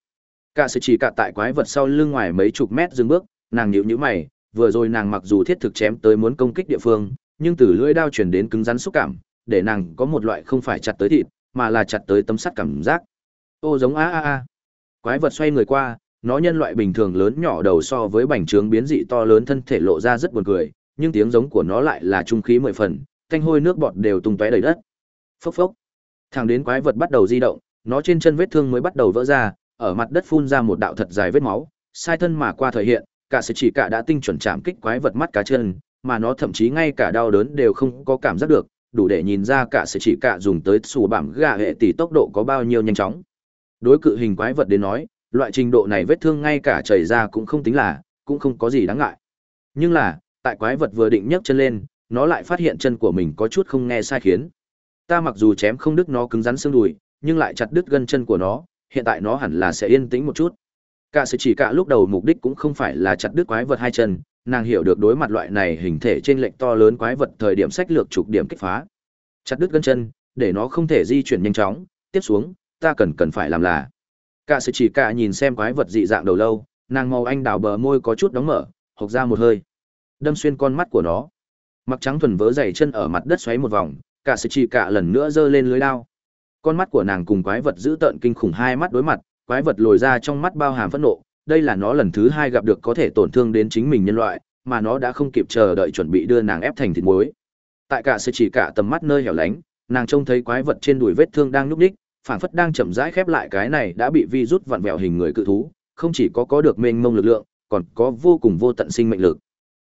Cả sự chỉ cả tại quái vật sau lưng ngoài mấy chục mét dừng bước, nàng nhíu nhíu mày, vừa rồi nàng mặc dù thiết thực chém tới muốn công kích địa phương, nhưng từ lưỡi đao truyền đến cứng rắn xúc cảm, để nàng có một loại không phải chặt tới thịt, mà là chặt tới tấm sắt cảm giác. Ô giống a a a. Quái vật xoay người qua, nó nhân loại bình thường lớn nhỏ đầu so với bành trướng biến dị to lớn thân thể lộ ra rất buồn cười, nhưng tiếng giống của nó lại là trung khí mười phần, thanh hôi nước bọt đều tung tóe đầy đất. Phốc phốc. Thẳng đến quái vật bắt đầu di động, nó trên chân vết thương mới bắt đầu vỡ ra, ở mặt đất phun ra một đạo thật dài vết máu, sai thân mà qua thời hiện, cả sự chỉ cả đã tinh chuẩn chạm kích quái vật mắt cá chân, mà nó thậm chí ngay cả đau đớn đều không có cảm giác được, đủ để nhìn ra cả sự chỉ cả dùng tới xù bảm gà hệ tỷ tốc độ có bao nhiêu nhanh chóng. Đối cự hình quái vật đến nói, loại trình độ này vết thương ngay cả chảy ra cũng không tính là, cũng không có gì đáng ngại. Nhưng là, tại quái vật vừa định nhấc chân lên, nó lại phát hiện chân của mình có chút không nghe sai khiến. Ta mặc dù chém không đứt nó cứng rắn xương đùi, nhưng lại chặt đứt gân chân của nó, hiện tại nó hẳn là sẽ yên tĩnh một chút. Cả sự chỉ cả lúc đầu mục đích cũng không phải là chặt đứt quái vật hai chân, nàng hiểu được đối mặt loại này hình thể trên lệnh to lớn quái vật thời điểm sách lược trục điểm kích phá. Chặt đứt gân chân, để nó không thể di chuyển nhanh chóng, tiếp xuống, ta cần cần phải làm là. Cả sự chỉ cả nhìn xem quái vật dị dạng đầu lâu, nàng màu anh đào bờ môi có chút đóng mở, hộc ra một hơi. Đâm xuyên con mắt của nó. Mặc trắng thuần vớ dày chân ở mặt đất xoáy một vòng, cả sự chỉ cả lần nữa giơ lên lưới đao. Con mắt của nàng cùng quái vật giữ tợn kinh khủng hai mắt đối mặt, quái vật lồi ra trong mắt bao hàm phẫn nộ, đây là nó lần thứ hai gặp được có thể tổn thương đến chính mình nhân loại, mà nó đã không kịp chờ đợi chuẩn bị đưa nàng ép thành thịt muối. Tại cả sự chỉ cả tầm mắt nơi hẻo lánh, nàng trông thấy quái vật trên đùi vết thương đang núp ních phảng phất đang chậm rãi khép lại cái này đã bị vi rút vặn vẹo hình người cự thú, không chỉ có có được mênh mông lực lượng, còn có vô cùng vô tận sinh mệnh lực.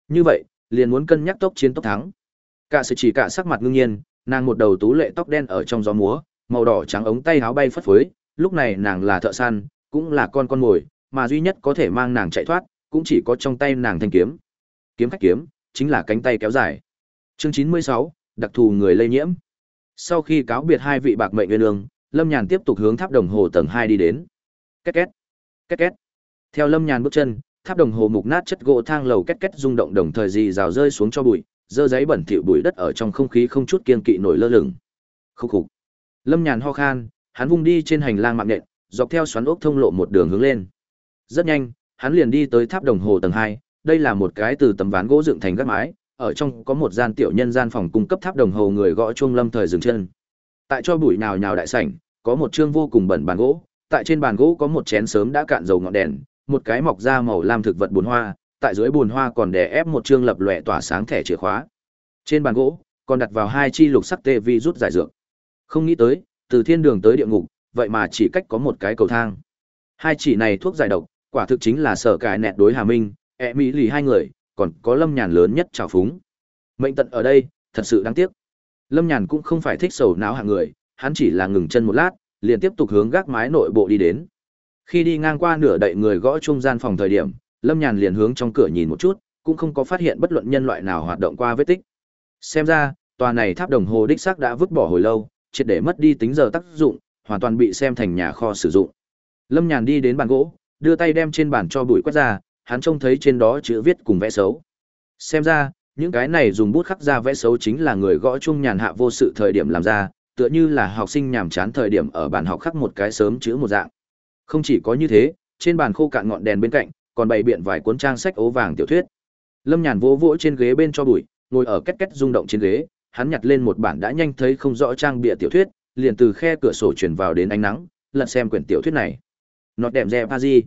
Như vậy, liền muốn cân nhắc tốc chiến tốc thắng. Cả sự chỉ cả sắc mặt ngưng nhiên, nàng một đầu tú lệ tóc đen ở trong gió múa, màu đỏ trắng ống tay áo bay phất phới, lúc này nàng là thợ săn, cũng là con con mồi, mà duy nhất có thể mang nàng chạy thoát, cũng chỉ có trong tay nàng thanh kiếm. Kiếm khách kiếm, chính là cánh tay kéo dài. Chương 96, đặc thù người lây nhiễm. Sau khi cáo biệt hai vị bạc mệnh nguyên lương, Lâm Nhàn tiếp tục hướng tháp đồng hồ tầng 2 đi đến. Két két, két két. Theo Lâm Nhàn bước chân, tháp đồng hồ mục nát chất gỗ thang lầu két két rung động đồng thời dì rào rơi xuống cho bụi, dơ giấy bẩn thỉu bụi đất ở trong không khí không chút kiên kỵ nổi lơ lửng. Khúc khục. Lâm Nhàn ho khan, hắn vung đi trên hành lang mạng nện, dọc theo xoắn ốc thông lộ một đường hướng lên. Rất nhanh, hắn liền đi tới tháp đồng hồ tầng hai. đây là một cái từ tấm ván gỗ dựng thành gác mái, ở trong có một gian tiểu nhân gian phòng cung cấp tháp đồng hồ người gõ chuông lâm thời dừng chân. Tại cho bụi nào nhào đại sảnh, có một chương vô cùng bẩn bàn gỗ, tại trên bàn gỗ có một chén sớm đã cạn dầu ngọn đèn, một cái mọc ra màu lam thực vật bùn hoa, tại dưới bùn hoa còn đè ép một chương lập lòe tỏa sáng thẻ chìa khóa. Trên bàn gỗ, còn đặt vào hai chi lục sắc tê vi rút giải dược. Không nghĩ tới, từ thiên đường tới địa ngục, vậy mà chỉ cách có một cái cầu thang. Hai chỉ này thuốc giải độc, quả thực chính là sở cải nẹt đối Hà Minh, e mỹ lì hai người, còn có Lâm Nhàn lớn nhất trào phúng. Mệnh tận ở đây, thật sự đáng tiếc. Lâm Nhàn cũng không phải thích sầu não hạng người, hắn chỉ là ngừng chân một lát, liền tiếp tục hướng gác mái nội bộ đi đến. Khi đi ngang qua nửa đậy người gõ trung gian phòng thời điểm, Lâm Nhàn liền hướng trong cửa nhìn một chút, cũng không có phát hiện bất luận nhân loại nào hoạt động qua vết tích. Xem ra, tòa này tháp đồng hồ đích xác đã vứt bỏ hồi lâu, triệt để mất đi tính giờ tác dụng, hoàn toàn bị xem thành nhà kho sử dụng. Lâm Nhàn đi đến bàn gỗ, đưa tay đem trên bàn cho bụi quét ra, hắn trông thấy trên đó chữ viết cùng vẽ xấu. Xem ra, những cái này dùng bút khắc ra vẽ xấu chính là người gõ chung nhàn hạ vô sự thời điểm làm ra, tựa như là học sinh nhàm chán thời điểm ở bàn học khắc một cái sớm chữ một dạng. Không chỉ có như thế, trên bàn khô cạn ngọn đèn bên cạnh, còn bày biện vài cuốn trang sách ố vàng tiểu thuyết. Lâm Nhàn vỗ vỗ trên ghế bên cho bụi, ngồi ở két két rung động trên ghế, hắn nhặt lên một bản đã nhanh thấy không rõ trang bìa tiểu thuyết, liền từ khe cửa sổ truyền vào đến ánh nắng, lật xem quyển tiểu thuyết này. Nó đẹp dè Paris.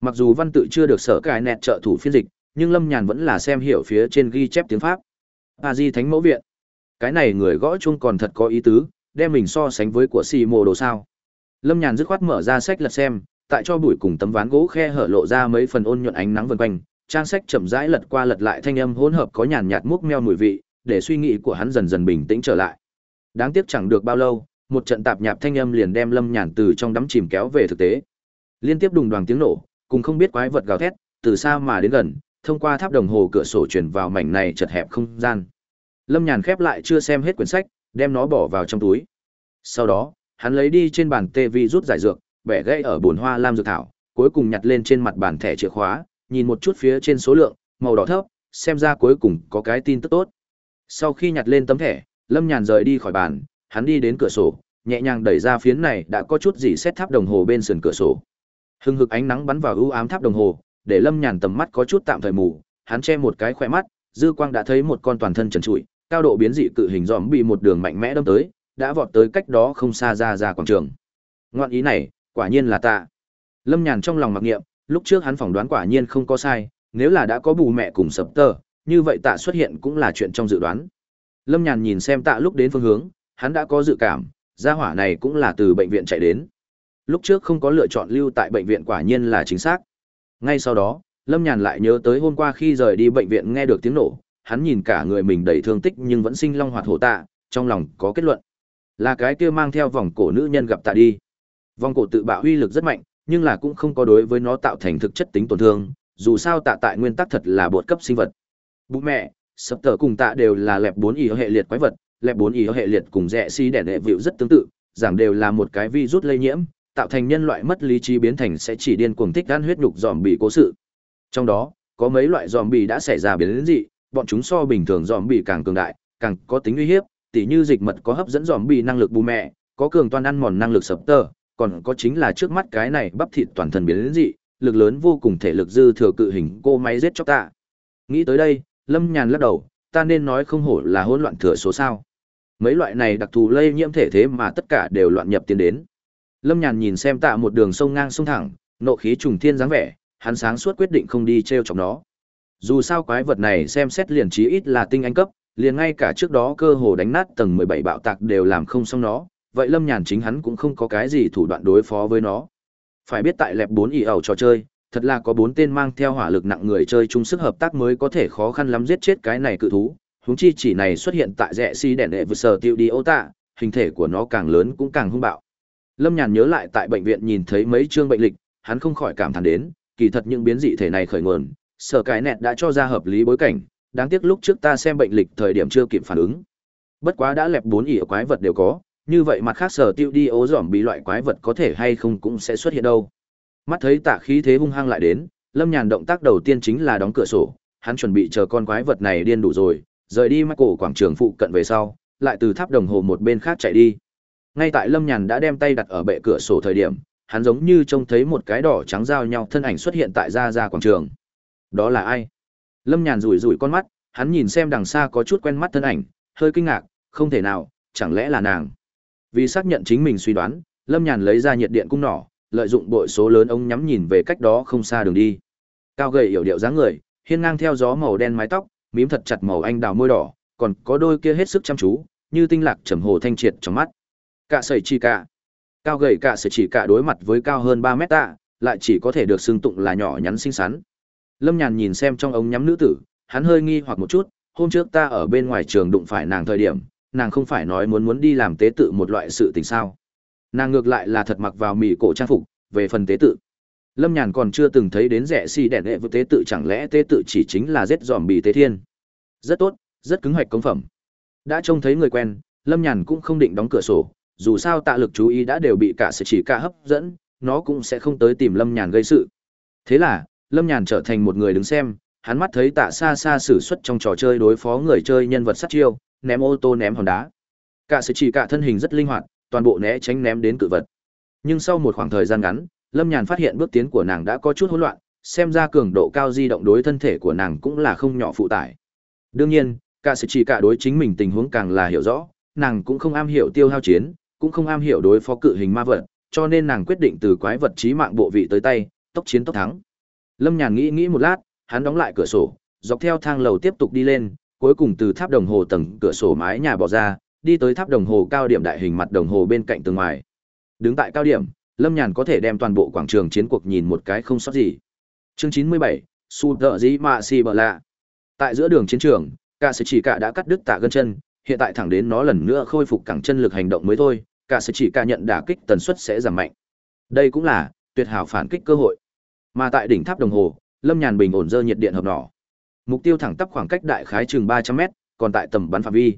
Mặc dù văn tự chưa được sở cài nẹt trợ thủ phiên dịch, nhưng Lâm Nhàn vẫn là xem hiểu phía trên ghi chép tiếng Pháp. Paris Thánh Mẫu Viện. Cái này người gõ chung còn thật có ý tứ, đem mình so sánh với của xì mồ đồ sao. Lâm Nhàn dứt khoát mở ra sách lật xem, tại cho bụi cùng tấm ván gỗ khe hở lộ ra mấy phần ôn nhuận ánh nắng vần quanh, trang sách chậm rãi lật qua lật lại thanh âm hỗn hợp có nhàn nhạt múc meo mùi vị, để suy nghĩ của hắn dần dần bình tĩnh trở lại. Đáng tiếc chẳng được bao lâu, một trận tạp nhạp thanh âm liền đem Lâm Nhàn từ trong đắm chìm kéo về thực tế. Liên tiếp đùng đoàng tiếng nổ, cùng không biết quái vật gào thét, từ xa mà đến gần, thông qua tháp đồng hồ cửa sổ truyền vào mảnh này chật hẹp không gian. Lâm Nhàn khép lại chưa xem hết quyển sách, đem nó bỏ vào trong túi. Sau đó, hắn lấy đi trên bàn tê vi rút giải dược, bẻ gãy ở bồn hoa lam dược thảo, cuối cùng nhặt lên trên mặt bàn thẻ chìa khóa, nhìn một chút phía trên số lượng, màu đỏ thấp, xem ra cuối cùng có cái tin tức tốt. Sau khi nhặt lên tấm thẻ, Lâm Nhàn rời đi khỏi bàn, hắn đi đến cửa sổ, nhẹ nhàng đẩy ra phiến này đã có chút gì xét tháp đồng hồ bên sườn cửa sổ. Hưng hực ánh nắng bắn vào ưu ám tháp đồng hồ, để Lâm Nhàn tầm mắt có chút tạm thời mù, hắn che một cái khỏe mắt, dư quang đã thấy một con toàn thân trần trụi, cao độ biến dị cự hình giòm bị một đường mạnh mẽ đâm tới, đã vọt tới cách đó không xa ra ra quảng trường. Ngoạn ý này, quả nhiên là ta. Lâm Nhàn trong lòng mặc niệm, lúc trước hắn phỏng đoán quả nhiên không có sai, nếu là đã có bù mẹ cùng sập tờ, như vậy tạ xuất hiện cũng là chuyện trong dự đoán. Lâm Nhàn nhìn xem tạ lúc đến phương hướng, hắn đã có dự cảm, gia hỏa này cũng là từ bệnh viện chạy đến. Lúc trước không có lựa chọn lưu tại bệnh viện quả nhiên là chính xác. Ngay sau đó, Lâm Nhàn lại nhớ tới hôm qua khi rời đi bệnh viện nghe được tiếng nổ, hắn nhìn cả người mình đầy thương tích nhưng vẫn sinh long hoạt hổ tạ, trong lòng có kết luận. Là cái kia mang theo vòng cổ nữ nhân gặp tạ đi. Vòng cổ tự bạo uy lực rất mạnh, nhưng là cũng không có đối với nó tạo thành thực chất tính tổn thương, dù sao tạ tại nguyên tắc thật là bột cấp sinh vật. Bố mẹ, sập tờ cùng tạ đều là lẹp 4 ý hệ liệt quái vật, lẹp 4 ý hệ liệt cùng rẻ si đẻ đệ vịu rất tương tự, giảng đều là một cái virus lây nhiễm, tạo thành nhân loại mất lý trí biến thành sẽ chỉ điên cuồng thích gan huyết nhục dòm bị cố sự. Trong đó, có mấy loại dòm bị đã xảy ra biến dị, bọn chúng so bình thường dòm bị càng cường đại, càng có tính uy hiếp, tỉ như dịch mật có hấp dẫn dòm bị năng lực bù mẹ, có cường toàn ăn mòn năng lực sập tờ, còn có chính là trước mắt cái này bắp thịt toàn thân biến dị, lực lớn vô cùng thể lực dư thừa cự hình cô máy giết chóc ta. Nghĩ tới đây, Lâm Nhàn lắc đầu, ta nên nói không hổ là hỗn loạn thừa số sao. Mấy loại này đặc thù lây nhiễm thể thế mà tất cả đều loạn nhập tiến đến. Lâm Nhàn nhìn xem tạ một đường sông ngang sông thẳng, nộ khí trùng thiên dáng vẻ, hắn sáng suốt quyết định không đi treo chọc nó. Dù sao quái vật này xem xét liền trí ít là tinh anh cấp, liền ngay cả trước đó cơ hồ đánh nát tầng 17 bạo tạc đều làm không xong nó, vậy Lâm Nhàn chính hắn cũng không có cái gì thủ đoạn đối phó với nó. Phải biết tại lẹp 4 ỉ ẩu trò chơi, thật là có bốn tên mang theo hỏa lực nặng người chơi chung sức hợp tác mới có thể khó khăn lắm giết chết cái này cự thú. Huống chi chỉ này xuất hiện tại rẽ si đèn đệ vừa sở tiêu đi ô tạ, hình thể của nó càng lớn cũng càng hung bạo. Lâm Nhàn nhớ lại tại bệnh viện nhìn thấy mấy chương bệnh lịch, hắn không khỏi cảm thán đến, kỳ thật những biến dị thể này khởi nguồn, sở cái nẹt đã cho ra hợp lý bối cảnh, đáng tiếc lúc trước ta xem bệnh lịch thời điểm chưa kịp phản ứng. Bất quá đã lẹp bốn ỉ quái vật đều có, như vậy mặt khác sở tiêu đi ố giỏm bị loại quái vật có thể hay không cũng sẽ xuất hiện đâu. Mắt thấy tạ khí thế hung hăng lại đến, Lâm Nhàn động tác đầu tiên chính là đóng cửa sổ, hắn chuẩn bị chờ con quái vật này điên đủ rồi, rời đi mắt cổ quảng trường phụ cận về sau, lại từ tháp đồng hồ một bên khác chạy đi. Ngay tại Lâm Nhàn đã đem tay đặt ở bệ cửa sổ thời điểm, hắn giống như trông thấy một cái đỏ trắng giao nhau thân ảnh xuất hiện tại ra ra quảng trường. Đó là ai? Lâm Nhàn rủi rủi con mắt, hắn nhìn xem đằng xa có chút quen mắt thân ảnh, hơi kinh ngạc, không thể nào, chẳng lẽ là nàng? Vì xác nhận chính mình suy đoán, Lâm Nhàn lấy ra nhiệt điện cung nỏ, lợi dụng bội số lớn ông nhắm nhìn về cách đó không xa đường đi. Cao gầy yểu điệu dáng người, hiên ngang theo gió màu đen mái tóc, mím thật chặt màu anh đào môi đỏ, còn có đôi kia hết sức chăm chú, như tinh lạc trầm hồ thanh triệt trong mắt. Cả sẩy chỉ cả. Cao gầy cả sẩy chỉ cả đối mặt với cao hơn 3 mét tạ, lại chỉ có thể được xưng tụng là nhỏ nhắn xinh xắn. Lâm Nhàn nhìn xem trong ống nhắm nữ tử, hắn hơi nghi hoặc một chút, hôm trước ta ở bên ngoài trường đụng phải nàng thời điểm, nàng không phải nói muốn muốn đi làm tế tự một loại sự tình sao? Nàng ngược lại là thật mặc vào mì cổ trang phục, về phần tế tự. Lâm Nhàn còn chưa từng thấy đến rẻ si đèn đệ vụ tế tự chẳng lẽ tế tự chỉ chính là giết dòm bì tế thiên. Rất tốt, rất cứng hoạch công phẩm. Đã trông thấy người quen, Lâm Nhàn cũng không định đóng cửa sổ, dù sao tạ lực chú ý đã đều bị cả sự chỉ cả hấp dẫn, nó cũng sẽ không tới tìm Lâm Nhàn gây sự. Thế là, Lâm Nhàn trở thành một người đứng xem, hắn mắt thấy tạ xa xa sử xuất trong trò chơi đối phó người chơi nhân vật sát chiêu, ném ô tô ném hòn đá. Cả sự chỉ cả thân hình rất linh hoạt, toàn bộ né tránh ném đến cự vật. Nhưng sau một khoảng thời gian ngắn, Lâm Nhàn phát hiện bước tiến của nàng đã có chút hỗn loạn, xem ra cường độ cao di động đối thân thể của nàng cũng là không nhỏ phụ tải. Đương nhiên, cả sự chỉ cả đối chính mình tình huống càng là hiểu rõ nàng cũng không am hiểu tiêu hao chiến cũng không am hiểu đối phó cự hình ma vật, cho nên nàng quyết định từ quái vật trí mạng bộ vị tới tay, tốc chiến tốc thắng. Lâm nhàn nghĩ nghĩ một lát, hắn đóng lại cửa sổ, dọc theo thang lầu tiếp tục đi lên, cuối cùng từ tháp đồng hồ tầng cửa sổ mái nhà bỏ ra, đi tới tháp đồng hồ cao điểm đại hình mặt đồng hồ bên cạnh tường ngoài. Đứng tại cao điểm, lâm nhàn có thể đem toàn bộ quảng trường chiến cuộc nhìn một cái không sót gì. Chương chín mươi bảy, su tợ dĩ mạ si bờ lạ. Tại giữa đường chiến trường cả sĩ chỉ cả đã cắt đứt tạ gân chân hiện tại thẳng đến nó lần nữa khôi phục cẳng chân lực hành động mới thôi, cả sự chỉ cả nhận đả kích tần suất sẽ giảm mạnh. Đây cũng là tuyệt hảo phản kích cơ hội. Mà tại đỉnh tháp đồng hồ, lâm nhàn bình ổn dơ nhiệt điện hợp nỏ. Mục tiêu thẳng tắp khoảng cách đại khái chừng ba trăm mét, còn tại tầm bắn phạm vi.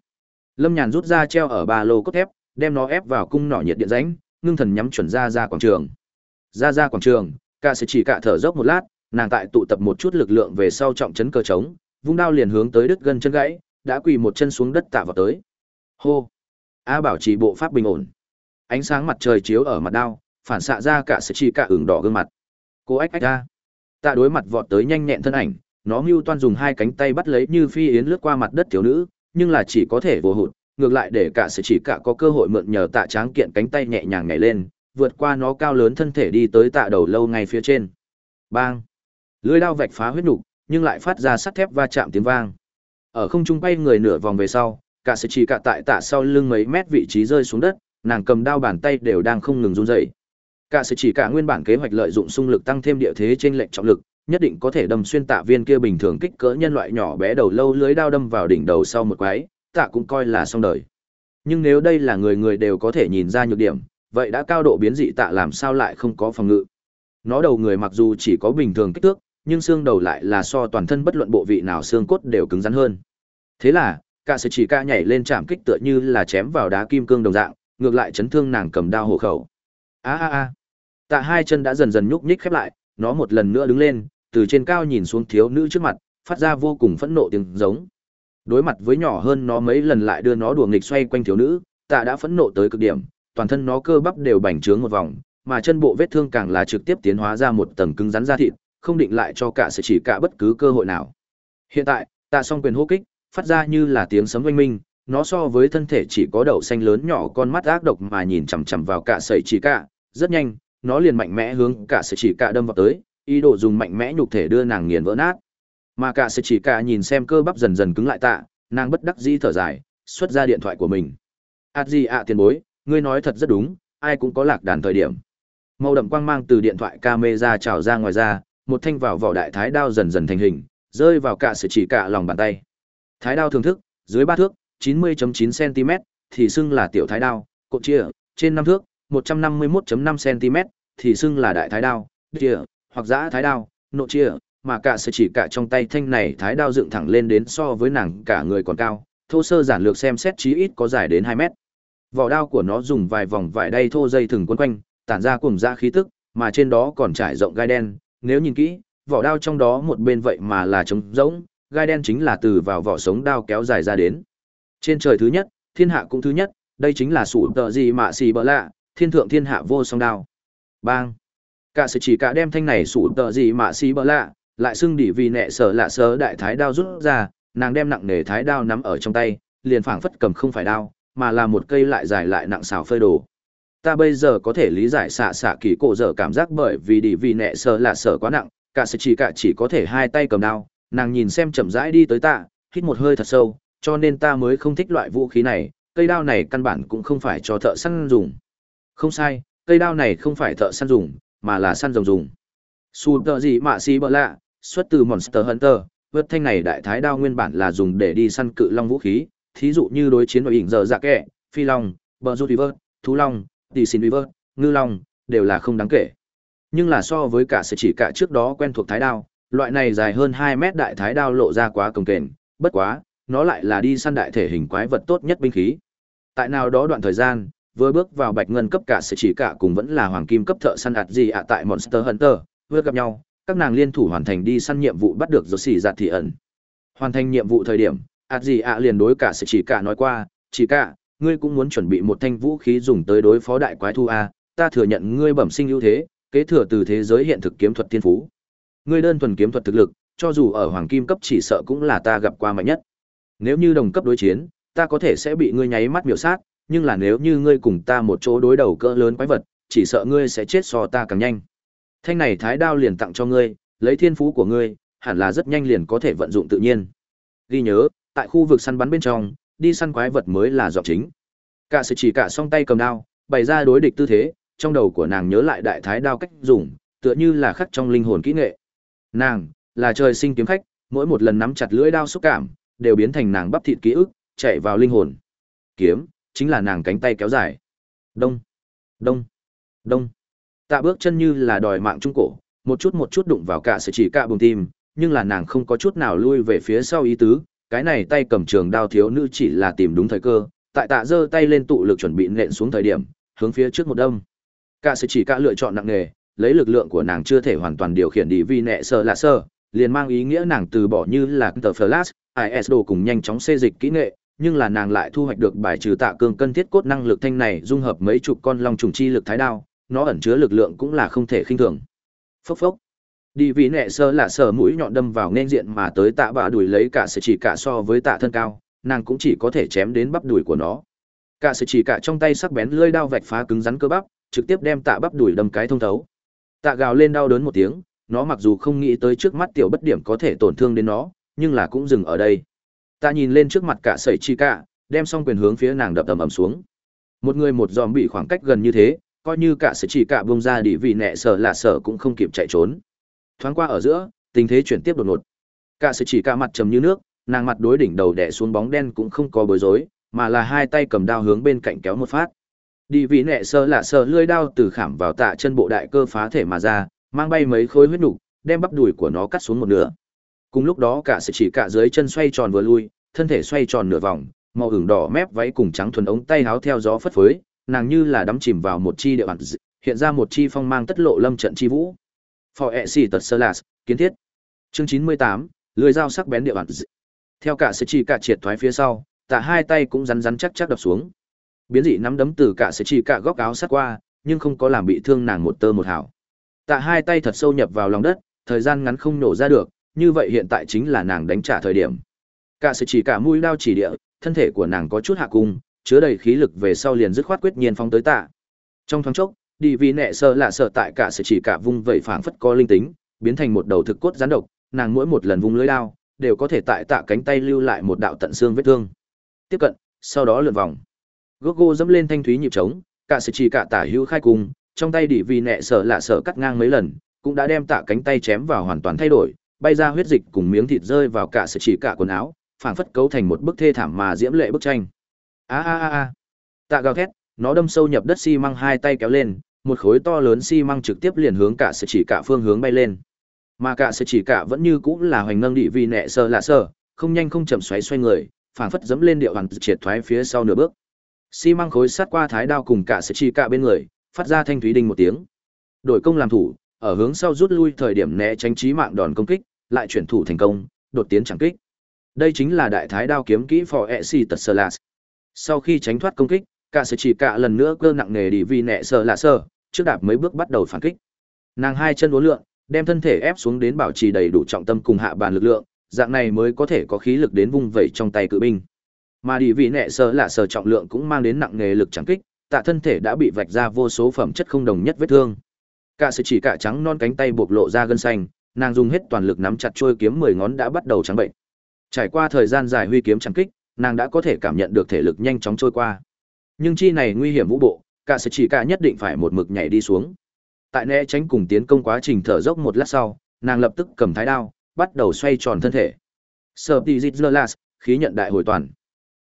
Lâm nhàn rút ra treo ở ba lô cốt thép, đem nó ép vào cung nỏ nhiệt điện ránh ngưng thần nhắm chuẩn ra ra quảng trường. Ra ra quảng trường, cả sẽ chỉ cả thở dốc một lát, nàng tại tụ tập một chút lực lượng về sau trọng chấn cơ trống, vung đao liền hướng tới đứt gân chân gãy đã quỳ một chân xuống đất tạ vào tới. Hô! A bảo trì bộ pháp bình ổn. Ánh sáng mặt trời chiếu ở mặt đao, phản xạ ra cả sự chỉ cả ửng đỏ gương mặt. Cô ách ách ra. Tạ đối mặt vọt tới nhanh nhẹn thân ảnh, nó mưu toan dùng hai cánh tay bắt lấy như phi yến lướt qua mặt đất thiếu nữ, nhưng là chỉ có thể vô hụt, ngược lại để cả sự chỉ cả có cơ hội mượn nhờ tạ tráng kiện cánh tay nhẹ nhàng nhảy lên, vượt qua nó cao lớn thân thể đi tới tạ đầu lâu ngay phía trên. Bang! Lưới đao vạch phá huyết nục, nhưng lại phát ra sắt thép va chạm tiếng vang ở không trung bay người nửa vòng về sau, cả sẽ chỉ cả tại tạ sau lưng mấy mét vị trí rơi xuống đất, nàng cầm đao bàn tay đều đang không ngừng run rẩy. Cả sẽ chỉ cả nguyên bản kế hoạch lợi dụng xung lực tăng thêm địa thế trên lệnh trọng lực, nhất định có thể đâm xuyên tạ viên kia bình thường kích cỡ nhân loại nhỏ bé đầu lâu lưới đao đâm vào đỉnh đầu sau một quái, tạ cũng coi là xong đời. Nhưng nếu đây là người người đều có thể nhìn ra nhược điểm, vậy đã cao độ biến dị tạ làm sao lại không có phòng ngự? Nó đầu người mặc dù chỉ có bình thường kích thước nhưng xương đầu lại là so toàn thân bất luận bộ vị nào xương cốt đều cứng rắn hơn. Thế là, cả sự chỉ ca nhảy lên chạm kích tựa như là chém vào đá kim cương đồng dạng, ngược lại chấn thương nàng cầm đao hộ khẩu. A a a. Tạ hai chân đã dần dần nhúc nhích khép lại, nó một lần nữa đứng lên, từ trên cao nhìn xuống thiếu nữ trước mặt, phát ra vô cùng phẫn nộ tiếng giống. Đối mặt với nhỏ hơn nó mấy lần lại đưa nó đùa nghịch xoay quanh thiếu nữ, tạ đã phẫn nộ tới cực điểm, toàn thân nó cơ bắp đều bành trướng một vòng, mà chân bộ vết thương càng là trực tiếp tiến hóa ra một tầng cứng rắn da thịt không định lại cho cả sẽ chỉ cả bất cứ cơ hội nào. Hiện tại, tạ song quyền hô kích, phát ra như là tiếng sấm oanh minh, nó so với thân thể chỉ có đầu xanh lớn nhỏ con mắt ác độc mà nhìn chằm chằm vào cả sợi chỉ cả, rất nhanh, nó liền mạnh mẽ hướng cả sợi chỉ cả đâm vào tới, ý đồ dùng mạnh mẽ nhục thể đưa nàng nghiền vỡ nát. Mà cả sợi chỉ cả nhìn xem cơ bắp dần dần cứng lại tạ, nàng bất đắc dĩ thở dài, xuất ra điện thoại của mình. Ạt gì ạ, tiền bối, ngươi nói thật rất đúng, ai cũng có lạc đàn thời điểm. Màu đậm quang mang từ điện thoại camera trào ra ngoài ra một thanh vào vỏ đại thái đao dần dần thành hình, rơi vào cả sự chỉ cả lòng bàn tay. Thái đao thường thức, dưới ba thước 90.9 cm thì xưng là tiểu thái đao, cột chia trên năm thước 151.5 cm thì xưng là đại thái đao chia hoặc giã thái đao, nộ chia mà cả sự chỉ cả trong tay thanh này thái đao dựng thẳng lên đến so với nàng cả người còn cao, thô sơ giản lược xem xét chí ít có dài đến hai mét. Vỏ đao của nó dùng vài vòng vải đay thô dây thừng quấn quanh, tản ra cùng ra khí tức, mà trên đó còn trải rộng gai đen nếu nhìn kỹ, vỏ đao trong đó một bên vậy mà là trống rỗng, gai đen chính là từ vào vỏ sống đao kéo dài ra đến. Trên trời thứ nhất, thiên hạ cũng thứ nhất, đây chính là sủ tợ gì mạ xì bỡ lạ, thiên thượng thiên hạ vô song đao. Bang! Cả sự chỉ cả đem thanh này sủ tợ gì mạ xì bỡ lạ, lại xưng đỉ vì nẹ sở lạ sớ đại thái đao rút ra, nàng đem nặng nề thái đao nắm ở trong tay, liền phảng phất cầm không phải đao, mà là một cây lại dài lại nặng xào phơi đồ ta bây giờ có thể lý giải xạ xạ kỳ cổ dở cảm giác bởi vì đỉ vì nẹ sợ là sợ quá nặng cả sẽ chỉ cả chỉ có thể hai tay cầm đao nàng nhìn xem chậm rãi đi tới ta, hít một hơi thật sâu cho nên ta mới không thích loại vũ khí này cây đao này căn bản cũng không phải cho thợ săn dùng. Không sai cây đao này không phải thợ săn dùng mà là săn rồng dùng. Su tợ gì mạ xì bợ lạ xuất từ monster hunter vớt thanh này đại thái đao nguyên bản là dùng để đi săn cự long vũ khí thí dụ như đối chiến đội hình giờ dạ kẹ phi long bờ rút river thú long tỷ xin river ngư long, đều là không đáng kể. Nhưng là so với cả sự chỉ cả trước đó quen thuộc thái đao, loại này dài hơn hai mét đại thái đao lộ ra quá cồng kềnh, bất quá, nó lại là đi săn đại thể hình quái vật tốt nhất binh khí. Tại nào đó đoạn thời gian, vừa bước vào bạch ngân cấp cả sẽ chỉ cả cùng vẫn là hoàng kim cấp thợ săn ạt gì ạ tại monster hunter, vừa gặp nhau, các nàng liên thủ hoàn thành đi săn nhiệm vụ bắt được rồi xỉ giạt thị ẩn. Hoàn thành nhiệm vụ thời điểm, ạt gì ạ liền đối cả sẽ chỉ cả nói qua, chỉ cả ngươi cũng muốn chuẩn bị một thanh vũ khí dùng tới đối phó đại quái thu a ta thừa nhận ngươi bẩm sinh ưu thế kế thừa từ thế giới hiện thực kiếm thuật thiên phú ngươi đơn thuần kiếm thuật thực lực cho dù ở hoàng kim cấp chỉ sợ cũng là ta gặp qua mạnh nhất Nếu như đồng cấp đối chiến, ta có thể sẽ bị ngươi nháy mắt miểu sát, nhưng là nếu như ngươi cùng ta một chỗ đối đầu cỡ lớn quái vật, chỉ sợ ngươi sẽ chết so ta càng nhanh. Thanh này thái đao liền tặng cho ngươi, lấy thiên phú của ngươi, hẳn là rất nhanh liền có thể vận dụng tự nhiên. Ghi nhớ, tại khu vực săn bắn bên trong, đi săn quái vật mới là giọng chính. Cả sự chỉ cả song tay cầm đao, bày ra đối địch tư thế, trong đầu của nàng nhớ lại đại thái đao cách dùng, tựa như là khắc trong linh hồn kỹ nghệ. Nàng là trời sinh kiếm khách, mỗi một lần nắm chặt lưỡi đao xúc cảm, đều biến thành nàng bắp thịt ký ức, chạy vào linh hồn. Kiếm chính là nàng cánh tay kéo dài. Đông, đông, đông. Tạ bước chân như là đòi mạng trung cổ, một chút một chút đụng vào cả sự chỉ cả bùng tim, nhưng là nàng không có chút nào lui về phía sau ý tứ, cái này tay cầm trường đao thiếu nữ chỉ là tìm đúng thời cơ, tại tạ giơ tay lên tụ lực chuẩn bị nện xuống thời điểm, hướng phía trước một đâm. Cả sự chỉ cả lựa chọn nặng nề, lấy lực lượng của nàng chưa thể hoàn toàn điều khiển đi vì nệ sơ là sơ, liền mang ý nghĩa nàng từ bỏ như là tờ flash, IS đồ cùng nhanh chóng xê dịch kỹ nghệ, nhưng là nàng lại thu hoạch được bài trừ tạ cương cân thiết cốt năng lực thanh này dung hợp mấy chục con long trùng chi lực thái đao, nó ẩn chứa lực lượng cũng là không thể khinh thường. Phốc phốc. Đi vì nệ sơ là sờ mũi nhọn đâm vào nên diện mà tới tạ bạ đuổi lấy cả sẽ chỉ cả so với tạ thân cao, nàng cũng chỉ có thể chém đến bắp đùi của nó. Cả sợi chỉ cả trong tay sắc bén lưỡi đao vạch phá cứng rắn cơ bắp, trực tiếp đem tạ bắp đùi đâm cái thông thấu. Tạ gào lên đau đớn một tiếng, nó mặc dù không nghĩ tới trước mắt tiểu bất điểm có thể tổn thương đến nó, nhưng là cũng dừng ở đây. Tạ nhìn lên trước mặt cả sẩy chi cả, đem xong quyền hướng phía nàng đập tầm ầm xuống. Một người một dòm bị khoảng cách gần như thế, coi như cả sẩy chỉ cả bung ra đi vì nẹ sợ là sợ cũng không kịp chạy trốn. Thoáng qua ở giữa, tình thế chuyển tiếp đột ngột. Cả sự chỉ cả mặt trầm như nước, nàng mặt đối đỉnh đầu đẻ xuống bóng đen cũng không có bối rối, mà là hai tay cầm đao hướng bên cạnh kéo một phát. Đi vị nẹ sơ là sơ lưỡi đao từ khảm vào tạ chân bộ đại cơ phá thể mà ra, mang bay mấy khối huyết nục, đem bắp đùi của nó cắt xuống một nửa. Cùng lúc đó cả sự chỉ cả dưới chân xoay tròn vừa lui, thân thể xoay tròn nửa vòng, màu ửng đỏ mép váy cùng trắng thuần ống tay háo theo gió phất phới, nàng như là đắm chìm vào một chi địa bàn hiện ra một chi phong mang tất lộ lâm trận chi vũ. Phò ẹ xì tật sơ lạt, kiến thiết. Chương chín mươi tám lưỡi dao sắc bén địa bàn Theo cả sẽ chỉ cả triệt thoái phía sau, tạ hai tay cũng rắn rắn chắc chắc đập xuống. Biến dị nắm đấm từ cả sẽ chỉ cả góc áo sát qua, nhưng không có làm bị thương nàng một tơ một hào. Tạ hai tay thật sâu nhập vào lòng đất, thời gian ngắn không nổ ra được, như vậy hiện tại chính là nàng đánh trả thời điểm. Cả sẽ chỉ cả mũi đao chỉ địa, thân thể của nàng có chút hạ cung, chứa đầy khí lực về sau liền dứt khoát quyết nhiên phóng tới tạ. Trong thoáng chốc, đi vì nệ sợ lạ sợ tại cả sẽ chỉ cả vung vẩy phảng phất có linh tính, biến thành một đầu thực cốt rắn độc, nàng mỗi một lần vung lưới đao, đều có thể tại tạ cánh tay lưu lại một đạo tận xương vết thương. Tiếp cận, sau đó lượn vòng. Gogo dẫm lên thanh thúy nhịp trống, cả sẽ chỉ cả tả hữu khai cùng, trong tay đỉ vì nẹ sợ lạ sợ cắt ngang mấy lần, cũng đã đem tạ cánh tay chém vào hoàn toàn thay đổi, bay ra huyết dịch cùng miếng thịt rơi vào cả sẽ chỉ cả quần áo, phảng phất cấu thành một bức thê thảm mà diễm lệ bức tranh. A a a a. Tạ gào thét, nó đâm sâu nhập đất xi măng hai tay kéo lên, một khối to lớn xi măng trực tiếp liền hướng cả sẽ chỉ cả phương hướng bay lên. Mà cả sẽ chỉ cả vẫn như cũ là hoành nâng đỉ vì nẹ sơ lạ sơ, không nhanh không chậm xoáy xoay người, phảng phất dẫm lên điệu hoàn triệt thoái phía sau nửa bước xi măng khối sát qua thái đao cùng cả sẽ chỉ cả bên người phát ra thanh thúy đinh một tiếng đổi công làm thủ ở hướng sau rút lui thời điểm né tránh trí mạng đòn công kích lại chuyển thủ thành công đột tiến chẳng kích đây chính là đại thái đao kiếm kỹ phò e si tật sơ lạ. sau khi tránh thoát công kích cả sẽ chỉ cả lần nữa cơ nặng nề đi vì nẹ sợ lạ sợ, trước đạp mấy bước bắt đầu phản kích. Nàng hai chân uốn lượn đem thân thể ép xuống đến bảo trì đầy đủ trọng tâm cùng hạ bàn lực lượng dạng này mới có thể có khí lực đến vung vẩy trong tay cự binh. Mà đi vị nẹ sợ là sờ trọng lượng cũng mang đến nặng nghề lực chẳng kích tạ thân thể đã bị vạch ra vô số phẩm chất không đồng nhất vết thương. Cả sự chỉ cả trắng non cánh tay bộc lộ ra gân xanh nàng dùng hết toàn lực nắm chặt trôi kiếm mười ngón đã bắt đầu trắng bệnh. Trải qua thời gian dài huy kiếm chẳng kích nàng đã có thể cảm nhận được thể lực nhanh chóng trôi qua nhưng chi này nguy hiểm vũ bộ, cả sẽ chỉ cả nhất định phải một mực nhảy đi xuống. Tại né tránh cùng tiến công quá trình thở dốc một lát sau, nàng lập tức cầm thái đao, bắt đầu xoay tròn thân thể. Sợ đi dít khí nhận đại hồi toàn.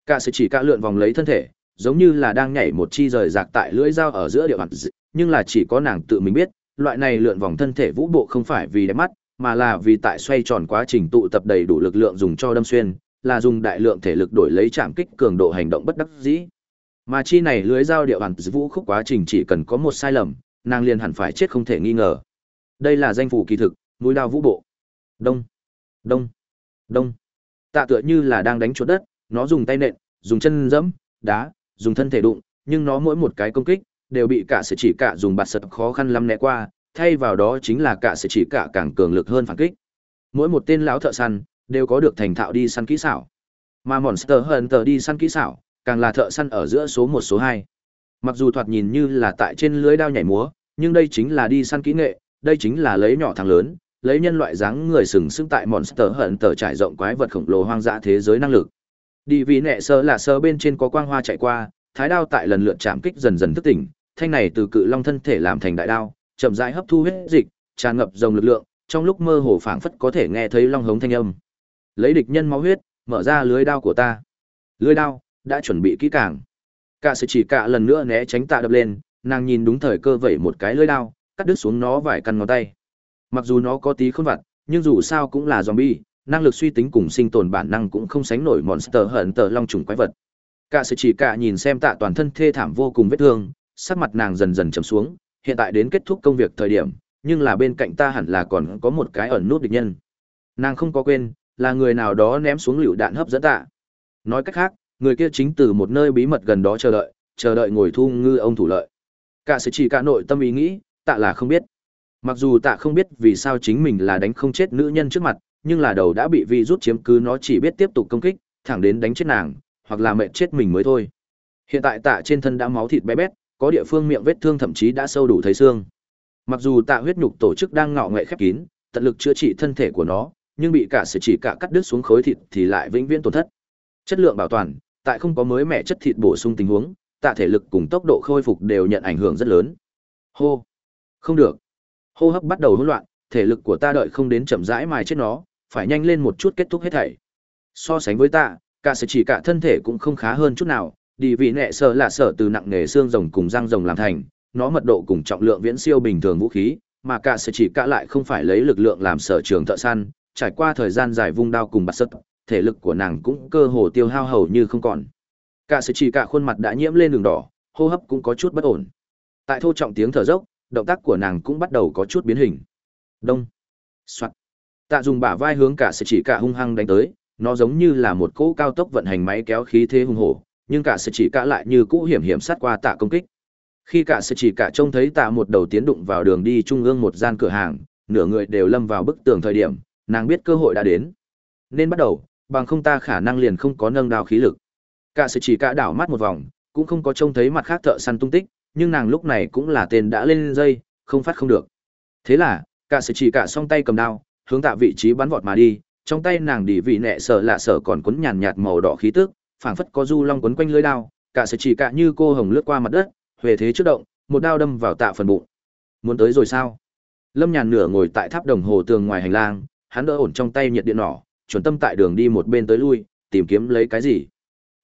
Cả sẽ chỉ cả lượn vòng lấy thân thể, giống như là đang nhảy một chi rời rạc tại lưỡi dao ở giữa địa bàn nhưng là chỉ có nàng tự mình biết, loại này lượn vòng thân thể vũ bộ không phải vì đẹp mắt, mà là vì tại xoay tròn quá trình tụ tập đầy đủ lực lượng dùng cho đâm xuyên, là dùng đại lượng thể lực đổi lấy chạm kích cường độ hành động bất đắc dĩ mà chi này lưới dao địa hoàn vũ khúc quá trình chỉ cần có một sai lầm nàng liền hẳn phải chết không thể nghi ngờ. Đây là danh phủ kỳ thực núi đao vũ bộ. Đông. Đông. Đông. Tạ tựa như là đang đánh chuột đất nó dùng tay nện, dùng chân dẫm, đá, dùng thân thể đụng, nhưng nó mỗi một cái công kích đều bị cả sẽ chỉ cả dùng bạt sật khó khăn lắm né qua, thay vào đó chính là cả sẽ chỉ cả càng cường lực hơn phản kích. Mỗi một tên lão thợ săn đều có được thành thạo đi săn kỹ xảo. Mà Monster Hunter đi săn kỹ xảo, càng là thợ săn ở giữa số một số hai. Mặc dù thoạt nhìn như là tại trên lưới đao nhảy múa, nhưng đây chính là đi săn kỹ nghệ, đây chính là lấy nhỏ thằng lớn, lấy nhân loại dáng người sừng sững tại Monster Hunter trải rộng quái vật khổng lồ hoang dã thế giới năng lực. Đi vì nẹ sơ là sơ bên trên có quang hoa chạy qua, thái đao tại lần lượt chạm kích dần dần thức tỉnh, thanh này từ cự long thân thể làm thành đại đao, chậm rãi hấp thu huyết dịch, tràn ngập dòng lực lượng, trong lúc mơ hồ phảng phất có thể nghe thấy long hống thanh âm. Lấy địch nhân máu huyết, mở ra lưới đao của ta. Lưới đao đã chuẩn bị kỹ càng. Cả sự chỉ cả lần nữa né tránh tạ đập lên, nàng nhìn đúng thời cơ vẩy một cái lưỡi đao, cắt đứt xuống nó vài căn ngón tay. Mặc dù nó có tí khôn vặt, nhưng dù sao cũng là zombie, năng lực suy tính cùng sinh tồn bản năng cũng không sánh nổi monster hận tờ long trùng quái vật. Cả sự chỉ cả nhìn xem tạ toàn thân thê thảm vô cùng vết thương, sắc mặt nàng dần dần chầm xuống, hiện tại đến kết thúc công việc thời điểm, nhưng là bên cạnh ta hẳn là còn có một cái ẩn nút địch nhân. Nàng không có quên, là người nào đó ném xuống lựu đạn hấp dẫn tạ. Nói cách khác, người kia chính từ một nơi bí mật gần đó chờ đợi, chờ đợi ngồi thu ngư ông thủ lợi. Cả sự chỉ cả nội tâm ý nghĩ, tạ là không biết. Mặc dù tạ không biết vì sao chính mình là đánh không chết nữ nhân trước mặt, nhưng là đầu đã bị vi rút chiếm cứ nó chỉ biết tiếp tục công kích, thẳng đến đánh chết nàng, hoặc là mệt chết mình mới thôi. Hiện tại tạ trên thân đã máu thịt bé bét, có địa phương miệng vết thương thậm chí đã sâu đủ thấy xương. Mặc dù tạ huyết nhục tổ chức đang ngọ nghệ khép kín, tận lực chữa trị thân thể của nó, nhưng bị cả sự chỉ cả cắt đứt xuống khối thịt thì lại vĩnh viễn tổn thất. Chất lượng bảo toàn, tại không có mới mẻ chất thịt bổ sung tình huống, tạ thể lực cùng tốc độ khôi phục đều nhận ảnh hưởng rất lớn. Hô, không được. Hô hấp bắt đầu hỗn loạn, thể lực của ta đợi không đến chậm rãi mài chết nó, phải nhanh lên một chút kết thúc hết thảy. So sánh với ta, cả sự chỉ cả thân thể cũng không khá hơn chút nào, đi vị nệ sợ là sợ từ nặng nghề xương rồng cùng răng rồng làm thành, nó mật độ cùng trọng lượng viễn siêu bình thường vũ khí, mà cả sự chỉ cả lại không phải lấy lực lượng làm sở trường thợ săn, trải qua thời gian dài vung đao cùng bạt sất, thể lực của nàng cũng cơ hồ tiêu hao hầu như không còn. Cả sự chỉ cả khuôn mặt đã nhiễm lên đường đỏ, hô hấp cũng có chút bất ổn. Tại thô trọng tiếng thở dốc, động tác của nàng cũng bắt đầu có chút biến hình. Đông. Soạt. Tạ dùng bả vai hướng cả sự chỉ cả hung hăng đánh tới, nó giống như là một cỗ cao tốc vận hành máy kéo khí thế hung hổ, nhưng cả sự chỉ cả lại như cũ hiểm hiểm sát qua tạ công kích. Khi cả sự chỉ cả trông thấy tạ một đầu tiến đụng vào đường đi trung ương một gian cửa hàng, nửa người đều lâm vào bức tường thời điểm, nàng biết cơ hội đã đến. Nên bắt đầu, bằng không ta khả năng liền không có nâng đao khí lực. Cả sự chỉ cả đảo mắt một vòng, cũng không có trông thấy mặt khác thợ săn tung tích, nhưng nàng lúc này cũng là tên đã lên dây, không phát không được. Thế là, cả sự chỉ cả song tay cầm đao, hướng tạ vị trí bắn vọt mà đi, trong tay nàng đỉ vị nẹ sợ lạ sợ còn cuốn nhàn nhạt màu đỏ khí tức, phảng phất có du long quấn quanh lưỡi đao, cả sự chỉ cả như cô hồng lướt qua mặt đất, huề thế trước động, một đao đâm vào tạ phần bụng. Muốn tới rồi sao? Lâm Nhàn nửa ngồi tại tháp đồng hồ tường ngoài hành lang, hắn đỡ ổn trong tay nhiệt điện nỏ, chuẩn tâm tại đường đi một bên tới lui, tìm kiếm lấy cái gì.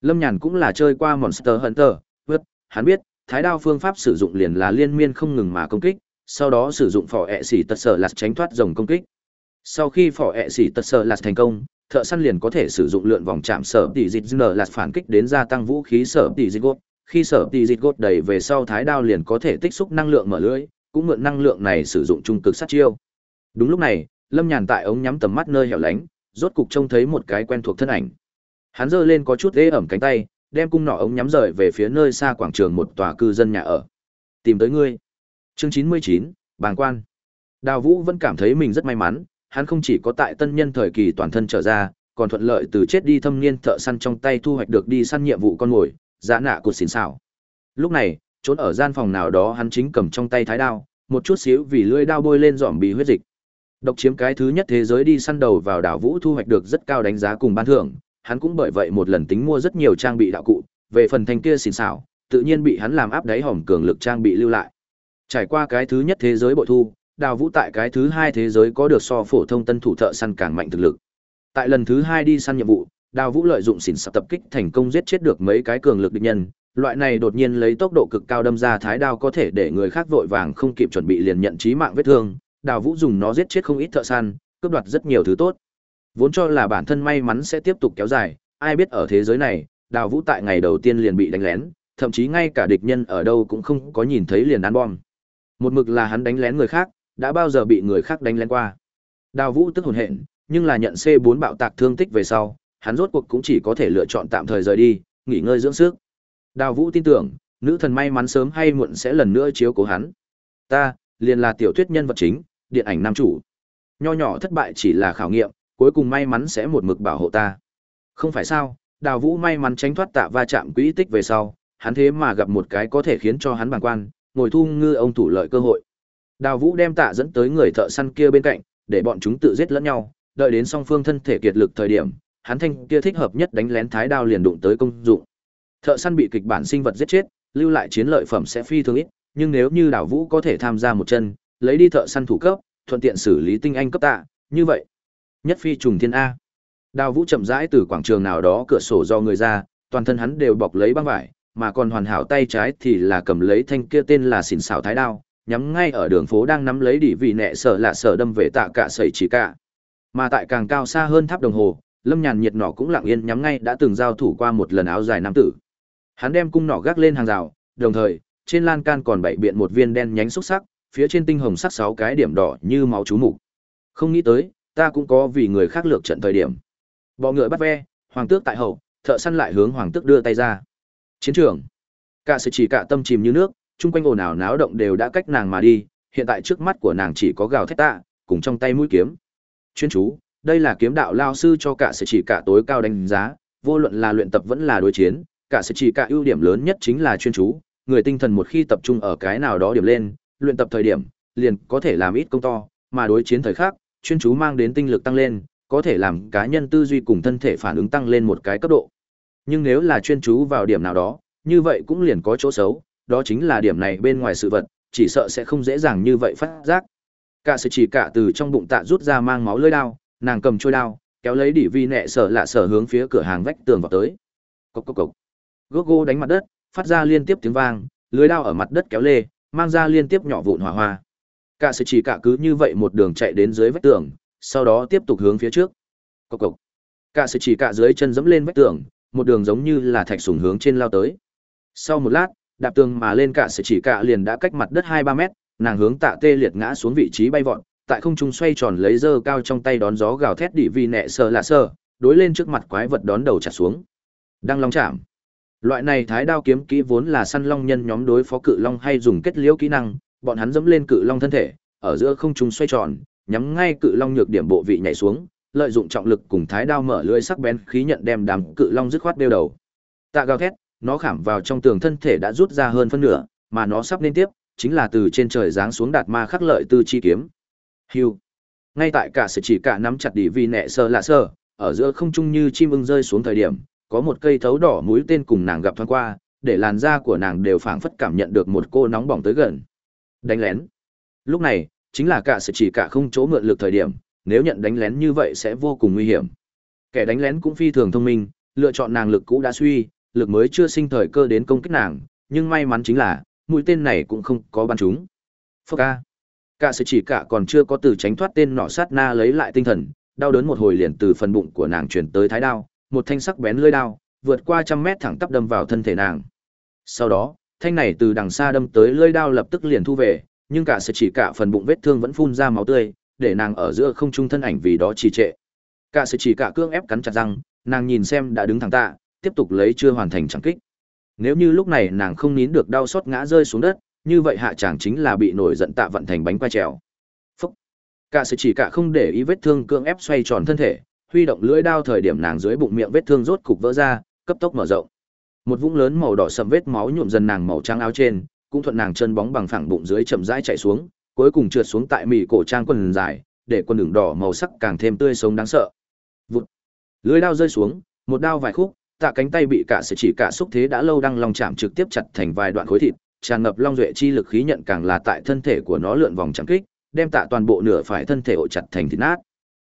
Lâm Nhàn cũng là chơi qua Monster Hunter, vứt, hắn biết, thái đao phương pháp sử dụng liền là liên miên không ngừng mà công kích, sau đó sử dụng phỏ ẹ xỉ tật sở lạt tránh thoát dòng công kích. Sau khi phỏ ẹ xỉ tật sở lạt thành công, thợ săn liền có thể sử dụng lượn vòng chạm sở tỷ dịch nở lạt phản kích đến gia tăng vũ khí sở tỷ dịch gốt. Khi sở tỷ dịch gốt đầy về sau thái đao liền có thể tích xúc năng lượng mở lưới, cũng mượn năng lượng này sử dụng trung cực sát chiêu. Đúng lúc này, Lâm Nhàn tại ống nhắm tầm mắt nơi hẻo lánh, rốt cục trông thấy một cái quen thuộc thân ảnh. Hắn giơ lên có chút ghê ẩm cánh tay, đem cung nỏ ống nhắm rời về phía nơi xa quảng trường một tòa cư dân nhà ở. Tìm tới ngươi. Chương chín mươi chín, bàng quan. Đào Vũ vẫn cảm thấy mình rất may mắn, hắn không chỉ có tại tân nhân thời kỳ toàn thân trở ra, còn thuận lợi từ chết đi thâm niên thợ săn trong tay thu hoạch được đi săn nhiệm vụ con mồi, giá nạ của xỉn xảo. Lúc này, trốn ở gian phòng nào đó hắn chính cầm trong tay thái đao, một chút xíu vì lưỡi đao bôi lên dòm bị huyết dịch. Độc chiếm cái thứ nhất thế giới đi săn đầu vào đảo Vũ thu hoạch được rất cao đánh giá cùng ban thưởng, hắn cũng bởi vậy một lần tính mua rất nhiều trang bị đạo cụ, về phần thanh kia xỉn xảo, tự nhiên bị hắn làm áp đáy hỏng cường lực trang bị lưu lại. Trải qua cái thứ nhất thế giới bội thu, Đào Vũ tại cái thứ hai thế giới có được so phổ thông tân thủ thợ săn càng mạnh thực lực. Tại lần thứ hai đi săn nhiệm vụ, Đào Vũ lợi dụng xỉn sập tập kích thành công giết chết được mấy cái cường lực địch nhân, loại này đột nhiên lấy tốc độ cực cao đâm ra thái đao có thể để người khác vội vàng không kịp chuẩn bị liền nhận chí mạng vết thương, Đào Vũ dùng nó giết chết không ít thợ săn, cướp đoạt rất nhiều thứ tốt. Vốn cho là bản thân may mắn sẽ tiếp tục kéo dài, ai biết ở thế giới này, Đào Vũ tại ngày đầu tiên liền bị đánh lén, thậm chí ngay cả địch nhân ở đâu cũng không có nhìn thấy liền ăn bom. Một mực là hắn đánh lén người khác, đã bao giờ bị người khác đánh lén qua. Đào Vũ tức hồn hện, nhưng là nhận C4 bạo tạc thương tích về sau, hắn rốt cuộc cũng chỉ có thể lựa chọn tạm thời rời đi, nghỉ ngơi dưỡng sức. Đào Vũ tin tưởng, nữ thần may mắn sớm hay muộn sẽ lần nữa chiếu cố hắn. Ta, liền là tiểu thuyết nhân vật chính, điện ảnh nam chủ. Nho nhỏ thất bại chỉ là khảo nghiệm, cuối cùng may mắn sẽ một mực bảo hộ ta. Không phải sao, đào vũ may mắn tránh thoát tạ va chạm quỹ tích về sau hắn thế mà gặp một cái có thể khiến cho hắn bàng quan ngồi thu ngư ông thủ lợi cơ hội đào vũ đem tạ dẫn tới người thợ săn kia bên cạnh để bọn chúng tự giết lẫn nhau đợi đến song phương thân thể kiệt lực thời điểm hắn thanh kia thích hợp nhất đánh lén thái đao liền đụng tới công dụng thợ săn bị kịch bản sinh vật giết chết lưu lại chiến lợi phẩm sẽ phi thường ít nhưng nếu như đào vũ có thể tham gia một chân lấy đi thợ săn thủ cấp, thuận tiện xử lý tinh anh cấp tạ, như vậy. Nhất phi trùng thiên a. Đào vũ chậm rãi từ quảng trường nào đó cửa sổ do người ra, toàn thân hắn đều bọc lấy băng vải, mà còn hoàn hảo tay trái thì là cầm lấy thanh kia tên là xỉn xảo thái đao, nhắm ngay ở đường phố đang nắm lấy đỉ vị nẹ sợ lạ sợ đâm về tạ cả sẩy chỉ cả mà tại càng cao xa hơn tháp đồng hồ, lâm nhàn nhiệt nỏ cũng lặng yên nhắm ngay đã từng giao thủ qua một lần áo dài nam tử. Hắn đem cung nỏ gác lên hàng rào, đồng thời, trên lan can còn bảy biện một viên đen nhánh xúc sắc phía trên tinh hồng sắc sáu cái điểm đỏ như máu chú mục. Không nghĩ tới, ta cũng có vì người khác lược trận thời điểm. Bọ ngựa bắt ve, hoàng tước tại hậu, thợ săn lại hướng hoàng tước đưa tay ra. Chiến trường. Cả sự chỉ cả tâm chìm như nước, chung quanh ồn ào náo động đều đã cách nàng mà đi, hiện tại trước mắt của nàng chỉ có gào thét tạ, cùng trong tay mũi kiếm. Chuyên chú, đây là kiếm đạo lao sư cho cả sự chỉ cả tối cao đánh giá, vô luận là luyện tập vẫn là đối chiến, cả sự chỉ cả ưu điểm lớn nhất chính là chuyên chú, người tinh thần một khi tập trung ở cái nào đó điểm lên luyện tập thời điểm, liền có thể làm ít công to, mà đối chiến thời khác chuyên chú mang đến tinh lực tăng lên, có thể làm cá nhân tư duy cùng thân thể phản ứng tăng lên một cái cấp độ. Nhưng nếu là chuyên chú vào điểm nào đó, như vậy cũng liền có chỗ xấu, đó chính là điểm này bên ngoài sự vật, chỉ sợ sẽ không dễ dàng như vậy phát giác. Cả sự chỉ cả từ trong bụng tạ rút ra mang máu lưỡi đao, nàng cầm trôi đao, kéo lấy đỉ vi nẹ sở lạ sở hướng phía cửa hàng vách tường vào tới. Cốc cốc cốc gốc gô đánh mặt đất, phát ra liên tiếp tiếng vang, lưới đao ở mặt đất kéo lê mang ra liên tiếp nhỏ vụn hỏa hoa. Cả sự chỉ cả cứ như vậy một đường chạy đến dưới vách tường sau đó tiếp tục hướng phía trước. Cộc cộc, cả sự chỉ cả dưới chân dẫm lên vách tường một đường giống như là thạch sùng hướng trên lao tới. Sau một lát đạp tường mà lên cả sự chỉ cả liền đã cách mặt đất hai ba mét nàng hướng tạ tê liệt ngã xuống vị trí bay vọt tại không trung xoay tròn lấy dơ cao trong tay đón gió gào thét đỉ vì nẹ sờ lạ sờ đối lên trước mặt quái vật đón đầu chặt xuống. Đang long chạm loại này thái đao kiếm kỹ vốn là săn long nhân nhóm đối phó cự long hay dùng kết liễu kỹ năng bọn hắn dẫm lên cự long thân thể ở giữa không trung xoay tròn nhắm ngay cự long nhược điểm bộ vị nhảy xuống lợi dụng trọng lực cùng thái đao mở lưỡi sắc bén khí nhận đem đám cự long dứt khoát đeo đầu tạ gào thét nó khảm vào trong tường thân thể đã rút ra hơn phân nửa mà nó sắp lên tiếp chính là từ trên trời giáng xuống đạt ma khắc lợi tư chi kiếm Hưu. Ngay tại cả sự chỉ cả nắm chặt đi vì nẹ sơ lạ sơ, ở giữa không trung như chim ưng rơi xuống thời điểm, có một cây thấu đỏ mũi tên cùng nàng gặp thoáng qua, để làn da của nàng đều phảng phất cảm nhận được một cô nóng bỏng tới gần. Đánh lén. Lúc này, chính là cả sự chỉ cả không chỗ mượn lực thời điểm, nếu nhận đánh lén như vậy sẽ vô cùng nguy hiểm. Kẻ đánh lén cũng phi thường thông minh, lựa chọn nàng lực cũ đã suy, lực mới chưa sinh thời cơ đến công kích nàng, nhưng may mắn chính là, mũi tên này cũng không có bắn trúng. Phốc ca. Cả sự chỉ cả còn chưa có từ tránh thoát tên nỏ sát na lấy lại tinh thần, đau đớn một hồi liền từ phần bụng của nàng chuyển tới thái đao, một thanh sắc bén lưỡi đao, vượt qua trăm mét thẳng tắp đâm vào thân thể nàng. Sau đó, thanh này từ đằng xa đâm tới lưỡi đao lập tức liền thu về, nhưng cả sẽ chỉ cả phần bụng vết thương vẫn phun ra máu tươi, để nàng ở giữa không trung thân ảnh vì đó trì trệ. Cả sẽ chỉ cả cương ép cắn chặt răng, nàng nhìn xem đã đứng thẳng tạ, tiếp tục lấy chưa hoàn thành chẳng kích. Nếu như lúc này nàng không nín được đau xót ngã rơi xuống đất, như vậy hạ chàng chính là bị nổi giận tạ vận thành bánh qua trèo. Phúc! Cả sự chỉ cả không để ý vết thương cương ép xoay tròn thân thể, huy động lưỡi đao thời điểm nàng dưới bụng miệng vết thương rốt cục vỡ ra, cấp tốc mở rộng. Một vũng lớn màu đỏ sầm vết máu nhuộm dần nàng màu trắng áo trên, cũng thuận nàng chân bóng bằng phẳng bụng dưới chậm rãi chạy xuống, cuối cùng trượt xuống tại mỉ cổ trang quần dài, để quần đường đỏ màu sắc càng thêm tươi sống đáng sợ. Vụt. Lưỡi đao rơi xuống, một đao vài khúc, tạ cánh tay bị cả sự chỉ cả xúc thế đã lâu đang lòng chạm trực tiếp chặt thành vài đoạn khối thịt, tràn ngập long duệ chi lực khí nhận càng là tại thân thể của nó lượn vòng chẳng kích, đem tạ toàn bộ nửa phải thân thể ổ chặt thành thịt nát.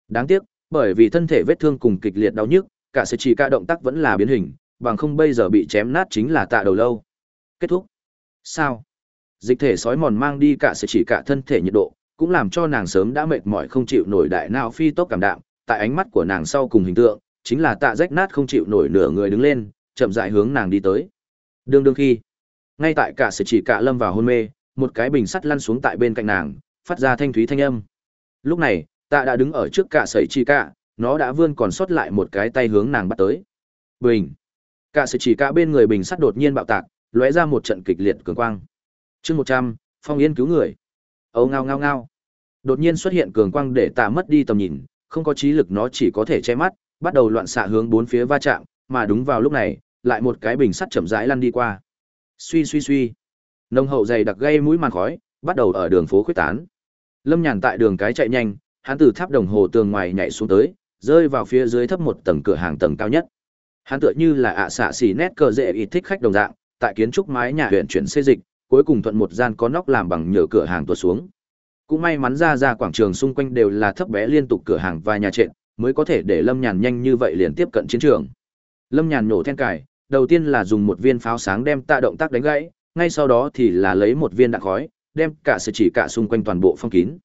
Đáng tiếc, bởi vì thân thể vết thương cùng kịch liệt đau nhức, cả sự chỉ cả động tác vẫn là biến hình, bằng không bây giờ bị chém nát chính là tạ đầu lâu. Kết thúc. Sao? Dịch thể sói mòn mang đi cả sự chỉ cả thân thể nhiệt độ, cũng làm cho nàng sớm đã mệt mỏi không chịu nổi đại não phi tốc cảm đạm, tại ánh mắt của nàng sau cùng hình tượng, chính là tạ rách nát không chịu nổi nửa người đứng lên, chậm rãi hướng nàng đi tới. Đương đương khi, ngay tại cả sự chỉ cả lâm vào hôn mê một cái bình sắt lăn xuống tại bên cạnh nàng phát ra thanh thúy thanh âm lúc này tạ đã đứng ở trước cả sẩy chi cả nó đã vươn còn sót lại một cái tay hướng nàng bắt tới bình cả sự chỉ cả bên người bình sắt đột nhiên bạo tạc lóe ra một trận kịch liệt cường quang chương một trăm phong yên cứu người âu ngao ngao ngao đột nhiên xuất hiện cường quang để tạ mất đi tầm nhìn không có trí lực nó chỉ có thể che mắt bắt đầu loạn xạ hướng bốn phía va chạm mà đúng vào lúc này, lại một cái bình sắt chậm rãi lăn đi qua. Suy suy suy. Nông hậu dày đặc gây mũi màn khói, bắt đầu ở đường phố khuyết tán. Lâm Nhàn tại đường cái chạy nhanh, hắn từ tháp đồng hồ tường ngoài nhảy xuống tới, rơi vào phía dưới thấp một tầng cửa hàng tầng cao nhất. Hắn tựa như là ạ xạ xỉ nét cờ dễ ít thích khách đồng dạng, tại kiến trúc mái nhà huyện chuyển xây dịch, cuối cùng thuận một gian có nóc làm bằng nhựa cửa hàng tuột xuống. Cũng may mắn ra ra quảng trường xung quanh đều là thấp bé liên tục cửa hàng và nhà trệt, mới có thể để Lâm Nhàn nhanh như vậy liền tiếp cận chiến trường. Lâm Nhàn nổ then cài, đầu tiên là dùng một viên pháo sáng đem tạ động tác đánh gãy, ngay sau đó thì là lấy một viên đạn khói, đem cả sự chỉ cả xung quanh toàn bộ phong kín.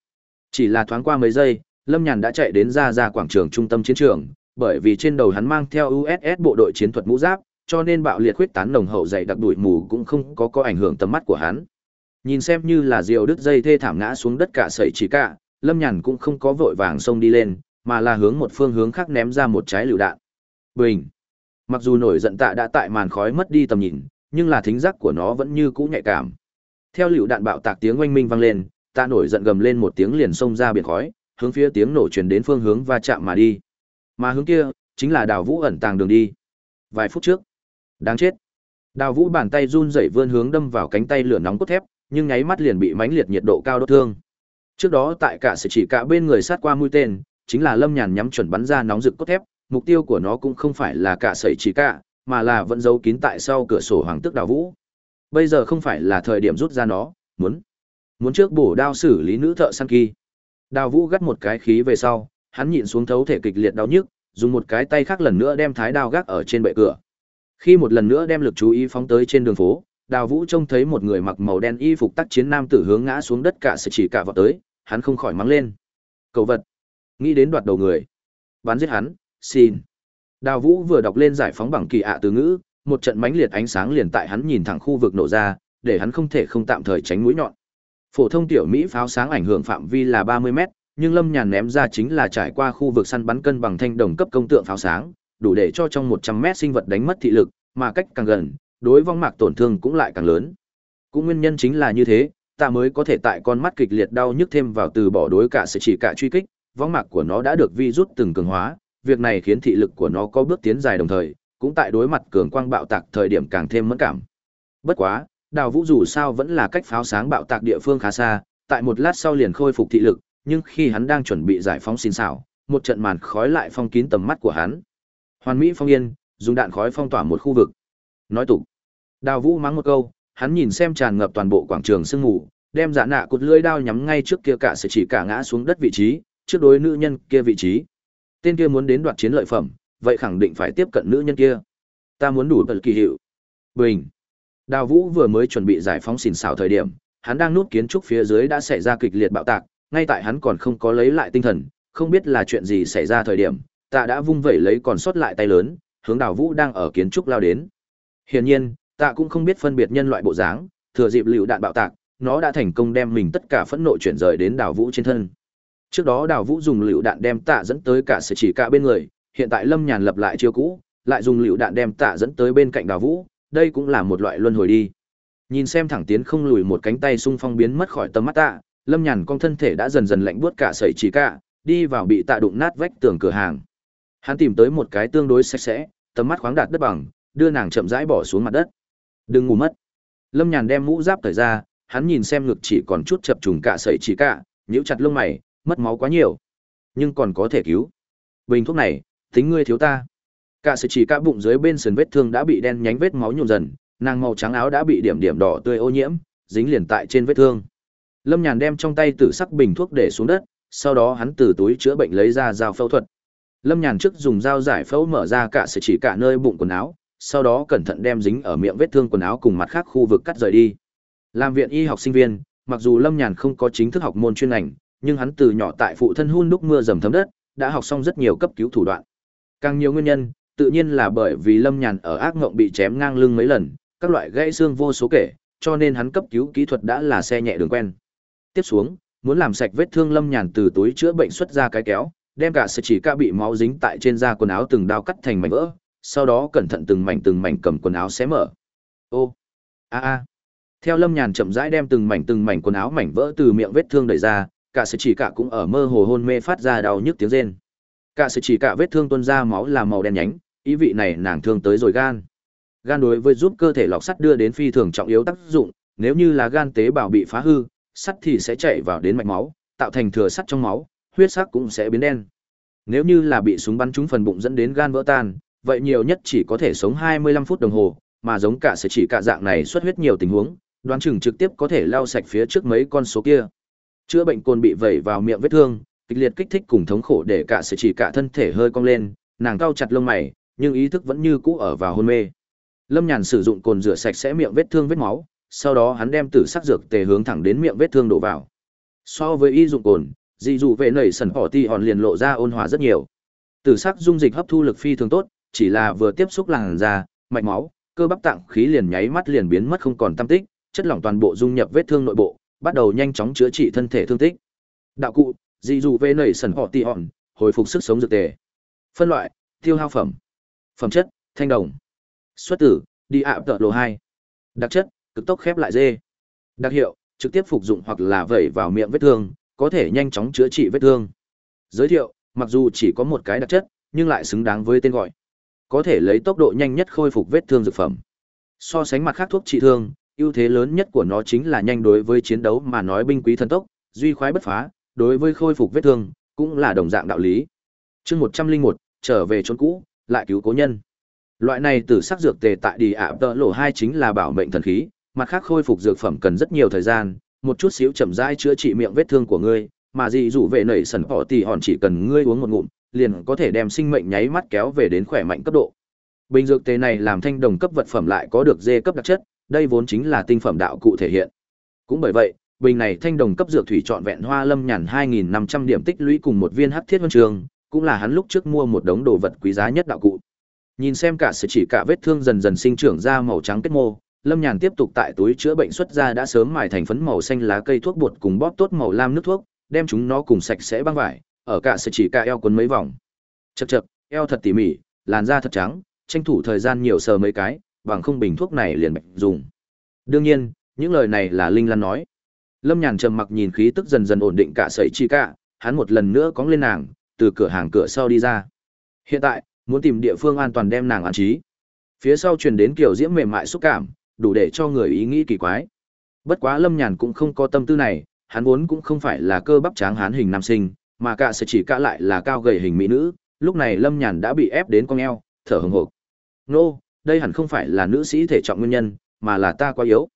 Chỉ là thoáng qua mấy giây, Lâm Nhàn đã chạy đến ra ra quảng trường trung tâm chiến trường, bởi vì trên đầu hắn mang theo USS bộ đội chiến thuật mũ giáp, cho nên bạo liệt khuyết tán nồng hậu dày đặc đuổi mù cũng không có có ảnh hưởng tầm mắt của hắn. Nhìn xem như là diều đứt dây thê thảm ngã xuống đất cả sẩy chỉ cả, Lâm Nhàn cũng không có vội vàng xông đi lên, mà là hướng một phương hướng khác ném ra một trái lựu đạn. Bình. Mặc dù nổi giận tạ đã tại màn khói mất đi tầm nhìn, nhưng là thính giác của nó vẫn như cũ nhạy cảm. Theo lựu đạn bạo tạc tiếng oanh minh vang lên, Ta nổi giận gầm lên một tiếng liền xông ra biển khói, hướng phía tiếng nổ truyền đến phương hướng va chạm mà đi. Mà hướng kia chính là Đào Vũ ẩn tàng đường đi. Vài phút trước, đáng chết. Đào Vũ bàn tay run rẩy vươn hướng đâm vào cánh tay lửa nóng cốt thép, nhưng nháy mắt liền bị mãnh liệt nhiệt độ cao đốt thương. Trước đó tại cả sự chỉ cả bên người sát qua mũi tên, chính là Lâm Nhàn nhắm chuẩn bắn ra nóng rực cốt thép, mục tiêu của nó cũng không phải là cả sẩy chỉ cả, mà là vẫn giấu kín tại sau cửa sổ hoàng tước đào vũ. Bây giờ không phải là thời điểm rút ra nó, muốn muốn trước bổ đao xử lý nữ thợ săn kỳ. Đào vũ gắt một cái khí về sau, hắn nhịn xuống thấu thể kịch liệt đau nhức, dùng một cái tay khác lần nữa đem thái đao gác ở trên bệ cửa. Khi một lần nữa đem lực chú ý phóng tới trên đường phố, Đào Vũ trông thấy một người mặc màu đen y phục tác chiến nam tử hướng ngã xuống đất cả sự chỉ cả vào tới, hắn không khỏi mắng lên. Cầu vật, nghĩ đến đoạt đầu người, bắn giết hắn, xin. Đào Vũ vừa đọc lên giải phóng bằng kỳ ạ từ ngữ, một trận mãnh liệt ánh sáng liền tại hắn nhìn thẳng khu vực nổ ra, để hắn không thể không tạm thời tránh mũi nhọn. Phổ thông tiểu Mỹ pháo sáng ảnh hưởng phạm vi là 30 mét, nhưng Lâm Nhàn ném ra chính là trải qua khu vực săn bắn cân bằng thanh đồng cấp công tượng pháo sáng, đủ để cho trong 100 mét sinh vật đánh mất thị lực, mà cách càng gần, đối vong mạc tổn thương cũng lại càng lớn. Cũng nguyên nhân chính là như thế, ta mới có thể tại con mắt kịch liệt đau nhức thêm vào từ bỏ đối cả sự chỉ cả truy kích, vong mạc của nó đã được vi rút từng cường hóa, việc này khiến thị lực của nó có bước tiến dài đồng thời, cũng tại đối mặt cường quang bạo tạc thời điểm càng thêm mẫn cảm. Bất quá, Đào Vũ dù sao vẫn là cách pháo sáng bạo tạc địa phương khá xa, tại một lát sau liền khôi phục thị lực, nhưng khi hắn đang chuẩn bị giải phóng xin xảo, một trận màn khói lại phong kín tầm mắt của hắn. Hoàn Mỹ Phong Yên, dùng đạn khói phong tỏa một khu vực. Nói tục. Đào Vũ mắng một câu, hắn nhìn xem tràn ngập toàn bộ quảng trường sương ngủ, đem dạ nạ cột lưỡi đao nhắm ngay trước kia cả sẽ chỉ cả ngã xuống đất vị trí, trước đối nữ nhân kia vị trí. Tên kia muốn đến đoạt chiến lợi phẩm, vậy khẳng định phải tiếp cận nữ nhân kia. Ta muốn đủ tận kỳ hiệu. Bình. Đào Vũ vừa mới chuẩn bị giải phóng xỉn xảo thời điểm, hắn đang nút kiến trúc phía dưới đã xảy ra kịch liệt bạo tạc, ngay tại hắn còn không có lấy lại tinh thần, không biết là chuyện gì xảy ra thời điểm, tạ đã vung vẩy lấy còn sót lại tay lớn, hướng Đào Vũ đang ở kiến trúc lao đến. Hiển nhiên, tạ cũng không biết phân biệt nhân loại bộ dáng, thừa dịp lưu đạn bạo tạc, nó đã thành công đem mình tất cả phẫn nộ chuyển rời đến Đào Vũ trên thân. Trước đó Đào Vũ dùng lưu đạn đem tạ dẫn tới cả sự chỉ cả bên người, hiện tại Lâm Nhàn lập lại chiêu cũ, lại dùng lưu đạn đem tạ dẫn tới bên cạnh Đào Vũ, đây cũng là một loại luân hồi đi. Nhìn xem thẳng tiến không lùi một cánh tay xung phong biến mất khỏi tầm mắt tạ, Lâm Nhàn con thân thể đã dần dần lạnh buốt cả sợi chỉ cả, đi vào bị tạ đụng nát vách tường cửa hàng. Hắn tìm tới một cái tương đối sạch sẽ, tầm mắt khoáng đạt đất bằng, đưa nàng chậm rãi bỏ xuống mặt đất. Đừng ngủ mất. Lâm Nhàn đem mũ giáp cởi ra, hắn nhìn xem ngực chỉ còn chút chập trùng cả sợi chỉ cả, nhíu chặt lông mày, mất máu quá nhiều, nhưng còn có thể cứu. Bình thuốc này, tính ngươi thiếu ta. Cả sự chỉ cả bụng dưới bên sườn vết thương đã bị đen nhánh vết máu nhuộm dần, nàng màu trắng áo đã bị điểm điểm đỏ tươi ô nhiễm, dính liền tại trên vết thương. Lâm Nhàn đem trong tay tử sắc bình thuốc để xuống đất, sau đó hắn từ túi chữa bệnh lấy ra dao phẫu thuật. Lâm Nhàn trước dùng dao giải phẫu mở ra cả sự chỉ cả nơi bụng quần áo, sau đó cẩn thận đem dính ở miệng vết thương quần áo cùng mặt khác khu vực cắt rời đi. Làm viện y học sinh viên, mặc dù Lâm Nhàn không có chính thức học môn chuyên ngành, nhưng hắn từ nhỏ tại phụ thân hun đúc mưa dầm thấm đất, đã học xong rất nhiều cấp cứu thủ đoạn. Càng nhiều nguyên nhân, tự nhiên là bởi vì Lâm Nhàn ở ác ngộng bị chém ngang lưng mấy lần, các loại gãy xương vô số kể, cho nên hắn cấp cứu kỹ thuật đã là xe nhẹ đường quen. Tiếp xuống, muốn làm sạch vết thương Lâm Nhàn từ túi chữa bệnh xuất ra cái kéo, đem cả sợi chỉ ca bị máu dính tại trên da quần áo từng đao cắt thành mảnh vỡ, sau đó cẩn thận từng mảnh từng mảnh cầm quần áo xé mở. Ô, a a. Theo Lâm Nhàn chậm rãi đem từng mảnh từng mảnh quần áo mảnh vỡ từ miệng vết thương đẩy ra, cả sợi chỉ cả cũng ở mơ hồ hôn mê phát ra đau nhức tiếng rên. Cả sợi chỉ cả vết thương tuôn ra máu là màu đen nhánh, ý vị này nàng thương tới rồi gan. Gan đối với giúp cơ thể lọc sắt đưa đến phi thường trọng yếu tác dụng, nếu như là gan tế bào bị phá hư, sắt thì sẽ chạy vào đến mạch máu, tạo thành thừa sắt trong máu, huyết sắc cũng sẽ biến đen. Nếu như là bị súng bắn trúng phần bụng dẫn đến gan vỡ tan, vậy nhiều nhất chỉ có thể sống 25 phút đồng hồ, mà giống cả sẽ chỉ cả dạng này xuất huyết nhiều tình huống, đoán chừng trực tiếp có thể lao sạch phía trước mấy con số kia. Chữa bệnh cồn bị vẩy vào miệng vết thương, kịch liệt kích thích cùng thống khổ để cả sẽ chỉ cả thân thể hơi cong lên, nàng cau chặt lông mày, nhưng ý thức vẫn như cũ ở vào hôn mê. Lâm Nhàn sử dụng cồn rửa sạch sẽ miệng vết thương vết máu, sau đó hắn đem tử sắc dược tề hướng thẳng đến miệng vết thương đổ vào. So với y dụng cồn, dị dụ vệ nảy sần bỏ ti hòn liền lộ ra ôn hòa rất nhiều. Tử sắc dung dịch hấp thu lực phi thường tốt, chỉ là vừa tiếp xúc làn da, mạch máu, cơ bắp tạng khí liền nháy mắt liền biến mất không còn tâm tích, chất lỏng toàn bộ dung nhập vết thương nội bộ, bắt đầu nhanh chóng chữa trị thân thể thương tích. Đạo cụ, dị dụ vệ nảy sần bỏ ti hòn, hồi phục sức sống dược tề. Phân loại, tiêu hao phẩm. Phẩm chất, thanh đồng. Xuất tử, đi ạ tợ lộ 2. Đặc chất, cực tốc khép lại dê. Đặc hiệu, trực tiếp phục dụng hoặc là vẩy vào miệng vết thương, có thể nhanh chóng chữa trị vết thương. Giới thiệu, mặc dù chỉ có một cái đặc chất, nhưng lại xứng đáng với tên gọi. Có thể lấy tốc độ nhanh nhất khôi phục vết thương dược phẩm. So sánh mặt khác thuốc trị thương, ưu thế lớn nhất của nó chính là nhanh đối với chiến đấu mà nói binh quý thần tốc, duy khoái bất phá, đối với khôi phục vết thương, cũng là đồng dạng đạo lý. Chương 101, trở về chốn cũ, lại cứu cố nhân. Loại này từ sắc dược tề tại đi ạ tợ lộ 2 chính là bảo mệnh thần khí, mặt khác khôi phục dược phẩm cần rất nhiều thời gian, một chút xíu chậm rãi chữa trị miệng vết thương của ngươi, mà dị dụ vệ nảy sần bỏ thì hòn chỉ cần ngươi uống một ngụm, liền có thể đem sinh mệnh nháy mắt kéo về đến khỏe mạnh cấp độ. Bình dược tề này làm thanh đồng cấp vật phẩm lại có được dê cấp đặc chất, đây vốn chính là tinh phẩm đạo cụ thể hiện. Cũng bởi vậy, bình này thanh đồng cấp dược thủy chọn vẹn hoa lâm nhàn 2500 điểm tích lũy cùng một viên hắc thiết huân trường, cũng là hắn lúc trước mua một đống đồ vật quý giá nhất đạo cụ. Nhìn xem cả sự chỉ cả vết thương dần dần sinh trưởng ra màu trắng kết mô, Lâm Nhàn tiếp tục tại túi chữa bệnh xuất ra đã sớm mài thành phấn màu xanh lá cây thuốc bột cùng bóp tốt màu lam nước thuốc, đem chúng nó cùng sạch sẽ băng vải, ở cả sự chỉ cả eo cuốn mấy vòng. Chậc chậc, eo thật tỉ mỉ, làn da thật trắng, tranh thủ thời gian nhiều sờ mấy cái, bằng không bình thuốc này liền bệnh dùng. Đương nhiên, những lời này là Linh Lan nói. Lâm Nhàn trầm mặc nhìn khí tức dần dần ổn định cả sợi chi cả, hắn một lần nữa cóng lên nàng, từ cửa hàng cửa sau đi ra. Hiện tại, muốn tìm địa phương an toàn đem nàng an trí. Phía sau truyền đến kiểu diễm mềm mại xúc cảm, đủ để cho người ý nghĩ kỳ quái. Bất quá Lâm Nhàn cũng không có tâm tư này, hắn vốn cũng không phải là cơ bắp tráng hán hình nam sinh, mà cả sẽ chỉ cả lại là cao gầy hình mỹ nữ, lúc này Lâm Nhàn đã bị ép đến cong eo, thở hổn hộc. Nô, đây hẳn không phải là nữ sĩ thể trọng nguyên nhân, mà là ta quá yếu.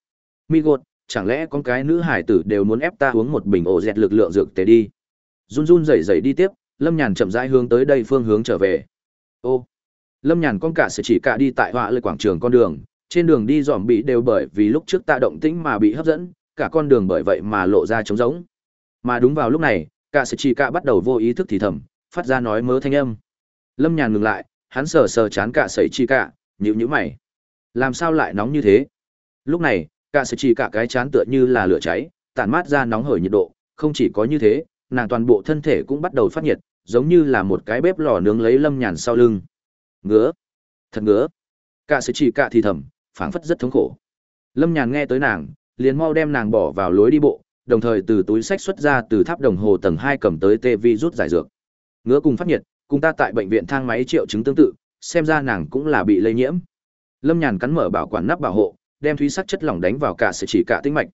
Mi gột, chẳng lẽ con cái nữ hải tử đều muốn ép ta uống một bình ổ dẹt lực lượng dược tế đi. Run run rẩy rẩy đi tiếp, Lâm Nhàn chậm rãi hướng tới đây phương hướng trở về. Ô, Lâm Nhàn con cả sẽ chỉ cả đi tại họa lệ quảng trường con đường, trên đường đi dòm bị đều bởi vì lúc trước ta động tĩnh mà bị hấp dẫn, cả con đường bởi vậy mà lộ ra trống rỗng. Mà đúng vào lúc này, cả sẽ chỉ cả bắt đầu vô ý thức thì thầm, phát ra nói mớ thanh âm. Lâm Nhàn ngừng lại, hắn sờ sờ chán cả sẩy chi cả, nhíu nhữ mày. Làm sao lại nóng như thế? Lúc này, cả sẩy chi cả cái chán tựa như là lửa cháy, tản mát ra nóng hởi nhiệt độ, không chỉ có như thế, nàng toàn bộ thân thể cũng bắt đầu phát nhiệt, giống như là một cái bếp lò nướng lấy Lâm Nhàn sau lưng. Ngứa, thật ngứa. Cả sẽ chỉ cả thì thầm, phảng phất rất thống khổ. Lâm Nhàn nghe tới nàng, liền mau đem nàng bỏ vào lối đi bộ, đồng thời từ túi sách xuất ra từ tháp đồng hồ tầng hai cầm tới tê vi rút giải dược. Ngứa cùng phát nhiệt, cùng ta tại bệnh viện thang máy triệu chứng tương tự, xem ra nàng cũng là bị lây nhiễm. Lâm Nhàn cắn mở bảo quản nắp bảo hộ, đem thúy sắc chất lỏng đánh vào cả sự chỉ cả tinh mạch.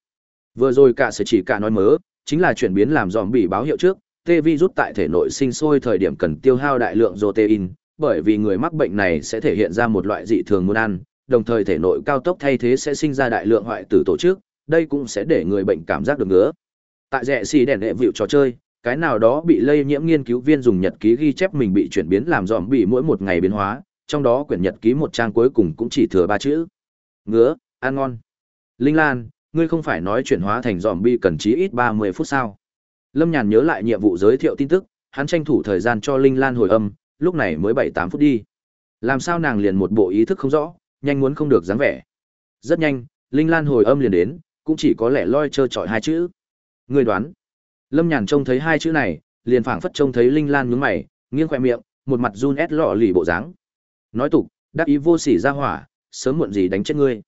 Vừa rồi cả sự chỉ cả nói mớ, chính là chuyển biến làm dòm bị báo hiệu trước, tê vi rút tại thể nội sinh sôi thời điểm cần tiêu hao đại lượng protein, bởi vì người mắc bệnh này sẽ thể hiện ra một loại dị thường muốn ăn, đồng thời thể nội cao tốc thay thế sẽ sinh ra đại lượng hoại tử tổ chức, đây cũng sẽ để người bệnh cảm giác được ngứa. Tại rẻ xì đèn đệ vịu trò chơi, cái nào đó bị lây nhiễm nghiên cứu viên dùng nhật ký ghi chép mình bị chuyển biến làm dòm bị mỗi một ngày biến hóa, trong đó quyển nhật ký một trang cuối cùng cũng chỉ thừa ba chữ. Ngứa, ăn ngon. Linh Lan, ngươi không phải nói chuyển hóa thành dòm bi cần chí ít 30 phút sao? Lâm Nhàn nhớ lại nhiệm vụ giới thiệu tin tức, hắn tranh thủ thời gian cho Linh Lan hồi âm, lúc này mới 7-8 phút đi. Làm sao nàng liền một bộ ý thức không rõ, nhanh muốn không được dáng vẻ. Rất nhanh, Linh Lan hồi âm liền đến, cũng chỉ có lẽ loi trơ trọi hai chữ. Người đoán. Lâm Nhàn trông thấy hai chữ này, liền phảng phất trông thấy Linh Lan nhướng mày, nghiêng khóe miệng, một mặt run ét lọ lì bộ dáng. Nói tục, đắc ý vô sỉ ra hỏa, sớm muộn gì đánh chết ngươi.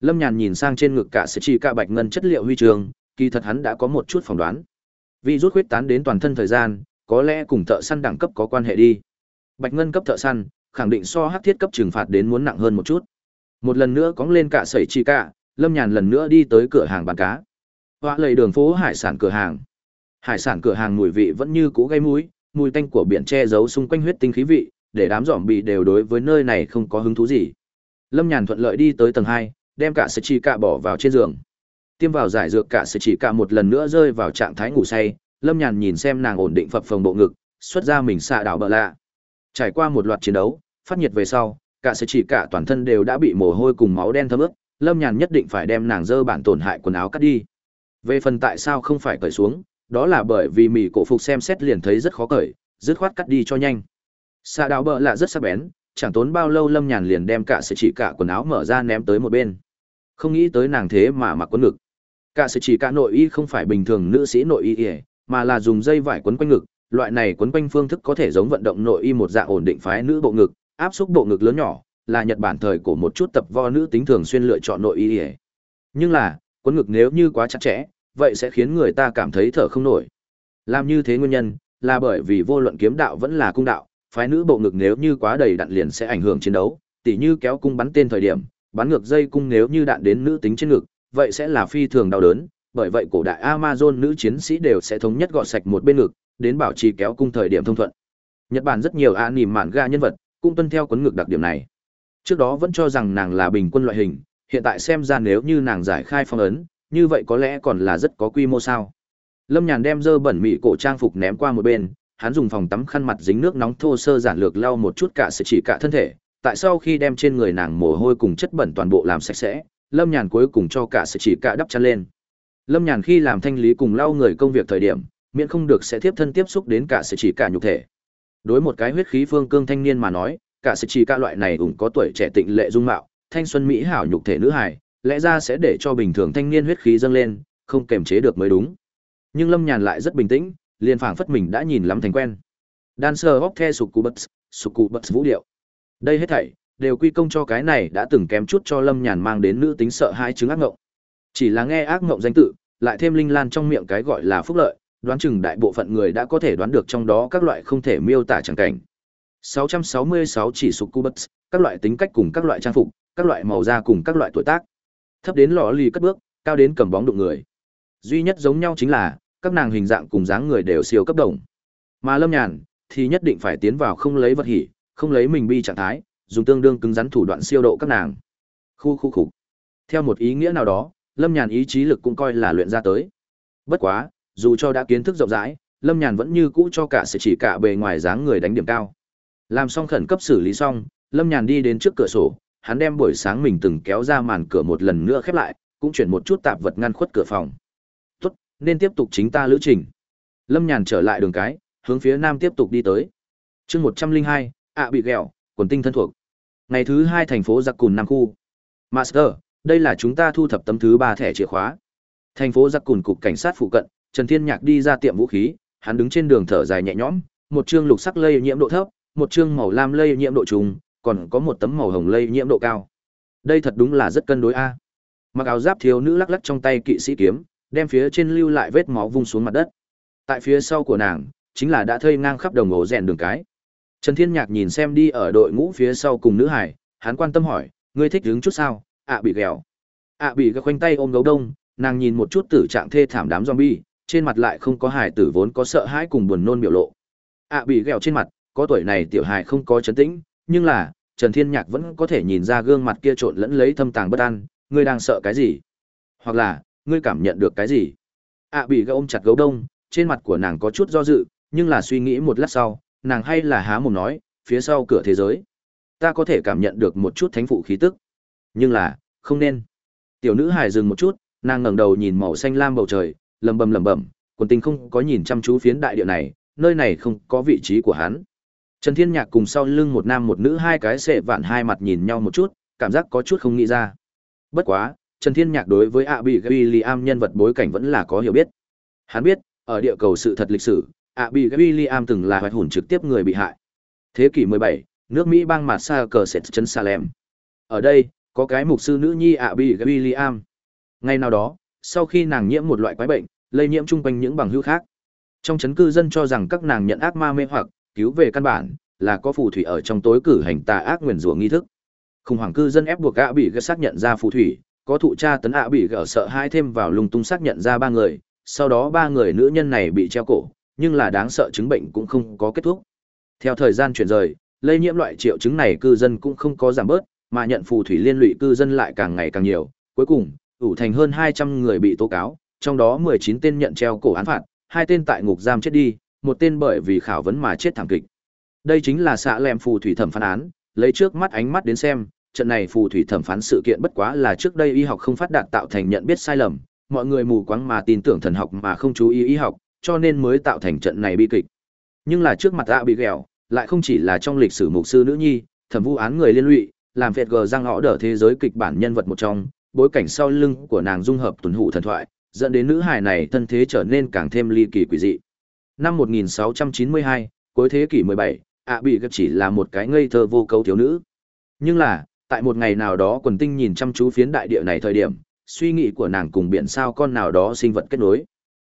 Lâm Nhàn nhìn sang trên ngực cả sự chỉ cả bạch ngân chất liệu huy trường, kỳ thật hắn đã có một chút phỏng đoán. Vi rút huyết tán đến toàn thân thời gian, có lẽ cùng thợ săn đẳng cấp có quan hệ đi. Bạch ngân cấp thợ săn, khẳng định so hắc thiết cấp trừng phạt đến muốn nặng hơn một chút. Một lần nữa cóng lên cả sẩy chi cả, Lâm Nhàn lần nữa đi tới cửa hàng bán cá. Hoa lầy đường phố hải sản cửa hàng. Hải sản cửa hàng mùi vị vẫn như cũ gây mũi, mùi tanh của biển che giấu xung quanh huyết tinh khí vị, để đám giỏm bị đều đối với nơi này không có hứng thú gì. Lâm Nhàn thuận lợi đi tới tầng hai, đem cả sợi chi cả bỏ vào trên giường. Tiêm vào giải dược cả sợi chỉ cả một lần nữa rơi vào trạng thái ngủ say, Lâm Nhàn nhìn xem nàng ổn định phập phồng bộ ngực, xuất ra mình xạ đảo bợ lạ. Trải qua một loạt chiến đấu, phát nhiệt về sau, cả sợi chỉ cả toàn thân đều đã bị mồ hôi cùng máu đen thấm ướt, Lâm Nhàn nhất định phải đem nàng dơ bản tổn hại quần áo cắt đi. Về phần tại sao không phải cởi xuống, đó là bởi vì mỉ cổ phục xem xét liền thấy rất khó cởi, dứt khoát cắt đi cho nhanh. Xạ đảo bợ lạ rất sắc bén, chẳng tốn bao lâu Lâm Nhàn liền đem cả sợi chỉ cả quần áo mở ra ném tới một bên. Không nghĩ tới nàng thế mà mặc quần ngực. Cả sự chỉ cả nội y không phải bình thường nữ sĩ nội y, mà là dùng dây vải quấn quanh ngực, loại này quấn quanh phương thức có thể giống vận động nội y một dạng ổn định phái nữ bộ ngực, áp xúc bộ ngực lớn nhỏ, là Nhật Bản thời của một chút tập vo nữ tính thường xuyên lựa chọn nội y. Nhưng là, quấn ngực nếu như quá chặt chẽ, vậy sẽ khiến người ta cảm thấy thở không nổi. Làm như thế nguyên nhân là bởi vì vô luận kiếm đạo vẫn là cung đạo, phái nữ bộ ngực nếu như quá đầy đặn liền sẽ ảnh hưởng chiến đấu, tỉ như kéo cung bắn tên thời điểm, bắn ngược dây cung nếu như đạn đến nữ tính trên ngực, vậy sẽ là phi thường đau đớn, bởi vậy cổ đại Amazon nữ chiến sĩ đều sẽ thống nhất gọt sạch một bên ngực, đến bảo trì kéo cung thời điểm thông thuận. Nhật Bản rất nhiều anime mạn ga nhân vật, cũng tuân theo quấn ngực đặc điểm này. Trước đó vẫn cho rằng nàng là bình quân loại hình, hiện tại xem ra nếu như nàng giải khai phong ấn, như vậy có lẽ còn là rất có quy mô sao. Lâm Nhàn đem dơ bẩn mị cổ trang phục ném qua một bên, hắn dùng phòng tắm khăn mặt dính nước nóng thô sơ giản lược lau một chút cả sự chỉ cả thân thể, tại sau khi đem trên người nàng mồ hôi cùng chất bẩn toàn bộ làm sạch sẽ, Lâm Nhàn cuối cùng cho cả sự chỉ cả đắp chăn lên. Lâm Nhàn khi làm thanh lý cùng lau người công việc thời điểm, miễn không được sẽ tiếp thân tiếp xúc đến cả sự chỉ cả nhục thể. Đối một cái huyết khí phương cương thanh niên mà nói, cả sự chỉ cả loại này cũng có tuổi trẻ tịnh lệ dung mạo, thanh xuân mỹ hảo nhục thể nữ hài, lẽ ra sẽ để cho bình thường thanh niên huyết khí dâng lên, không kềm chế được mới đúng. Nhưng Lâm Nhàn lại rất bình tĩnh, liền phảng phất mình đã nhìn lắm thành quen. Dancer hóc the sục cụ bật, sục cụ bật vũ điệu. Đây hết thảy đều quy công cho cái này đã từng kém chút cho Lâm Nhàn mang đến nữ tính sợ hai chứng ác ngộng. Chỉ là nghe ác ngộng danh tự, lại thêm linh lan trong miệng cái gọi là phúc lợi, đoán chừng đại bộ phận người đã có thể đoán được trong đó các loại không thể miêu tả chẳng cảnh. 666 chỉ sục cubits các loại tính cách cùng các loại trang phục, các loại màu da cùng các loại tuổi tác. Thấp đến lọ lì cất bước, cao đến cầm bóng đụng người. Duy nhất giống nhau chính là, các nàng hình dạng cùng dáng người đều siêu cấp đồng. Mà Lâm Nhàn thì nhất định phải tiến vào không lấy vật hỉ, không lấy mình bi trạng thái, dùng tương đương cứng rắn thủ đoạn siêu độ các nàng. Khu khu khục. Theo một ý nghĩa nào đó, Lâm Nhàn ý chí lực cũng coi là luyện ra tới. Bất quá, dù cho đã kiến thức rộng rãi, Lâm Nhàn vẫn như cũ cho cả sự chỉ cả bề ngoài dáng người đánh điểm cao. Làm xong khẩn cấp xử lý xong, Lâm Nhàn đi đến trước cửa sổ, hắn đem buổi sáng mình từng kéo ra màn cửa một lần nữa khép lại, cũng chuyển một chút tạp vật ngăn khuất cửa phòng. Tốt, nên tiếp tục chính ta lữ trình. Lâm Nhàn trở lại đường cái, hướng phía nam tiếp tục đi tới. chương một trăm linh hai, ạ bị ghẹo, quần tinh thân thuộc. Ngày thứ hai thành phố giặc cùn Nam Khu. Master, đây là chúng ta thu thập tấm thứ ba thẻ chìa khóa. Thành phố giặc cùn cục cảnh sát phụ cận, Trần Thiên Nhạc đi ra tiệm vũ khí, hắn đứng trên đường thở dài nhẹ nhõm, một chương lục sắc lây nhiễm độ thấp, một chương màu lam lây nhiễm độ trùng, còn có một tấm màu hồng lây nhiễm độ cao. Đây thật đúng là rất cân đối a. Mặc áo giáp thiếu nữ lắc lắc trong tay kỵ sĩ kiếm, đem phía trên lưu lại vết máu vung xuống mặt đất. Tại phía sau của nàng, chính là đã thây ngang khắp đồng ổ rèn đường cái. Trần Thiên Nhạc nhìn xem đi ở đội ngũ phía sau cùng nữ hải, hắn quan tâm hỏi, ngươi thích đứng chút sao? ạ bị ghẹo. ạ bị gật khoanh tay ôm gấu đông, nàng nhìn một chút tử trạng thê thảm đám zombie, trên mặt lại không có hài tử vốn có sợ hãi cùng buồn nôn biểu lộ. ạ bị ghẹo trên mặt, có tuổi này tiểu hài không có chấn tĩnh, nhưng là, Trần Thiên Nhạc vẫn có thể nhìn ra gương mặt kia trộn lẫn lấy thâm tàng bất an, ngươi đang sợ cái gì? Hoặc là, ngươi cảm nhận được cái gì? ạ bị gã ôm chặt gấu đông, trên mặt của nàng có chút do dự, nhưng là suy nghĩ một lát sau, nàng hay là há mồm nói, phía sau cửa thế giới. Ta có thể cảm nhận được một chút thánh phụ khí tức. Nhưng là, không nên. Tiểu nữ hài dừng một chút, nàng ngẩng đầu nhìn màu xanh lam bầu trời, lầm bầm lầm bầm, quần tình không có nhìn chăm chú phiến đại địa này, nơi này không có vị trí của hắn. Trần Thiên Nhạc cùng sau lưng một nam một nữ hai cái sệ vạn hai mặt nhìn nhau một chút, cảm giác có chút không nghĩ ra. Bất quá, Trần Thiên Nhạc đối với ạ bị William nhân vật bối cảnh vẫn là có hiểu biết. Hắn biết, ở địa cầu sự thật lịch sử, ạ bị William từng là hoạch hùn trực tiếp người bị hại. Thế kỷ 17, nước Mỹ bang mặt xa cờ sệt chân Salem. Ở đây, có cái mục sư nữ nhi ạ bị William. Ngày nào đó, sau khi nàng nhiễm một loại quái bệnh, lây nhiễm chung quanh những bằng hữu khác. Trong chấn cư dân cho rằng các nàng nhận ác ma mê hoặc, cứu về căn bản, là có phù thủy ở trong tối cử hành tà ác nguyền rủa nghi thức khủng hoảng cư dân ép buộc ạ bị gỡ xác nhận ra phù thủy có thụ cha tấn ạ bị gỡ sợ hai thêm vào lung tung xác nhận ra ba người sau đó ba người nữ nhân này bị treo cổ nhưng là đáng sợ chứng bệnh cũng không có kết thúc. Theo thời gian chuyển rời, lây nhiễm loại triệu chứng này cư dân cũng không có giảm bớt, mà nhận phù thủy liên lụy cư dân lại càng ngày càng nhiều. Cuối cùng, ủ thành hơn hai trăm người bị tố cáo, trong đó mười chín tên nhận treo cổ án phạt, hai tên tại ngục giam chết đi, một tên bởi vì khảo vấn mà chết thảm kịch. Đây chính là xạ lem phù thủy thẩm phán án, lấy trước mắt ánh mắt đến xem, trận này phù thủy thẩm phán sự kiện bất quá là trước đây y học không phát đạt tạo thành nhận biết sai lầm, mọi người mù quáng mà tin tưởng thần học mà không chú ý y học cho nên mới tạo thành trận này bi kịch. Nhưng là trước mặt ạ bị ghẹo lại không chỉ là trong lịch sử mục sư nữ nhi thẩm vu án người liên lụy làm phệt gờ răng họ đỡ thế giới kịch bản nhân vật một trong bối cảnh sau lưng của nàng dung hợp tuần hụ thần thoại dẫn đến nữ hài này thân thế trở nên càng thêm ly kỳ quỷ dị. Năm 1692, cuối thế kỷ 17, ạ bị gặp chỉ là một cái ngây thơ vô cấu thiếu nữ. Nhưng là tại một ngày nào đó quần tinh nhìn chăm chú phiến đại địa này thời điểm suy nghĩ của nàng cùng biển sao con nào đó sinh vật kết nối.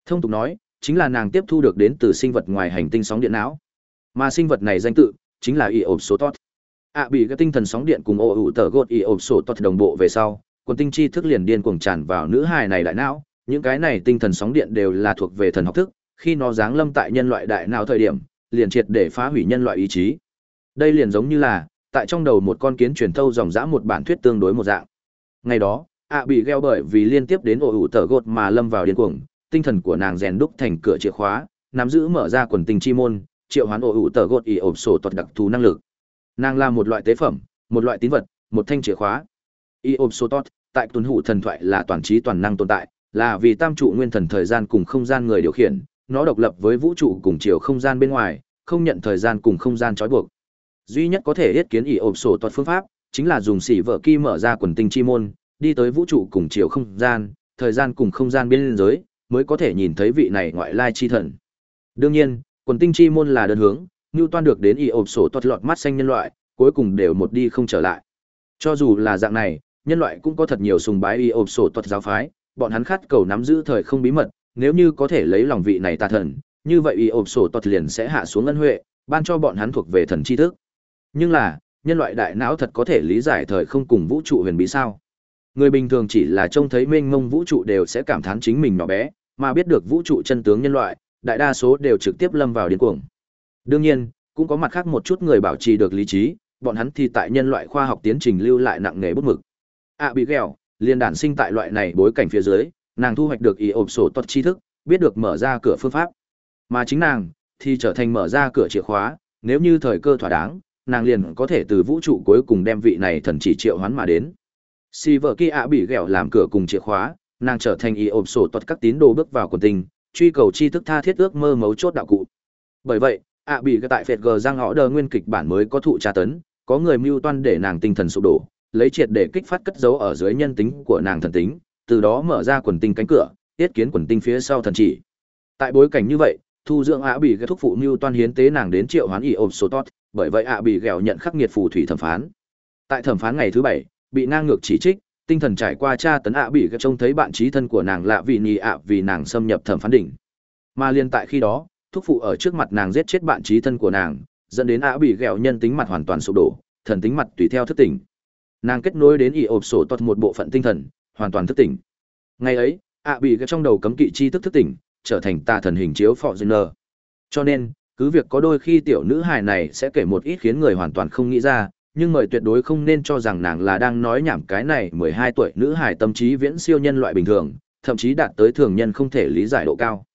Thông tục nói chính là nàng tiếp thu được đến từ sinh vật ngoài hành tinh sóng điện não. Mà sinh vật này danh tự chính là y ộp số tốt ạ bị các tinh thần sóng điện cùng ô ủ tờ gột y ộp số tốt đồng bộ về sau, quần tinh chi thức liền điên cuồng tràn vào nữ hài này đại não. Những cái này tinh thần sóng điện đều là thuộc về thần học thức, khi nó giáng lâm tại nhân loại đại não thời điểm, liền triệt để phá hủy nhân loại ý chí. Đây liền giống như là, tại trong đầu một con kiến truyền thâu dòng dã một bản thuyết tương đối một dạng. Ngày đó, ạ bị gheo bởi vì liên tiếp đến ổ ủ tờ gột mà lâm vào điên cuồng tinh thần của nàng rèn đúc thành cửa chìa khóa nắm giữ mở ra quần tinh chi môn triệu hoán ổ ủ tờ gột ỉ ộp sổ tuật đặc thù năng lực. Nàng là một loại tế phẩm một loại tín vật một thanh chìa khóa. Ỉ ộp sổ tuật, tại tuần hủ thần thoại là toàn trí toàn năng tồn tại là vì tam trụ nguyên thần thời gian cùng không gian người điều khiển nó độc lập với vũ trụ cùng chiều không gian bên ngoài không nhận thời gian cùng không gian trói buộc. Duy nhất có thể thiết kiến ỉ ộp sổ tuật phương pháp chính là dùng xỉ vợ kỳ mở ra quần tinh chi môn đi tới vũ trụ cùng chiều không gian thời gian cùng không gian biên giới mới có thể nhìn thấy vị này ngoại lai chi thần. Đương nhiên, quần tinh chi môn là đơn hướng như toan được đến y ộp sổ toát lọt mắt xanh nhân loại, cuối cùng đều một đi không trở lại. Cho dù là dạng này, nhân loại cũng có thật nhiều sùng bái y ộp sổ toát giáo phái, bọn hắn khát cầu nắm giữ thời không bí mật, nếu như có thể lấy lòng vị này tà thần, như vậy y ộp sổ toát liền sẽ hạ xuống ân huệ, ban cho bọn hắn thuộc về thần tri thức. Nhưng là, nhân loại đại não thật có thể lý giải thời không cùng vũ trụ huyền bí sao? Người bình thường chỉ là trông thấy mênh mông vũ trụ đều sẽ cảm thán chính mình nhỏ bé, mà biết được vũ trụ chân tướng nhân loại, đại đa số đều trực tiếp lâm vào điên cuồng. Đương nhiên, cũng có mặt khác một chút người bảo trì được lý trí, bọn hắn thì tại nhân loại khoa học tiến trình lưu lại nặng nề bút mực. Ạ bị ghẹo liền đản sinh tại loại này bối cảnh phía dưới, nàng thu hoạch được ý ộp sổ tốt tri thức, biết được mở ra cửa phương pháp. Mà chính nàng thì trở thành mở ra cửa chìa khóa, nếu như thời cơ thỏa đáng, nàng liền có thể từ vũ trụ cuối cùng đem vị này thần chỉ triệu hoán mà đến si vợ kia ạ bị ghẹo làm cửa cùng chìa khóa, nàng trở thành ý ộp sổ tốt các tín đồ bước vào quần tình, truy cầu tri thức tha thiết ước mơ mấu chốt đạo cụ. Bởi vậy, ạ bị cái tại phệt gờ giang họ đờ nguyên kịch bản mới có thụ tra tấn, có người mưu toan để nàng tinh thần sụp đổ, lấy triệt để kích phát cất giấu ở dưới nhân tính của nàng thần tính, từ đó mở ra quần tinh cánh cửa tiết kiến quần tinh phía sau thần chỉ. Tại bối cảnh như vậy, thu dưỡng ạ bị cái thúc phụ mưu toan hiến tế nàng đến triệu hoán y ộp sổ tốt bởi vậy ạ bị ghẹo nhận khắc nghiệt phù thủy thẩm phán. Tại thẩm phán ngày thứ bảy bị ngang ngược chỉ trích, tinh thần trải qua tra tấn ạ bị trông thấy bạn trí thân của nàng lạ vì nhì ạ vì nàng xâm nhập thẩm phán đỉnh. Mà liên tại khi đó, thúc phụ ở trước mặt nàng giết chết bạn trí thân của nàng, dẫn đến ạ bị ghẹo nhân tính mặt hoàn toàn sụp đổ, thần tính mặt tùy theo thức tỉnh. Nàng kết nối đến ỉ ộp sổ toát một bộ phận tinh thần, hoàn toàn thức tỉnh. Ngày ấy, ạ bị gặp trong đầu cấm kỵ chi thức thức tỉnh, trở thành tà thần hình chiếu phò dinh cho nên, cứ việc có đôi khi tiểu nữ hài này sẽ kể một ít khiến người hoàn toàn không nghĩ ra nhưng mời tuyệt đối không nên cho rằng nàng là đang nói nhảm cái này mười hai tuổi nữ hài tâm trí viễn siêu nhân loại bình thường, thậm chí đạt tới thường nhân không thể lý giải độ cao.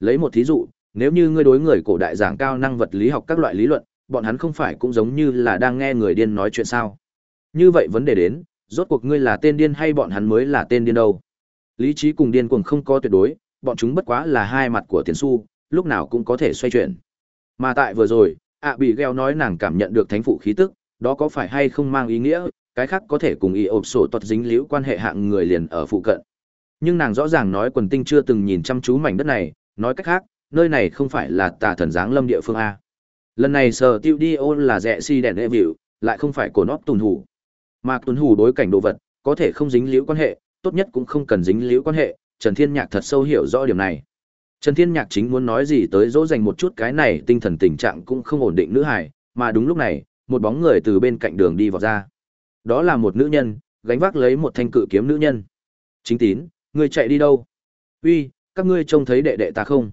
Lấy một thí dụ, nếu như ngươi đối người cổ đại giảng cao năng vật lý học các loại lý luận, bọn hắn không phải cũng giống như là đang nghe người điên nói chuyện sao? Như vậy vấn đề đến, rốt cuộc ngươi là tên điên hay bọn hắn mới là tên điên đâu? Lý trí cùng điên cuồng không có tuyệt đối, bọn chúng bất quá là hai mặt của tiền xu, lúc nào cũng có thể xoay chuyển. Mà tại vừa rồi, ạ bị gheo nói nàng cảm nhận được thánh phụ khí tức, đó có phải hay không mang ý nghĩa, cái khác có thể cùng y ộp sổ tuật dính liễu quan hệ hạng người liền ở phụ cận. Nhưng nàng rõ ràng nói quần tinh chưa từng nhìn chăm chú mảnh đất này, nói cách khác, nơi này không phải là tà thần giáng lâm địa phương A. Lần này sở tiêu đi ôn là rẻ si đèn đệ vịu, lại không phải cổ nóp tuần hủ. Mà tuần hủ đối cảnh đồ vật, có thể không dính liễu quan hệ, tốt nhất cũng không cần dính liễu quan hệ, Trần Thiên Nhạc thật sâu hiểu rõ điểm này. Trần Thiên Nhạc chính muốn nói gì tới dỗ dành một chút cái này tinh thần tình trạng cũng không ổn định nữ hải, Mà đúng lúc này, một bóng người từ bên cạnh đường đi vào ra. Đó là một nữ nhân, gánh vác lấy một thanh cự kiếm nữ nhân. Chính tín, ngươi chạy đi đâu? Uy, các ngươi trông thấy đệ đệ ta không?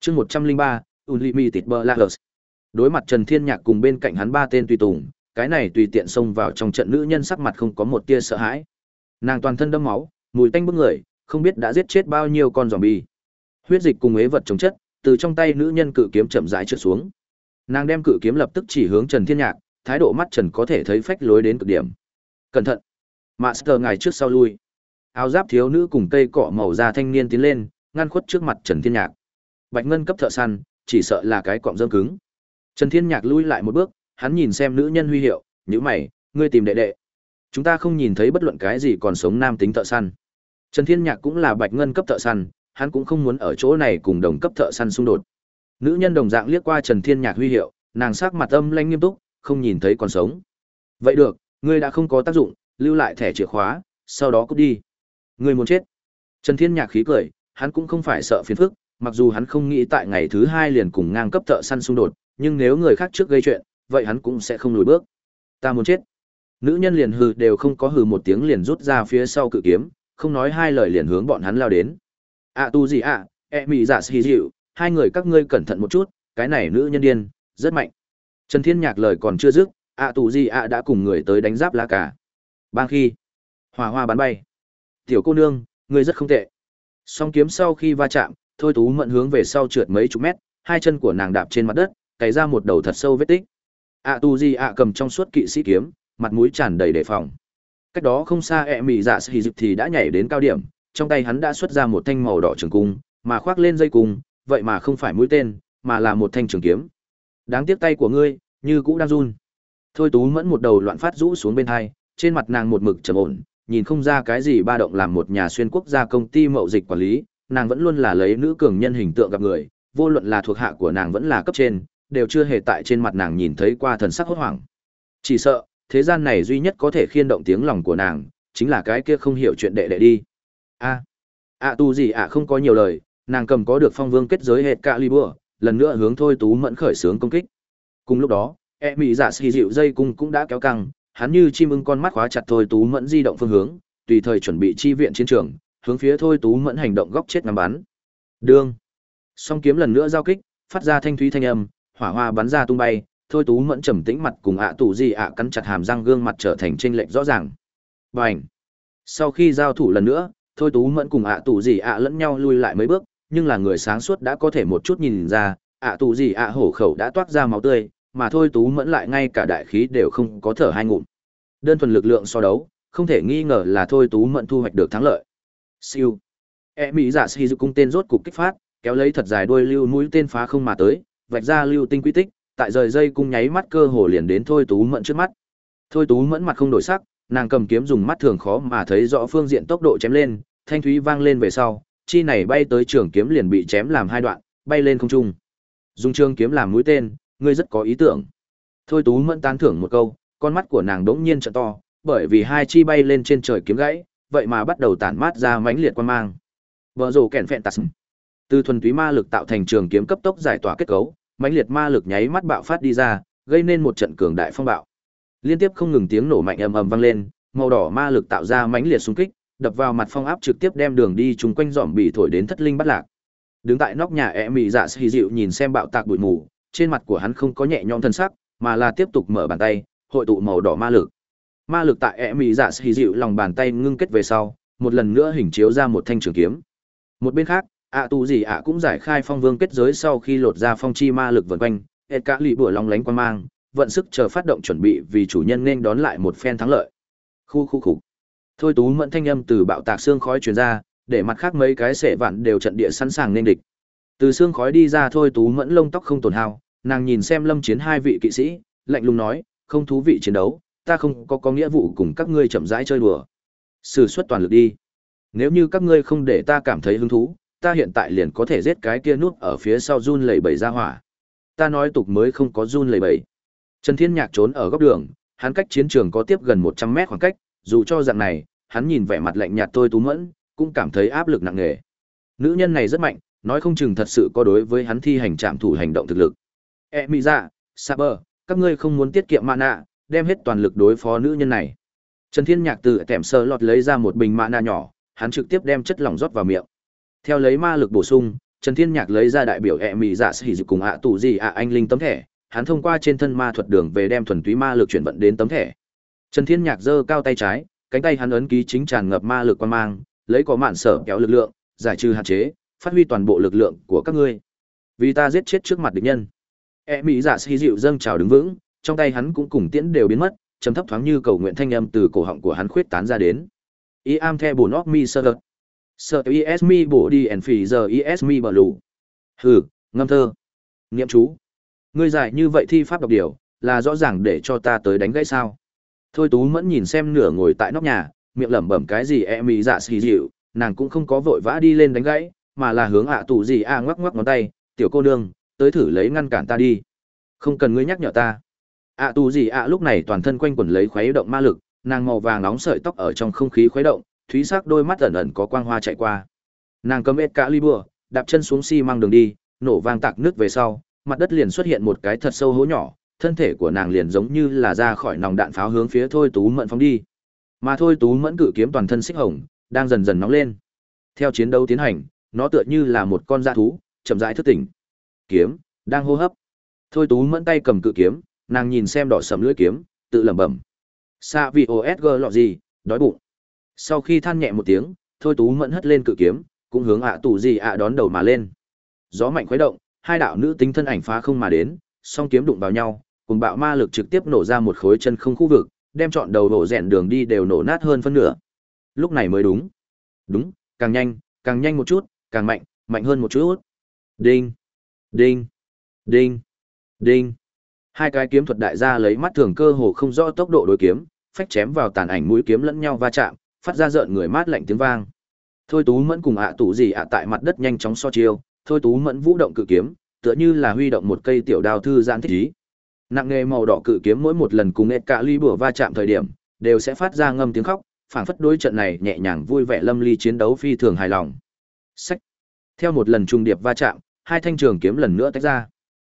Chương 103, Unlimited Blacks. Đối mặt Trần Thiên Nhạc cùng bên cạnh hắn ba tên tùy tùng, cái này tùy tiện xông vào trong trận nữ nhân sắc mặt không có một tia sợ hãi. Nàng toàn thân đẫm máu, mùi tanh bức người, không biết đã giết chết bao nhiêu con zombie. Huyết dịch cùng ế vật chống chất, từ trong tay nữ nhân cự kiếm chậm rãi trượt xuống. Nàng đem cự kiếm lập tức chỉ hướng Trần Thiên Nhạc, thái độ mắt Trần có thể thấy phách lối đến cực điểm. Cẩn thận. Master ngài trước sau lui. Áo giáp thiếu nữ cùng cây cọ màu da thanh niên tiến lên, ngăn khuất trước mặt Trần Thiên Nhạc. Bạch Ngân cấp thợ săn, chỉ sợ là cái cọng dơm cứng. Trần Thiên Nhạc lui lại một bước, hắn nhìn xem nữ nhân huy hiệu, nhữ mày, ngươi tìm đệ đệ. Chúng ta không nhìn thấy bất luận cái gì còn sống nam tính thợ săn. Trần Thiên Nhạc cũng là Bạch Ngân cấp thợ săn, hắn cũng không muốn ở chỗ này cùng đồng cấp thợ săn xung đột. Nữ nhân đồng dạng liếc qua Trần Thiên Nhạc huy hiệu, nàng sắc mặt âm lãnh nghiêm túc, không nhìn thấy còn sống. Vậy được, ngươi đã không có tác dụng, lưu lại thẻ chìa khóa, sau đó cút đi. Ngươi muốn chết. Trần Thiên Nhạc khí cười, hắn cũng không phải sợ phiền phức, mặc dù hắn không nghĩ tại ngày thứ hai liền cùng ngang cấp thợ săn xung đột, nhưng nếu người khác trước gây chuyện, vậy hắn cũng sẽ không lùi bước. Ta muốn chết. Nữ nhân liền hừ đều không có hừ một tiếng liền rút ra phía sau cự kiếm, không nói hai lời liền hướng bọn hắn lao đến. À tu gì à, e mị giả dạ xì dịu, hai người các ngươi cẩn thận một chút, cái này nữ nhân điên, rất mạnh. Trần Thiên Nhạc lời còn chưa dứt, ạ tù gì ạ đã cùng người tới đánh giáp lá cả. Bang khi, hỏa hoa bắn bay. Tiểu cô nương, ngươi rất không tệ. Song kiếm sau khi va chạm, Thôi Tú mận hướng về sau trượt mấy chục mét, hai chân của nàng đạp trên mặt đất, cày ra một đầu thật sâu vết tích. ạ tù gì ạ cầm trong suốt kỵ sĩ kiếm, mặt mũi tràn đầy đề phòng. Cách đó không xa ẹ mị dạ sĩ dịp thì đã nhảy đến cao điểm, trong tay hắn đã xuất ra một thanh màu đỏ trường cung, mà khoác lên dây cung, vậy mà không phải mũi tên, mà là một thanh trường kiếm. Đáng tiếc tay của ngươi, như cũ đang run. Thôi Tú Mẫn một đầu loạn phát rũ xuống bên hai, trên mặt nàng một mực trầm ổn, nhìn không ra cái gì ba động làm một nhà xuyên quốc gia công ty mậu dịch quản lý, nàng vẫn luôn là lấy nữ cường nhân hình tượng gặp người, vô luận là thuộc hạ của nàng vẫn là cấp trên, đều chưa hề tại trên mặt nàng nhìn thấy qua thần sắc hốt hoảng. Chỉ sợ, thế gian này duy nhất có thể khiên động tiếng lòng của nàng, chính là cái kia không hiểu chuyện đệ đệ đi. A, a tu gì ạ không có nhiều lời, nàng cầm có được phong vương kết giới hệt cạ libur, lần nữa hướng thôi tú mẫn khởi sướng công kích. Cùng lúc đó, e mỹ dạ xì dịu dây cung cũng đã kéo căng, hắn như chim ưng con mắt khóa chặt thôi tú mẫn di động phương hướng, tùy thời chuẩn bị chi viện chiến trường, hướng phía thôi tú mẫn hành động góc chết ngắm bắn. Đương, song kiếm lần nữa giao kích, phát ra thanh thúy thanh âm, hỏa hoa bắn ra tung bay, thôi tú mẫn trầm tĩnh mặt cùng ạ tủ gì ạ cắn chặt hàm răng gương mặt trở thành tranh lệch rõ ràng. Bành. Sau khi giao thủ lần nữa, thôi tú mẫn cùng ạ tủ gì ạ lẫn nhau lui lại mấy bước, nhưng là người sáng suốt đã có thể một chút nhìn ra, ạ tù gì ạ hổ khẩu đã toát ra máu tươi, mà thôi tú mẫn lại ngay cả đại khí đều không có thở hai ngụm. Đơn thuần lực lượng so đấu, không thể nghi ngờ là thôi tú mẫn thu hoạch được thắng lợi. Siêu. E mỹ giả si dự cung tên rốt cục kích phát, kéo lấy thật dài đuôi lưu mũi tên phá không mà tới, vạch ra lưu tinh quy tích, tại rời dây cung nháy mắt cơ hồ liền đến thôi tú mẫn trước mắt. Thôi tú mẫn mặt không đổi sắc, nàng cầm kiếm dùng mắt thường khó mà thấy rõ phương diện tốc độ chém lên, thanh thúy vang lên về sau, chi này bay tới trường kiếm liền bị chém làm hai đoạn, bay lên không trung. Dùng trường kiếm làm mũi tên, ngươi rất có ý tưởng. Thôi Tú Mẫn tán thưởng một câu, con mắt của nàng đỗng nhiên trợ to, bởi vì hai chi bay lên trên trời kiếm gãy, vậy mà bắt đầu tản mát ra mãnh liệt quan mang. Vợ rồ kèn phẹn tạt Từ thuần túy ma lực tạo thành trường kiếm cấp tốc giải tỏa kết cấu, mãnh liệt ma lực nháy mắt bạo phát đi ra, gây nên một trận cường đại phong bạo. Liên tiếp không ngừng tiếng nổ mạnh ầm ầm vang lên, màu đỏ ma lực tạo ra mãnh liệt xung kích, đập vào mặt phong áp trực tiếp đem đường đi chúng quanh dòm bị thổi đến thất linh bắt lạc. Đứng tại nóc nhà e mị dạ xì dịu nhìn xem bạo tạc bụi mù, trên mặt của hắn không có nhẹ nhõm thân sắc, mà là tiếp tục mở bàn tay, hội tụ màu đỏ ma lực. Ma lực tại e mị dạ xì dịu lòng bàn tay ngưng kết về sau, một lần nữa hình chiếu ra một thanh trường kiếm. Một bên khác, ạ tu gì ạ cũng giải khai phong vương kết giới sau khi lột ra phong chi ma lực vần quanh, ed cả lụy bửa long lánh quan mang, vận sức chờ phát động chuẩn bị vì chủ nhân nên đón lại một phen thắng lợi. Khu khu khục. Thôi tú mẫn thanh âm từ bạo tạc xương khói truyền ra, để mặt khác mấy cái sệ vạn đều trận địa sẵn sàng nên địch. Từ xương khói đi ra thôi tú mẫn lông tóc không tổn hao, nàng nhìn xem lâm chiến hai vị kỵ sĩ, lạnh lùng nói, không thú vị chiến đấu, ta không có có nghĩa vụ cùng các ngươi chậm rãi chơi đùa. Sử xuất toàn lực đi. Nếu như các ngươi không để ta cảm thấy hứng thú, ta hiện tại liền có thể giết cái kia nút ở phía sau run lẩy bẩy ra hỏa. Ta nói tục mới không có run lẩy bẩy. Trần Thiên Nhạc trốn ở góc đường, hắn cách chiến trường có tiếp gần 100 mét khoảng cách, dù cho dạng này, hắn nhìn vẻ mặt lạnh nhạt tôi tú mẫn, cũng cảm thấy áp lực nặng nề. Nữ nhân này rất mạnh, nói không chừng thật sự có đối với hắn thi hành trạm thủ hành động thực lực. E mỹ dạ, Saber, các ngươi không muốn tiết kiệm mana, đem hết toàn lực đối phó nữ nhân này. Trần Thiên Nhạc từ tẻm sơ lọt lấy ra một bình mana nhỏ, hắn trực tiếp đem chất lỏng rót vào miệng. Theo lấy ma lực bổ sung, Trần Thiên Nhạc lấy ra đại biểu E mỹ dạ sĩ cùng ạ tụ gì ạ anh linh tấm thẻ, hắn thông qua trên thân ma thuật đường về đem thuần túy ma lực chuyển vận đến tấm thẻ. Trần Thiên Nhạc giơ cao tay trái, cánh tay hắn ấn ký chính tràn ngập ma lực quan mang, lấy có mạn sở kéo lực lượng, giải trừ hạn chế, phát huy toàn bộ lực lượng của các ngươi. Vì ta giết chết trước mặt địch nhân. E mỹ giả si dịu dâng trào đứng vững, trong tay hắn cũng cùng tiễn đều biến mất, trầm thấp thoáng như cầu nguyện thanh âm từ cổ họng của hắn khuyết tán ra đến. I am the bổn of me sir. Sir is me body and free giờ is me blue. Hừ, ngâm thơ. Niệm chú. Ngươi giải như vậy thi pháp đọc điều, là rõ ràng để cho ta tới đánh gãy sao? Thôi Tú Mẫn nhìn xem nửa ngồi tại nóc nhà, miệng lẩm bẩm cái gì e mị dạ xì dịu, nàng cũng không có vội vã đi lên đánh gãy, mà là hướng ạ tù gì a ngoắc ngoắc ngón tay, tiểu cô nương, tới thử lấy ngăn cản ta đi. Không cần ngươi nhắc nhở ta. ạ tù gì ạ lúc này toàn thân quanh quẩn lấy khuấy động ma lực, nàng màu vàng nóng sợi tóc ở trong không khí khuấy động, thúy sắc đôi mắt ẩn ẩn có quang hoa chạy qua. Nàng cầm ết cả bùa, đạp chân xuống xi măng đường đi, nổ vang tạc nước về sau, mặt đất liền xuất hiện một cái thật sâu hố nhỏ, thân thể của nàng liền giống như là ra khỏi nòng đạn pháo hướng phía Thôi Tú Mẫn phóng đi. Mà Thôi Tú Mẫn cự kiếm toàn thân xích hồng, đang dần dần nóng lên. Theo chiến đấu tiến hành, nó tựa như là một con da thú, chậm rãi thức tỉnh. Kiếm đang hô hấp. Thôi Tú Mẫn tay cầm cự kiếm, nàng nhìn xem đỏ sầm lưỡi kiếm, tự lẩm bẩm. xa vì OSG lọ gì, đói bụng. Sau khi than nhẹ một tiếng, Thôi Tú Mẫn hất lên cự kiếm, cũng hướng ạ tù gì ạ đón đầu mà lên. Gió mạnh khuấy động, hai đạo nữ tính thân ảnh phá không mà đến, song kiếm đụng vào nhau, cùng bạo ma lực trực tiếp nổ ra một khối chân không khu vực, đem trọn đầu đổ rèn đường đi đều nổ nát hơn phân nửa. Lúc này mới đúng. Đúng, càng nhanh, càng nhanh một chút, càng mạnh, mạnh hơn một chút. Đinh, đinh, đinh, đinh. Hai cái kiếm thuật đại gia lấy mắt thường cơ hồ không rõ tốc độ đối kiếm, phách chém vào tàn ảnh mũi kiếm lẫn nhau va chạm, phát ra rợn người mát lạnh tiếng vang. Thôi Tú Mẫn cùng ạ à tủ gì ạ tại mặt đất nhanh chóng so chiêu, Thôi Tú Mẫn vũ động cự kiếm, tựa như là huy động một cây tiểu đao thư giãn thích ý. Nặng nghề màu đỏ cự kiếm mỗi một lần cùng ệt cả ly bùa va chạm thời điểm, đều sẽ phát ra ngâm tiếng khóc, phảng phất đối trận này nhẹ nhàng vui vẻ lâm ly chiến đấu phi thường hài lòng. Sách. Theo một lần trung điệp va chạm, hai thanh trường kiếm lần nữa tách ra.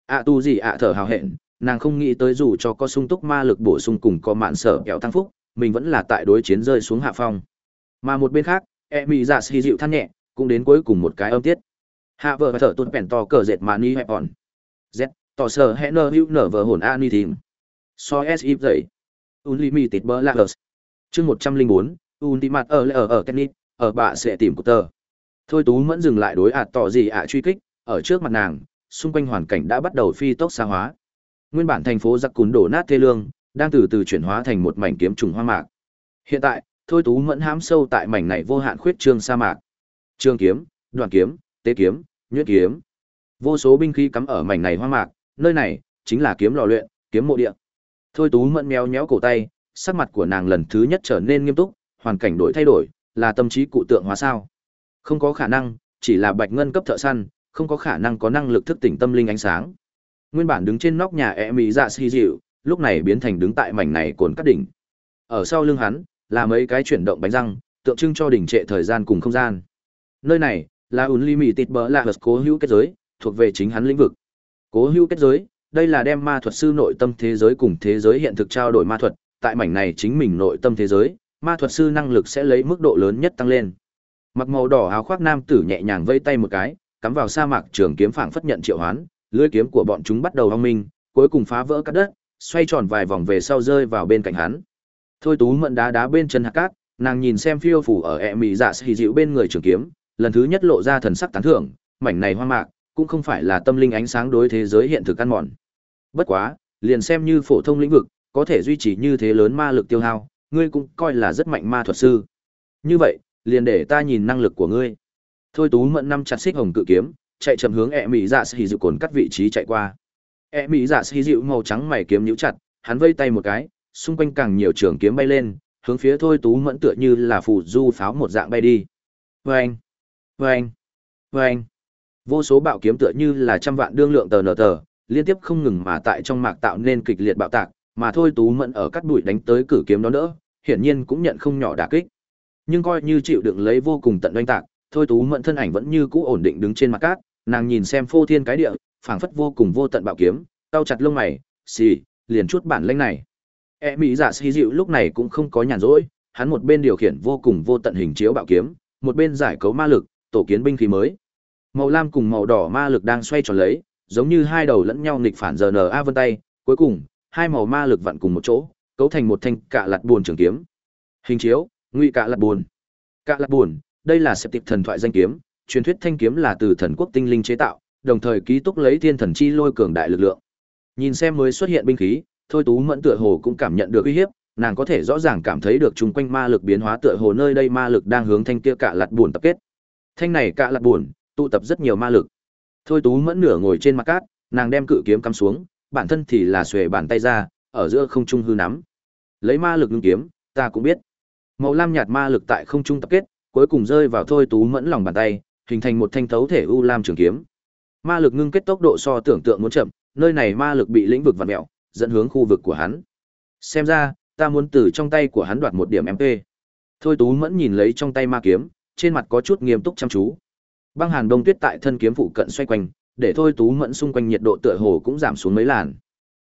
ạ tu gì ạ thở hào hẹn, nàng không nghĩ tới dù cho có sung túc ma lực bổ sung cùng có mạn sở kéo tăng phúc, mình vẫn là tại đối chiến rơi xuống hạ phong. Mà một bên khác, e mỹ giả si dịu than nhẹ, cũng đến cuối cùng một cái âm tiết. Hạ vợ và thở tuột bèn to cờ dệt mà ni hẹp òn. Z, tỏ sở hẹn nơ hữu nở vờ hồn a ni thìm. So s ip dậy. Unlimited bơ lạc chương một trăm linh bốn ultimat ở ở ở tennis ở bạ sẽ tìm của tờ thôi tú mẫn dừng lại đối ạt tỏ gì ạ truy kích ở trước mặt nàng xung quanh hoàn cảnh đã bắt đầu phi tốc xa hóa nguyên bản thành phố giặc cún đổ nát thê lương đang từ từ chuyển hóa thành một mảnh kiếm trùng hoa mạc hiện tại thôi tú mẫn hám sâu tại mảnh này vô hạn khuyết trương sa mạc trương kiếm đoạn kiếm tế kiếm nhuyễn kiếm vô số binh khí cắm ở mảnh này hoa mạc nơi này chính là kiếm lò luyện kiếm mộ địa thôi tú mẫn méo méo cổ tay sắc mặt của nàng lần thứ nhất trở nên nghiêm túc, hoàn cảnh đổi thay đổi, là tâm trí cụ tượng hóa sao? Không có khả năng, chỉ là bạch ngân cấp thợ săn, không có khả năng có năng lực thức tỉnh tâm linh ánh sáng. Nguyên bản đứng trên nóc nhà e mỹ dạ si dịu, lúc này biến thành đứng tại mảnh này cồn cắt đỉnh. Ở sau lưng hắn, là mấy cái chuyển động bánh răng, tượng trưng cho đỉnh trệ thời gian cùng không gian. Nơi này, là Unlimited Bờ là cố hữu kết giới, thuộc về chính hắn lĩnh vực. Cố hữu kết giới, đây là đem ma thuật sư nội tâm thế giới cùng thế giới hiện thực trao đổi ma thuật, tại mảnh này chính mình nội tâm thế giới, ma thuật sư năng lực sẽ lấy mức độ lớn nhất tăng lên. Mặc màu đỏ áo khoác nam tử nhẹ nhàng vây tay một cái, cắm vào sa mạc trường kiếm phảng phất nhận triệu hoán, lưỡi kiếm của bọn chúng bắt đầu ong minh, cuối cùng phá vỡ cát đất, xoay tròn vài vòng về sau rơi vào bên cạnh hắn. Thôi Tú mượn đá đá bên chân hạt cát, nàng nhìn xem phiêu phủ ở ẹ mị dạ xì dịu bên người trường kiếm, lần thứ nhất lộ ra thần sắc tán thưởng, mảnh này hoang mạc, cũng không phải là tâm linh ánh sáng đối thế giới hiện thực ăn mòn. Bất quá, liền xem như phổ thông lĩnh vực, có thể duy trì như thế lớn ma lực tiêu hao, ngươi cũng coi là rất mạnh ma thuật sư. Như vậy, liền để ta nhìn năng lực của ngươi. Thôi Tú Mẫn năm chặt xích hồng cự kiếm, chạy chậm hướng ẹ mỹ dạ xì dịu cồn cắt vị trí chạy qua. ẹ mỹ dạ xì dịu màu trắng mày kiếm nhíu chặt, hắn vây tay một cái, xung quanh càng nhiều trường kiếm bay lên, hướng phía Thôi Tú Mẫn tựa như là phù du pháo một dạng bay đi. Vâng. Vâng, vâng, vâng. Vô số bạo kiếm tựa như là trăm vạn đương lượng tờ nở tờ, liên tiếp không ngừng mà tại trong mạc tạo nên kịch liệt bạo tạc, mà thôi tú mẫn ở cắt bụi đánh tới cử kiếm đó đỡ hiển nhiên cũng nhận không nhỏ đả kích nhưng coi như chịu đựng lấy vô cùng tận oanh tạc thôi tú mẫn thân ảnh vẫn như cũ ổn định đứng trên mặt cát nàng nhìn xem phô thiên cái địa phảng phất vô cùng vô tận bạo kiếm tao chặt lông mày xì liền chút bản lĩnh này. E mỹ giả xì dịu lúc này cũng không có nhàn rỗi, hắn một bên điều khiển vô cùng vô tận hình chiếu bạo kiếm, một bên giải cấu ma lực, tổ kiến binh khí mới. Màu lam cùng màu đỏ ma lực đang xoay tròn lấy, giống như hai đầu lẫn nhau nghịch phản giờ RNA vân tay, cuối cùng, hai màu ma lực vặn cùng một chỗ, cấu thành một thanh cạ lật buồn trường kiếm. Hình chiếu, ngụy cạ lật buồn. Cạ lật buồn, đây là septic thần thoại danh kiếm, truyền thuyết thanh kiếm là từ thần quốc tinh linh chế tạo, đồng thời ký túc lấy thiên thần chi lôi cường đại lực lượng. Nhìn xem mới xuất hiện binh khí, Thôi Tú Mẫn tựa hồ cũng cảm nhận được uy hiếp, nàng có thể rõ ràng cảm thấy được chung quanh ma lực biến hóa tựa hồ nơi đây ma lực đang hướng thanh kia cạ lật buồn tập kết. Thanh này cạ lật buồn, tụ tập rất nhiều ma lực. Thôi Tú Mẫn nửa ngồi trên mặt cát, nàng đem cự kiếm cắm xuống, bản thân thì là xuề bàn tay ra, ở giữa không trung hư nắm. Lấy ma lực ngưng kiếm, ta cũng biết. Màu lam nhạt ma lực tại không trung tập kết, cuối cùng rơi vào Thôi Tú Mẫn lòng bàn tay, hình thành một thanh thấu thể u lam trường kiếm. Ma lực ngưng kết tốc độ so tưởng tượng muốn chậm, nơi này ma lực bị lĩnh vực vặn mèo, dẫn hướng khu vực của hắn. Xem ra, ta muốn từ trong tay của hắn đoạt một điểm MP. Thôi Tú Mẫn nhìn lấy trong tay ma kiếm, trên mặt có chút nghiêm túc chăm chú. Băng hàn đông tuyết tại thân kiếm phụ cận xoay quanh, để Thôi Tú Mẫn xung quanh nhiệt độ tựa hồ cũng giảm xuống mấy làn.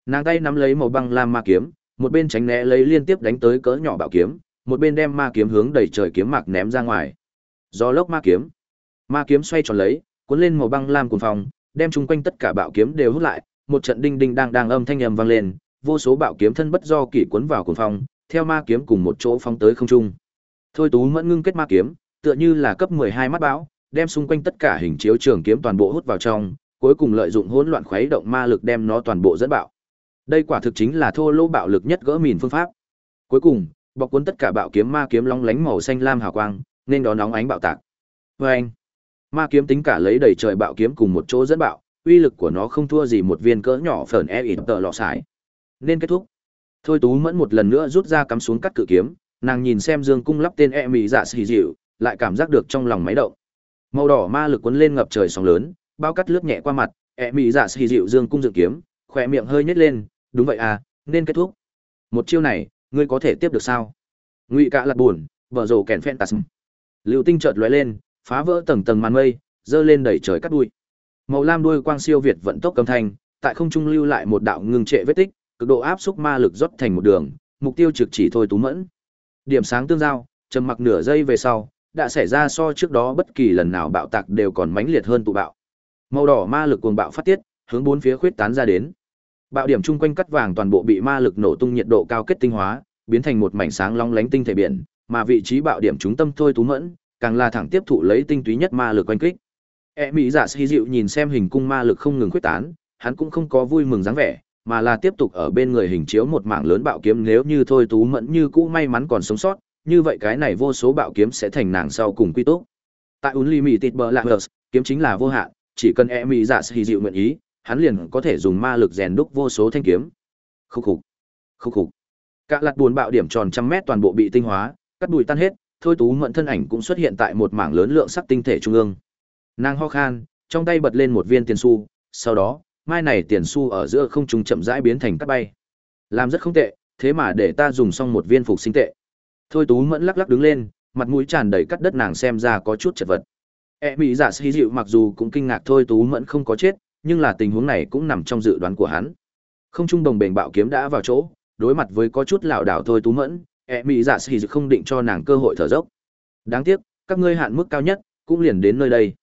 Nàng tay nắm lấy màu băng lam ma kiếm, một bên tránh né lấy liên tiếp đánh tới cỡ nhỏ bạo kiếm, một bên đem ma kiếm hướng đầy trời kiếm mạc ném ra ngoài. Do lốc ma kiếm, ma kiếm xoay tròn lấy, cuốn lên màu băng lam cuồng phòng, đem chung quanh tất cả bạo kiếm đều hút lại, một trận đinh đinh đang đang âm thanh ầm vang lên, vô số bạo kiếm thân bất do kỷ cuốn vào cuồng phòng, theo ma kiếm cùng một chỗ phóng tới không trung. Thôi Tú Mẫn ngưng kết ma kiếm, tựa như là cấp 12 mắt bão, đem xung quanh tất cả hình chiếu trường kiếm toàn bộ hút vào trong, cuối cùng lợi dụng hỗn loạn khuấy động ma lực đem nó toàn bộ dẫn bạo. Đây quả thực chính là thô lỗ bạo lực nhất gỡ mìn phương pháp. Cuối cùng, bọc cuốn tất cả bạo kiếm ma kiếm long lánh màu xanh lam hào quang, nên đó nóng ánh bạo tạc. Oeng! Ma kiếm tính cả lấy đầy trời bạo kiếm cùng một chỗ dẫn bạo, uy lực của nó không thua gì một viên cỡ nhỏ phởn e ít tờ lọ sải. Nên kết thúc. Thôi Tú Mẫn một lần nữa rút ra cắm xuống cắt cự kiếm, nàng nhìn xem Dương cung lắp tên e mị dạ xì dịu, lại cảm giác được trong lòng máy động. Màu đỏ ma lực cuốn lên ngập trời sóng lớn, bao cắt lướt nhẹ qua mặt, ẹ mị dạ xì dịu Dương cung dự kiếm, khỏe miệng hơi nhét lên, đúng vậy à, nên kết thúc. Một chiêu này, ngươi có thể tiếp được sao? Ngụy Cạ lật buồn, vợ rồ kèn phen tasm. Lưu tinh chợt lóe lên, phá vỡ tầng tầng màn mây, dơ lên đẩy trời cắt đuôi. Màu lam đuôi quang siêu việt vận tốc cầm thanh, tại không trung lưu lại một đạo ngưng trệ vết tích, cực độ áp xúc ma lực rót thành một đường, mục tiêu trực chỉ thôi tú mẫn. Điểm sáng tương giao, trầm mặc nửa giây về sau, đã xảy ra so trước đó bất kỳ lần nào bạo tạc đều còn mãnh liệt hơn tụ bạo. Màu đỏ ma lực cuồng bạo phát tiết, hướng bốn phía khuyết tán ra đến. Bạo điểm chung quanh cắt vàng toàn bộ bị ma lực nổ tung nhiệt độ cao kết tinh hóa, biến thành một mảnh sáng long lánh tinh thể biển, mà vị trí bạo điểm chúng tâm thôi tú mẫn, càng là thẳng tiếp thụ lấy tinh túy nhất ma lực quanh kích. E mỹ giả dạ sĩ dịu nhìn xem hình cung ma lực không ngừng khuyết tán, hắn cũng không có vui mừng dáng vẻ, mà là tiếp tục ở bên người hình chiếu một mảng lớn bạo kiếm nếu như thôi tú mẫn như cũ may mắn còn sống sót, như vậy cái này vô số bạo kiếm sẽ thành nàng sau cùng quy tốt. Tại Unlimited Blackers, kiếm chính là vô hạn, chỉ cần e mỹ giả dạ sĩ dịu nguyện ý, hắn liền có thể dùng ma lực rèn đúc vô số thanh kiếm. Khúc khục, khúc khục. Cả lạt buồn bạo điểm tròn trăm mét toàn bộ bị tinh hóa, cắt đùi tan hết, thôi tú mượn thân ảnh cũng xuất hiện tại một mảng lớn lượng sắc tinh thể trung ương. Nàng ho khan, trong tay bật lên một viên tiền xu, sau đó, mai này tiền xu ở giữa không trung chậm rãi biến thành cát bay. Làm rất không tệ, thế mà để ta dùng xong một viên phục sinh tệ. Thôi Tú Mẫn lắc lắc đứng lên, mặt mũi tràn đầy cắt đất nàng xem ra có chút chật vật. E bị giả dạ sĩ dịu mặc dù cũng kinh ngạc thôi Tú Mẫn không có chết, nhưng là tình huống này cũng nằm trong dự đoán của hắn. Không trung đồng bền bạo kiếm đã vào chỗ, đối mặt với có chút lảo đảo thôi Tú Mẫn, E bị giả dạ sĩ dịu không định cho nàng cơ hội thở dốc. Đáng tiếc, các ngươi hạn mức cao nhất cũng liền đến nơi đây.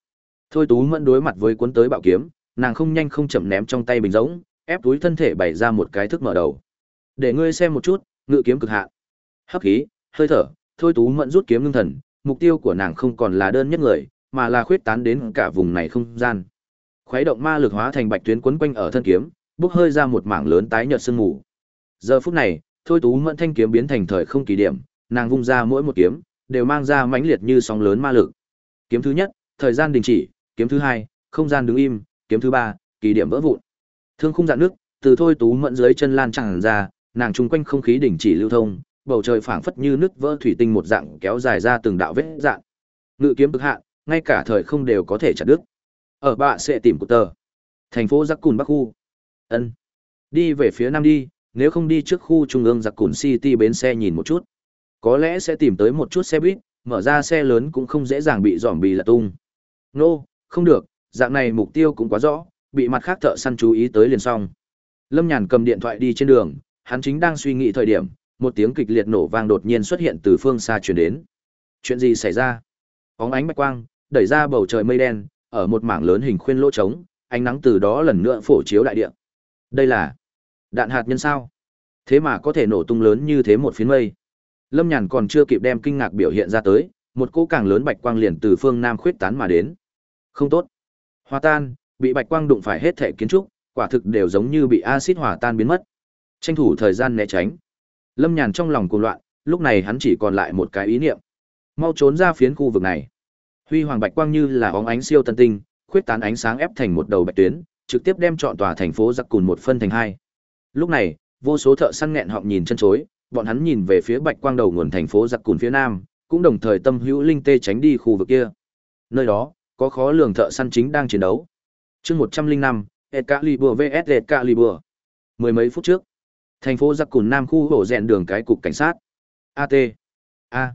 Thôi Tú Mẫn đối mặt với cuốn tới bạo kiếm, nàng không nhanh không chậm ném trong tay bình rỗng, ép túi thân thể bày ra một cái thức mở đầu. Để ngươi xem một chút, ngự kiếm cực hạn. Hấp khí, hơi thở, Thôi Tú Mẫn rút kiếm ngưng thần, mục tiêu của nàng không còn là đơn nhất người, mà là khuyết tán đến cả vùng này không gian. Khuấy động ma lực hóa thành bạch tuyến quấn quanh ở thân kiếm, bốc hơi ra một mảng lớn tái nhợt sương mù. Giờ phút này, Thôi Tú Mẫn thanh kiếm biến thành thời không kỳ điểm, nàng vung ra mỗi một kiếm, đều mang ra mãnh liệt như sóng lớn ma lực. Kiếm thứ nhất, thời gian đình chỉ, kiếm thứ hai, không gian đứng im, kiếm thứ ba, kỳ điểm vỡ vụn. Thương khung dạn nước, từ thôi tú mẫn dưới chân lan tràn ra, nàng trung quanh không khí đình chỉ lưu thông, bầu trời phảng phất như nước vỡ thủy tinh một dạng kéo dài ra từng đạo vết dạng. Ngự kiếm cực hạn, ngay cả thời không đều có thể chặt đứt. Ở bạ sẽ tìm của tờ. Thành phố Giặc Cùn Bắc khu. Ân. Đi về phía nam đi, nếu không đi trước khu trung ương Giặc Cùn City bến xe nhìn một chút. Có lẽ sẽ tìm tới một chút xe buýt, mở ra xe lớn cũng không dễ dàng bị dòm bì lật tung. nô、no, không được, dạng này mục tiêu cũng quá rõ, bị mặt khác thợ săn chú ý tới liền xong. Lâm Nhàn cầm điện thoại đi trên đường, hắn chính đang suy nghĩ thời điểm, một tiếng kịch liệt nổ vang đột nhiên xuất hiện từ phương xa truyền đến. Chuyện gì xảy ra? Bóng ánh bạch quang, đẩy ra bầu trời mây đen, ở một mảng lớn hình khuyên lỗ trống, ánh nắng từ đó lần nữa phổ chiếu đại địa. Đây là đạn hạt nhân sao? Thế mà có thể nổ tung lớn như thế một phiến mây. Lâm Nhàn còn chưa kịp đem kinh ngạc biểu hiện ra tới, một cỗ càng lớn bạch quang liền từ phương nam khuyết tán mà đến. Không tốt. Hòa tan, bị bạch quang đụng phải hết thể kiến trúc, quả thực đều giống như bị axit hòa tan biến mất. Tranh thủ thời gian né tránh. Lâm Nhàn trong lòng cuồng loạn, lúc này hắn chỉ còn lại một cái ý niệm. Mau trốn ra phiến khu vực này. Huy hoàng bạch quang như là bóng ánh siêu tân tinh, khuyết tán ánh sáng ép thành một đầu bạch tuyến, trực tiếp đem trọn tòa thành phố giặc cùn một phân thành hai. Lúc này, vô số thợ săn nghẹn họng nhìn chân chối, bọn hắn nhìn về phía bạch quang đầu nguồn thành phố giặc cùn phía nam, cũng đồng thời tâm hữu linh tê tránh đi khu vực kia. Nơi đó, có khó lường thợ săn chính đang chiến đấu. Chương 105, Excalibur vs Excalibur. Mười mấy phút trước, thành phố giặc cùn nam khu hổ rèn đường cái cục cảnh sát. AT. A.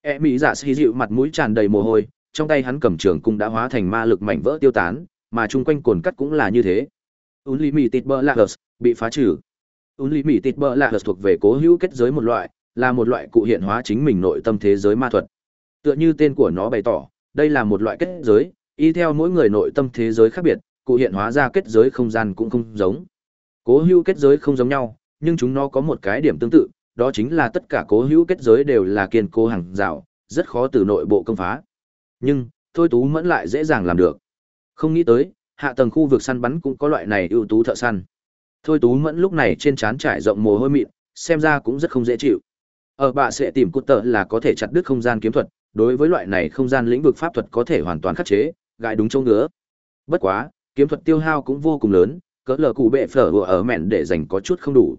E mỹ dạ xì dịu mặt mũi tràn đầy mồ hôi, trong tay hắn cầm trường cung đã hóa thành ma lực mảnh vỡ tiêu tán, mà chung quanh cồn cắt cũng là như thế. Unlimited Blacks bị phá trừ. Unlimited Blacks thuộc về cố hữu kết giới một loại, là một loại cụ hiện hóa chính mình nội tâm thế giới ma thuật. Tựa như tên của nó bày tỏ, đây là một loại kết giới, y theo mỗi người nội tâm thế giới khác biệt, cụ hiện hóa ra kết giới không gian cũng không giống. Cố hữu kết giới không giống nhau, nhưng chúng nó có một cái điểm tương tự, đó chính là tất cả cố hữu kết giới đều là kiên cố hàng rào, rất khó từ nội bộ công phá. Nhưng, Thôi Tú Mẫn lại dễ dàng làm được. Không nghĩ tới, hạ tầng khu vực săn bắn cũng có loại này ưu tú thợ săn. Thôi Tú Mẫn lúc này trên trán trải rộng mồ hôi mịn, xem ra cũng rất không dễ chịu. Ở bạ sẽ tìm cút tợ là có thể chặt đứt không gian kiếm thuật, đối với loại này không gian lĩnh vực pháp thuật có thể hoàn toàn khắc chế, gãi đúng chỗ ngứa. Bất quá, kiếm thuật tiêu hao cũng vô cùng lớn, cỡ lờ cụ bệ phở vừa ở mẹn để dành có chút không đủ.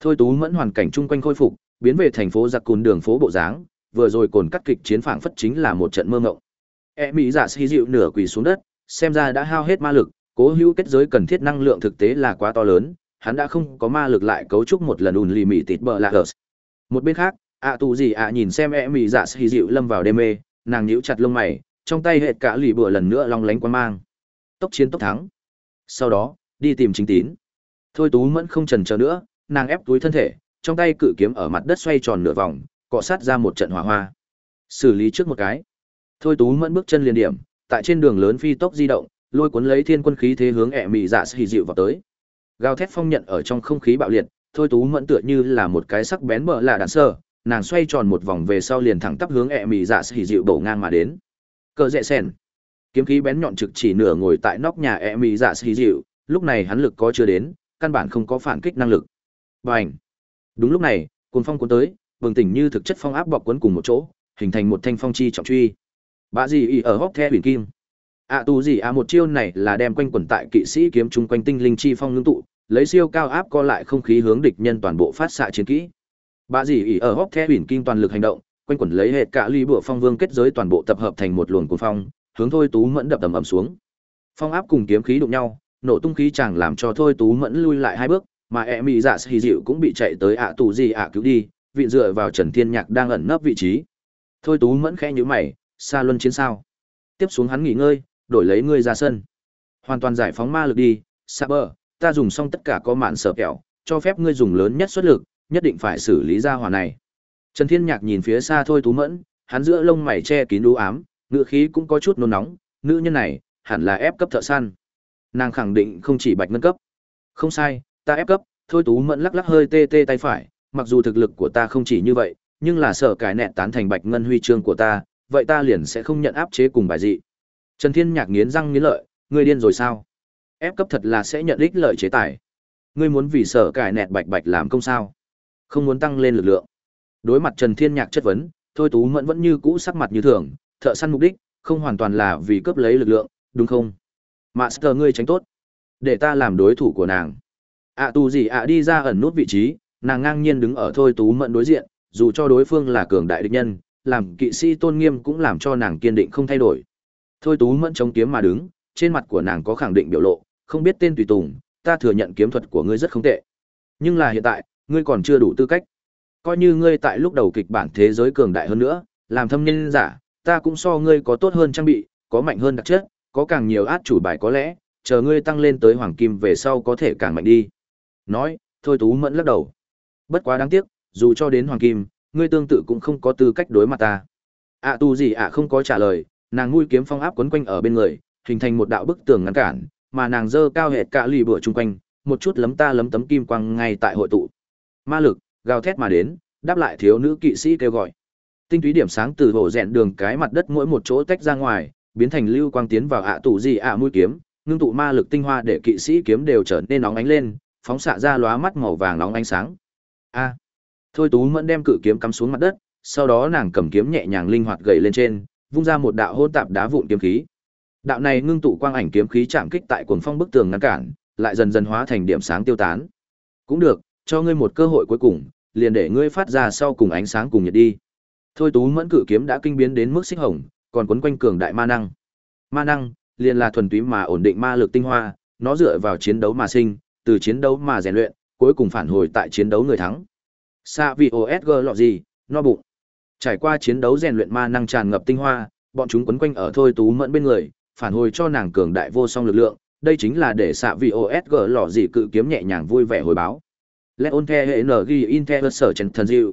Thôi Tú Mẫn hoàn cảnh chung quanh khôi phục, biến về thành phố giặc cùn đường phố bộ dáng, vừa rồi cồn cắt kịch chiến phảng phất chính là một trận mơ ngộng. E mỹ giả xì dịu nửa quỳ xuống đất, xem ra đã hao hết ma lực, cố hữu kết giới cần thiết năng lượng thực tế là quá to lớn, hắn đã không có ma lực lại cấu trúc một lần ùn lì mị tịt bờ lạc một bên khác ạ tù gì ạ nhìn xem e mỹ dạ xì dịu lâm vào đê mê nàng nhíu chặt lông mày trong tay hệt cả lì bựa lần nữa long lánh quan mang. Tốc chiến tốc thắng. Sau đó đi tìm chính tín. Thôi tú mẫn không trần chờ nữa nàng ép túi thân thể, trong tay cự kiếm ở mặt đất xoay tròn nửa vòng, cọ sát ra một trận hỏa hoa. Xử lý trước một cái. Thôi tú mẫn bước chân liền điểm, tại trên đường lớn phi tốc di động, lôi cuốn lấy thiên quân khí thế hướng ẹ mị dạ xì dịu vào tới. Gào thét phong nhận ở trong không khí bạo liệt, thôi tú mẫn tựa như là một cái sắc bén bờ lạ đạn sơ, nàng xoay tròn một vòng về sau liền thẳng tắp hướng ẹ mị dạ xì dịu bổ ngang mà đến. Cờ rẽ sen kiếm khí bén nhọn trực chỉ nửa ngồi tại nóc nhà ẹ mị dạ xì dịu, lúc này hắn lực có chưa đến, căn bản không có phản kích năng lực và ảnh. Đúng lúc này, cuồng phong cuốn tới, bừng tỉnh như thực chất phong áp bọc quấn cùng một chỗ, hình thành một thanh phong chi trọng truy. Bạ gì y ở hóc the huyền kim. Ạ tu gì à một chiêu này là đem quanh quẩn tại kỵ sĩ kiếm chung quanh tinh linh chi phong ngưng tụ, lấy siêu cao áp co lại không khí hướng địch nhân toàn bộ phát xạ chiến kỹ. Bà dì ỉ ở hóc the huyền kim toàn lực hành động, quanh quẩn lấy hệ cả ly bựa phong vương kết giới toàn bộ tập hợp thành một luồng cuồng phong, hướng thôi tú mẫn đập tầm ầm xuống. Phong áp cùng kiếm khí đụng nhau, nổ tung khí chẳng làm cho thôi tú mẫn lui lại hai bước mà e mỹ dạ xì dịu cũng bị chạy tới ạ tù gì ạ cứu đi, vị dựa vào trần thiên nhạc đang ẩn nấp vị trí. Thôi tú mẫn khẽ nhíu mày xa luân chiến sao? Tiếp xuống hắn nghỉ ngơi, đổi lấy ngươi ra sân. Hoàn toàn giải phóng ma lực đi xa bờ ta dùng xong tất cả có mạn sợ kẹo, cho phép ngươi dùng lớn nhất xuất lực, nhất định phải xử lý ra hỏa này. Trần thiên nhạc nhìn phía xa thôi tú mẫn, hắn giữa lông mày che kín đũ ám ngựa khí cũng có chút nôn nóng, nữ nhân này, hẳn là ép cấp thợ săn. Nàng khẳng định không chỉ bạch ngân cấp. Không sai ta ép cấp, thôi tú mẫn lắc lắc hơi tê tê tay phải, mặc dù thực lực của ta không chỉ như vậy, nhưng là sợ cải nẹt tán thành bạch ngân huy chương của ta, vậy ta liền sẽ không nhận áp chế cùng bài dị. Trần thiên nhạc nghiến răng nghiến lợi, ngươi điên rồi sao? Ép cấp thật là sẽ nhận ích lợi chế tài. Ngươi muốn vì sợ cải nẹt bạch bạch làm công sao? Không muốn tăng lên lực lượng. Đối mặt trần thiên nhạc chất vấn, thôi tú mẫn vẫn như cũ sắc mặt như thường, thợ săn mục đích, không hoàn toàn là vì cướp lấy lực lượng, đúng không? Master ngươi tránh tốt. Để ta làm đối thủ của nàng ạ à, tù gì ạ đi ra ẩn nút vị trí nàng ngang nhiên đứng ở thôi tú mẫn đối diện dù cho đối phương là cường đại địch nhân làm kỵ sĩ tôn nghiêm cũng làm cho nàng kiên định không thay đổi. Thôi tú mẫn chống kiếm mà đứng trên mặt của nàng có khẳng định biểu lộ không biết tên tùy tùng ta thừa nhận kiếm thuật của ngươi rất không tệ. Nhưng là hiện tại ngươi còn chưa đủ tư cách. Coi như ngươi tại lúc đầu kịch bản thế giới cường đại hơn nữa làm thâm nhân giả ta cũng so ngươi có tốt hơn trang bị có mạnh hơn đặc chất có càng nhiều át chủ bài có lẽ chờ ngươi tăng lên tới hoàng kim về sau có thể càng mạnh đi nói, thôi Tú Mẫn lắc đầu. Bất quá đáng tiếc, dù cho đến Hoàng Kim, ngươi tương tự cũng không có tư cách đối mặt ta. À, ạ tu gì ạ không có trả lời, nàng nuôi kiếm phong áp quấn quanh ở bên người, hình thành một đạo bức tường ngăn cản, mà nàng dơ cao hệt cả lì bửa chung quanh, một chút lấm ta lấm tấm kim quang ngay tại hội tụ. Ma lực, gào thét mà đến, đáp lại thiếu nữ kỵ sĩ kêu gọi. Tinh túy điểm sáng từ hổ rẹn đường cái mặt đất mỗi một chỗ tách ra ngoài, biến thành lưu quang tiến vào ạ tù gì ạ mũi kiếm, ngưng tụ ma lực tinh hoa để kỵ sĩ kiếm đều trở nên nóng ánh lên, phóng xạ ra lóa mắt màu vàng nóng ánh sáng. A. Thôi Tú Mẫn đem cự kiếm cắm xuống mặt đất, sau đó nàng cầm kiếm nhẹ nhàng linh hoạt gậy lên trên, vung ra một đạo hỗn tạp đá vụn kiếm khí. Đạo này ngưng tụ quang ảnh kiếm khí chạm kích tại cuồng phong bức tường ngăn cản, lại dần dần hóa thành điểm sáng tiêu tán. Cũng được, cho ngươi một cơ hội cuối cùng, liền để ngươi phát ra sau cùng ánh sáng cùng nhiệt đi. Thôi Tú Mẫn cự kiếm đã kinh biến đến mức xích hồng, còn quấn quanh cường đại ma năng. Ma năng, liền là thuần túy mà ổn định ma lực tinh hoa, nó dựa vào chiến đấu mà sinh, từ chiến đấu mà rèn luyện, cuối cùng phản hồi tại chiến đấu người thắng. Sa vị OSG lọ gì, no bụng. Trải qua chiến đấu rèn luyện ma năng tràn ngập tinh hoa, bọn chúng quấn quanh ở thôi tú mẫn bên người, phản hồi cho nàng cường đại vô song lực lượng, đây chính là để xạ vị OSG lọ gì cự kiếm nhẹ nhàng vui vẻ hồi báo. Let on the hệ NG Inter sở chân thần diệu.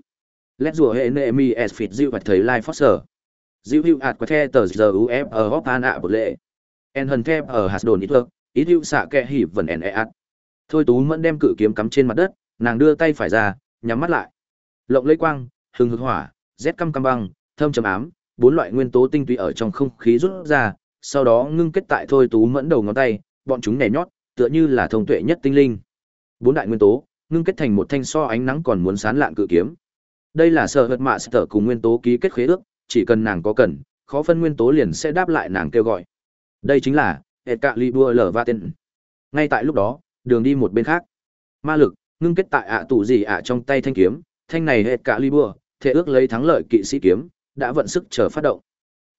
Let rùa hệ NMI S phịt diệu và thời life sở Diệu hữu ạt qua the tờ giờ UF ở hop an ạ bột lệ. En hần thép ở hạt đồn ít lực, ít hữu xạ kẹ hỉ vần en e ạt. Thôi Tú Mẫn đem cự kiếm cắm trên mặt đất, nàng đưa tay phải ra, nhắm mắt lại. Lộng lấy quang, hừng hực hỏa, rét căm căm băng, thơm trầm ám, bốn loại nguyên tố tinh túy ở trong không khí rút ra, sau đó ngưng kết tại Thôi Tú Mẫn đầu ngón tay, bọn chúng nhảy nhót, tựa như là thông tuệ nhất tinh linh. Bốn đại nguyên tố, ngưng kết thành một thanh so ánh nắng còn muốn sán lạn cự kiếm. Đây là sở vật mạ sở cùng nguyên tố ký kết khế ước, chỉ cần nàng có cần, khó phân nguyên tố liền sẽ đáp lại nàng kêu gọi. Đây chính là Excalibur Lvaten. Ngay tại lúc đó, đường đi một bên khác. Ma lực, ngưng kết tại ạ tù gì ạ trong tay thanh kiếm, thanh này hết cả Libur, thể ước lấy thắng lợi kỵ sĩ kiếm, đã vận sức chờ phát động.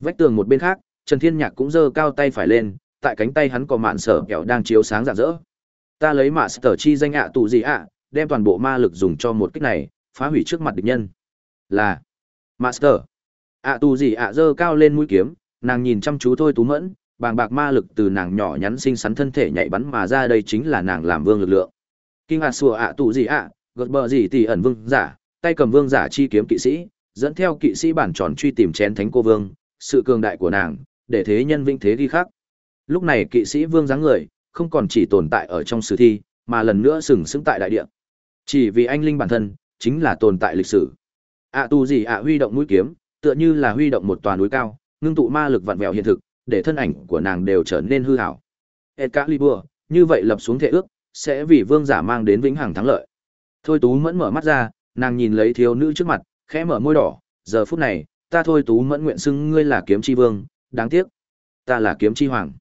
Vách tường một bên khác, Trần Thiên Nhạc cũng giơ cao tay phải lên, tại cánh tay hắn có mạn sở kẹo đang chiếu sáng rạng rỡ. Ta lấy mạ sở chi danh ạ tù gì ạ, đem toàn bộ ma lực dùng cho một kích này, phá hủy trước mặt địch nhân. Là Master. ạ tù gì ạ giơ cao lên mũi kiếm, nàng nhìn chăm chú thôi tú mẫn, bàng bạc ma lực từ nàng nhỏ nhắn xinh xắn thân thể nhảy bắn mà ra đây chính là nàng làm vương lực lượng. Kinh ạ sùa ạ, tụ gì ạ? Gật bờ gì tỉ ẩn vương giả? Tay cầm vương giả chi kiếm kỵ sĩ, dẫn theo kỵ sĩ bản tròn truy tìm chén thánh cô vương, sự cường đại của nàng, để thế nhân vinh thế ghi khắc. Lúc này kỵ sĩ vương dáng người, không còn chỉ tồn tại ở trong sử thi, mà lần nữa sừng sững tại đại địa. Chỉ vì anh linh bản thân, chính là tồn tại lịch sử. Ạ tù gì ạ, huy động mũi kiếm, tựa như là huy động một tòa núi cao, ngưng tụ ma lực vặn vẹo hiện thực để thân ảnh của nàng đều trở nên hư hảo. Excalibur, như vậy lập xuống thể ước, sẽ vì vương giả mang đến vĩnh hằng thắng lợi. Thôi Tú Mẫn mở mắt ra, nàng nhìn lấy thiếu nữ trước mặt, khẽ mở môi đỏ, giờ phút này, ta Thôi Tú Mẫn nguyện xưng ngươi là kiếm chi vương, đáng tiếc, ta là kiếm chi hoàng.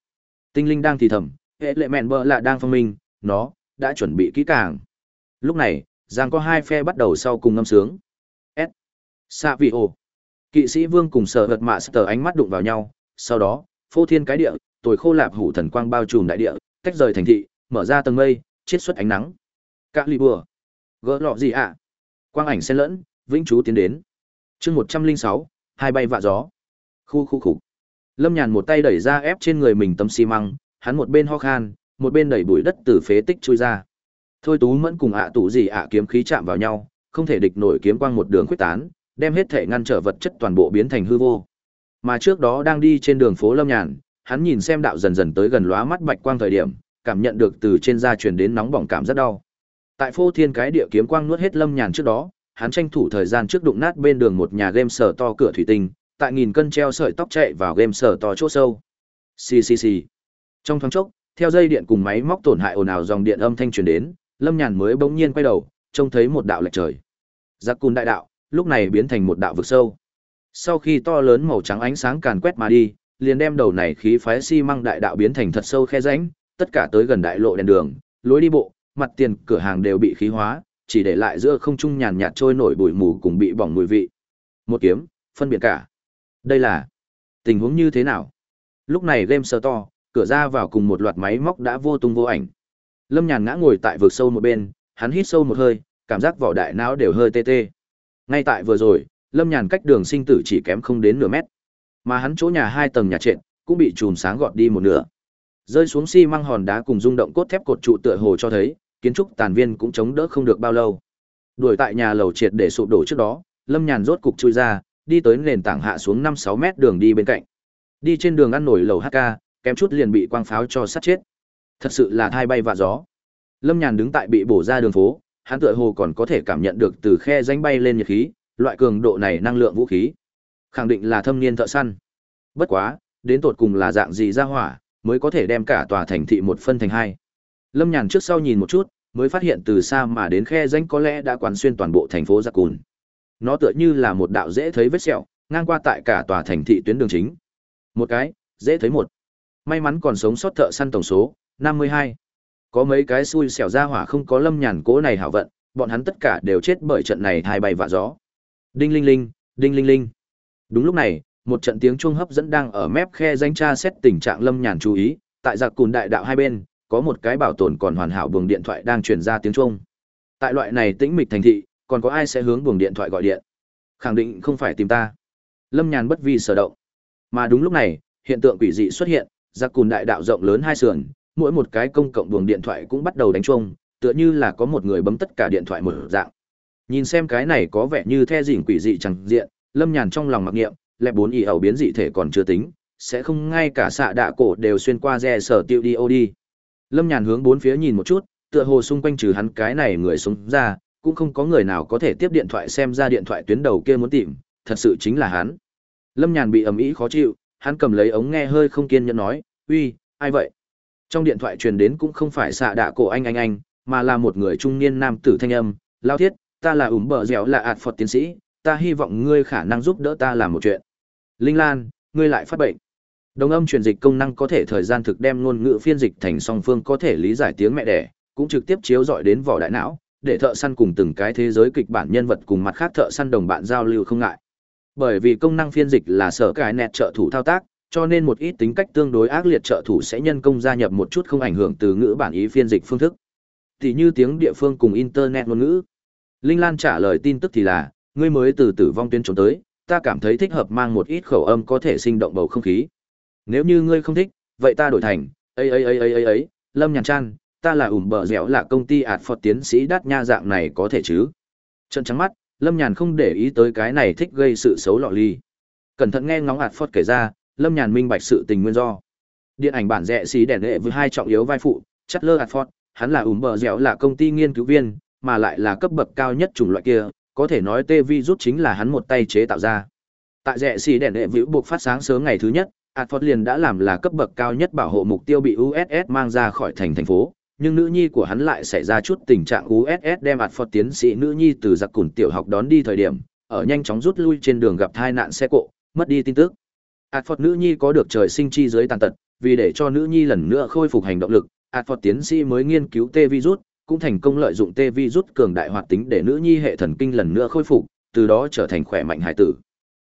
Tinh linh đang thì thầm, hệ lệ mẹn bợ là đang phong minh, nó đã chuẩn bị kỹ càng. Lúc này, giang có hai phe bắt đầu sau cùng ngâm sướng. S. Sa vị ồ. Kỵ sĩ vương cùng sở vật mạ sở ánh mắt đụng vào nhau, sau đó, phô thiên cái địa, tồi khô lạp hủ thần quang bao trùm đại địa, tách rời thành thị, mở ra tầng mây, chiết xuất ánh nắng. Cả lì bừa. Gỡ lọ gì ạ? Quang ảnh xen lẫn, vĩnh chú tiến đến. Chương một trăm linh sáu hai bay vạ gió. Khu khu khục. Lâm Nhàn một tay đẩy ra ép trên người mình tấm xi măng, hắn một bên ho khan, một bên đẩy bụi đất từ phế tích chui ra. Thôi Tú Mẫn cùng ạ tủ gì ạ kiếm khí chạm vào nhau, không thể địch nổi kiếm quang một đường khuyết tán, đem hết thể ngăn trở vật chất toàn bộ biến thành hư vô. Mà trước đó đang đi trên đường phố Lâm Nhàn, hắn nhìn xem đạo dần dần tới gần lóa mắt bạch quang thời điểm, cảm nhận được từ trên da truyền đến nóng bỏng cảm rất đau. Tại phô thiên cái địa kiếm quang nuốt hết Lâm Nhàn trước đó, hắn tranh thủ thời gian trước đụng nát bên đường một nhà game sở to cửa thủy tinh, tại nghìn cân treo sợi tóc chạy vào game sở to chỗ sâu. Xì xì xì. Trong thoáng chốc, theo dây điện cùng máy móc tổn hại ồn ào dòng điện âm thanh truyền đến, Lâm Nhàn mới bỗng nhiên quay đầu, trông thấy một đạo lệch trời. Giặc cùn đại đạo, lúc này biến thành một đạo vực sâu. Sau khi to lớn màu trắng ánh sáng càn quét mà đi, liền đem đầu này khí phái xi măng đại đạo biến thành thật sâu khe rãnh, tất cả tới gần đại lộ đèn đường, lối đi bộ, mặt tiền cửa hàng đều bị khí hóa, chỉ để lại giữa không trung nhàn nhạt trôi nổi bụi mù cùng bị bỏng mùi vị. Một kiếm, phân biệt cả. Đây là tình huống như thế nào? Lúc này game sơ to, cửa ra vào cùng một loạt máy móc đã vô tung vô ảnh. Lâm Nhàn ngã ngồi tại vực sâu một bên, hắn hít sâu một hơi, cảm giác vỏ đại não đều hơi tê tê. Ngay tại vừa rồi, lâm nhàn cách đường sinh tử chỉ kém không đến nửa mét mà hắn chỗ nhà hai tầng nhà trệt cũng bị chùm sáng gọt đi một nửa rơi xuống xi măng hòn đá cùng rung động cốt thép cột trụ tựa hồ cho thấy kiến trúc tàn viên cũng chống đỡ không được bao lâu. Đuổi tại nhà lầu triệt để sụp đổ trước đó, Lâm Nhàn rốt cục chui ra, đi tới nền tảng hạ xuống 5-6 mét đường đi bên cạnh. Đi trên đường ăn nổi lầu HK, kém chút liền bị quang pháo cho sát chết. Thật sự là thai bay vạ gió. Lâm Nhàn đứng tại bị bổ ra đường phố, hắn tựa hồ còn có thể cảm nhận được từ khe danh bay lên nhiệt khí, loại cường độ này năng lượng vũ khí. Khẳng định là thâm niên thợ săn. Bất quá, đến tột cùng là dạng gì ra hỏa, mới có thể đem cả tòa thành thị một phân thành hai. Lâm Nhàn trước sau nhìn một chút, mới phát hiện từ xa mà đến khe danh có lẽ đã quán xuyên toàn bộ thành phố Giặc Cùn. Nó tựa như là một đạo dễ thấy vết sẹo, ngang qua tại cả tòa thành thị tuyến đường chính. Một cái, dễ thấy một. May mắn còn sống sót thợ săn tổng số, 52. Có mấy cái xui xẻo ra hỏa không có lâm nhàn cố này hảo vận, bọn hắn tất cả đều chết bởi trận này hai bay vạ gió. Đinh linh linh, đinh linh linh. Đúng lúc này, một trận tiếng chuông hấp dẫn đang ở mép khe danh tra xét tình trạng lâm nhàn chú ý, tại giặc cùn đại đạo hai bên, có một cái bảo tồn còn hoàn hảo buồng điện thoại đang truyền ra tiếng chuông. Tại loại này tĩnh mịch thành thị, còn có ai sẽ hướng buồng điện thoại gọi điện? Khẳng định không phải tìm ta. Lâm Nhàn bất vi sở động. Mà đúng lúc này, hiện tượng quỷ dị xuất hiện, giặc cùn đại đạo rộng lớn hai sườn, mỗi một cái công cộng buồng điện thoại cũng bắt đầu đánh chuông, tựa như là có một người bấm tất cả điện thoại một dạng. Nhìn xem cái này có vẻ như the dỉn quỷ dị chẳng diện, Lâm Nhàn trong lòng mặc niệm, lẽ bốn y ẩu biến dị thể còn chưa tính, sẽ không ngay cả xạ đạ cổ đều xuyên qua re sở tiêu đi ô đi. Lâm Nhàn hướng bốn phía nhìn một chút, tựa hồ xung quanh trừ hắn cái này người sống ra, cũng không có người nào có thể tiếp điện thoại xem ra điện thoại tuyến đầu kia muốn tìm, thật sự chính là hắn. Lâm Nhàn bị ầm ĩ khó chịu, hắn cầm lấy ống nghe hơi không kiên nhẫn nói, "Uy, ai vậy?" Trong điện thoại truyền đến cũng không phải xạ đạ cổ anh anh anh, mà là một người trung niên nam tử thanh âm, "Lao thiết, ta là ủm bờ dẻo là ạt Phật tiến sĩ, ta hy vọng ngươi khả năng giúp đỡ ta làm một chuyện." Linh Lan, ngươi lại phát bệnh. Đồng âm truyền dịch công năng có thể thời gian thực đem ngôn ngữ phiên dịch thành song phương có thể lý giải tiếng mẹ đẻ, cũng trực tiếp chiếu dọi đến vỏ đại não, để thợ săn cùng từng cái thế giới kịch bản nhân vật cùng mặt khác thợ săn đồng bạn giao lưu không ngại. Bởi vì công năng phiên dịch là sở cài nẹt trợ thủ thao tác, cho nên một ít tính cách tương đối ác liệt trợ thủ sẽ nhân công gia nhập một chút không ảnh hưởng từ ngữ bản ý phiên dịch phương thức. Thì như tiếng địa phương cùng internet ngôn ngữ. Linh Lan trả lời tin tức thì là, ngươi mới từ tử vong tuyến trốn tới, ta cảm thấy thích hợp mang một ít khẩu âm có thể sinh động bầu không khí. Nếu như ngươi không thích, vậy ta đổi thành, ấy ấy ấy ấy ấy ấy, Lâm Nhàn Trăn, ta là ủm bờ dẻo là công ty ạt phật tiến sĩ đắt nha dạng này có thể chứ. Trận trắng mắt, Lâm Nhàn không để ý tới cái này thích gây sự xấu lọ ly. Cẩn thận nghe ngóng ạt phật kể ra, Lâm Nhàn minh bạch sự tình nguyên do. Điện ảnh bản rẻ xí đèn lệ với hai trọng yếu vai phụ, Chatler lơ hắn là ủm bờ dẻo là công ty nghiên cứu viên, mà lại là cấp bậc cao nhất chủng loại kia, có thể nói tê vi rút chính là hắn một tay chế tạo ra. Tại rẻ xì đèn đệ Vũ buộc phát sáng sớm ngày thứ nhất, Adford liền đã làm là cấp bậc cao nhất bảo hộ mục tiêu bị USS mang ra khỏi thành thành phố, nhưng nữ nhi của hắn lại xảy ra chút tình trạng USS đem Adford tiến sĩ nữ nhi từ giặc cùn tiểu học đón đi thời điểm, ở nhanh chóng rút lui trên đường gặp tai nạn xe cộ, mất đi tin tức. Adford nữ nhi có được trời sinh chi dưới tàn tật, vì để cho nữ nhi lần nữa khôi phục hành động lực, Adford tiến sĩ mới nghiên cứu tê virus, cũng thành công lợi dụng Tê Vi rút cường đại hoạt tính để nữ nhi hệ thần kinh lần nữa khôi phục, từ đó trở thành khỏe mạnh hải tử.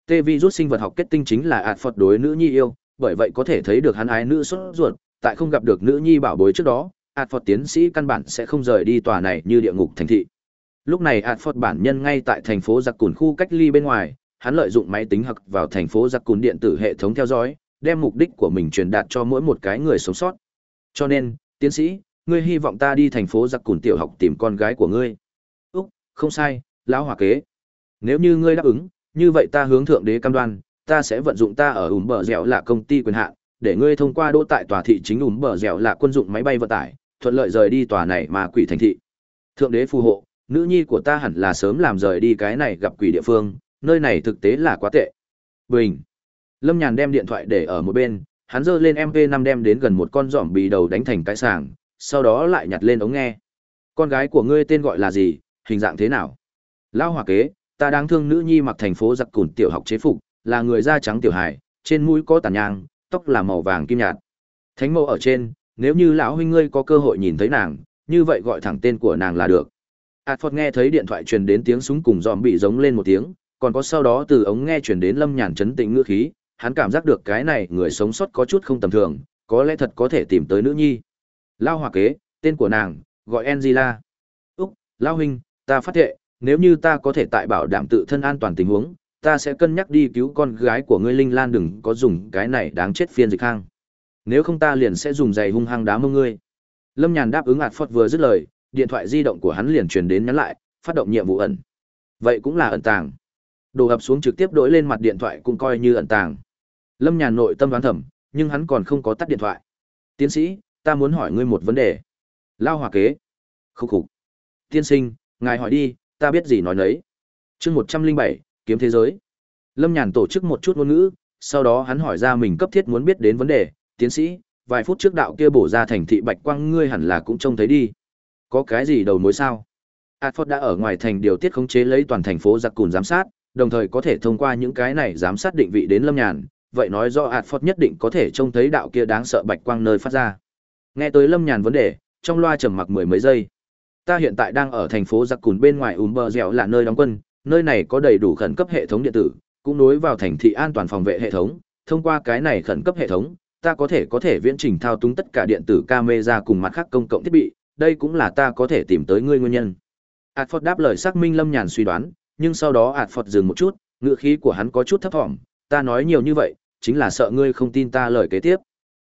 Tê Vi rút sinh vật học kết tinh chính là ạt phật đối nữ nhi yêu, bởi vậy có thể thấy được hắn ái nữ xuất ruột, tại không gặp được nữ nhi bảo bối trước đó, ạt phật tiến sĩ căn bản sẽ không rời đi tòa này như địa ngục thành thị. Lúc này ạt phật bản nhân ngay tại thành phố giặc cùn khu cách ly bên ngoài, hắn lợi dụng máy tính hặc vào thành phố giặc cùn điện tử hệ thống theo dõi, đem mục đích của mình truyền đạt cho mỗi một cái người sống sót. Cho nên, tiến sĩ, ngươi hy vọng ta đi thành phố giặc cùn tiểu học tìm con gái của ngươi. Úc, không sai, lão hòa kế. Nếu như ngươi đáp ứng, như vậy ta hướng thượng đế cam đoan, ta sẽ vận dụng ta ở ủm bờ dẻo là công ty quyền hạn, để ngươi thông qua đỗ tại tòa thị chính ủm bờ dẻo là quân dụng máy bay vận tải, thuận lợi rời đi tòa này mà quỷ thành thị. Thượng đế phù hộ, nữ nhi của ta hẳn là sớm làm rời đi cái này gặp quỷ địa phương, nơi này thực tế là quá tệ. Bình. Lâm Nhàn đem điện thoại để ở một bên, hắn giơ lên MP5 đem đến gần một con giỏm bì đầu đánh thành cái sàng, sau đó lại nhặt lên ống nghe. Con gái của ngươi tên gọi là gì, hình dạng thế nào? Lao hòa kế, ta đang thương nữ nhi mặc thành phố giặc cùn tiểu học chế phục, là người da trắng tiểu hài, trên mũi có tàn nhang, tóc là màu vàng kim nhạt. Thánh mẫu ở trên, nếu như lão huynh ngươi có cơ hội nhìn thấy nàng, như vậy gọi thẳng tên của nàng là được. Adford nghe thấy điện thoại truyền đến tiếng súng cùng dòm bị giống lên một tiếng, còn có sau đó từ ống nghe truyền đến lâm nhàn chấn tĩnh ngữ khí, hắn cảm giác được cái này người sống sót có chút không tầm thường, có lẽ thật có thể tìm tới nữ nhi. Lao hòa kế, tên của nàng, gọi Angela. Úc, Lao huynh, ta phát thệ, nếu như ta có thể tại bảo đảm tự thân an toàn tình huống, ta sẽ cân nhắc đi cứu con gái của ngươi Linh Lan đừng có dùng cái này đáng chết phiên dịch hang. Nếu không ta liền sẽ dùng giày hung hăng đá mông ngươi. Lâm Nhàn đáp ứng ạt phật vừa dứt lời, điện thoại di động của hắn liền truyền đến nhắn lại, phát động nhiệm vụ ẩn. Vậy cũng là ẩn tàng. Đồ ập xuống trực tiếp đổi lên mặt điện thoại cũng coi như ẩn tàng. Lâm Nhàn nội tâm đoán thầm, nhưng hắn còn không có tắt điện thoại. Tiến sĩ, ta muốn hỏi ngươi một vấn đề. Lao hòa kế. Khúc khục. Tiên sinh, ngài hỏi đi, ta biết gì nói nấy. chương một trăm linh bảy kiếm thế giới. Lâm Nhàn tổ chức một chút ngôn ngữ, sau đó hắn hỏi ra mình cấp thiết muốn biết đến vấn đề. Tiến sĩ, vài phút trước đạo kia bổ ra thành thị Bạch Quang ngươi hẳn là cũng trông thấy đi. Có cái gì đầu mối sao? Adford đã ở ngoài thành điều tiết khống chế lấy toàn thành phố giặc cùn giám sát, đồng thời có thể thông qua những cái này giám sát định vị đến Lâm Nhàn, vậy nói do Adford nhất định có thể trông thấy đạo kia đáng sợ bạch quang nơi phát ra. Nghe tới Lâm Nhàn vấn đề, trong loa trầm mặc mười mấy giây. Ta hiện tại đang ở thành phố giặc cùn bên ngoài Ùm Dẻo là nơi đóng quân, nơi này có đầy đủ khẩn cấp hệ thống điện tử, cũng nối vào thành thị an toàn phòng vệ hệ thống, thông qua cái này khẩn cấp hệ thống, ta có thể có thể viễn trình thao túng tất cả điện tử camera cùng mặt khác công cộng thiết bị, đây cũng là ta có thể tìm tới ngươi nguyên nhân. Adford đáp lời xác minh Lâm Nhàn suy đoán, nhưng sau đó Adford dừng một chút, ngữ khí của hắn có chút thấp thỏm, ta nói nhiều như vậy, chính là sợ ngươi không tin ta lời kế tiếp.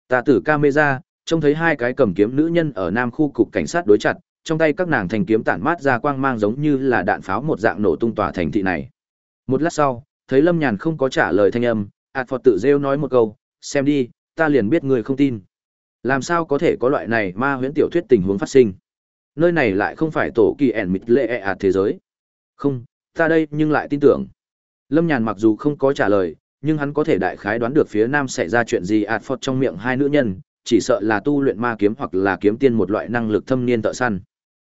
Ta từ camera, trông thấy hai cái cầm kiếm nữ nhân ở nam khu cục cảnh sát đối chặt, trong tay các nàng thành kiếm tản mát ra quang mang giống như là đạn pháo một dạng nổ tung tỏa thành thị này. Một lát sau, thấy Lâm Nhàn không có trả lời thanh âm, Adford tự rêu nói một câu, xem đi, ta liền biết người không tin. Làm sao có thể có loại này ma huyễn tiểu thuyết tình huống phát sinh? Nơi này lại không phải tổ kỳ ẻn mịt lệ ạt thế giới. Không, ta đây nhưng lại tin tưởng. Lâm Nhàn mặc dù không có trả lời, nhưng hắn có thể đại khái đoán được phía nam sẽ ra chuyện gì ạt phọt trong miệng hai nữ nhân, chỉ sợ là tu luyện ma kiếm hoặc là kiếm tiên một loại năng lực thâm niên tợ săn.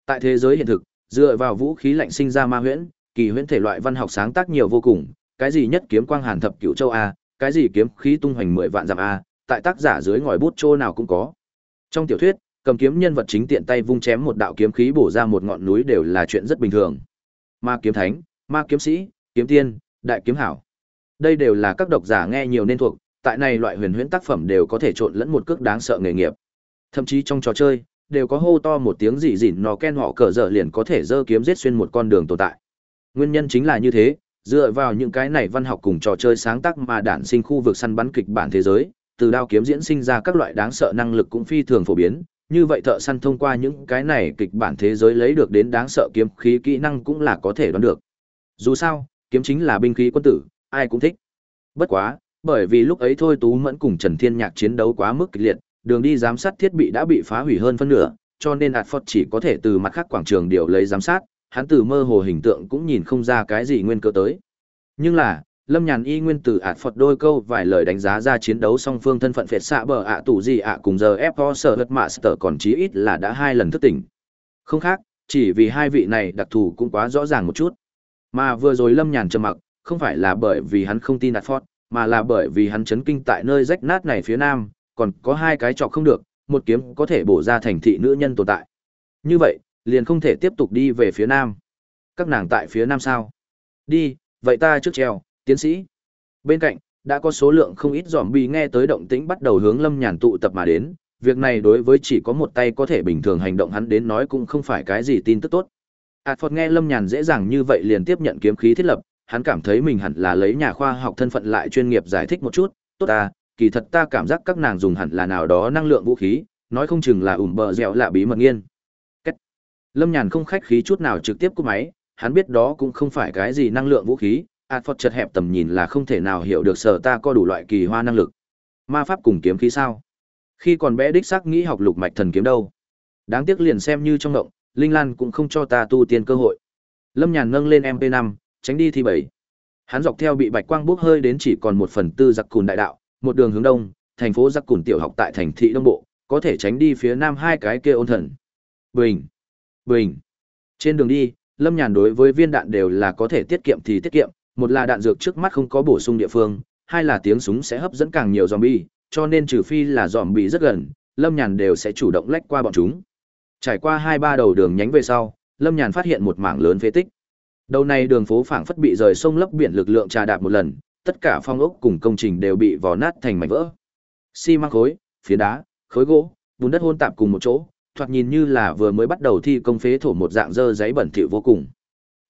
Tại thế giới hiện thực, dựa vào vũ khí lạnh sinh ra ma huyễn, kỳ huyễn thể loại văn học sáng tác nhiều vô cùng, cái gì nhất kiếm quang hàn thập cửu châu a, cái gì kiếm khí tung hoành mười vạn dặm a, tại tác giả dưới ngòi bút chỗ nào cũng có. Trong tiểu thuyết, cầm kiếm nhân vật chính tiện tay vung chém một đạo kiếm khí bổ ra một ngọn núi đều là chuyện rất bình thường. Ma kiếm thánh, ma kiếm sĩ, kiếm tiên, đại kiếm hảo. Đây đều là các độc giả nghe nhiều nên thuộc, tại này loại huyền huyễn tác phẩm đều có thể trộn lẫn một cước đáng sợ nghề nghiệp. Thậm chí trong trò chơi, đều có hô to một tiếng gì rỉn nó ken họ cờ dở liền có thể dơ kiếm giết xuyên một con đường tồn tại. Nguyên nhân chính là như thế, dựa vào những cái này văn học cùng trò chơi sáng tác mà đản sinh khu vực săn bắn kịch bản thế giới, từ đao kiếm diễn sinh ra các loại đáng sợ năng lực cũng phi thường phổ biến, như vậy thợ săn thông qua những cái này kịch bản thế giới lấy được đến đáng sợ kiếm khí kỹ năng cũng là có thể đoán được. Dù sao, kiếm chính là binh khí quân tử, ai cũng thích. Bất quá, bởi vì lúc ấy thôi Tú Mẫn cùng Trần Thiên Nhạc chiến đấu quá mức kịch liệt, đường đi giám sát thiết bị đã bị phá hủy hơn phân nửa, cho nên Adford chỉ có thể từ mặt khác quảng trường điều lấy giám sát, hắn từ mơ hồ hình tượng cũng nhìn không ra cái gì nguyên cơ tới. Nhưng là, Lâm Nhàn y nguyên từ ạt Phật đôi câu vài lời đánh giá ra chiến đấu song phương thân phận phệt xạ bờ ạ tủ gì ạ cùng giờ ép sở hất mạ sở còn chí ít là đã hai lần thức tỉnh. Không khác, chỉ vì hai vị này đặc thù cũng quá rõ ràng một chút. Mà vừa rồi Lâm Nhàn trầm mặc, không phải là bởi vì hắn không tin ạt Phật, mà là bởi vì hắn chấn kinh tại nơi rách nát này phía nam, còn có hai cái trọc không được, một kiếm có thể bổ ra thành thị nữ nhân tồn tại. Như vậy, liền không thể tiếp tục đi về phía nam. Các nàng tại phía nam sao? Đi, vậy ta trước treo, tiến sĩ. Bên cạnh, đã có số lượng không ít giòm bì nghe tới động tĩnh bắt đầu hướng Lâm Nhàn tụ tập mà đến, việc này đối với chỉ có một tay có thể bình thường hành động hắn đến nói cũng không phải cái gì tin tức tốt. Ảt Phật nghe Lâm Nhàn dễ dàng như vậy liền tiếp nhận kiếm khí thiết lập, hắn cảm thấy mình hẳn là lấy nhà khoa học thân phận lại chuyên nghiệp giải thích một chút, tốt ta, kỳ thật ta cảm giác các nàng dùng hẳn là nào đó năng lượng vũ khí, nói không chừng là ủm bờ dẻo lạ bí mật nghiên. Cách. Lâm Nhàn không khách khí chút nào trực tiếp cúp máy, hắn biết đó cũng không phải cái gì năng lượng vũ khí, Adford chật hẹp tầm nhìn là không thể nào hiểu được sở ta có đủ loại kỳ hoa năng lực. Ma pháp cùng kiếm khí sao? Khi còn bé đích xác nghĩ học lục mạch thần kiếm đâu. Đáng tiếc liền xem như trong động, Linh Lan cũng không cho ta tu tiên cơ hội. Lâm Nhàn nâng lên MP5, tránh đi thi bảy. Hắn dọc theo bị bạch quang bốc hơi đến chỉ còn một phần tư giặc cùn đại đạo, một đường hướng đông, thành phố giặc cùn tiểu học tại thành thị đông bộ, có thể tránh đi phía nam hai cái kia ôn thần. Bình, bình. Trên đường đi, Lâm Nhàn đối với viên đạn đều là có thể tiết kiệm thì tiết kiệm, một là đạn dược trước mắt không có bổ sung địa phương, hai là tiếng súng sẽ hấp dẫn càng nhiều zombie, cho nên trừ phi là zombie rất gần, Lâm Nhàn đều sẽ chủ động lách qua bọn chúng. Trải qua hai ba đầu đường nhánh về sau, Lâm Nhàn phát hiện một mảng lớn phế tích. Đầu này đường phố phảng phất bị rời sông lấp biển lực lượng trà đạp một lần, tất cả phong ốc cùng công trình đều bị vò nát thành mảnh vỡ. Xi măng khối, phiến đá, khối gỗ, bùn đất hôn tạp cùng một chỗ, thoạt nhìn như là vừa mới bắt đầu thi công phế thổ một dạng dơ giấy bẩn thỉu vô cùng.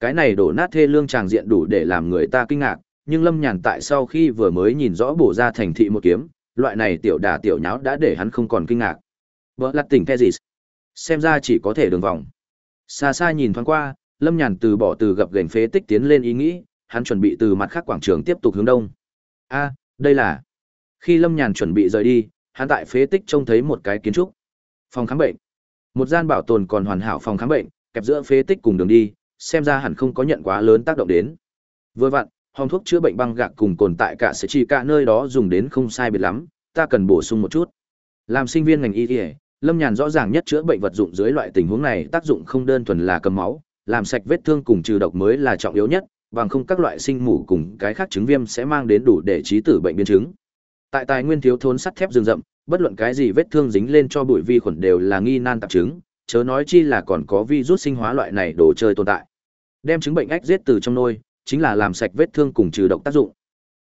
Cái này đổ nát thê lương tràng diện đủ để làm người ta kinh ngạc, nhưng Lâm Nhàn tại sau khi vừa mới nhìn rõ bổ ra thành thị một kiếm, loại này tiểu đà tiểu nháo đã để hắn không còn kinh ngạc. Vỡ lặt tỉnh Tezis. Xem ra chỉ có thể đường vòng. Xa xa nhìn thoáng qua, Lâm Nhàn từ bỏ từ gập gành phế tích tiến lên ý nghĩ, hắn chuẩn bị từ mặt khác quảng trường tiếp tục hướng đông. A, đây là. Khi Lâm Nhàn chuẩn bị rời đi, hắn tại phế tích trông thấy một cái kiến trúc. Phòng khám bệnh. Một gian bảo tồn còn hoàn hảo phòng khám bệnh, kẹp giữa phế tích cùng đường đi, xem ra hẳn không có nhận quá lớn tác động đến. Vừa vặn, hồng thuốc chữa bệnh băng gạc cùng cồn tại cả sẽ chỉ cả nơi đó dùng đến không sai biệt lắm, ta cần bổ sung một chút. Làm sinh viên ngành y y, Lâm Nhàn rõ ràng nhất chữa bệnh vật dụng dưới loại tình huống này tác dụng không đơn thuần là cầm máu, làm sạch vết thương cùng trừ độc mới là trọng yếu nhất, bằng không các loại sinh mủ cùng cái khác chứng viêm sẽ mang đến đủ để trí tử bệnh biến chứng. Tại tài nguyên thiếu thốn sắt thép rừng rậm, bất luận cái gì vết thương dính lên cho bụi vi khuẩn đều là nghi nan tạp chứng, chớ nói chi là còn có virus sinh hóa loại này đồ chơi tồn tại. Đem chứng bệnh ách giết từ trong nôi, chính là làm sạch vết thương cùng trừ độc tác dụng.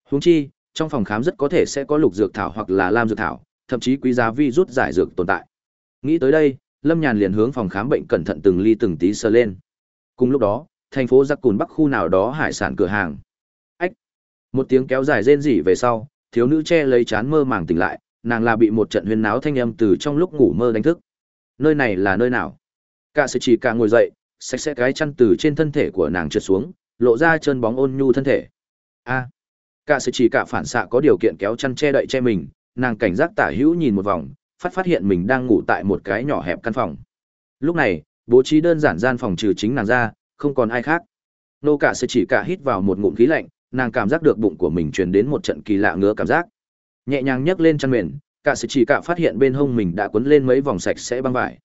Huống chi, trong phòng khám rất có thể sẽ có lục dược thảo hoặc là lam dược thảo, thậm chí quý giá virus giải dược tồn tại. Nghĩ tới đây, Lâm Nhàn liền hướng phòng khám bệnh cẩn thận từng ly từng tí sờ lên. Cùng lúc đó, thành phố Giặc Cùn Bắc khu nào đó hải sản cửa hàng. Ách! Một tiếng kéo dài rên rỉ về sau, thiếu nữ che lấy chán mơ màng tỉnh lại, nàng là bị một trận huyên náo thanh âm từ trong lúc ngủ mơ đánh thức. Nơi này là nơi nào? Cả sự chỉ cả ngồi dậy, sạch sẽ cái chăn từ trên thân thể của nàng trượt xuống, lộ ra chân bóng ôn nhu thân thể. A. cả sự chỉ cả phản xạ có điều kiện kéo chăn che đậy che mình, nàng cảnh giác tả hữu nhìn một vòng, phát phát hiện mình đang ngủ tại một cái nhỏ hẹp căn phòng. Lúc này, bố trí đơn giản gian phòng trừ chính nàng ra, không còn ai khác. Nô cả sẽ chỉ cả hít vào một ngụm khí lạnh, nàng cảm giác được bụng của mình truyền đến một trận kỳ lạ ngứa cảm giác. Nhẹ nhàng nhấc lên chăn mền, cả sẽ chỉ cả phát hiện bên hông mình đã quấn lên mấy vòng sạch sẽ băng vải.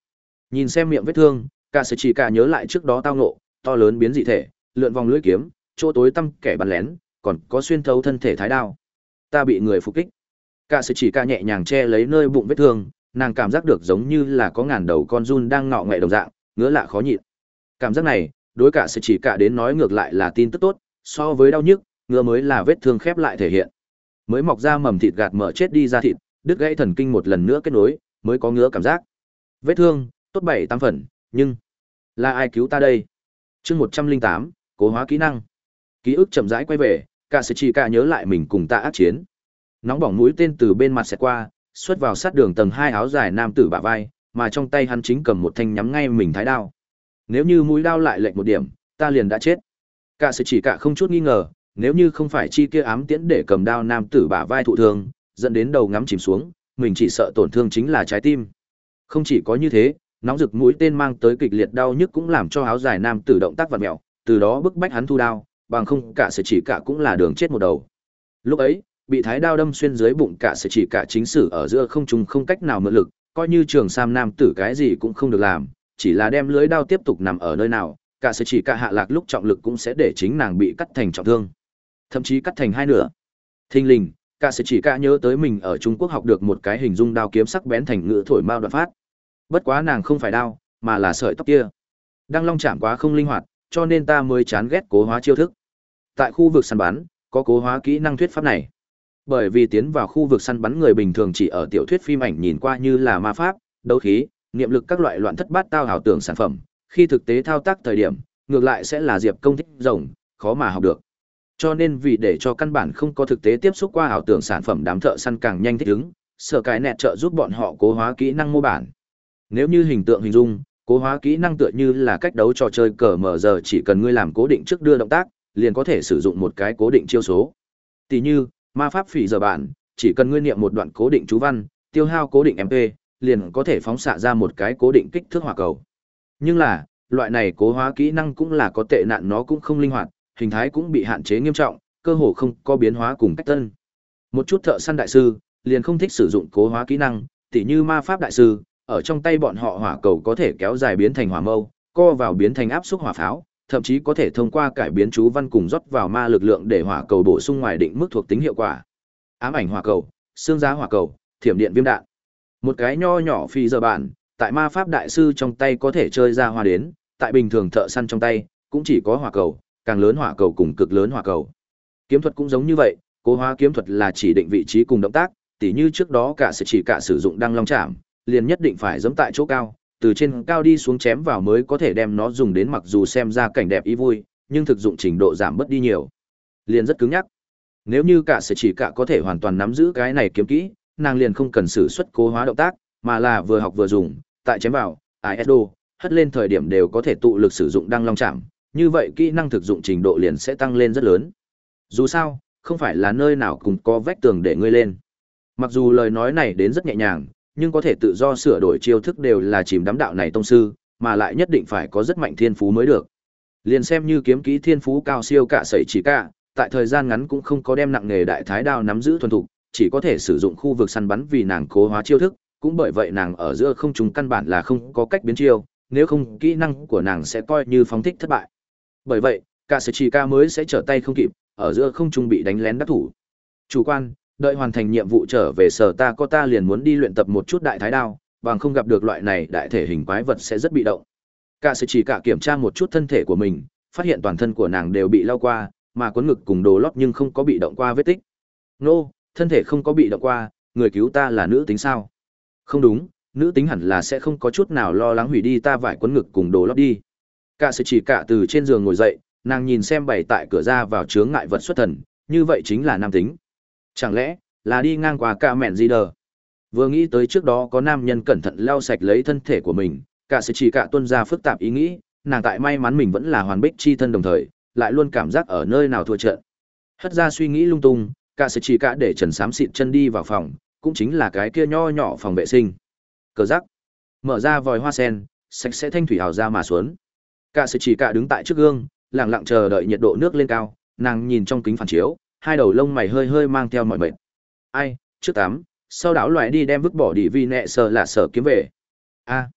Nhìn xem miệng vết thương, cả sẽ chỉ cả nhớ lại trước đó tao nộ, to lớn biến dị thể, lượn vòng lưỡi kiếm, chỗ tối tăm kẻ bắn lén, còn có xuyên thấu thân thể thái đao. Ta bị người phục kích. Cả sẽ chỉ cả nhẹ nhàng che lấy nơi bụng vết thương, nàng cảm giác được giống như là có ngàn đầu con run đang ngọ ngậy đồng dạng, ngứa lạ khó nhịn. Cảm giác này, đối cả sẽ chỉ cả đến nói ngược lại là tin tức tốt, so với đau nhức, ngứa mới là vết thương khép lại thể hiện. Mới mọc ra mầm thịt gạt mở chết đi ra thịt, đứt gãy thần kinh một lần nữa kết nối, mới có ngứa cảm giác. Vết thương, tốt bảy tám phần, nhưng là ai cứu ta đây? Chương một trăm linh tám cố hóa kỹ năng. Ký ức chậm rãi quay về, cả sẽ chỉ cả nhớ lại mình cùng ta ác chiến. Nóng bỏng mũi tên từ bên mặt xẹt qua, xuất vào sát đường tầng hai áo dài nam tử bả vai, mà trong tay hắn chính cầm một thanh nhắm ngay mình thái đao. Nếu như mũi đao lại lệch một điểm, ta liền đã chết. Cả sự chỉ cả không chút nghi ngờ, nếu như không phải chi kia ám tiễn để cầm đao nam tử bả vai thụ thương, dẫn đến đầu ngắm chìm xuống, mình chỉ sợ tổn thương chính là trái tim. Không chỉ có như thế, nóng rực mũi tên mang tới kịch liệt đau nhức cũng làm cho áo dài nam tử động tác vặn mèo, từ đó bức bách hắn thu đao, bằng không cả sự chỉ cả cũng là đường chết một đầu. Lúc ấy, bị thái đao đâm xuyên dưới bụng cả sự chỉ cả chính sử ở giữa không trung không cách nào mượn lực, coi như trường sam nam tử cái gì cũng không được làm, chỉ là đem lưới đao tiếp tục nằm ở nơi nào, cả sẽ chỉ cả hạ lạc lúc trọng lực cũng sẽ để chính nàng bị cắt thành trọng thương, thậm chí cắt thành hai nửa. Thinh linh, cả sẽ chỉ cả nhớ tới mình ở Trung Quốc học được một cái hình dung đao kiếm sắc bén thành ngựa thổi mao đoạn phát. Bất quá nàng không phải đao, mà là sợi tóc kia. Đang long chạm quá không linh hoạt, cho nên ta mới chán ghét cố hóa chiêu thức. Tại khu vực săn bắn, có cố hóa kỹ năng thuyết pháp này. Bởi vì tiến vào khu vực săn bắn người bình thường chỉ ở tiểu thuyết phim ảnh nhìn qua như là ma pháp, đấu khí, niệm lực các loại loạn thất bát tao hảo tưởng sản phẩm, khi thực tế thao tác thời điểm, ngược lại sẽ là diệp công thích rồng, khó mà học được. Cho nên vì để cho căn bản không có thực tế tiếp xúc qua ảo tưởng sản phẩm đám thợ săn càng nhanh thích ứng, sở cái nẹt trợ giúp bọn họ cố hóa kỹ năng mô bản. Nếu như hình tượng hình dung, cố hóa kỹ năng tựa như là cách đấu trò chơi cờ mở giờ chỉ cần ngươi làm cố định trước đưa động tác, liền có thể sử dụng một cái cố định chiêu số. Tỷ như, ma pháp phỉ giờ bản, chỉ cần nguyên niệm một đoạn cố định chú văn, tiêu hao cố định MP, liền có thể phóng xạ ra một cái cố định kích thước hỏa cầu. Nhưng là, loại này cố hóa kỹ năng cũng là có tệ nạn nó cũng không linh hoạt, hình thái cũng bị hạn chế nghiêm trọng, cơ hồ không có biến hóa cùng cách tân. Một chút thợ săn đại sư, liền không thích sử dụng cố hóa kỹ năng, tỉ như ma pháp đại sư, ở trong tay bọn họ hỏa cầu có thể kéo dài biến thành hỏa mâu, co vào biến thành áp xúc hỏa pháo, thậm chí có thể thông qua cải biến chú văn cùng rót vào ma lực lượng để hỏa cầu bổ sung ngoài định mức thuộc tính hiệu quả. Ám ảnh hỏa cầu, xương giá hỏa cầu, thiểm điện viêm đạn. Một cái nho nhỏ phi giờ bản, tại ma pháp đại sư trong tay có thể chơi ra hoa đến, tại bình thường thợ săn trong tay, cũng chỉ có hỏa cầu, càng lớn hỏa cầu cùng cực lớn hỏa cầu. Kiếm thuật cũng giống như vậy, cố hóa kiếm thuật là chỉ định vị trí cùng động tác, tỉ như trước đó cả sẽ chỉ cả sử dụng đăng long chạm, liền nhất định phải giẫm tại chỗ cao, từ trên cao đi xuống chém vào mới có thể đem nó dùng đến mặc dù xem ra cảnh đẹp ý vui, nhưng thực dụng trình độ giảm bớt đi nhiều. Liền rất cứng nhắc. Nếu như cả sẽ chỉ cả có thể hoàn toàn nắm giữ cái này kiếm kỹ, nàng liền không cần sử xuất cố hóa động tác, mà là vừa học vừa dùng, tại chém vào, ISO, hất lên thời điểm đều có thể tụ lực sử dụng đăng long chạm, như vậy kỹ năng thực dụng trình độ liền sẽ tăng lên rất lớn. Dù sao, không phải là nơi nào cũng có vách tường để ngươi lên. Mặc dù lời nói này đến rất nhẹ nhàng, nhưng có thể tự do sửa đổi chiêu thức đều là chìm đắm đạo này tông sư, mà lại nhất định phải có rất mạnh thiên phú mới được. Liền xem như kiếm kỹ thiên phú cao siêu cả sẩy chỉ cả, tại thời gian ngắn cũng không có đem nặng nghề đại thái đao nắm giữ thuần thục, chỉ có thể sử dụng khu vực săn bắn vì nàng cố hóa chiêu thức, cũng bởi vậy nàng ở giữa không trùng căn bản là không có cách biến chiêu, nếu không kỹ năng của nàng sẽ coi như phóng thích thất bại. Bởi vậy, cả sẩy chỉ ca mới sẽ trở tay không kịp, ở giữa không trung bị đánh lén đắc thủ. Chủ quan, đợi hoàn thành nhiệm vụ trở về sở ta có ta liền muốn đi luyện tập một chút đại thái đao, bằng không gặp được loại này đại thể hình quái vật sẽ rất bị động. Cả sự chỉ cả kiểm tra một chút thân thể của mình, phát hiện toàn thân của nàng đều bị lao qua, mà cuốn ngực cùng đồ lót nhưng không có bị động qua vết tích. Nô, thân thể không có bị động qua, người cứu ta là nữ tính sao? Không đúng, nữ tính hẳn là sẽ không có chút nào lo lắng hủy đi ta vải cuốn ngực cùng đồ lót đi. Cả sự chỉ cả từ trên giường ngồi dậy, nàng nhìn xem bày tại cửa ra vào chướng ngại vật xuất thần, như vậy chính là nam tính. Chẳng lẽ, là đi ngang qua cả mẹn gì đờ? Vừa nghĩ tới trước đó có nam nhân cẩn thận lau sạch lấy thân thể của mình, cả sự chỉ cả tuân ra phức tạp ý nghĩ, nàng tại may mắn mình vẫn là hoàn bích chi thân đồng thời, lại luôn cảm giác ở nơi nào thua trận. Hất ra suy nghĩ lung tung, cả sự chỉ cả để Trần xám xịt chân đi vào phòng, cũng chính là cái kia nho nhỏ phòng vệ sinh. Cờ giác, mở ra vòi hoa sen, sạch sẽ thanh thủy hào ra mà xuống. Cả sự chỉ cả đứng tại trước gương, lặng lặng chờ đợi nhiệt độ nước lên cao, nàng nhìn trong kính phản chiếu, hai đầu lông mày hơi hơi mang theo mọi mệt. Ai, trước tắm, sau đảo loại đi đem vứt bỏ đi vì nẹ sợ là sợ kiếm về. A.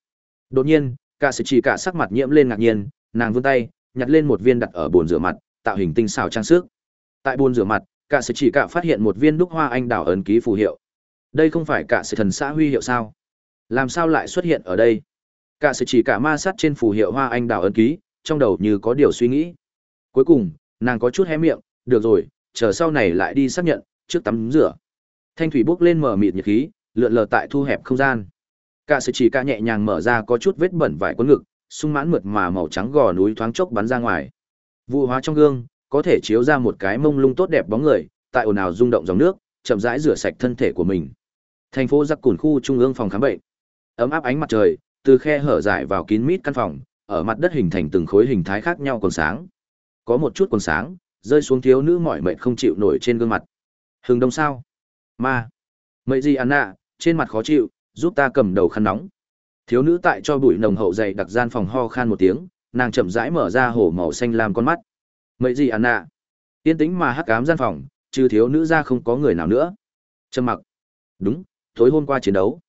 Đột nhiên, cả sự chỉ cả sắc mặt nhiễm lên ngạc nhiên, nàng vươn tay, nhặt lên một viên đặt ở bồn rửa mặt, tạo hình tinh xảo trang sức. Tại bồn rửa mặt, cả sự chỉ cả phát hiện một viên đúc hoa anh đào ấn ký phù hiệu. Đây không phải cả sự thần xã huy hiệu sao? Làm sao lại xuất hiện ở đây? Cả sự chỉ cả ma sát trên phù hiệu hoa anh đào ấn ký, trong đầu như có điều suy nghĩ. Cuối cùng, nàng có chút hé miệng, được rồi, chờ sau này lại đi xác nhận, trước tắm rửa. Thanh thủy bốc lên mở mịt nhiệt khí, lượn lờ tại thu hẹp không gian. Cả sự chỉ ca nhẹ nhàng mở ra có chút vết bẩn vải quấn ngực, sung mãn mượt mà màu trắng gò núi thoáng chốc bắn ra ngoài. Vụ hóa trong gương, có thể chiếu ra một cái mông lung tốt đẹp bóng người, tại ồn ào rung động dòng nước, chậm rãi rửa sạch thân thể của mình. Thành phố giặc cùn khu trung ương phòng khám bệnh. Ấm áp ánh mặt trời, từ khe hở dài vào kín mít căn phòng, ở mặt đất hình thành từng khối hình thái khác nhau còn sáng. Có một chút còn sáng, rơi xuống thiếu nữ mỏi mệt không chịu nổi trên gương mặt. Hừng đông sao? Ma. Mậy gì Anna, trên mặt khó chịu, giúp ta cầm đầu khăn nóng. Thiếu nữ tại cho bụi nồng hậu dày đặc gian phòng ho khan một tiếng, nàng chậm rãi mở ra hổ màu xanh làm con mắt. Mậy gì Anna? Yên tĩnh mà hắc ám gian phòng, trừ thiếu nữ ra không có người nào nữa. Trầm mặc. Đúng, tối hôm qua chiến đấu.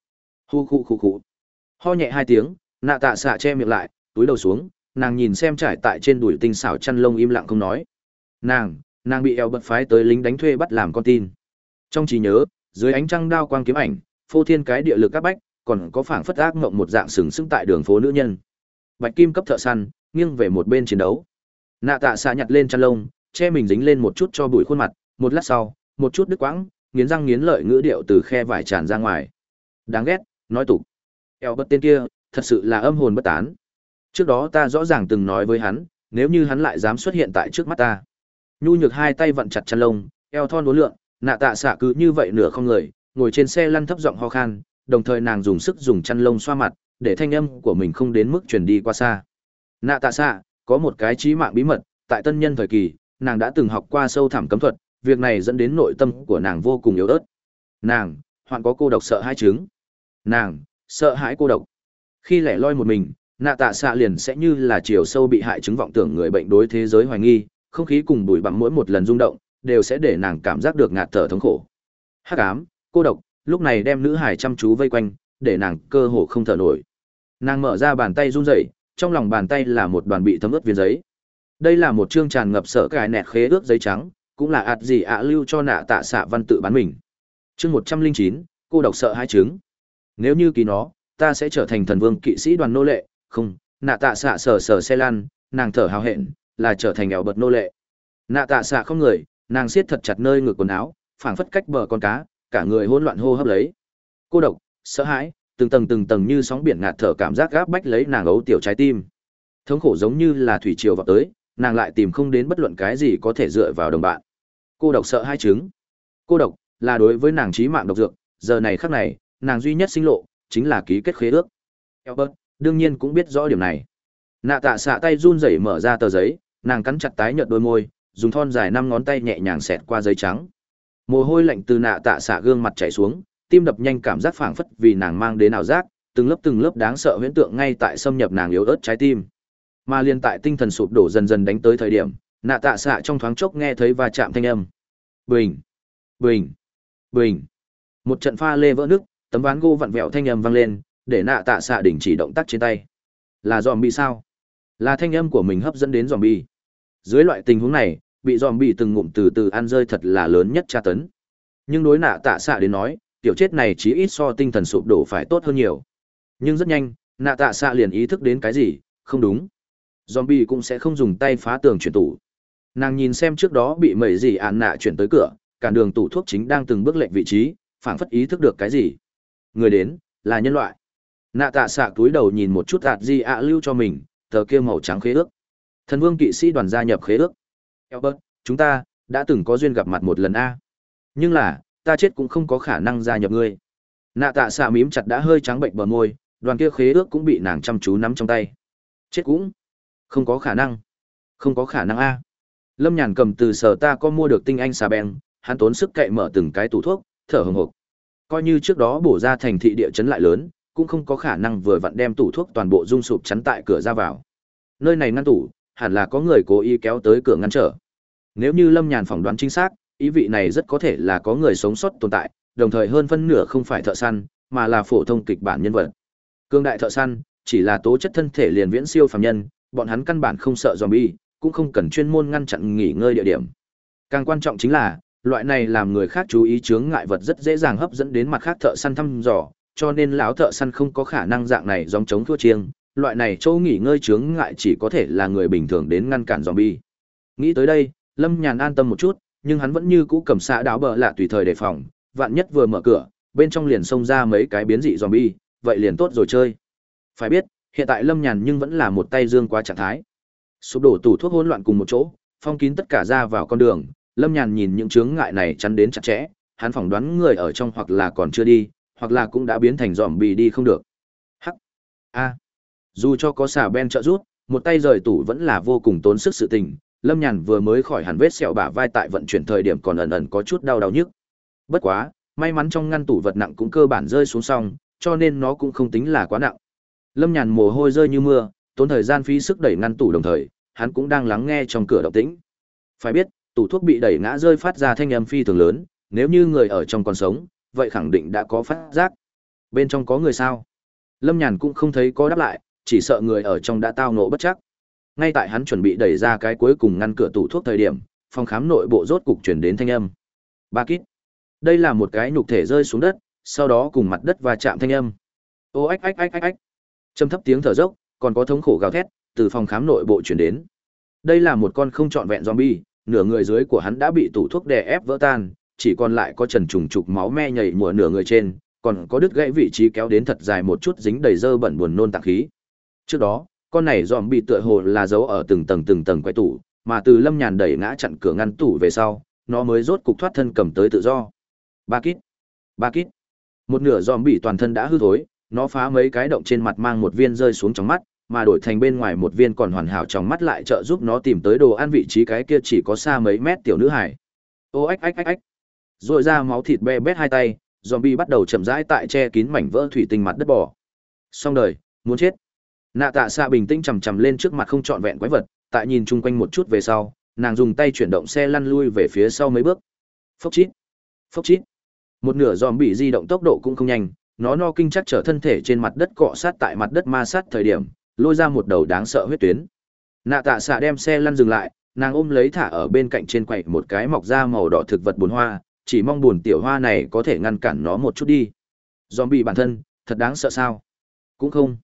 Hu khu khu khu. Ho nhẹ hai tiếng, nạ tạ xạ che miệng lại, túi đầu xuống, nàng nhìn xem trải tại trên đùi tinh xảo chăn lông im lặng không nói. Nàng, nàng bị eo bật phái tới lính đánh thuê bắt làm con tin. Trong trí nhớ, dưới ánh trăng đao quang kiếm ảnh, phô thiên cái địa lực các bách, còn có phảng phất ác ngộng một dạng sừng sững tại đường phố nữ nhân. Bạch Kim cấp thợ săn, nghiêng về một bên chiến đấu. Nạ Tạ xạ nhặt lên chăn lông, che mình dính lên một chút cho bụi khuôn mặt, một lát sau, một chút đứt quãng, nghiến răng nghiến lợi ngữ điệu từ khe vải tràn ra ngoài. Đáng ghét, nói tục. Eo bất tên kia, thật sự là âm hồn bất tán. Trước đó ta rõ ràng từng nói với hắn, nếu như hắn lại dám xuất hiện tại trước mắt ta. Nhu nhược hai tay vặn chặt chăn lông, eo thon uốn lượn, nạ tạ xạ cứ như vậy nửa không người, ngồi trên xe lăn thấp giọng ho khan, đồng thời nàng dùng sức dùng chăn lông xoa mặt, để thanh âm của mình không đến mức truyền đi qua xa. Nạ tạ xạ, có một cái trí mạng bí mật, tại tân nhân thời kỳ, nàng đã từng học qua sâu thẳm cấm thuật, việc này dẫn đến nội tâm của nàng vô cùng yếu ớt. Nàng, hoạn có cô độc sợ hãi chứng. Nàng, sợ hãi cô độc. Khi lẻ loi một mình, nạ tạ xạ liền sẽ như là chiều sâu bị hại chứng vọng tưởng người bệnh đối thế giới hoài nghi, không khí cùng bụi bặm mỗi một lần rung động, đều sẽ để nàng cảm giác được ngạt thở thống khổ. Hắc ám, cô độc, lúc này đem nữ hải chăm chú vây quanh, để nàng cơ hồ không thở nổi. Nàng mở ra bàn tay run rẩy, trong lòng bàn tay là một đoàn bị thấm ướt viên giấy. Đây là một chương tràn ngập sợ cài nẹt khế ướt giấy trắng, cũng là ạt gì ạ lưu cho nạ tạ xạ văn tự bán mình. Chương một trăm linh chín, cô độc sợ hai chứng. Nếu như kỳ nó, ta sẽ trở thành thần vương kỵ sĩ đoàn nô lệ, không, nạ tạ xạ sờ sờ xe lan nàng thở hào hẹn, là trở thành ẻo bật nô lệ. Nạ tạ xạ không người, nàng siết thật chặt nơi ngực quần áo, phảng phất cách bờ con cá, cả người hỗn loạn hô hấp lấy. Cô độc, sợ hãi, từng tầng từng tầng như sóng biển ngạt thở cảm giác gáp bách lấy nàng ấu tiểu trái tim. Thống khổ giống như là thủy triều vào tới, nàng lại tìm không đến bất luận cái gì có thể dựa vào đồng bạn. Cô độc sợ hai chứng. Cô độc là đối với nàng trí mạng độc dược, giờ này khắc này, nàng duy nhất sinh lộ chính là ký kết khế ước. Albert, đương nhiên cũng biết rõ điểm này. Nạ tạ xạ tay run rẩy mở ra tờ giấy, nàng cắn chặt tái nhợt đôi môi, dùng thon dài năm ngón tay nhẹ nhàng xẹt qua giấy trắng. Mồ hôi lạnh từ nạ tạ xạ gương mặt chảy xuống, tim đập nhanh cảm giác phảng phất vì nàng mang đến ảo giác, từng lớp từng lớp đáng sợ huyễn tượng ngay tại xâm nhập nàng yếu ớt trái tim. Mà liên tại tinh thần sụp đổ dần dần đánh tới thời điểm, nạ tạ xạ trong thoáng chốc nghe thấy va chạm thanh âm. Bình, bình, bình. Một trận pha lê vỡ nước, tấm ván gỗ vặn vẹo thanh âm vang lên, để nạ tạ xạ đình chỉ động tác trên tay. Là zombie sao? Là thanh âm của mình hấp dẫn đến zombie. Dưới loại tình huống này, bị zombie từng ngụm từ từ ăn rơi thật là lớn nhất tra tấn. Nhưng đối nạ tạ xạ đến nói, tiểu chết này chí ít so tinh thần sụp đổ phải tốt hơn nhiều. Nhưng rất nhanh, nạ tạ xạ liền ý thức đến cái gì, không đúng. Zombie cũng sẽ không dùng tay phá tường chuyển tủ. Nàng nhìn xem trước đó bị mẩy gì ạn nạ chuyển tới cửa, cản đường tủ thuốc chính đang từng bước lệnh vị trí, phảng phất ý thức được cái gì. Người đến, là nhân loại. Nạ tạ xạ túi đầu nhìn một chút ạt gì ạ lưu cho mình, tờ kia màu trắng khế ước. Thần vương kỵ sĩ đoàn gia nhập khế ước. Albert, chúng ta, đã từng có duyên gặp mặt một lần A. Nhưng là, ta chết cũng không có khả năng gia nhập ngươi. Nạ tạ xạ mím chặt đã hơi trắng bệnh bờ môi, đoàn kia khế ước cũng bị nàng chăm chú nắm trong tay. Chết cũng không có khả năng. Không có khả năng A. Lâm Nhàn cầm từ sở ta có mua được tinh anh xà beng, hắn tốn sức cậy mở từng cái tủ thuốc, thở hổn hộc. Coi như trước đó bổ ra thành thị địa chấn lại lớn, cũng không có khả năng vừa vặn đem tủ thuốc toàn bộ rung sụp chắn tại cửa ra vào. Nơi này ngăn tủ, hẳn là có người cố ý kéo tới cửa ngăn trở. Nếu như Lâm Nhàn phỏng đoán chính xác, ý vị này rất có thể là có người sống sót tồn tại, đồng thời hơn phân nửa không phải thợ săn, mà là phổ thông kịch bản nhân vật. Cương đại thợ săn, chỉ là tố chất thân thể liền viễn siêu phàm nhân, bọn hắn căn bản không sợ zombie, cũng không cần chuyên môn ngăn chặn nghỉ ngơi địa điểm. Càng quan trọng chính là, loại này làm người khác chú ý chướng ngại vật rất dễ dàng hấp dẫn đến mặt khác thợ săn thăm dò, cho nên lão thợ săn không có khả năng dạng này dòng chống thua chiêng, loại này chỗ nghỉ ngơi chướng ngại chỉ có thể là người bình thường đến ngăn cản zombie. Nghĩ tới đây, Lâm Nhàn an tâm một chút, nhưng hắn vẫn như cũ cầm xạ đáo bờ lạ tùy thời đề phòng, vạn nhất vừa mở cửa, bên trong liền xông ra mấy cái biến dị zombie, vậy liền tốt rồi chơi. Phải biết, hiện tại Lâm Nhàn nhưng vẫn là một tay dương quá trạng thái. Sụp đổ tủ thuốc hỗn loạn cùng một chỗ, phong kín tất cả ra vào con đường, Lâm Nhàn nhìn những chướng ngại này chắn đến chặt chẽ, hắn phỏng đoán người ở trong hoặc là còn chưa đi, hoặc là cũng đã biến thành dòm bì đi không được. Hắc. A. Dù cho có xà ben trợ rút, một tay rời tủ vẫn là vô cùng tốn sức sự tình, Lâm Nhàn vừa mới khỏi hẳn vết sẹo bả vai tại vận chuyển thời điểm còn ẩn ẩn có chút đau đau nhức. Bất quá, may mắn trong ngăn tủ vật nặng cũng cơ bản rơi xuống xong, cho nên nó cũng không tính là quá nặng. Lâm Nhàn mồ hôi rơi như mưa, tốn thời gian phí sức đẩy ngăn tủ đồng thời, hắn cũng đang lắng nghe trong cửa động tĩnh. Phải biết, tủ thuốc bị đẩy ngã rơi phát ra thanh âm phi thường lớn, nếu như người ở trong còn sống, vậy khẳng định đã có phát giác. Bên trong có người sao? Lâm Nhàn cũng không thấy có đáp lại, chỉ sợ người ở trong đã tao ngộ bất chắc. Ngay tại hắn chuẩn bị đẩy ra cái cuối cùng ngăn cửa tủ thuốc thời điểm, phòng khám nội bộ rốt cục chuyển đến thanh âm. Ba kít. Đây là một cái nhục thể rơi xuống đất, sau đó cùng mặt đất và chạm thanh âm. Ô ách ách ách ách ách. Trầm thấp tiếng thở dốc, còn có thống khổ gào thét từ phòng khám nội bộ chuyển đến. Đây là một con không trọn vẹn zombie, nửa người dưới của hắn đã bị tủ thuốc đè ép vỡ tan, chỉ còn lại có trần trùng trục máu me nhảy mùa nửa người trên, còn có đứt gãy vị trí kéo đến thật dài một chút dính đầy dơ bẩn buồn nôn tạng khí. Trước đó, con này dòm bị tựa hồ là giấu ở từng tầng từng tầng quay tủ, mà từ lâm nhàn đẩy ngã chặn cửa ngăn tủ về sau, nó mới rốt cục thoát thân cầm tới tự do. Ba kít, ba kít. Một nửa dòm bị toàn thân đã hư thối, nó phá mấy cái động trên mặt mang một viên rơi xuống trong mắt, mà đổi thành bên ngoài một viên còn hoàn hảo trong mắt lại trợ giúp nó tìm tới đồ ăn vị trí cái kia chỉ có xa mấy mét tiểu nữ hải. Ô ách ách ách ách. Rồi ra máu thịt be bét hai tay, zombie bắt đầu chậm rãi tại che kín mảnh vỡ thủy tinh mặt đất bò. Xong đời, muốn chết. Nạ tạ xạ bình tĩnh chầm chầm lên trước mặt không trọn vẹn quái vật, tại nhìn chung quanh một chút về sau, nàng dùng tay chuyển động xe lăn lui về phía sau mấy bước. Phốc chít. Phốc chít. Một nửa zombie di động tốc độ cũng không nhanh, nó no kinh chắc trở thân thể trên mặt đất cọ sát tại mặt đất ma sát thời điểm, lôi ra một đầu đáng sợ huyết tuyến. Nạ tạ xạ đem xe lăn dừng lại, nàng ôm lấy thả ở bên cạnh trên quầy một cái mọc ra màu đỏ thực vật bùn hoa, chỉ mong buồn tiểu hoa này có thể ngăn cản nó một chút đi. Zombie bản thân, thật đáng sợ sao? Cũng không.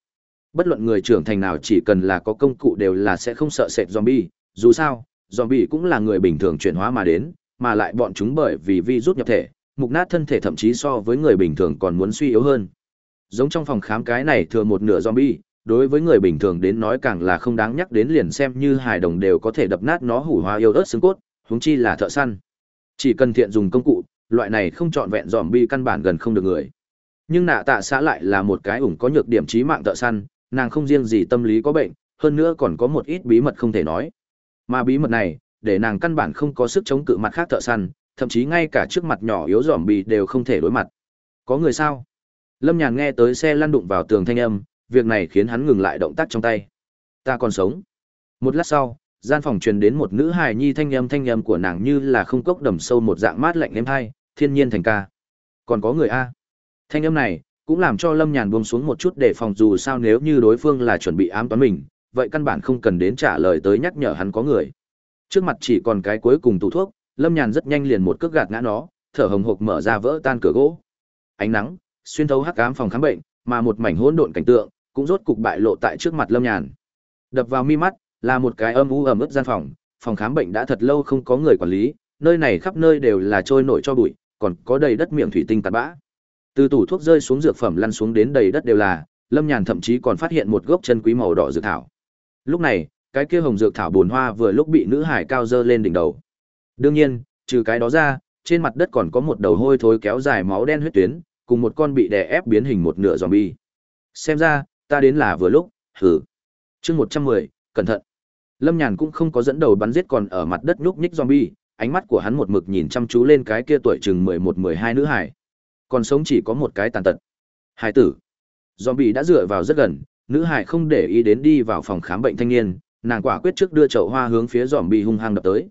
Bất luận người trưởng thành nào chỉ cần là có công cụ đều là sẽ không sợ sệt zombie, dù sao, zombie cũng là người bình thường chuyển hóa mà đến, mà lại bọn chúng bởi vì virus nhập thể, mục nát thân thể thậm chí so với người bình thường còn muốn suy yếu hơn. Giống trong phòng khám cái này thừa một nửa zombie, đối với người bình thường đến nói càng là không đáng nhắc đến liền xem như hài đồng đều có thể đập nát nó hủ hoa yêu ớt xương cốt, huống chi là thợ săn. Chỉ cần thiện dùng công cụ, loại này không chọn vẹn zombie căn bản gần không được người. Nhưng nạ tạ xã lại là một cái ủng có nhược điểm trí mạng thợ săn, nàng không riêng gì tâm lý có bệnh, hơn nữa còn có một ít bí mật không thể nói. Mà bí mật này, để nàng căn bản không có sức chống cự mặt khác thợ săn, thậm chí ngay cả trước mặt nhỏ yếu dòm bì đều không thể đối mặt. Có người sao? Lâm Nhàn nghe tới xe lăn đụng vào tường thanh âm, việc này khiến hắn ngừng lại động tác trong tay. Ta còn sống. Một lát sau, gian phòng truyền đến một nữ hài nhi thanh âm thanh âm của nàng như là không cốc đầm sâu một dạng mát lạnh êm hai, thiên nhiên thành ca. Còn có người a. Thanh âm này cũng làm cho Lâm Nhàn buông xuống một chút để phòng dù sao nếu như đối phương là chuẩn bị ám toán mình, vậy căn bản không cần đến trả lời tới nhắc nhở hắn có người. Trước mặt chỉ còn cái cuối cùng tủ thuốc, Lâm Nhàn rất nhanh liền một cước gạt ngã nó, thở hồng hộc mở ra vỡ tan cửa gỗ. Ánh nắng xuyên thấu hắc ám phòng khám bệnh, mà một mảnh hỗn độn cảnh tượng cũng rốt cục bại lộ tại trước mặt Lâm Nhàn. Đập vào mi mắt là một cái âm u ẩm ướt gian phòng, phòng khám bệnh đã thật lâu không có người quản lý, nơi này khắp nơi đều là trôi nổi cho bụi, còn có đầy đất miệng thủy tinh tàn bã. Từ tủ thuốc rơi xuống dược phẩm lăn xuống đến đầy đất đều là, Lâm Nhàn thậm chí còn phát hiện một gốc chân quý màu đỏ dược thảo. Lúc này, cái kia hồng dược thảo bồn hoa vừa lúc bị nữ hải cao dơ lên đỉnh đầu. Đương nhiên, trừ cái đó ra, trên mặt đất còn có một đầu hôi thối kéo dài máu đen huyết tuyến, cùng một con bị đè ép biến hình một nửa zombie. Xem ra, ta đến là vừa lúc, hừ. Chương một trăm mười cẩn thận. Lâm Nhàn cũng không có dẫn đầu bắn giết còn ở mặt đất nhúc nhích zombie, ánh mắt của hắn một mực nhìn chăm chú lên cái kia tuổi chừng mười một mười hai nữ hải. Còn sống chỉ có một cái tàn tật. Hải tử. Zombie đã dựa vào rất gần, nữ hải không để ý đến đi vào phòng khám bệnh thanh niên, nàng quả quyết trước đưa chậu hoa hướng phía zombie hung hăng đập tới.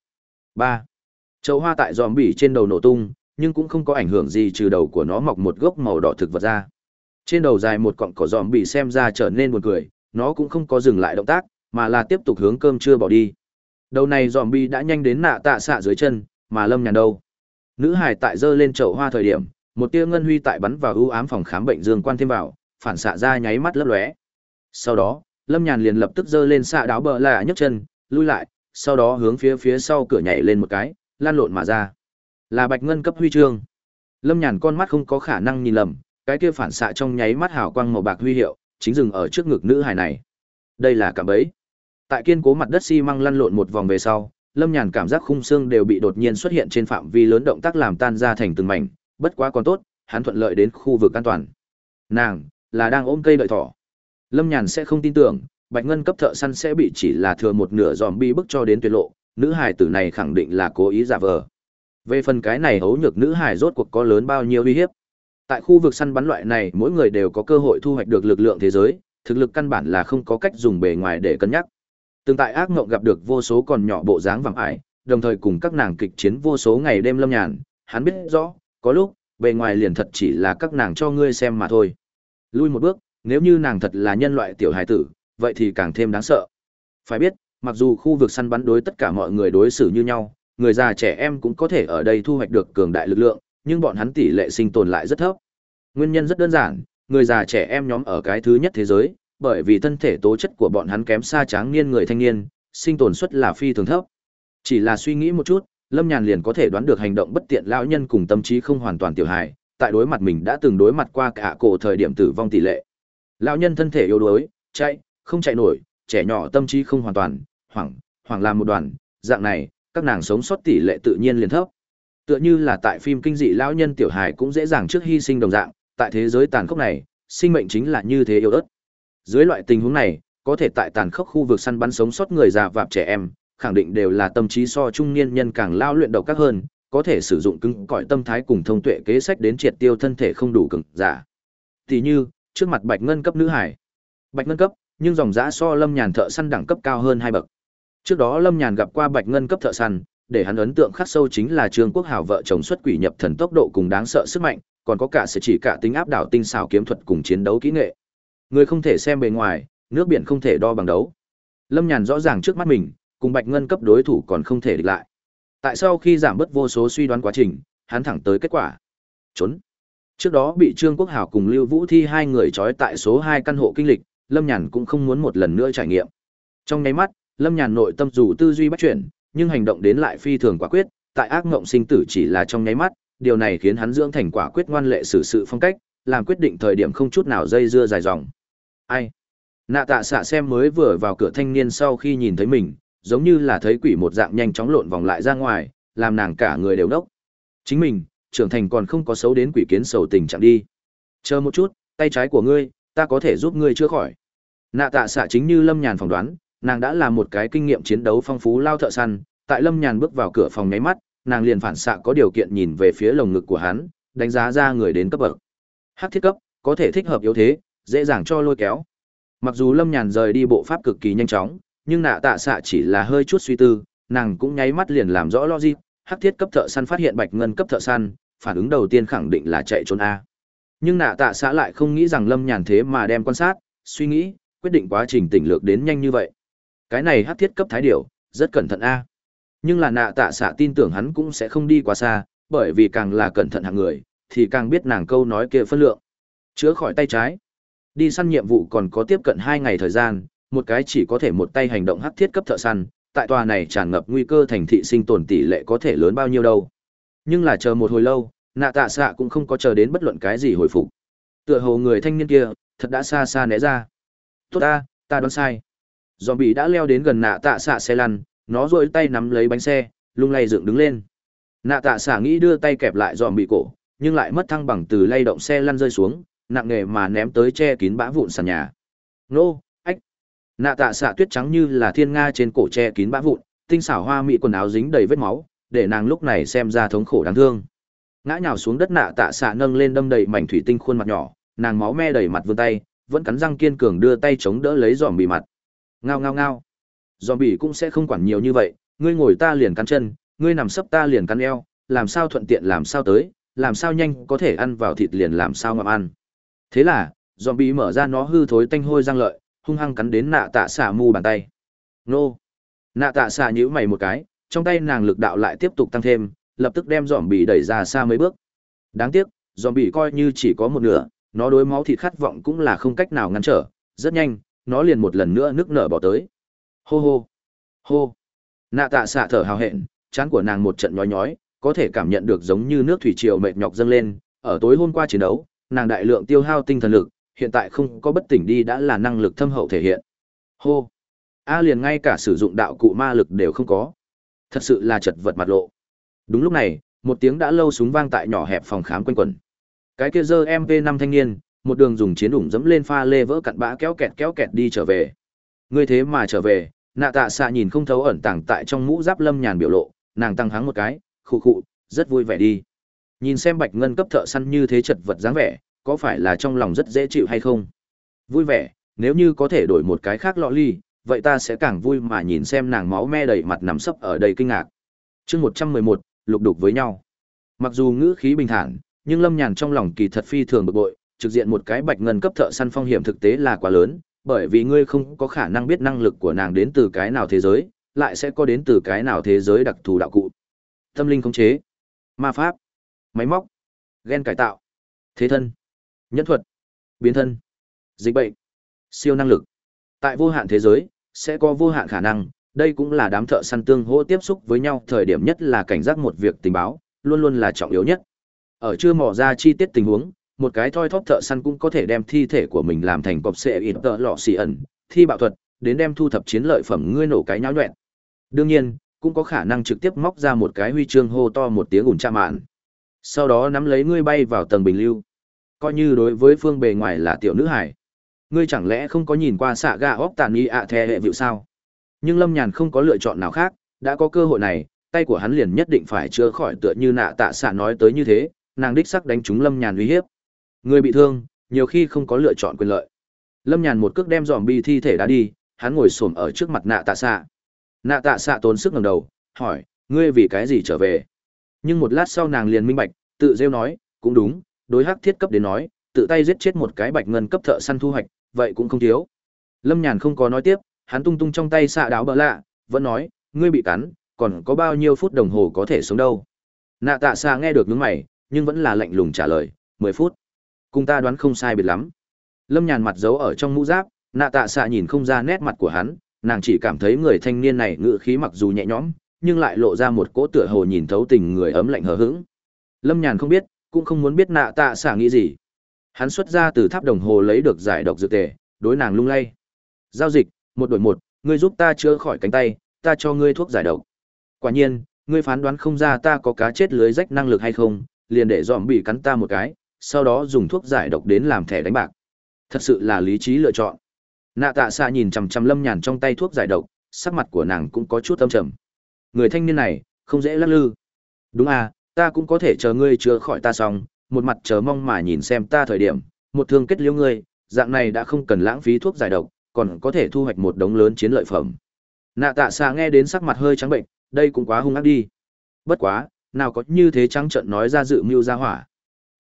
ba Chậu hoa tại zombie trên đầu nổ tung, nhưng cũng không có ảnh hưởng gì trừ đầu của nó mọc một gốc màu đỏ thực vật ra. Trên đầu dài một cọng cỏ zombie xem ra trở nên buồn cười, nó cũng không có dừng lại động tác, mà là tiếp tục hướng cơm chưa bỏ đi. Đầu này dòm bi đã nhanh đến nạ tạ xạ dưới chân, mà Lâm Nhàn đâu. Nữ hải tại dơ lên chậu hoa thời điểm, một tia ngân huy tại bắn vào ưu ám phòng khám bệnh dương quan thêm vào, phản xạ ra nháy mắt lấp lóe. Sau đó, Lâm Nhàn liền lập tức dơ lên xạ đáo bờ lạ nhấc chân, lui lại, sau đó hướng phía phía sau cửa nhảy lên một cái, lan lộn mà ra. Là Bạch Ngân cấp huy chương. Lâm Nhàn con mắt không có khả năng nhìn lầm, cái kia phản xạ trong nháy mắt hào quang màu bạc huy hiệu, chính dừng ở trước ngực nữ hải này. Đây là cạm bẫy. Tại kiên cố mặt đất xi măng lăn lộn một vòng về sau, Lâm Nhàn cảm giác khung xương đều bị đột nhiên xuất hiện trên phạm vi lớn động tác làm tan ra thành từng mảnh, bất quá còn tốt, hắn thuận lợi đến khu vực an toàn. Nàng là đang ôm cây đợi thỏ. Lâm Nhàn sẽ không tin tưởng, Bạch Ngân cấp thợ săn sẽ bị chỉ là thừa một nửa bi bức cho đến tuyệt lộ, nữ hài tử này khẳng định là cố ý giả vờ. Về phần cái này hấu nhược nữ hài rốt cuộc có lớn bao nhiêu uy hiếp. Tại khu vực săn bắn loại này, mỗi người đều có cơ hội thu hoạch được lực lượng thế giới, thực lực căn bản là không có cách dùng bề ngoài để cân nhắc. Từng tại ác ngộng gặp được vô số còn nhỏ bộ dáng vàng ải, đồng thời cùng các nàng kịch chiến vô số ngày đêm lâm nhàn, hắn biết rõ, có lúc, bề ngoài liền thật chỉ là các nàng cho ngươi xem mà thôi. Lui một bước, nếu như nàng thật là nhân loại tiểu hài tử, vậy thì càng thêm đáng sợ. Phải biết, mặc dù khu vực săn bắn đối tất cả mọi người đối xử như nhau, người già trẻ em cũng có thể ở đây thu hoạch được cường đại lực lượng, nhưng bọn hắn tỷ lệ sinh tồn lại rất thấp. Nguyên nhân rất đơn giản, người già trẻ em nhóm ở cái thứ nhất thế giới, bởi vì thân thể tố chất của bọn hắn kém xa tráng niên người thanh niên, sinh tồn suất là phi thường thấp. Chỉ là suy nghĩ một chút, Lâm Nhàn liền có thể đoán được hành động bất tiện lão nhân cùng tâm trí không hoàn toàn tiểu hài, tại đối mặt mình đã từng đối mặt qua cả cổ thời điểm tử vong tỷ lệ. Lão nhân thân thể yếu đuối, chạy, không chạy nổi, trẻ nhỏ tâm trí không hoàn toàn, hoảng, hoảng làm một đoàn, dạng này, các nàng sống sót tỷ lệ tự nhiên liền thấp. Tựa như là tại phim kinh dị lão nhân tiểu hài cũng dễ dàng trước hy sinh đồng dạng, tại thế giới tàn khốc này, sinh mệnh chính là như thế yếu ớt. Dưới loại tình huống này, có thể tại tàn khốc khu vực săn bắn sống sót người già và trẻ em, khẳng định đều là tâm trí so trung niên nhân càng lao luyện độc các hơn, có thể sử dụng cứng cỏi tâm thái cùng thông tuệ kế sách đến triệt tiêu thân thể không đủ cường giả. Tỷ như, trước mặt Bạch Ngân cấp nữ hải. Bạch Ngân cấp, nhưng dòng giá so Lâm Nhàn thợ săn đẳng cấp cao hơn hai bậc. Trước đó Lâm Nhàn gặp qua Bạch Ngân cấp thợ săn, để hắn ấn tượng khắc sâu chính là Trương Quốc Hảo vợ chồng xuất quỷ nhập thần tốc độ cùng đáng sợ sức mạnh, còn có cả sự chỉ cả tính áp đảo tinh xảo kiếm thuật cùng chiến đấu kỹ nghệ. Người không thể xem bề ngoài, nước biển không thể đo bằng đấu. Lâm Nhàn rõ ràng trước mắt mình, cùng Bạch Ngân cấp đối thủ còn không thể địch lại. Tại sao khi giảm bớt vô số suy đoán quá trình, hắn thẳng tới kết quả. Trốn. Trước đó bị Trương Quốc Hảo cùng Lưu Vũ Thi hai người trói tại số hai căn hộ kinh lịch, Lâm Nhàn cũng không muốn một lần nữa trải nghiệm. Trong nháy mắt, Lâm Nhàn nội tâm dù tư duy bắt chuyển, nhưng hành động đến lại phi thường quả quyết, tại ác ngộng sinh tử chỉ là trong nháy mắt, điều này khiến hắn dưỡng thành quả quyết ngoan lệ xử sự phong cách, làm quyết định thời điểm không chút nào dây dưa dài dòng. Ai? Nạ tạ xạ xem mới vừa vào cửa thanh niên sau khi nhìn thấy mình, giống như là thấy quỷ một dạng nhanh chóng lộn vòng lại ra ngoài, làm nàng cả người đều đốc. Chính mình, trưởng thành còn không có xấu đến quỷ kiến sầu tình trạng đi. Chờ một chút, tay trái của ngươi, ta có thể giúp ngươi chữa khỏi. nạ tạ xạ chính như lâm nhàn phỏng đoán nàng đã là một cái kinh nghiệm chiến đấu phong phú lao thợ săn tại lâm nhàn bước vào cửa phòng nháy mắt nàng liền phản xạ có điều kiện nhìn về phía lồng ngực của hắn đánh giá ra người đến cấp bậc hát thiết cấp có thể thích hợp yếu thế dễ dàng cho lôi kéo. Mặc dù lâm nhàn rời đi bộ pháp cực kỳ nhanh chóng, nhưng nạ tạ xạ chỉ là hơi chút suy tư, nàng cũng nháy mắt liền làm rõ logic, hắc thiết cấp thợ săn phát hiện bạch ngân cấp thợ săn, phản ứng đầu tiên khẳng định là chạy trốn a. Nhưng nạ tạ xạ lại không nghĩ rằng lâm nhàn thế mà đem quan sát, suy nghĩ, quyết định quá trình tỉnh lược đến nhanh như vậy. Cái này hắc thiết cấp thái điểu, rất cẩn thận a. Nhưng là nạ tạ xạ tin tưởng hắn cũng sẽ không đi quá xa, bởi vì càng là cẩn thận hạng người, thì càng biết nàng câu nói kia phân lượng. Chữa khỏi tay trái đi săn nhiệm vụ còn có tiếp cận hai ngày thời gian, một cái chỉ có thể một tay hành động hắc thiết cấp thợ săn, tại tòa này tràn ngập nguy cơ thành thị sinh tồn tỷ lệ có thể lớn bao nhiêu đâu. Nhưng là chờ một hồi lâu, nạ tạ xạ cũng không có chờ đến bất luận cái gì hồi phục. Tựa hồ người thanh niên kia, thật đã xa xa né ra. Tốt ta ta đoán sai. Dòm bị đã leo đến gần nạ tạ xạ xe lăn, nó dội tay nắm lấy bánh xe, lung lay dựng đứng lên. Nạ tạ xạ nghĩ đưa tay kẹp lại dòm bị cổ, nhưng lại mất thăng bằng từ lay động xe lăn rơi xuống nặng nề mà ném tới che kín bã vụn sàn nhà. Nô, ách. Nạ tạ xạ tuyết trắng như là thiên nga trên cổ che kín bã vụn, tinh xảo hoa mỹ quần áo dính đầy vết máu, để nàng lúc này xem ra thống khổ đáng thương. Ngã nhào xuống đất nạ tạ xạ nâng lên đâm đầy mảnh thủy tinh khuôn mặt nhỏ, nàng máu me đầy mặt vươn tay, vẫn cắn răng kiên cường đưa tay chống đỡ lấy dòm bị mặt. Ngao ngao ngao. Dòm bị cũng sẽ không quản nhiều như vậy, ngươi ngồi ta liền cắn chân, ngươi nằm sấp ta liền cắn eo, làm sao thuận tiện làm sao tới, làm sao nhanh có thể ăn vào thịt liền làm sao ngậm ăn thế là dòm bị mở ra nó hư thối tanh hôi răng lợi, hung hăng cắn đến nạ tạ xả mu bàn tay. Nô! Nạ tạ xả nhíu mày một cái, trong tay nàng lực đạo lại tiếp tục tăng thêm, lập tức đem dòm bị đẩy ra xa mấy bước. Đáng tiếc dòm bị coi như chỉ có một nửa, nó đối máu thịt khát vọng cũng là không cách nào ngăn trở, rất nhanh, nó liền một lần nữa nước nở bỏ tới. Hô hô! Hô! Nạ tạ xả thở hào hẹn, chán của nàng một trận nhói nhói, có thể cảm nhận được giống như nước thủy triều mệt nhọc dâng lên, ở tối hôm qua chiến đấu nàng đại lượng tiêu hao tinh thần lực, hiện tại không có bất tỉnh đi đã là năng lực thâm hậu thể hiện. Hô. A liền ngay cả sử dụng đạo cụ ma lực đều không có. Thật sự là chật vật mặt lộ. Đúng lúc này, một tiếng đã lâu súng vang tại nhỏ hẹp phòng khám quanh quẩn. Cái kia dơ mp năm thanh niên, một đường dùng chiến đủng dẫm lên pha lê vỡ cặn bã kéo kẹt kéo kẹt đi trở về. Ngươi thế mà trở về, nạ tạ xạ nhìn không thấu ẩn tàng tại trong mũ giáp lâm nhàn biểu lộ, nàng tăng hắng một cái, khụ khụ, rất vui vẻ đi nhìn xem bạch ngân cấp thợ săn như thế chật vật dáng vẻ, có phải là trong lòng rất dễ chịu hay không? Vui vẻ, nếu như có thể đổi một cái khác lọ ly, vậy ta sẽ càng vui mà nhìn xem nàng máu me đầy mặt nằm sấp ở đây kinh ngạc. Chương một trăm mười một, lục đục với nhau. Mặc dù ngữ khí bình thản, nhưng lâm nhàn trong lòng kỳ thật phi thường bực bội, trực diện một cái bạch ngân cấp thợ săn phong hiểm thực tế là quá lớn, bởi vì ngươi không có khả năng biết năng lực của nàng đến từ cái nào thế giới, lại sẽ có đến từ cái nào thế giới đặc thù đạo cụ. Tâm linh khống chế. Ma pháp máy móc, gen cải tạo, thế thân, nhân thuật, biến thân, dịch bệnh, siêu năng lực. Tại vô hạn thế giới, sẽ có vô hạn khả năng, đây cũng là đám thợ săn tương hỗ tiếp xúc với nhau thời điểm nhất là cảnh giác một việc tình báo, luôn luôn là trọng yếu nhất. Ở chưa mò ra chi tiết tình huống, một cái thoi thóp thợ săn cũng có thể đem thi thể của mình làm thành cọp sệ ít tợ lọ xì ẩn, thi bạo thuật, đến đem thu thập chiến lợi phẩm ngươi nổ cái nháo nhuẹn. Đương nhiên, cũng có khả năng trực tiếp móc ra một cái huy chương hô to một tiếng ủn tra mạn sau đó nắm lấy ngươi bay vào tầng bình lưu. Coi như đối với phương bề ngoài là tiểu nữ hải ngươi chẳng lẽ không có nhìn qua xạ gà óc tàn y ạ thè hệ vịu sao? Nhưng lâm nhàn không có lựa chọn nào khác, đã có cơ hội này, tay của hắn liền nhất định phải chữa khỏi tựa như nạ tạ xạ nói tới như thế, nàng đích sắc đánh trúng lâm nhàn uy hiếp. Người bị thương, nhiều khi không có lựa chọn quyền lợi. Lâm nhàn một cước đem dòm bi thi thể đá đi, hắn ngồi s ổ m ở trước mặt nạ tạ xạ. Nạ tạ xạ tốn sức ngầm đầu, hỏi, ngươi vì cái gì trở về? Nhưng một lát sau nàng liền minh bạch, tự rêu nói, cũng đúng, đối hắc thiết cấp đến nói, tự tay giết chết một cái bạch ngân cấp thợ săn thu hoạch, vậy cũng không thiếu. Lâm nhàn không có nói tiếp, hắn tung tung trong tay xạ đáo bỡ lạ, vẫn nói, ngươi bị cắn, còn có bao nhiêu phút đồng hồ có thể sống đâu? Nạ tạ xạ nghe được những mày, nhưng vẫn là lạnh lùng trả lời, mười phút. Cùng ta đoán không sai biệt lắm. Lâm nhàn mặt giấu ở trong mũ giáp, nạ tạ xạ nhìn không ra nét mặt của hắn, nàng chỉ cảm thấy người thanh niên này ngự khí mặc dù nhẹ nhõm nhưng lại lộ ra một cỗ tựa hồ nhìn thấu tình người ấm lạnh hờ hững. Lâm nhàn không biết, cũng không muốn biết nạ tạ xả nghĩ gì. Hắn xuất ra từ tháp đồng hồ lấy được giải độc dược tề, đối nàng lung lay. Giao dịch, một đổi một, ngươi giúp ta chữa khỏi cánh tay, ta cho ngươi thuốc giải độc. Quả nhiên, ngươi phán đoán không ra ta có cá chết lưới rách năng lực hay không, liền để dòm bị cắn ta một cái, sau đó dùng thuốc giải độc đến làm thẻ đánh bạc. Thật sự là lý trí lựa chọn. Nạ tạ xạ nhìn chằm chằm lâm nhàn trong tay thuốc giải độc, sắc mặt của nàng cũng có chút âm trầm người thanh niên này, không dễ lắc lư. Đúng à ta cũng có thể chờ ngươi chữa khỏi ta xong, một mặt chờ mong mà nhìn xem ta thời điểm, một thương kết liễu ngươi, dạng này đã không cần lãng phí thuốc giải độc, còn có thể thu hoạch một đống lớn chiến lợi phẩm. Nạ tạ xạ nghe đến sắc mặt hơi trắng bệnh, đây cũng quá hung ác đi. Bất quá, nào có như thế trắng trận nói ra dự mưu ra hỏa.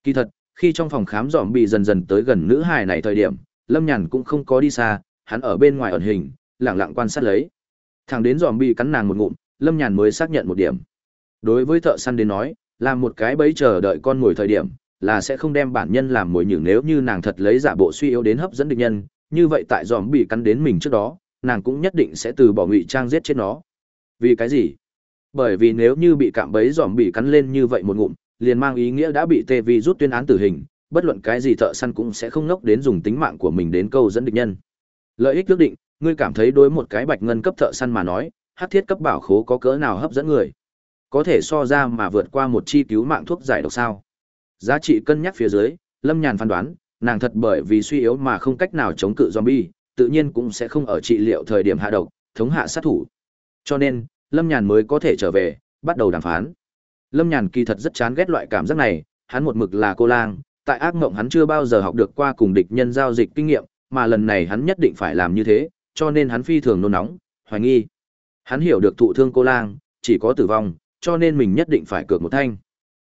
Kỳ thật, khi trong phòng khám dòm bị dần dần tới gần nữ hài này thời điểm, lâm nhàn cũng không có đi xa, hắn ở bên ngoài ẩn hình lẳng lặng quan sát lấy. Thằng đến dòm bị cắn nàng một ngụm lâm nhàn mới xác nhận một điểm. Đối với thợ săn đến nói làm một cái bẫy chờ đợi con ngồi thời điểm, là sẽ không đem bản nhân làm mồi nhử nếu như nàng thật lấy giả bộ suy yếu đến hấp dẫn địch nhân. Như vậy tại dòm bị cắn đến mình trước đó, nàng cũng nhất định sẽ từ bỏ ngụy trang giết chết nó. Vì cái gì? Bởi vì nếu như bị cạm bẫy dòm bị cắn lên như vậy một ngụm, liền mang ý nghĩa đã bị tê vi rút tuyên án tử hình, bất luận cái gì thợ săn cũng sẽ không nốc đến dùng tính mạng của mình đến câu dẫn địch nhân. Lợi ích quyết định, ngươi cảm thấy đối một cái bạch ngân cấp thợ săn mà nói hát thiết cấp bảo khố có cỡ nào hấp dẫn người? Có thể so ra mà vượt qua một chi cứu mạng thuốc giải độc sao? Giá trị cân nhắc phía dưới, lâm nhàn phán đoán, nàng thật bởi vì suy yếu mà không cách nào chống cự zombie, tự nhiên cũng sẽ không ở trị liệu thời điểm hạ độc, thống hạ sát thủ. Cho nên, lâm nhàn mới có thể trở về, bắt đầu đàm phán. Lâm nhàn kỳ thật rất chán ghét loại cảm giác này, hắn một mực là cô lang, tại ác mộng hắn chưa bao giờ học được qua cùng địch nhân giao dịch kinh nghiệm, mà lần này hắn nhất định phải làm như thế, cho nên hắn phi thường nôn nóng, hoài nghi hắn hiểu được thụ thương cô lang, chỉ có tử vong, cho nên mình nhất định phải cược một thanh.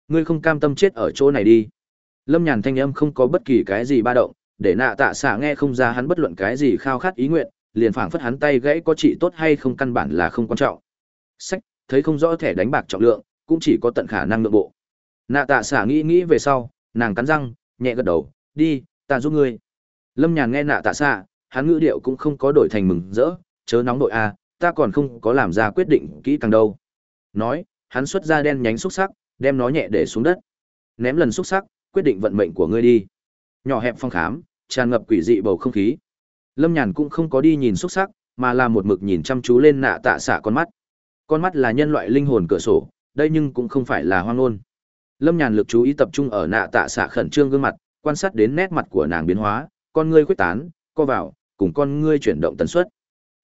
Ngươi không cam tâm chết ở chỗ này đi. Lâm nhàn thanh âm không có bất kỳ cái gì ba động, để nạ tạ xạ nghe không ra hắn bất luận cái gì khao khát ý nguyện, liền phảng phất hắn tay gãy có trị tốt hay không căn bản là không quan trọng. Sách, thấy không rõ thẻ đánh bạc trọng lượng, cũng chỉ có tận khả năng nội bộ. Nạ tạ xạ nghĩ nghĩ về sau, nàng cắn răng, nhẹ gật đầu, đi, ta giúp ngươi. Lâm nhàn nghe nạ tạ xạ, hắn ngữ điệu cũng không có đổi thành mừng rỡ, chớ nóng đội a ta còn không có làm ra quyết định kỹ càng đâu. Nói, hắn xuất ra đen nhánh xúc sắc, đem nó nhẹ để xuống đất. Ném lần xúc sắc, quyết định vận mệnh của ngươi đi. Nhỏ hẹp phong khám, tràn ngập quỷ dị bầu không khí. Lâm nhàn cũng không có đi nhìn xúc sắc, mà là một mực nhìn chăm chú lên nạ tạ xạ con mắt. Con mắt là nhân loại linh hồn cửa sổ, đây nhưng cũng không phải là hoang ngôn. Lâm nhàn lực chú ý tập trung ở nạ tạ xạ khẩn trương gương mặt, quan sát đến nét mặt của nàng biến hóa, con ngươi khuếch tán, co vào, cùng con ngươi chuyển động tần suất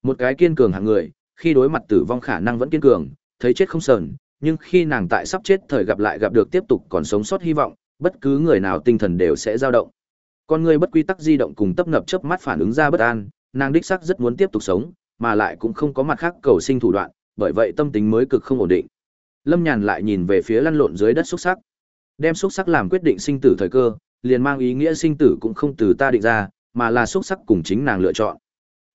một cái kiên cường hạng người, khi đối mặt tử vong khả năng vẫn kiên cường, thấy chết không sờn, nhưng khi nàng tại sắp chết thời gặp lại gặp được tiếp tục còn sống sót hy vọng, bất cứ người nào tinh thần đều sẽ dao động. Con ngươi bất quy tắc di động cùng tấp nập chớp mắt phản ứng ra bất an, nàng đích sắc rất muốn tiếp tục sống, mà lại cũng không có mặt khác cầu sinh thủ đoạn, bởi vậy tâm tính mới cực không ổn định. Lâm nhàn lại nhìn về phía lăn lộn dưới đất xúc sắc. Đem xúc sắc làm quyết định sinh tử thời cơ, liền mang ý nghĩa sinh tử cũng không từ ta định ra, mà là xúc sắc cùng chính nàng lựa chọn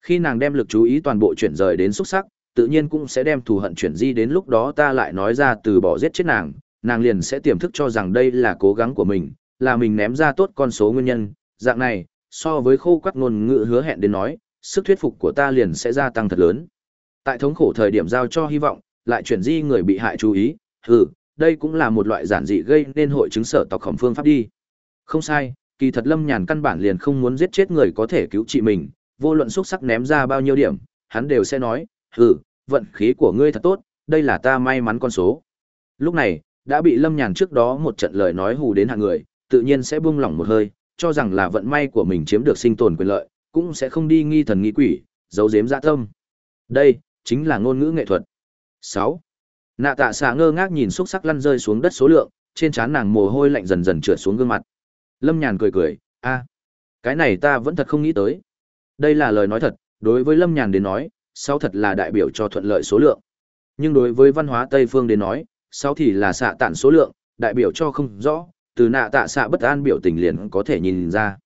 khi nàng đem lực chú ý toàn bộ chuyển rời đến xúc sắc, tự nhiên cũng sẽ đem thù hận chuyển di đến lúc đó ta lại nói ra từ bỏ giết chết nàng nàng liền sẽ tiềm thức cho rằng đây là cố gắng của mình, là mình ném ra tốt con số nguyên nhân. Dạng này, so với khô quắc ngôn ngữ hứa hẹn đến nói, sức thuyết phục của ta liền sẽ gia tăng thật lớn. Tại thống khổ thời điểm giao cho hy vọng, lại chuyển di người bị hại chú ý ừ đây cũng là một loại giản dị gây nên hội chứng sở tộc khổng phương pháp đi. Không sai, kỳ thật lâm nhàn căn bản liền không muốn giết chết người có thể cứu trị mình vô luận xúc sắc ném ra bao nhiêu điểm, hắn đều sẽ nói ừ vận khí của ngươi thật tốt, đây là ta may mắn con số. Lúc này, đã bị lâm nhàn trước đó một trận lời nói hù đến hạng người, tự nhiên sẽ buông lỏng một hơi, cho rằng là vận may của mình chiếm được sinh tồn quyền lợi, cũng sẽ không đi nghi thần nghi quỷ, giấu giếm dạ tâm. Đây chính là ngôn ngữ nghệ thuật. Sáu. Nạ tạ xà ngơ ngác nhìn xúc sắc lăn rơi xuống đất số lượng, trên trán nàng mồ hôi lạnh dần dần trượt xuống gương mặt. Lâm nhàn cười cười, a, cái này ta vẫn thật không nghĩ tới đây là lời nói thật, đối với lâm nhàn đến nói, sáu thật là đại biểu cho thuận lợi số lượng. Nhưng đối với văn hóa tây phương đến nói, sáu thì là xạ tản số lượng, đại biểu cho không rõ, từ nạ tạ xạ bất an biểu tình liền có thể nhìn ra.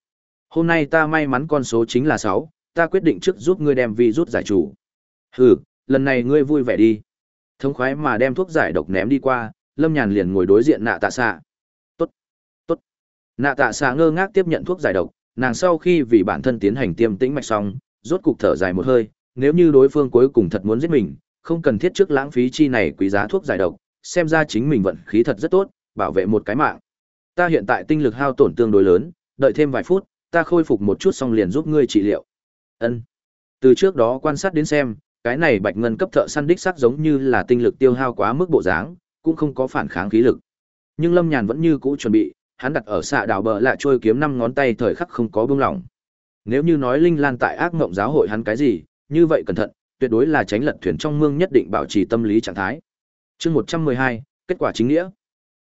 Hôm nay ta may mắn con số chính là sáu, ta quyết định trước giúp ngươi đem vi rút giải chủ. Hừ, lần này ngươi vui vẻ đi. Thống khoái mà đem thuốc giải độc ném đi qua, lâm nhàn liền ngồi đối diện nạ tạ xạ. Tốt tốt. Nạ tạ xạ ngơ ngác tiếp nhận thuốc giải độc nàng sau khi vì bản thân tiến hành tiêm tĩnh mạch xong, rốt cục thở dài một hơi, nếu như đối phương cuối cùng thật muốn giết mình, không cần thiết trước lãng phí chi này quý giá thuốc giải độc, xem ra chính mình vận khí thật rất tốt, bảo vệ một cái mạng. Ta hiện tại tinh lực hao tổn tương đối lớn, đợi thêm vài phút, ta khôi phục một chút xong liền giúp ngươi trị liệu. Ân. Từ trước đó quan sát đến xem, cái này bạch ngân cấp thợ săn đích xác giống như là tinh lực tiêu hao quá mức bộ dáng, cũng không có phản kháng khí lực. Nhưng lâm nhàn vẫn như cũ chuẩn bị hắn đặt ở xạ đảo bờ lại trôi kiếm năm ngón tay thời khắc không có buông lỏng Nếu như nói Linh Lan tại ác mộng giáo hội hắn cái gì, như vậy cẩn thận, tuyệt đối là tránh lật thuyền trong mương nhất định bảo trì tâm lý trạng thái. Chương 112, kết quả chính nghĩa.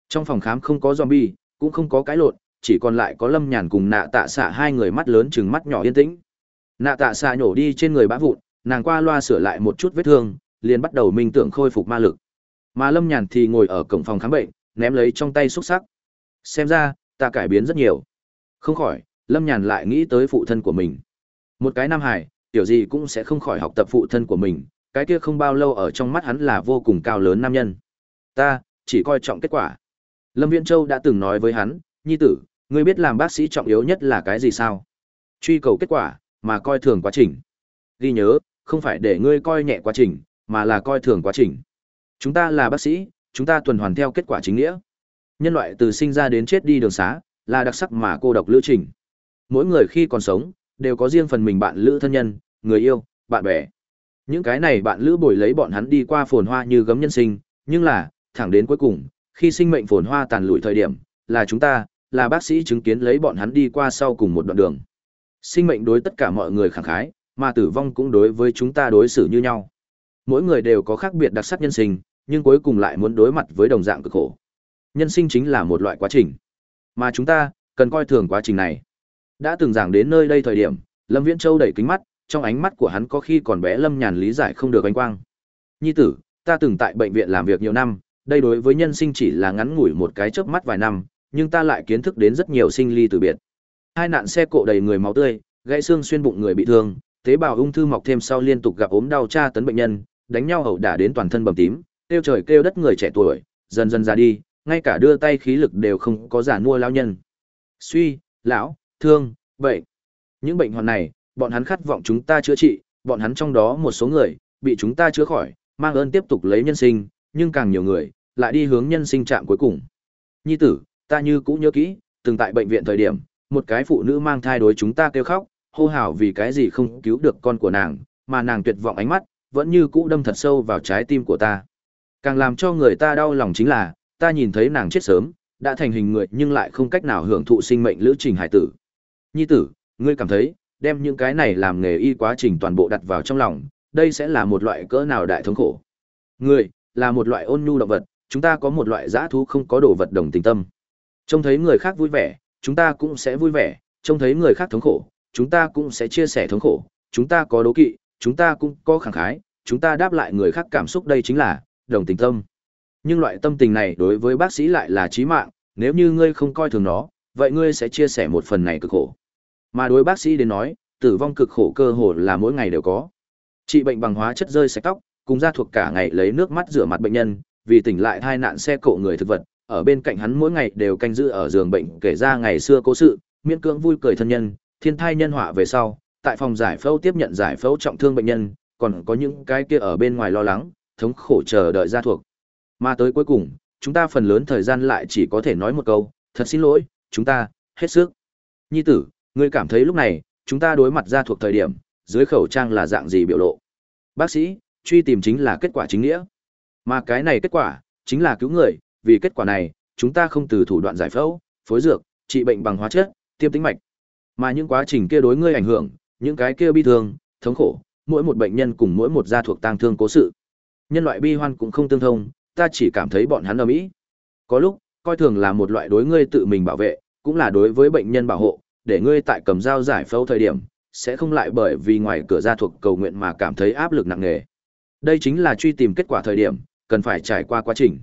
Trong phòng khám không có zombie, cũng không có cái lộn, chỉ còn lại có Lâm Nhàn cùng Nạ Tạ Xạ hai người mắt lớn trừng mắt nhỏ yên tĩnh. Nạ Tạ Xạ nhổ đi trên người bã vụn, nàng qua loa sửa lại một chút vết thương, liền bắt đầu minh tưởng khôi phục ma lực. Mà Lâm Nhàn thì ngồi ở cổng phòng khám bệnh, ném lấy trong tay xúc sắc. Xem ra, ta cải biến rất nhiều. Không khỏi, Lâm Nhàn lại nghĩ tới phụ thân của mình. Một cái nam hải, tiểu gì cũng sẽ không khỏi học tập phụ thân của mình, cái kia không bao lâu ở trong mắt hắn là vô cùng cao lớn nam nhân. Ta, chỉ coi trọng kết quả. Lâm Viễn Châu đã từng nói với hắn, nhi tử, ngươi biết làm bác sĩ trọng yếu nhất là cái gì sao? Truy cầu kết quả, mà coi thường quá trình. Ghi nhớ, không phải để ngươi coi nhẹ quá trình, mà là coi thường quá trình. Chúng ta là bác sĩ, chúng ta tuần hoàn theo kết quả chính nghĩa. Nhân loại từ sinh ra đến chết đi đường xá, là đặc sắc mà cô độc lữ trình. Mỗi người khi còn sống, đều có riêng phần mình bạn lữ thân nhân, người yêu, bạn bè. Những cái này bạn lữ bồi lấy bọn hắn đi qua phồn hoa như gấm nhân sinh, nhưng là, thẳng đến cuối cùng, khi sinh mệnh phồn hoa tàn lụi thời điểm, là chúng ta, là bác sĩ chứng kiến lấy bọn hắn đi qua sau cùng một đoạn đường. Sinh mệnh đối tất cả mọi người khẳng khái, mà tử vong cũng đối với chúng ta đối xử như nhau. Mỗi người đều có khác biệt đặc sắc nhân sinh, nhưng cuối cùng lại muốn đối mặt với đồng dạng cực khổ. Nhân sinh chính là một loại quá trình, mà chúng ta cần coi thường quá trình này. Đã từng giảng đến nơi đây thời điểm, Lâm Viễn Châu đẩy kính mắt, trong ánh mắt của hắn có khi còn bé Lâm Nhàn lý giải không được ánh quang. Nhi tử, ta từng tại bệnh viện làm việc nhiều năm, đây đối với nhân sinh chỉ là ngắn ngủi một cái chớp mắt vài năm, nhưng ta lại kiến thức đến rất nhiều sinh ly từ biệt. Hai nạn xe cộ đầy người máu tươi, gãy xương xuyên bụng người bị thương, tế bào ung thư mọc thêm sau liên tục gặp ốm đau tra tấn bệnh nhân, đánh nhau ẩu đả đến toàn thân bầm tím, kêu trời kêu đất người trẻ tuổi, dần dần ra đi, ngay cả đưa tay khí lực đều không có giả mua lao nhân. Suy, lão, thương, bệnh. Những bệnh hoạn này, bọn hắn khát vọng chúng ta chữa trị, bọn hắn trong đó một số người bị chúng ta chữa khỏi, mang ơn tiếp tục lấy nhân sinh, nhưng càng nhiều người lại đi hướng nhân sinh trạng cuối cùng. Nhi tử, ta như cũ nhớ kỹ, từng tại bệnh viện thời điểm, một cái phụ nữ mang thai đối chúng ta kêu khóc, hô hào vì cái gì không cứu được con của nàng, mà nàng tuyệt vọng ánh mắt, vẫn như cũ đâm thật sâu vào trái tim của ta. Càng làm cho người ta đau lòng chính là, ta nhìn thấy nàng chết sớm, đã thành hình người nhưng lại không cách nào hưởng thụ sinh mệnh lữ trình hải tử. Nhi tử, ngươi cảm thấy, đem những cái này làm nghề y quá trình toàn bộ đặt vào trong lòng, đây sẽ là một loại cỡ nào đại thống khổ. Ngươi, là một loại ôn nhu động vật, chúng ta có một loại dã thú không có đồ vật đồng tình tâm. Trông thấy người khác vui vẻ, chúng ta cũng sẽ vui vẻ, trông thấy người khác thống khổ, chúng ta cũng sẽ chia sẻ thống khổ, chúng ta có đố kỵ, chúng ta cũng có khẳng khái, chúng ta đáp lại người khác cảm xúc đây chính là đồng tình tâm. Nhưng loại tâm tình này đối với bác sĩ lại là chí mạng, nếu như ngươi không coi thường nó, vậy ngươi sẽ chia sẻ một phần này cực khổ. Mà đối bác sĩ đến nói, tử vong cực khổ cơ hồ là mỗi ngày đều có. Trị bệnh bằng hóa chất rơi sạch tóc, cùng gia thuộc cả ngày lấy nước mắt rửa mặt bệnh nhân, vì tỉnh lại thai nạn xe cộ người thực vật, ở bên cạnh hắn mỗi ngày đều canh giữ ở giường bệnh kể ra ngày xưa cố sự, miễn cưỡng vui cười thân nhân, thiên thai nhân họa về sau, tại phòng giải phẫu tiếp nhận giải phẫu trọng thương bệnh nhân, còn có những cái kia ở bên ngoài lo lắng, thống khổ chờ đợi gia thuộc. Mà tới cuối cùng, chúng ta phần lớn thời gian lại chỉ có thể nói một câu, thật xin lỗi, chúng ta, hết sức. Nhi tử, ngươi cảm thấy lúc này, chúng ta đối mặt gia thuộc thời điểm, dưới khẩu trang là dạng gì biểu lộ. Bác sĩ, truy tìm chính là kết quả chính nghĩa. Mà cái này kết quả, chính là cứu người, vì kết quả này, chúng ta không từ thủ đoạn giải phẫu, phối dược, trị bệnh bằng hóa chất, tiêm tính mạch. Mà những quá trình kia đối ngươi ảnh hưởng, những cái kia bi thương, thống khổ, mỗi một bệnh nhân cùng mỗi một gia thuộc tang thương cố sự. Nhân loại bi hoan cũng không tương thông, ta chỉ cảm thấy bọn hắn ở mỹ. Có lúc, coi thường là một loại đối ngươi tự mình bảo vệ, cũng là đối với bệnh nhân bảo hộ, để ngươi tại cầm dao giải phẫu thời điểm, sẽ không lại bởi vì ngoài cửa ra thuộc cầu nguyện mà cảm thấy áp lực nặng nề. Đây chính là truy tìm kết quả thời điểm, cần phải trải qua quá trình.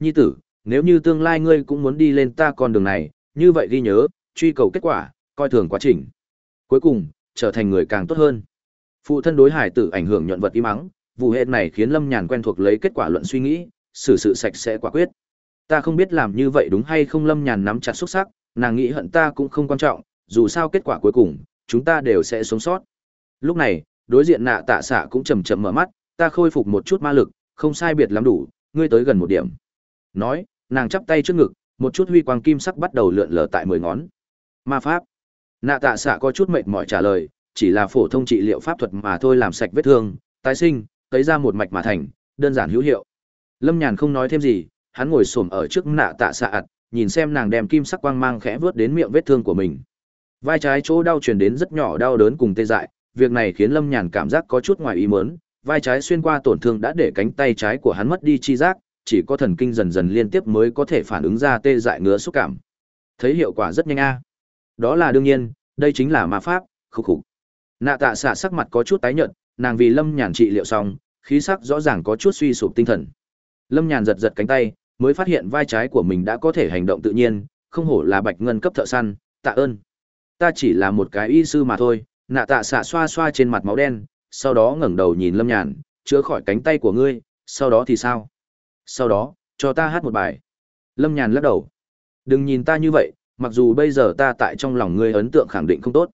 Nhi tử, nếu như tương lai ngươi cũng muốn đi lên ta con đường này, như vậy ghi nhớ, truy cầu kết quả, coi thường quá trình. Cuối cùng, trở thành người càng tốt hơn. Phụ thân đối hải tử ảnh hưởng nhuận vật im mắng, vụ hệ này khiến Lâm Nhàn quen thuộc lấy kết quả luận suy nghĩ, xử sự sạch sẽ quả quyết. Ta không biết làm như vậy đúng hay không Lâm Nhàn nắm chặt xúc sắc, nàng nghĩ hận ta cũng không quan trọng, dù sao kết quả cuối cùng, chúng ta đều sẽ sống sót. Lúc này, đối diện nạ tạ xạ cũng chầm chậm mở mắt, ta khôi phục một chút ma lực, không sai biệt lắm đủ, ngươi tới gần một điểm. Nói, nàng chắp tay trước ngực, một chút huy quang kim sắc bắt đầu lượn lờ tại mười ngón. Ma pháp. Nạ tạ xạ có chút mệt mỏi trả lời, chỉ là phổ thông trị liệu pháp thuật mà thôi làm sạch vết thương, tái sinh, tấy ra một mạch mà thành, đơn giản hữu hiệu. Lâm Nhàn không nói thêm gì, hắn ngồi xổm ở trước nạ tạ xạ ạt, nhìn xem nàng đem kim sắc quang mang khẽ vớt đến miệng vết thương của mình. Vai trái chỗ đau truyền đến rất nhỏ đau đớn cùng tê dại, việc này khiến Lâm Nhàn cảm giác có chút ngoài ý muốn, vai trái xuyên qua tổn thương đã để cánh tay trái của hắn mất đi chi giác, chỉ có thần kinh dần dần liên tiếp mới có thể phản ứng ra tê dại ngứa xúc cảm. Thấy hiệu quả rất nhanh a. Đó là đương nhiên, đây chính là ma pháp, khục khục. Nạ tạ xạ sắc mặt có chút tái nhợt, nàng vì Lâm Nhàn trị liệu xong, khí sắc rõ ràng có chút suy sụp tinh thần. Lâm Nhàn giật giật cánh tay, mới phát hiện vai trái của mình đã có thể hành động tự nhiên, không hổ là bạch ngân cấp thợ săn, tạ ơn. Ta chỉ là một cái y sư mà thôi, nạ tạ xạ xoa xoa trên mặt máu đen, sau đó ngẩng đầu nhìn Lâm Nhàn, chữa khỏi cánh tay của ngươi, sau đó thì sao? Sau đó, cho ta hát một bài. Lâm Nhàn lắc đầu. Đừng nhìn ta như vậy, mặc dù bây giờ ta tại trong lòng ngươi ấn tượng khẳng định không tốt.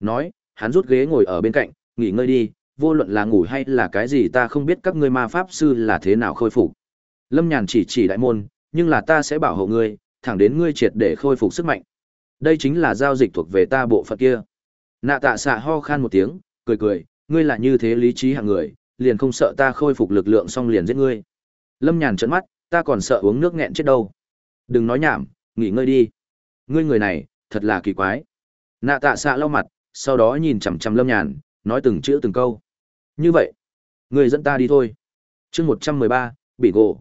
Nói, hắn rút ghế ngồi ở bên cạnh, nghỉ ngơi đi, vô luận là ngủ hay là cái gì ta không biết các ngươi ma pháp sư là thế nào khôi phục. Lâm Nhàn chỉ chỉ đại môn, nhưng là ta sẽ bảo hộ ngươi, thẳng đến ngươi triệt để khôi phục sức mạnh. Đây chính là giao dịch thuộc về ta bộ phận kia. Nạ tạ xạ ho khan một tiếng, cười cười, ngươi là như thế lý trí hạng người, liền không sợ ta khôi phục lực lượng xong liền giết ngươi. Lâm Nhàn trợn mắt, ta còn sợ uống nước nghẹn chết đâu. Đừng nói nhảm, nghỉ ngơi đi. Ngươi người này, thật là kỳ quái. Nạ tạ xạ lau mặt, sau đó nhìn chằm chằm Lâm Nhàn, nói từng chữ từng câu. Như vậy, ngươi dẫn ta đi thôi. chương một trăm mười ba, bị gỗ.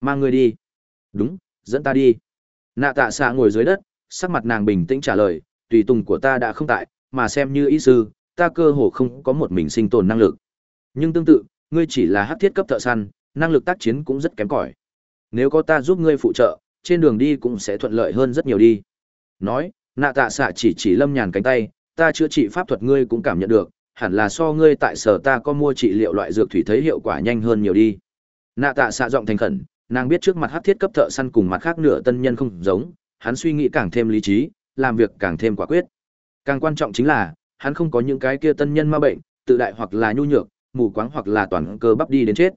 Mang ngươi đi. Đúng, dẫn ta đi. Nạ tạ xạ ngồi dưới đất, sắc mặt nàng bình tĩnh trả lời, tùy tùng của ta đã không tại, mà xem như y sư, ta cơ hồ không có một mình sinh tồn năng lực. Nhưng tương tự, ngươi chỉ là hắc thiết cấp thợ săn, năng lực tác chiến cũng rất kém cỏi. Nếu có ta giúp ngươi phụ trợ, trên đường đi cũng sẽ thuận lợi hơn rất nhiều đi. Nói, nạ tạ xạ chỉ chỉ lâm nhàn cánh tay, ta chữa trị pháp thuật ngươi cũng cảm nhận được, hẳn là so ngươi tại sở ta có mua trị liệu loại dược thủy thấy hiệu quả nhanh hơn nhiều đi. Nạ tạ xạ giọng thành khẩn, nàng biết trước mặt hắc thiết cấp thợ săn cùng mặt khác nửa tân nhân không giống, hắn suy nghĩ càng thêm lý trí, làm việc càng thêm quả quyết. Càng quan trọng chính là, hắn không có những cái kia tân nhân ma bệnh, tự đại hoặc là nhu nhược, mù quáng hoặc là toàn cơ bắp đi đến chết.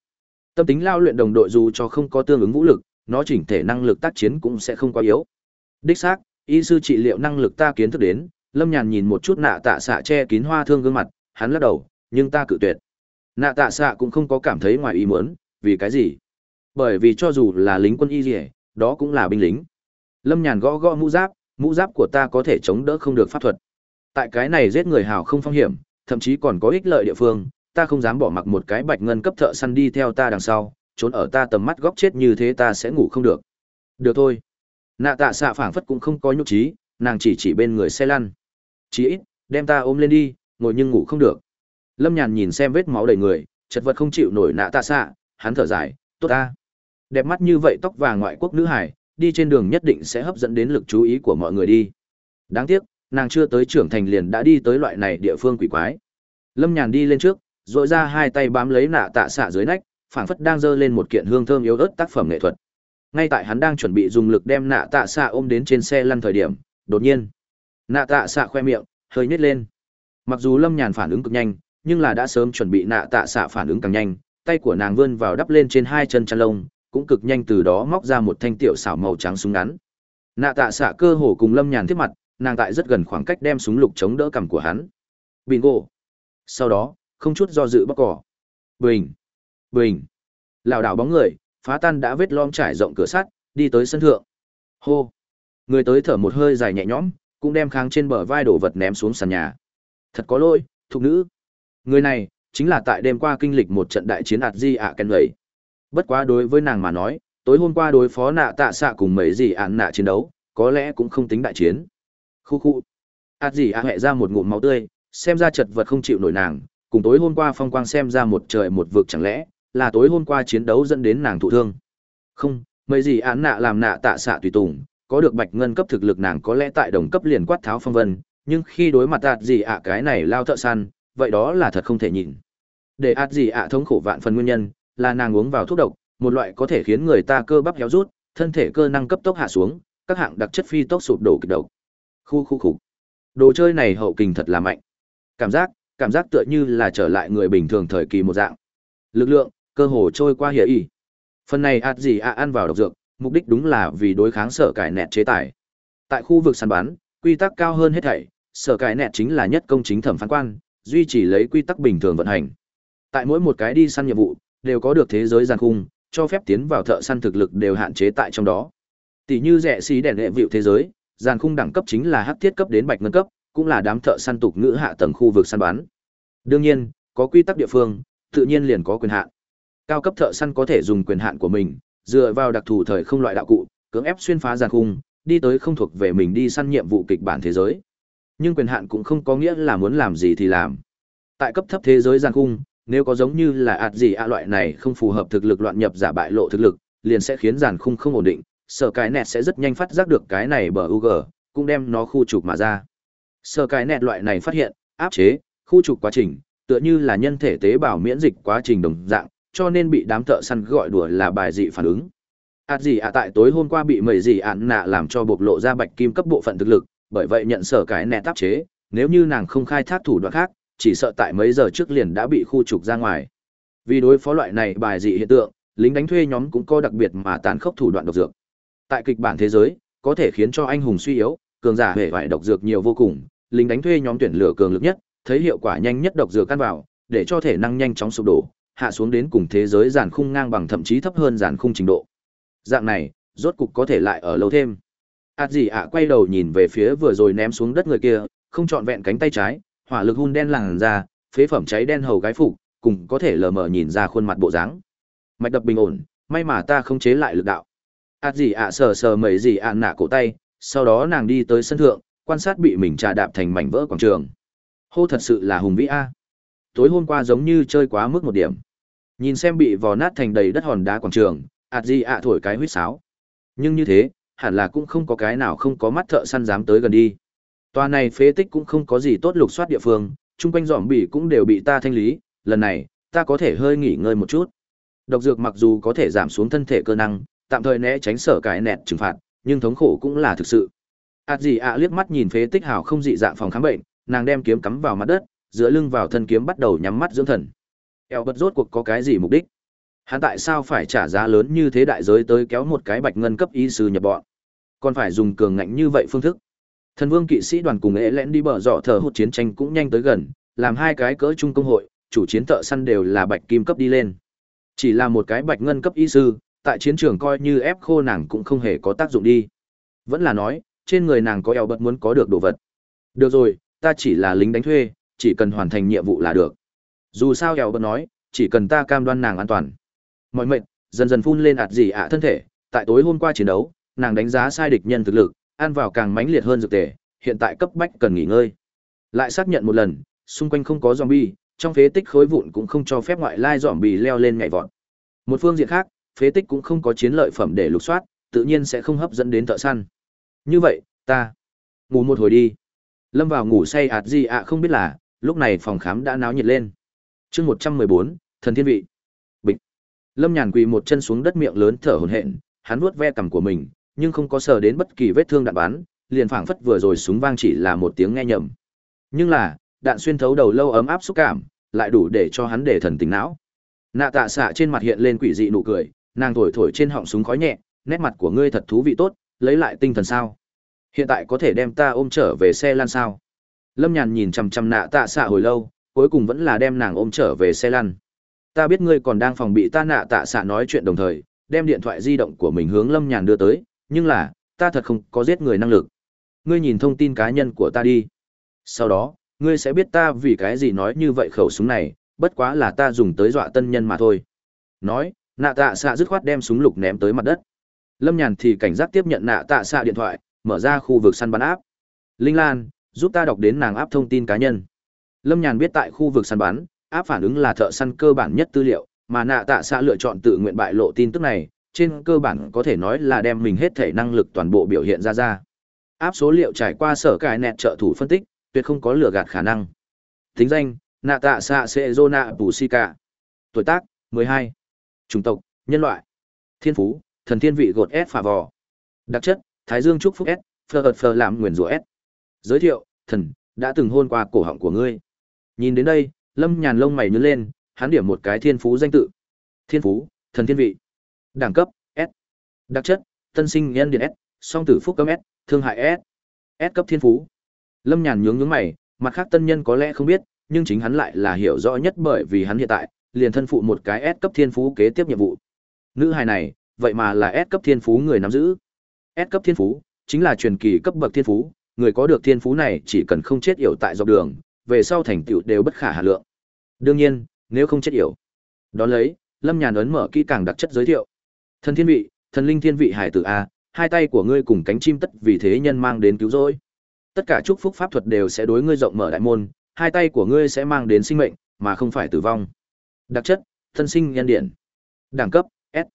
Tâm tính lao luyện đồng đội dù cho không có tương ứng vũ lực, nó chỉnh thể năng lực tác chiến cũng sẽ không quá yếu. Đích xác, y sư trị liệu năng lực ta kiến thức đến, Lâm Nhàn nhìn một chút nạ tạ xạ che kín hoa thương gương mặt, hắn lắc đầu, nhưng ta cự tuyệt. Nạ tạ xạ cũng không có cảm thấy ngoài ý muốn, vì cái gì? Bởi vì cho dù là lính quân y gì, đó cũng là binh lính. Lâm Nhàn gõ gõ mũ giáp, mũ giáp của ta có thể chống đỡ không được pháp thuật. Tại cái này giết người hào không phong hiểm, thậm chí còn có ích lợi địa phương, ta không dám bỏ mặc một cái bạch ngân cấp thợ săn đi theo ta đằng sau, trốn ở ta tầm mắt góc chết như thế ta sẽ ngủ không được. Được thôi. Nạ tạ xạ phảng phất cũng không có nhục trí, nàng chỉ chỉ bên người xe lăn. Chí ít, đem ta ôm lên đi, ngồi nhưng ngủ không được. Lâm Nhàn nhìn xem vết máu đầy người, chật vật không chịu nổi nạ tạ xạ, hắn thở dài, tốt ta. Đẹp mắt như vậy tóc vàng ngoại quốc nữ hải, đi trên đường nhất định sẽ hấp dẫn đến lực chú ý của mọi người đi. Đáng tiếc, nàng chưa tới trưởng thành liền đã đi tới loại này địa phương quỷ quái. Lâm Nhàn đi lên trước, rồi ra hai tay bám lấy nạ tạ xạ dưới nách, phảng phất đang giơ lên một kiện hương thơm yếu ớt tác phẩm nghệ thuật. Ngay tại hắn đang chuẩn bị dùng lực đem nạ tạ xạ ôm đến trên xe lăn thời điểm, đột nhiên, nạ tạ xạ khoe miệng, hơi nhếch lên. Mặc dù Lâm Nhàn phản ứng cực nhanh, nhưng là đã sớm chuẩn bị nạ tạ xạ phản ứng càng nhanh, tay của nàng vươn vào đắp lên trên hai chân chăn lông, cũng cực nhanh từ đó móc ra một thanh tiểu xảo màu trắng súng ngắn. Nạ tạ xạ cơ hồ cùng Lâm Nhàn tiếp mặt, nàng tại rất gần khoảng cách đem súng lục chống đỡ cằm của hắn. Bingo. Sau đó, không chút do dự bóc cỏ. Bình. Bình. Lảo đảo bóng người, phá tan đã vết lom trải rộng cửa sắt, đi tới sân thượng. Hô. Người tới thở một hơi dài nhẹ nhõm, cũng đem kháng trên bờ vai đổ vật ném xuống sàn nhà. Thật có lỗi, thục nữ. Người này, chính là tại đêm qua kinh lịch một trận đại chiến ạt di ạ ken vậy. Bất quá đối với nàng mà nói, tối hôm qua đối phó nạ tạ xạ cùng mấy gì ạn nạ chiến đấu, có lẽ cũng không tính đại chiến. Khu khu. ạt gì ạ hẹ ra một ngụm máu tươi, xem ra chật vật không chịu nổi nàng, cùng tối hôm qua phong quang xem ra một trời một vực chẳng lẽ là tối hôm qua chiến đấu dẫn đến nàng thụ thương không mấy gì án nạ làm nạ tạ xạ tùy tùng có được bạch ngân cấp thực lực nàng có lẽ tại đồng cấp liền quát tháo phong vân nhưng khi đối mặt ạt gì ạ cái này lao thợ săn vậy đó là thật không thể nhìn để ạt gì ạ thống khổ vạn phần nguyên nhân là nàng uống vào thuốc độc một loại có thể khiến người ta cơ bắp héo rút thân thể cơ năng cấp tốc hạ xuống các hạng đặc chất phi tốc sụp đổ kịch độc khu khu khủng. đồ chơi này hậu kình thật là mạnh cảm giác cảm giác tựa như là trở lại người bình thường thời kỳ một dạng. Lực lượng, cơ hồ trôi qua hiểm ý. Phần này ạt gì ạ ăn vào độc dược, mục đích đúng là vì đối kháng sở cải nẹt chế tài. Tại khu vực săn bắn, quy tắc cao hơn hết thảy, sở cải nẹt chính là nhất công chính thẩm phán quan, duy trì lấy quy tắc bình thường vận hành. Tại mỗi một cái đi săn nhiệm vụ, đều có được thế giới gian khung, cho phép tiến vào thợ săn thực lực đều hạn chế tại trong đó. Tỷ như rẻ xí đèn hệ vịu thế giới, gian khung đẳng cấp chính là hắc thiết cấp đến bạch ngân cấp, cũng là đám thợ săn tục ngữ hạ tầng khu vực săn bắn. Đương nhiên, có quy tắc địa phương, tự nhiên liền có quyền hạn. Cao cấp thợ săn có thể dùng quyền hạn của mình, dựa vào đặc thù thời không loại đạo cụ, cưỡng ép xuyên phá giàn khung, đi tới không thuộc về mình đi săn nhiệm vụ kịch bản thế giới. Nhưng quyền hạn cũng không có nghĩa là muốn làm gì thì làm. Tại cấp thấp thế giới giàn khung, nếu có giống như là ạt gì a loại này không phù hợp thực lực loạn nhập giả bại lộ thực lực, liền sẽ khiến giàn khung không ổn định, sở cái nẹt sẽ rất nhanh phát giác được cái này bờ UG, cũng đem nó khu trục mà ra. Sở cái nẹt loại này phát hiện, áp chế, khu trục quá trình, tựa như là nhân thể tế bào miễn dịch quá trình đồng dạng, cho nên bị đám thợ săn gọi đùa là bài dị phản ứng. ạt gì ạ tại tối hôm qua bị mầy gì ạn nạ làm cho bộc lộ ra bạch kim cấp bộ phận thực lực, bởi vậy nhận sở cái nẹt áp chế, nếu như nàng không khai thác thủ đoạn khác, chỉ sợ tại mấy giờ trước liền đã bị khu trục ra ngoài. Vì đối phó loại này bài dị hiện tượng, lính đánh thuê nhóm cũng có đặc biệt mà tàn khốc thủ đoạn độc dược. Tại kịch bản thế giới, có thể khiến cho anh hùng suy yếu, cường giả hệ vải độc dược nhiều vô cùng, lính đánh thuê nhóm tuyển lựa cường lực nhất, thấy hiệu quả nhanh nhất độc dược căn vào, để cho thể năng nhanh chóng sụp đổ, hạ xuống đến cùng thế giới giàn khung ngang bằng thậm chí thấp hơn giàn khung trình độ. Dạng này, rốt cục có thể lại ở lâu thêm. Át gì ạ quay đầu nhìn về phía vừa rồi ném xuống đất người kia, không chọn vẹn cánh tay trái, hỏa lực hun đen làn ra, phế phẩm cháy đen hầu gái phục, cùng có thể lờ mờ nhìn ra khuôn mặt bộ dáng. Mạch đập bình ổn, may mà ta không chế lại lực đạo. Át gì ạ sờ sờ mấy gì ạ nạ cổ tay, sau đó nàng đi tới sân thượng, quan sát bị mình trà đạp thành mảnh vỡ quảng trường. Hô thật sự là hùng vĩ a. Tối hôm qua giống như chơi quá mức một điểm. Nhìn xem bị vò nát thành đầy đất hòn đá quảng trường, ạt gì ạ thổi cái huýt sáo. Nhưng như thế, hẳn là cũng không có cái nào không có mắt thợ săn dám tới gần đi. Tòa này phế tích cũng không có gì tốt lục soát địa phương, chung quanh dòm bỉ cũng đều bị ta thanh lý, lần này, ta có thể hơi nghỉ ngơi một chút. Độc dược mặc dù có thể giảm xuống thân thể cơ năng, tạm thời né tránh sở cái nẹt trừng phạt, nhưng thống khổ cũng là thực sự. Át gì ạ liếc mắt nhìn phế tích hào không dị dạng phòng khám bệnh, nàng đem kiếm cắm vào mặt đất, dựa lưng vào thân kiếm bắt đầu nhắm mắt dưỡng thần. Eo bật rốt cuộc có cái gì mục đích? Hắn tại sao phải trả giá lớn như thế đại giới tới kéo một cái bạch ngân cấp y sư nhập bọn? Còn phải dùng cường ngạnh như vậy phương thức. Thần vương kỵ sĩ đoàn cùng ế lẽn đi bờ dọ thờ hụt chiến tranh cũng nhanh tới gần, làm hai cái cỡ chung công hội, chủ chiến thợ săn đều là bạch kim cấp đi lên. Chỉ là một cái bạch ngân cấp y sư, tại chiến trường coi như ép khô nàng cũng không hề có tác dụng đi. Vẫn là nói, trên người nàng có eo bật muốn có được đồ vật. Được rồi, ta chỉ là lính đánh thuê, chỉ cần hoàn thành nhiệm vụ là được. Dù sao eo bật nói, chỉ cần ta cam đoan nàng an toàn. Mọi mệnh, dần dần phun lên ạt gì ạ thân thể, tại tối hôm qua chiến đấu, nàng đánh giá sai địch nhân thực lực, ăn vào càng mãnh liệt hơn dược tề, hiện tại cấp bách cần nghỉ ngơi. Lại xác nhận một lần, xung quanh không có zombie, trong phế tích khối vụn cũng không cho phép ngoại lai zombie leo lên nhảy vọt. Một phương diện khác, phế tích cũng không có chiến lợi phẩm để lục soát, tự nhiên sẽ không hấp dẫn đến thợ săn. Như vậy, ta ngủ một hồi đi. Lâm vào ngủ say ạt gì ạ không biết là, lúc này phòng khám đã náo nhiệt lên. chương một trăm mười bốn thần thiên vị. Bịch. Lâm nhàn quỳ một chân xuống đất miệng lớn thở hổn hển, hắn vuốt ve cằm của mình, nhưng không có sờ đến bất kỳ vết thương đạn bắn, liền phảng phất vừa rồi súng vang chỉ là một tiếng nghe nhầm. Nhưng là, đạn xuyên thấu đầu lâu ấm áp xúc cảm, lại đủ để cho hắn để thần tỉnh não. Nạ tạ xạ trên mặt hiện lên quỷ dị nụ cười, nàng thổi thổi trên họng súng khói nhẹ, nét mặt của ngươi thật thú vị tốt, lấy lại tinh thần sao? Hiện tại có thể đem ta ôm trở về xe lăn sao? Lâm Nhàn nhìn chằm chằm nạ tạ xạ hồi lâu, cuối cùng vẫn là đem nàng ôm trở về xe lăn. Ta biết ngươi còn đang phòng bị ta nạ tạ xạ nói chuyện đồng thời, đem điện thoại di động của mình hướng Lâm Nhàn đưa tới, nhưng là, ta thật không có giết người năng lực. Ngươi nhìn thông tin cá nhân của ta đi. Sau đó, ngươi sẽ biết ta vì cái gì nói như vậy khẩu súng này, bất quá là ta dùng tới dọa tân nhân mà thôi. Nói, nạ tạ xạ dứt khoát đem súng lục ném tới mặt đất. Lâm Nhàn thì cảnh giác tiếp nhận nạ tạ xạ điện thoại, mở ra khu vực săn bắn áp. Linh Lan, giúp ta đọc đến nàng áp thông tin cá nhân. Lâm Nhàn biết tại khu vực săn bắn, áp phản ứng là thợ săn cơ bản nhất tư liệu, mà nạ tạ xạ lựa chọn tự nguyện bại lộ tin tức này, trên cơ bản có thể nói là đem mình hết thể năng lực toàn bộ biểu hiện ra ra. Áp số liệu trải qua sở cài nẹt trợ thủ phân tích, tuyệt không có lừa gạt khả năng. Tính danh, nạ tạ xạ si Busika. Tuổi tác, 12. Chủng tộc, nhân loại. Thiên phú, thần thiên vị gột S phà vò. Đặc chất, Thái Dương trúc phúc S, phờ ợt phờ làm nguyền rủa S. Giới thiệu, thần, đã từng hôn qua cổ họng của ngươi. Nhìn đến đây, Lâm Nhàn lông mày nhướng lên, hắn điểm một cái thiên phú danh tự. Thiên phú, thần thiên vị. Đẳng cấp, S. Đặc chất, tân sinh nhân điện S, song tử phúc cấp S, thương hại S. S cấp thiên phú. Lâm Nhàn nhướng nhướng mày, mặt khác tân nhân có lẽ không biết, nhưng chính hắn lại là hiểu rõ nhất bởi vì hắn hiện tại, liền thân phụ một cái S cấp thiên phú kế tiếp nhiệm vụ. Nữ hài này, vậy mà là S cấp thiên phú người nắm giữ. S cấp thiên phú, chính là truyền kỳ cấp bậc thiên phú, người có được thiên phú này chỉ cần không chết yểu tại dọc đường, về sau thành tựu đều bất khả hà lượng. Đương nhiên, nếu không chết yểu. Đó lấy, Lâm Nhàn ấn mở kỹ càng đặc chất giới thiệu. Thần thiên vị, thần linh thiên vị hải tử a, hai tay của ngươi cùng cánh chim tất vì thế nhân mang đến cứu rỗi. Tất cả chúc phúc pháp thuật đều sẽ đối ngươi rộng mở đại môn, hai tay của ngươi sẽ mang đến sinh mệnh, mà không phải tử vong. Đặc chất, thân sinh nhân điển. Đẳng cấp, S.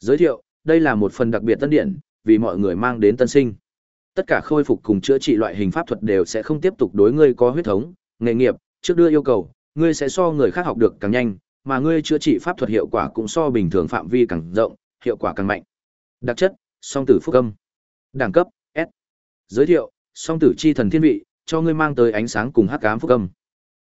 Giới thiệu, đây là một phần đặc biệt tân điển, vì mọi người mang đến tân sinh. Tất cả khôi phục cùng chữa trị loại hình pháp thuật đều sẽ không tiếp tục đối ngươi có huyết thống, nghề nghiệp, trước đưa yêu cầu, ngươi sẽ so người khác học được càng nhanh, mà ngươi chữa trị pháp thuật hiệu quả cũng so bình thường phạm vi càng rộng, hiệu quả càng mạnh. Đặc chất, song tử phúc âm. Đẳng cấp, S. Giới thiệu, song tử chi thần thiên vị, cho ngươi mang tới ánh sáng cùng hắc ám phúc âm.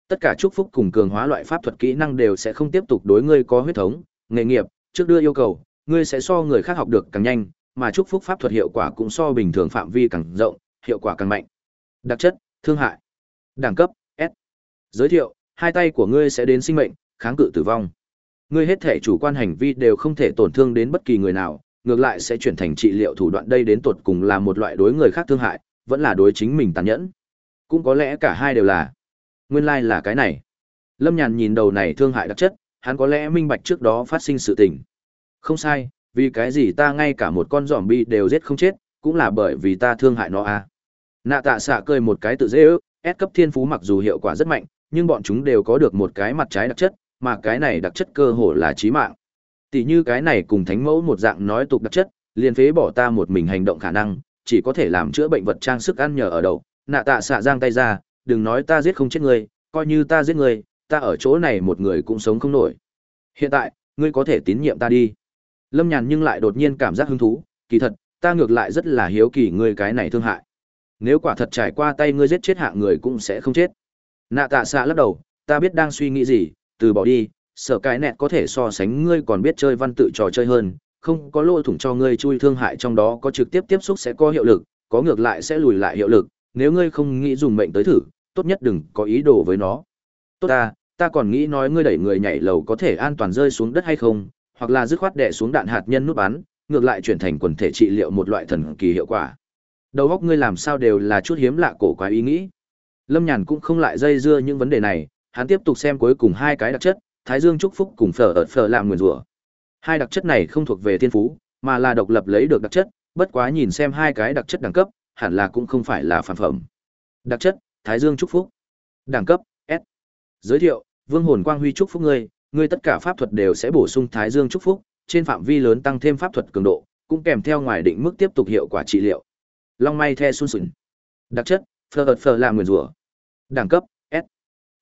Tất cả chúc phúc cùng cường hóa loại pháp thuật kỹ năng đều sẽ không tiếp tục đối ngươi có huyết thống, nghề nghiệp, trước đưa yêu cầu, ngươi sẽ so người khác học được càng nhanh, mà chúc phúc pháp thuật hiệu quả cũng so bình thường phạm vi càng rộng, hiệu quả càng mạnh. Đặc chất, thương hại. Đẳng cấp, S. Giới thiệu, hai tay của ngươi sẽ đến sinh mệnh, kháng cự tử vong. Ngươi hết thể chủ quan hành vi đều không thể tổn thương đến bất kỳ người nào, ngược lại sẽ chuyển thành trị liệu thủ đoạn đây đến tột cùng là một loại đối người khác thương hại, vẫn là đối chính mình tàn nhẫn. Cũng có lẽ cả hai đều là. Nguyên lai like là cái này. Lâm Nhàn nhìn đầu này thương hại đặc chất, hắn có lẽ minh bạch trước đó phát sinh sự tình. Không sai, vì cái gì ta ngay cả một con zombie đều giết không chết, cũng là bởi vì ta thương hại nó à. Nạ tạ xạ cười một cái tự dễ ước, S cấp thiên phú mặc dù hiệu quả rất mạnh, nhưng bọn chúng đều có được một cái mặt trái đặc chất, mà cái này đặc chất cơ hồ là chí mạng. Tỷ như cái này cùng thánh mẫu một dạng nói tục đặc chất, liền phế bỏ ta một mình hành động khả năng, chỉ có thể làm chữa bệnh vật trang sức ăn nhờ ở đậu. Nạ tạ xạ giang tay ra, đừng nói ta giết không chết người, coi như ta giết người, ta ở chỗ này một người cũng sống không nổi. Hiện tại, ngươi có thể tín nhiệm ta đi. Lâm Nhàn nhưng lại đột nhiên cảm giác hứng thú, kỳ thật, ta ngược lại rất là hiếu kỳ ngươi cái này thương hại. Nếu quả thật trải qua tay ngươi giết chết hạng người cũng sẽ không chết. Nạ tạ xạ lắc đầu, ta biết đang suy nghĩ gì, từ bỏ đi, sợ cái nẹt có thể so sánh ngươi còn biết chơi văn tự trò chơi hơn, không có lỗ thủng cho ngươi chui thương hại trong đó có trực tiếp tiếp xúc sẽ có hiệu lực, có ngược lại sẽ lùi lại hiệu lực, nếu ngươi không nghĩ dùng mệnh tới thử, tốt nhất đừng có ý đồ với nó. Tốt ta, ta còn nghĩ nói ngươi đẩy người nhảy lầu có thể an toàn rơi xuống đất hay không, hoặc là dứt khoát đẻ xuống đạn hạt nhân nút bắn, ngược lại chuyển thành quần thể trị liệu một loại thần kỳ hiệu quả. Đầu óc ngươi làm sao đều là chút hiếm lạ cổ quá ý nghĩ. Lâm Nhàn cũng không lại dây dưa những vấn đề này, hắn tiếp tục xem cuối cùng hai cái đặc chất, Thái Dương chúc phúc cùng phở ợt phở làm nguyền rủa. Hai đặc chất này không thuộc về thiên phú, mà là độc lập lấy được đặc chất, bất quá nhìn xem hai cái đặc chất đẳng cấp, hẳn là cũng không phải là phản phẩm. Đặc chất, Thái Dương chúc phúc. Đẳng cấp, S. Giới thiệu, Vương hồn quang huy chúc phúc ngươi, ngươi tất cả pháp thuật đều sẽ bổ sung Thái Dương chúc phúc, trên phạm vi lớn tăng thêm pháp thuật cường độ, cũng kèm theo ngoài định mức tiếp tục hiệu quả trị liệu. Long may the sun sủn. Đặc chất, phở ợt phở làm nguyền rủa. Đẳng cấp,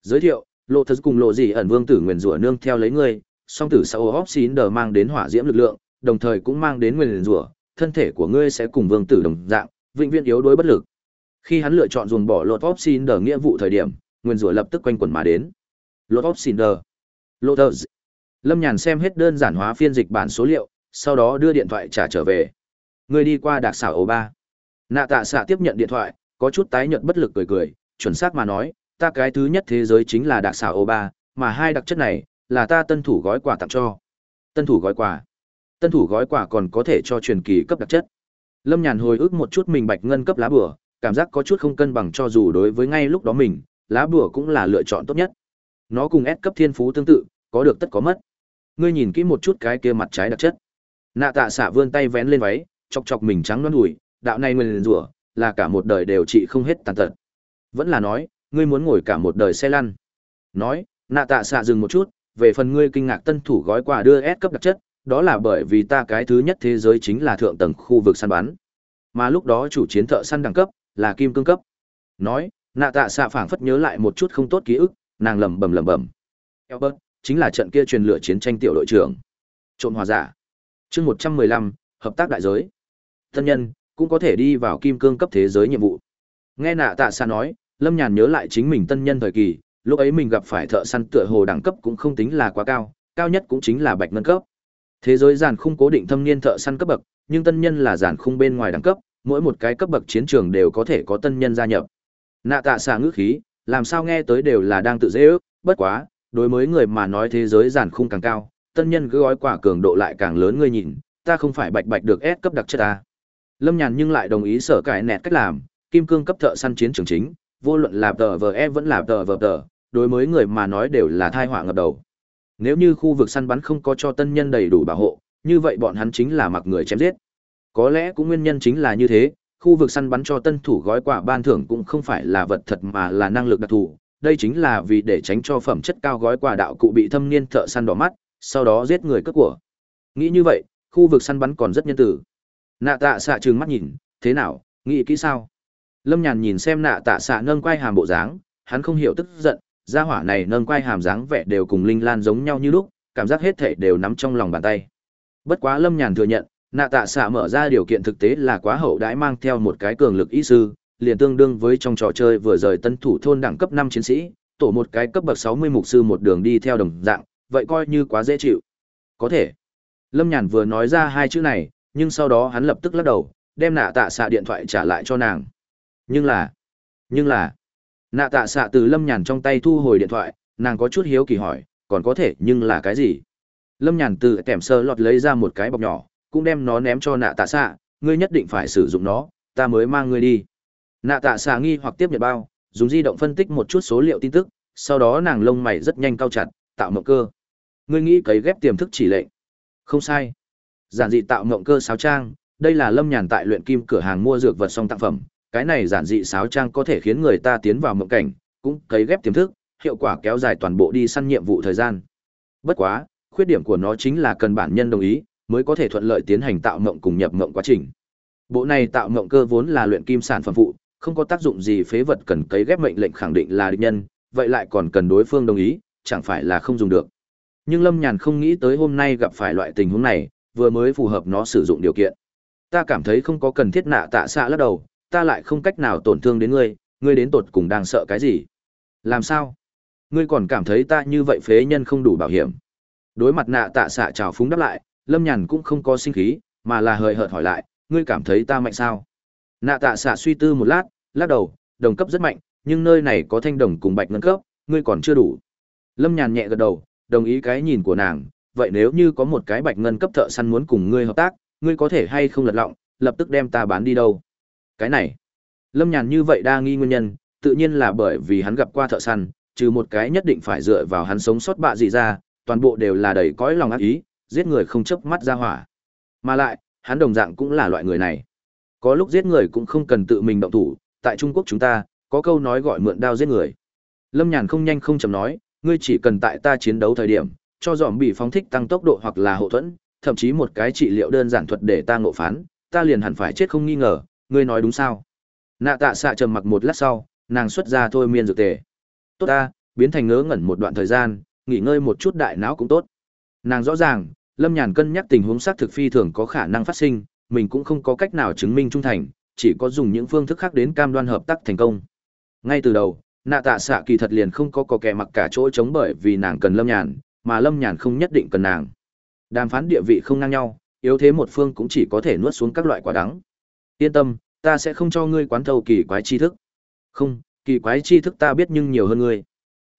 Giới thiệu, lộ thật cùng lộ gì ẩn vương tử nguyền rủa nương theo lấy ngươi song tử sau hóc xín đờ mang đến hỏa diễm lực lượng đồng thời cũng mang đến nguyền rủa thân thể của ngươi sẽ cùng vương tử đồng dạng vĩnh viễn yếu đuối bất lực. Khi hắn lựa chọn dùng bỏ lột hóc xín đờ nghĩa vụ thời điểm nguyền rủa lập tức quanh quẩn mà đến. Lột hóc xín đờ. Lộ thật. Lâm nhàn xem hết đơn giản hóa phiên dịch bản số liệu sau đó đưa điện thoại trả trở về. Ngươi đi qua đặc xảo ổ ba. Nạ tạ xạ tiếp nhận điện thoại có chút tái nhợt bất lực cười cười chuẩn xác mà nói ta cái thứ nhất thế giới chính là đặc xảo ô ba, mà hai đặc chất này là ta tân thủ gói quà tặng cho. Tân thủ gói quà. Tân thủ gói quà còn có thể cho truyền kỳ cấp đặc chất. Lâm nhàn hồi ức một chút mình bạch ngân cấp lá bửa cảm giác có chút không cân bằng cho dù đối với ngay lúc đó mình, lá bửa cũng là lựa chọn tốt nhất. Nó cùng ép cấp thiên phú tương tự, có được tất có mất. Ngươi nhìn kỹ một chút cái kia mặt trái đặc chất. Nạ tạ xạ vươn tay vén lên váy, chọc chọc mình trắng loăn đùi, đạo này nguyền rủa, là cả một đời đều trị không hết tàn tật. Vẫn là nói ngươi muốn ngồi cả một đời xe lăn. Nói, nạ tạ xạ dừng một chút, về phần ngươi kinh ngạc tân thủ gói quà đưa S cấp đặc chất, đó là bởi vì ta cái thứ nhất thế giới chính là thượng tầng khu vực săn bắn. Mà lúc đó chủ chiến thợ săn đẳng cấp, là kim cương cấp. Nói, nạ tạ xạ phảng phất nhớ lại một chút không tốt ký ức, nàng lẩm bẩm lẩm bẩm. Albert, chính là trận kia truyền lửa chiến tranh tiểu đội trưởng. Trộn hòa giả. Chương 115, hợp tác đại giới. Thân nhân, cũng có thể đi vào kim cương cấp thế giới nhiệm vụ. Nghe nạ tạ xạ nói, Lâm Nhàn nhớ lại chính mình tân nhân thời kỳ, lúc ấy mình gặp phải thợ săn tựa hồ đẳng cấp cũng không tính là quá cao, cao nhất cũng chính là bạch ngân cấp. Thế giới giàn khung cố định thâm niên thợ săn cấp bậc, nhưng tân nhân là giàn khung bên ngoài đẳng cấp, mỗi một cái cấp bậc chiến trường đều có thể có tân nhân gia nhập. Nạ tạ xạ ngữ khí, làm sao nghe tới đều là đang tự dễ ước, bất quá, đối với người mà nói thế giới giàn khung càng cao, tân nhân cứ gói quả cường độ lại càng lớn ngươi nhìn, ta không phải bạch bạch được s cấp đặc chất ta. Lâm Nhàn nhưng lại đồng ý sở cải nẹt cách làm, kim cương cấp thợ săn chiến trường chính, vô luận là tờ vờ e vẫn là tờ vờ tờ, đối với người mà nói đều là thai họa ngập đầu. Nếu như khu vực săn bắn không có cho tân nhân đầy đủ bảo hộ, như vậy bọn hắn chính là mặc người chém giết. Có lẽ cũng nguyên nhân chính là như thế, khu vực săn bắn cho tân thủ gói quà ban thưởng cũng không phải là vật thật mà là năng lực đặc thù. Đây chính là vì để tránh cho phẩm chất cao gói quà đạo cụ bị thâm niên thợ săn đỏ mắt, sau đó giết người cướp của. Nghĩ như vậy, khu vực săn bắn còn rất nhân tử. Nạ tạ xạ trừng mắt nhìn, thế nào, nghĩ kỹ sao? Lâm Nhàn nhìn xem nạ tạ xạ nâng quay hàm bộ dáng, hắn không hiểu tức giận, gia hỏa này nâng quay hàm dáng vẻ đều cùng Linh Lan giống nhau như lúc, cảm giác hết thể đều nắm trong lòng bàn tay. Bất quá Lâm Nhàn thừa nhận, nạ tạ xạ mở ra điều kiện thực tế là quá hậu đãi mang theo một cái cường lực y sư, liền tương đương với trong trò chơi vừa rời tân thủ thôn đẳng cấp năm chiến sĩ, tổ một cái cấp bậc sáu mươi mục sư một đường đi theo đồng dạng, vậy coi như quá dễ chịu. Có thể. Lâm Nhàn vừa nói ra hai chữ này, nhưng sau đó hắn lập tức lắc đầu, đem nạ tạ xạ điện thoại trả lại cho nàng. Nhưng là, nhưng là, nạ tạ xạ từ Lâm Nhàn trong tay thu hồi điện thoại, nàng có chút hiếu kỳ hỏi, còn có thể nhưng là cái gì? Lâm Nhàn từ kèm sơ lọt lấy ra một cái bọc nhỏ, cũng đem nó ném cho nạ tạ xạ, ngươi nhất định phải sử dụng nó, ta mới mang ngươi đi. Nạ tạ xạ nghi hoặc tiếp nhận bao, dùng di động phân tích một chút số liệu tin tức, sau đó nàng lông mày rất nhanh cao chặt, tạo mộng cơ. Ngươi nghĩ cấy ghép tiềm thức chỉ lệnh. Không sai. Giản dị tạo mộng cơ sáo trang, đây là Lâm Nhàn tại luyện kim cửa hàng mua dược vật song tặng phẩm, cái này giản dị sáo trang có thể khiến người ta tiến vào mộng cảnh, cũng cấy ghép tiềm thức, hiệu quả kéo dài toàn bộ đi săn nhiệm vụ thời gian. Bất quá, khuyết điểm của nó chính là cần bản nhân đồng ý, mới có thể thuận lợi tiến hành tạo mộng cùng nhập mộng quá trình. Bộ này tạo mộng cơ vốn là luyện kim sản phẩm phụ, không có tác dụng gì phế vật cần cấy ghép mệnh lệnh khẳng định là địch nhân, vậy lại còn cần đối phương đồng ý, chẳng phải là không dùng được. Nhưng Lâm Nhàn không nghĩ tới hôm nay gặp phải loại tình huống này, vừa mới phù hợp nó sử dụng điều kiện. Ta cảm thấy không có cần thiết nạ tạ xạ lắc đầu, ta lại không cách nào tổn thương đến ngươi, ngươi đến tột cùng đang sợ cái gì? Làm sao? Ngươi còn cảm thấy ta như vậy phế nhân không đủ bảo hiểm. Đối mặt nạ tạ xạ trào phúng đáp lại, Lâm Nhàn cũng không có sinh khí, mà là hời hợt hỏi lại, ngươi cảm thấy ta mạnh sao? Nạ tạ xạ suy tư một lát, lắc đầu, đồng cấp rất mạnh, nhưng nơi này có thanh đồng cùng bạch ngân cấp, ngươi còn chưa đủ. Lâm Nhàn nhẹ gật đầu, đồng ý cái nhìn của nàng, vậy nếu như có một cái bạch ngân cấp thợ săn muốn cùng ngươi hợp tác, ngươi có thể hay không lật lọng, lập tức đem ta bán đi đâu? Cái này, Lâm Nhàn như vậy đa nghi nguyên nhân, tự nhiên là bởi vì hắn gặp qua thợ săn, trừ một cái nhất định phải dựa vào hắn sống sót bạ gì ra, toàn bộ đều là đầy cõi lòng ác ý, giết người không chớp mắt ra hỏa. Mà lại, hắn đồng dạng cũng là loại người này. Có lúc giết người cũng không cần tự mình động thủ, tại Trung Quốc chúng ta, có câu nói gọi mượn đao giết người. Lâm Nhàn không nhanh không chậm nói, ngươi chỉ cần tại ta chiến đấu thời điểm, cho dòm bị phóng thích tăng tốc độ hoặc là hậu thuẫn, thậm chí một cái trị liệu đơn giản thuật để ta ngộ phán, ta liền hẳn phải chết không nghi ngờ, ngươi nói đúng sao? Nạ tạ xạ trầm mặc một lát sau, nàng xuất ra thôi miên dược tề. Tốt ta, biến thành ngớ ngẩn một đoạn thời gian, nghỉ ngơi một chút đại não cũng tốt. Nàng rõ ràng, Lâm Nhàn cân nhắc tình huống xác thực phi thường có khả năng phát sinh, mình cũng không có cách nào chứng minh trung thành, chỉ có dùng những phương thức khác đến cam đoan hợp tác thành công. Ngay từ đầu, nạ tạ xạ kỳ thật liền không có có kẻ mặc cả chỗ chống bởi vì nàng cần Lâm Nhàn, mà Lâm Nhàn không nhất định cần nàng. Đàm phán địa vị không ngang nhau, yếu thế một phương cũng chỉ có thể nuốt xuống các loại quả đắng. Yên tâm, ta sẽ không cho ngươi quán thâu kỳ quái tri thức. Không, kỳ quái tri thức ta biết nhưng nhiều hơn ngươi.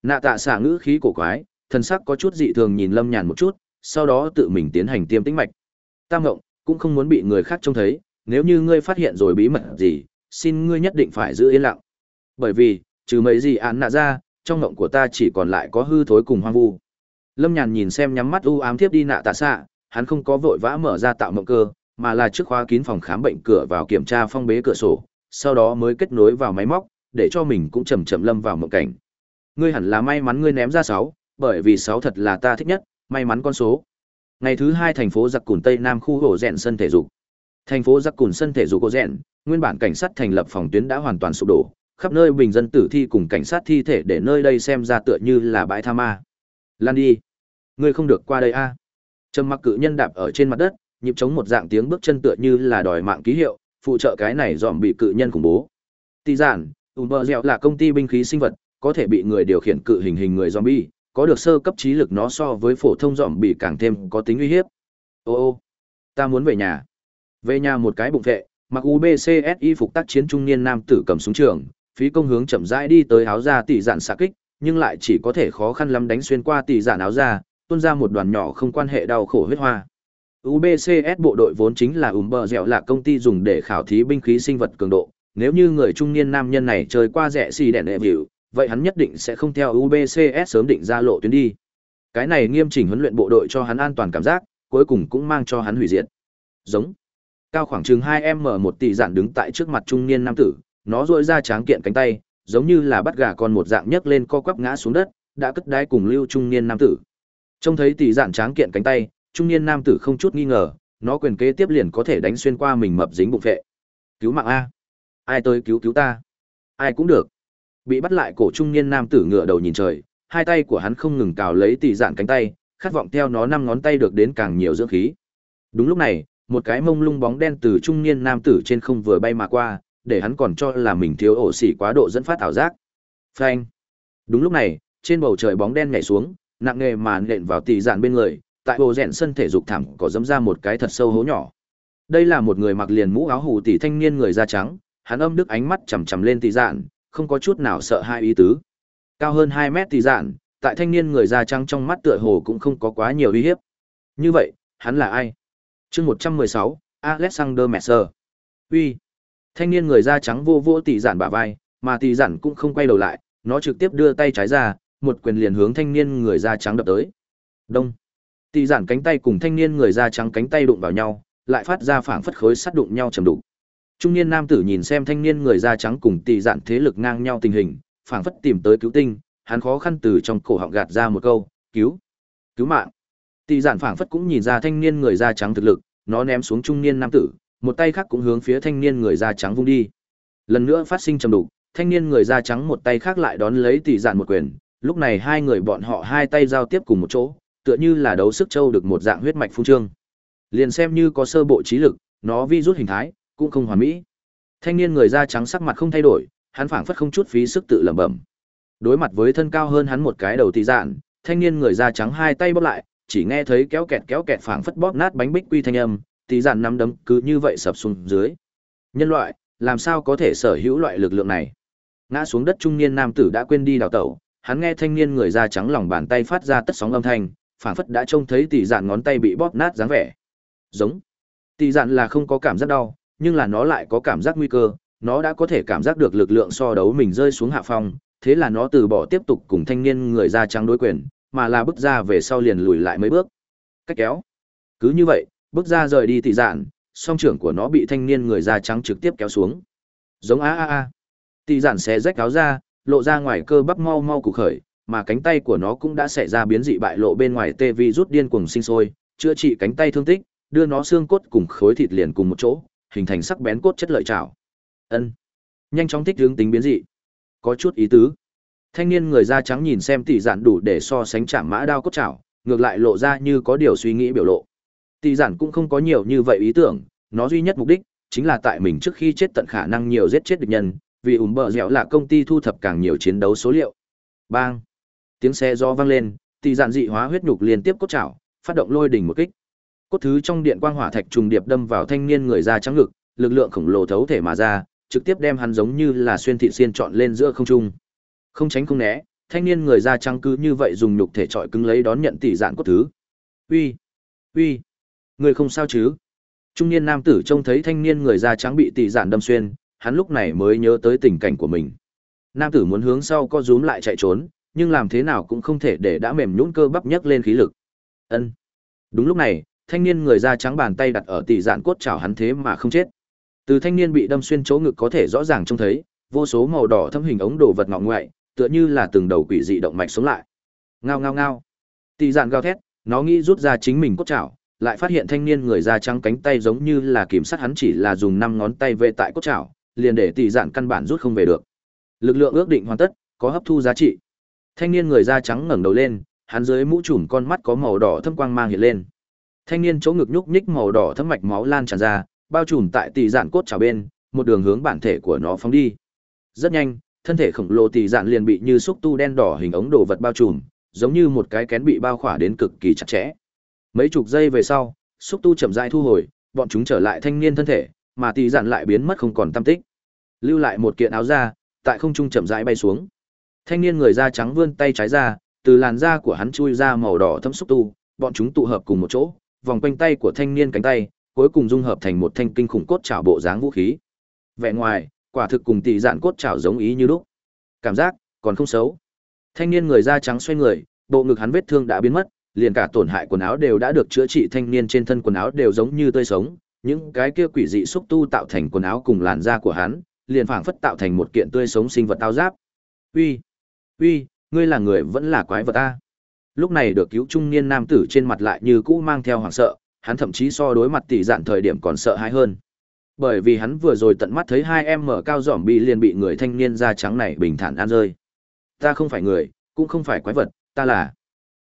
Nạ tạ xạ ngữ khí cổ quái, thần sắc có chút dị thường nhìn Lâm Nhàn một chút, sau đó tự mình tiến hành tiêm tĩnh mạch. Tam ngộng, cũng không muốn bị người khác trông thấy, nếu như ngươi phát hiện rồi bí mật gì, xin ngươi nhất định phải giữ yên lặng. Bởi vì, trừ mấy gì án nạ ra, trong ngộng của ta chỉ còn lại có hư thối cùng hoang vu. Lâm Nhàn nhìn xem nhắm mắt u ám tiếp đi nạ tạ xạ, hắn không có vội vã mở ra tạo mộng cơ, mà là trước khóa kín phòng khám bệnh cửa vào kiểm tra phong bế cửa sổ, sau đó mới kết nối vào máy móc, để cho mình cũng chậm chậm lâm vào mộng cảnh. Ngươi hẳn là may mắn ngươi ném ra 6, bởi vì 6 thật là ta thích nhất, may mắn con số. Ngày thứ 2 thành phố Giặc Cùn Tây Nam khu hồ rèn sân thể dục. Thành phố Giặc Cùn sân thể dục hồ rèn, nguyên bản cảnh sát thành lập phòng tuyến đã hoàn toàn sụp đổ, khắp nơi bình dân tử thi cùng cảnh sát thi thể để nơi đây xem ra tựa như là bãi tha ma. Lan đi, ngươi không được qua đây a. Trầm Mặc cự nhân đạp ở trên mặt đất, nhịp chống một dạng tiếng bước chân tựa như là đòi mạng ký hiệu, phụ trợ cái này dòm bị cự nhân khủng bố. Tỷ giản, Umber Dẻo là công ty binh khí sinh vật, có thể bị người điều khiển cự hình hình người zombie, có được sơ cấp trí lực nó so với phổ thông dòm bị càng thêm có tính uy hiếp. Ô ô, ta muốn về nhà. Về nhà một cái bụng vệ, mặc UBCSI phục tác chiến trung niên nam tử cầm súng trường, phí công hướng chậm rãi đi tới áo ra tỷ giản xạ kích, nhưng lại chỉ có thể khó khăn lắm đánh xuyên qua tỷ giản áo ra, tuôn ra một đoàn nhỏ không quan hệ đau khổ huyết hoa. UBCS bộ đội vốn chính là ủm bờ dẻo là công ty dùng để khảo thí binh khí sinh vật cường độ, nếu như người trung niên nam nhân này chơi qua rẻ xì đèn đệ biểu, vậy hắn nhất định sẽ không theo UBCS sớm định ra lộ tuyến đi. Cái này nghiêm chỉnh huấn luyện bộ đội cho hắn an toàn cảm giác, cuối cùng cũng mang cho hắn hủy diệt. Giống. Cao khoảng chừng 2m một tỷ giản đứng tại trước mặt trung niên nam tử, nó duỗi ra tráng kiện cánh tay, giống như là bắt gà con một dạng nhấc lên co quắp ngã xuống đất, đã cất đái cùng lưu trung niên nam tử. Trông thấy tỷ giản tráng kiện cánh tay, trung niên nam tử không chút nghi ngờ, nó quyền kế tiếp liền có thể đánh xuyên qua mình mập dính bụng vệ. Cứu mạng a. Ai tới cứu cứu ta? Ai cũng được. Bị bắt lại cổ trung niên nam tử ngửa đầu nhìn trời, hai tay của hắn không ngừng cào lấy tỷ giản cánh tay, khát vọng theo nó năm ngón tay được đến càng nhiều dưỡng khí. Đúng lúc này, một cái mông lung bóng đen từ trung niên nam tử trên không vừa bay mà qua, để hắn còn cho là mình thiếu ổ xỉ quá độ dẫn phát ảo giác. Phanh. Đúng lúc này, trên bầu trời bóng đen nhảy xuống, nặng nề mà nện vào tỷ dạn bên người, tại bộ rèn sân thể dục thảm có dẫm ra một cái thật sâu hố nhỏ. Đây là một người mặc liền mũ áo hủ tỷ thanh niên người da trắng, hắn âm đức ánh mắt chằm chằm lên tỷ dạn, không có chút nào sợ hai ý tứ. Cao hơn 2 mét tỷ dạn, tại thanh niên người da trắng trong mắt tựa hồ cũng không có quá nhiều uy hiếp. Như vậy, hắn là ai? Chương 116, Alexander Messer. Uy. Thanh niên người da trắng vô vô tỷ dạn bả vai, mà tỷ dạn cũng không quay đầu lại, nó trực tiếp đưa tay trái ra, một quyền liền hướng thanh niên người da trắng đập tới. Đông. Tỷ giản cánh tay cùng thanh niên người da trắng cánh tay đụng vào nhau, lại phát ra phảng phất khối sắt đụng nhau trầm đục. Trung niên nam tử nhìn xem thanh niên người da trắng cùng tỷ giản thế lực ngang nhau tình hình, phảng phất tìm tới cứu tinh, hắn khó khăn từ trong cổ họng gạt ra một câu, "Cứu, cứu mạng." Tỷ giản phảng phất cũng nhìn ra thanh niên người da trắng thực lực, nó ném xuống trung niên nam tử, một tay khác cũng hướng phía thanh niên người da trắng vung đi. Lần nữa phát sinh trầm đục, thanh niên người da trắng một tay khác lại đón lấy tỷ giản một quyền, lúc này hai người bọn họ hai tay giao tiếp cùng một chỗ, tựa như là đấu sức châu được một dạng huyết mạch phun trương. Liền xem như có sơ bộ trí lực, nó vi rút hình thái, cũng không hoàn mỹ. Thanh niên người da trắng sắc mặt không thay đổi, hắn phảng phất không chút phí sức tự lẩm bẩm. Đối mặt với thân cao hơn hắn một cái đầu tỷ dạn, thanh niên người da trắng hai tay bóp lại, chỉ nghe thấy kéo kẹt kéo kẹt phảng phất bóp nát bánh bích quy thanh âm, tỷ dạn nắm đấm cứ như vậy sập xuống dưới. Nhân loại, làm sao có thể sở hữu loại lực lượng này? Ngã xuống đất trung niên nam tử đã quên đi đào tẩu, hắn nghe thanh niên người da trắng lòng bàn tay phát ra tất sóng âm thanh, phảng phất đã trông thấy tỷ dạn ngón tay bị bóp nát dáng vẻ. Giống. Tỷ dạn là không có cảm giác đau, nhưng là nó lại có cảm giác nguy cơ, nó đã có thể cảm giác được lực lượng so đấu mình rơi xuống hạ phong, thế là nó từ bỏ tiếp tục cùng thanh niên người da trắng đối quyền, mà là bước ra về sau liền lùi lại mấy bước. Cách kéo. Cứ như vậy, bước ra rời đi tỷ dạn, song trưởng của nó bị thanh niên người da trắng trực tiếp kéo xuống. Giống a a a. Tỷ dạn xé rách áo ra, lộ ra ngoài cơ bắp mau mau cục khởi, mà cánh tay của nó cũng đã xảy ra biến dị bại lộ bên ngoài tê vi rút điên cuồng sinh sôi, chữa trị cánh tay thương tích, đưa nó xương cốt cùng khối thịt liền cùng một chỗ, hình thành sắc bén cốt chất lợi trảo. Ân, nhanh chóng thích hướng tính biến dị, có chút ý tứ. Thanh niên người da trắng nhìn xem tỷ giản đủ để so sánh chạm mã đao cốt chảo, ngược lại lộ ra như có điều suy nghĩ biểu lộ. Tỷ giản cũng không có nhiều như vậy ý tưởng, nó duy nhất mục đích chính là tại mình trước khi chết tận khả năng nhiều giết chết địch nhân, vì ủm bờ dẻo là công ty thu thập càng nhiều chiến đấu số liệu. Bang! Tiếng xe do vang lên, tỷ dạn dị hóa huyết nhục liên tiếp cốt chảo, phát động lôi đỉnh một kích. Cốt thứ trong điện quang hỏa thạch trùng điệp đâm vào thanh niên người da trắng ngực, lực lượng khổng lồ thấu thể mà ra, trực tiếp đem hắn giống như là xuyên thị xiên trọn lên giữa không trung. Không tránh không né, thanh niên người da trắng cứ như vậy dùng nhục thể trọi cứng lấy đón nhận tỷ dạn cốt thứ. Uy, uy, người không sao chứ? Trung niên nam tử trông thấy thanh niên người da trắng bị tỷ dạn đâm xuyên, hắn lúc này mới nhớ tới tình cảnh của mình. Nam tử muốn hướng sau co rúm lại chạy trốn, nhưng làm thế nào cũng không thể để đã mềm nhũn cơ bắp nhấc lên khí lực. Ân. Đúng lúc này, thanh niên người da trắng bàn tay đặt ở tỷ dạn cốt chảo hắn thế mà không chết. Từ thanh niên bị đâm xuyên chỗ ngực có thể rõ ràng trông thấy, vô số màu đỏ thâm hình ống đồ vật ngọ ngoại, tựa như là từng đầu quỷ dị động mạch sống lại. Ngao ngao ngao. Tỷ dạn gào thét, nó nghĩ rút ra chính mình cốt chảo, lại phát hiện thanh niên người da trắng cánh tay giống như là kiểm sát hắn chỉ là dùng năm ngón tay về tại cốt chảo, liền để tỷ dạn căn bản rút không về được. Lực lượng ước định hoàn tất, có hấp thu giá trị. Thanh niên người da trắng ngẩng đầu lên, hắn dưới mũ trùm con mắt có màu đỏ thâm quang mang hiện lên. Thanh niên chỗ ngực nhúc nhích màu đỏ thâm mạch máu lan tràn ra, bao trùm tại tỷ dạn cốt chảo bên, một đường hướng bản thể của nó phóng đi. Rất nhanh, thân thể khổng lồ tỷ dạn liền bị như xúc tu đen đỏ hình ống đồ vật bao trùm, giống như một cái kén bị bao khỏa đến cực kỳ chặt chẽ. Mấy chục giây về sau, xúc tu chậm rãi thu hồi, bọn chúng trở lại thanh niên thân thể, mà tỷ dạn lại biến mất không còn tâm tích. Lưu lại một kiện áo da, tại không trung chậm rãi bay xuống. Thanh niên người da trắng vươn tay trái ra, từ làn da của hắn chui ra màu đỏ thâm xúc tu, bọn chúng tụ hợp cùng một chỗ, vòng quanh tay của thanh niên cánh tay, cuối cùng dung hợp thành một thanh kinh khủng cốt trảo bộ dáng vũ khí. Vẻ ngoài, quả thực cùng tỷ dạn cốt chảo giống ý như lúc. Cảm giác còn không xấu. Thanh niên người da trắng xoay người, bộ ngực hắn vết thương đã biến mất, liền cả tổn hại quần áo đều đã được chữa trị, thanh niên trên thân quần áo đều giống như tươi sống, những cái kia quỷ dị xúc tu tạo thành quần áo cùng làn da của hắn, liền phảng phất tạo thành một kiện tươi sống sinh vật tao giáp. "Uy, uy, ngươi là người vẫn là quái vật a?" Lúc này được cứu trung niên nam tử trên mặt lại như cũ mang theo hoảng sợ, hắn thậm chí so đối mặt tỷ dạn thời điểm còn sợ hãi hơn. Bởi vì hắn vừa rồi tận mắt thấy hai em mở cao dỏm bị liền bị người thanh niên da trắng này bình thản ăn rơi. Ta không phải người, cũng không phải quái vật, ta là.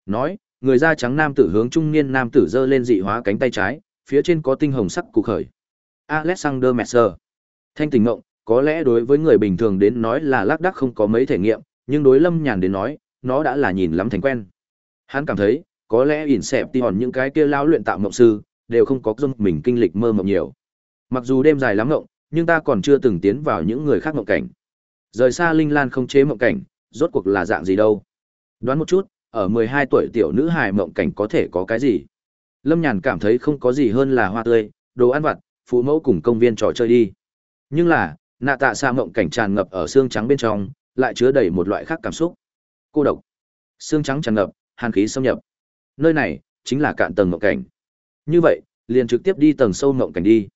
Nói, người da trắng nam tử hướng trung niên nam tử giơ lên dị hóa cánh tay trái, phía trên có tinh hồng sắc cụ khởi. Alexander Messer. Thanh tình ngộng, có lẽ đối với người bình thường đến nói là lác đác không có mấy thể nghiệm, nhưng đối Lâm Nhàn đến nói, nó đã là nhìn lắm thành quen. Hắn cảm thấy, có lẽ ỉn xẹp ti hòn những cái kia lao luyện tạo mộng sư, đều không có dung mình kinh lịch mơ mộng nhiều. Mặc dù đêm dài lắm mộng, nhưng ta còn chưa từng tiến vào những người khác mộng cảnh. Rời xa Linh Lan không chế mộng cảnh, rốt cuộc là dạng gì đâu. Đoán một chút, ở 12 tuổi tiểu nữ hài mộng cảnh có thể có cái gì? Lâm Nhàn cảm thấy không có gì hơn là hoa tươi, đồ ăn vặt, phụ mẫu cùng công viên trò chơi đi. Nhưng là, nạ tạ xa mộng cảnh tràn ngập ở xương trắng bên trong, lại chứa đầy một loại khác cảm xúc. Cô độc. Xương trắng tràn ngập, hàn khí xâm nhập. Nơi này chính là cạn tầng ngộng cảnh. Như vậy, liền trực tiếp đi tầng sâu ngộng cảnh đi.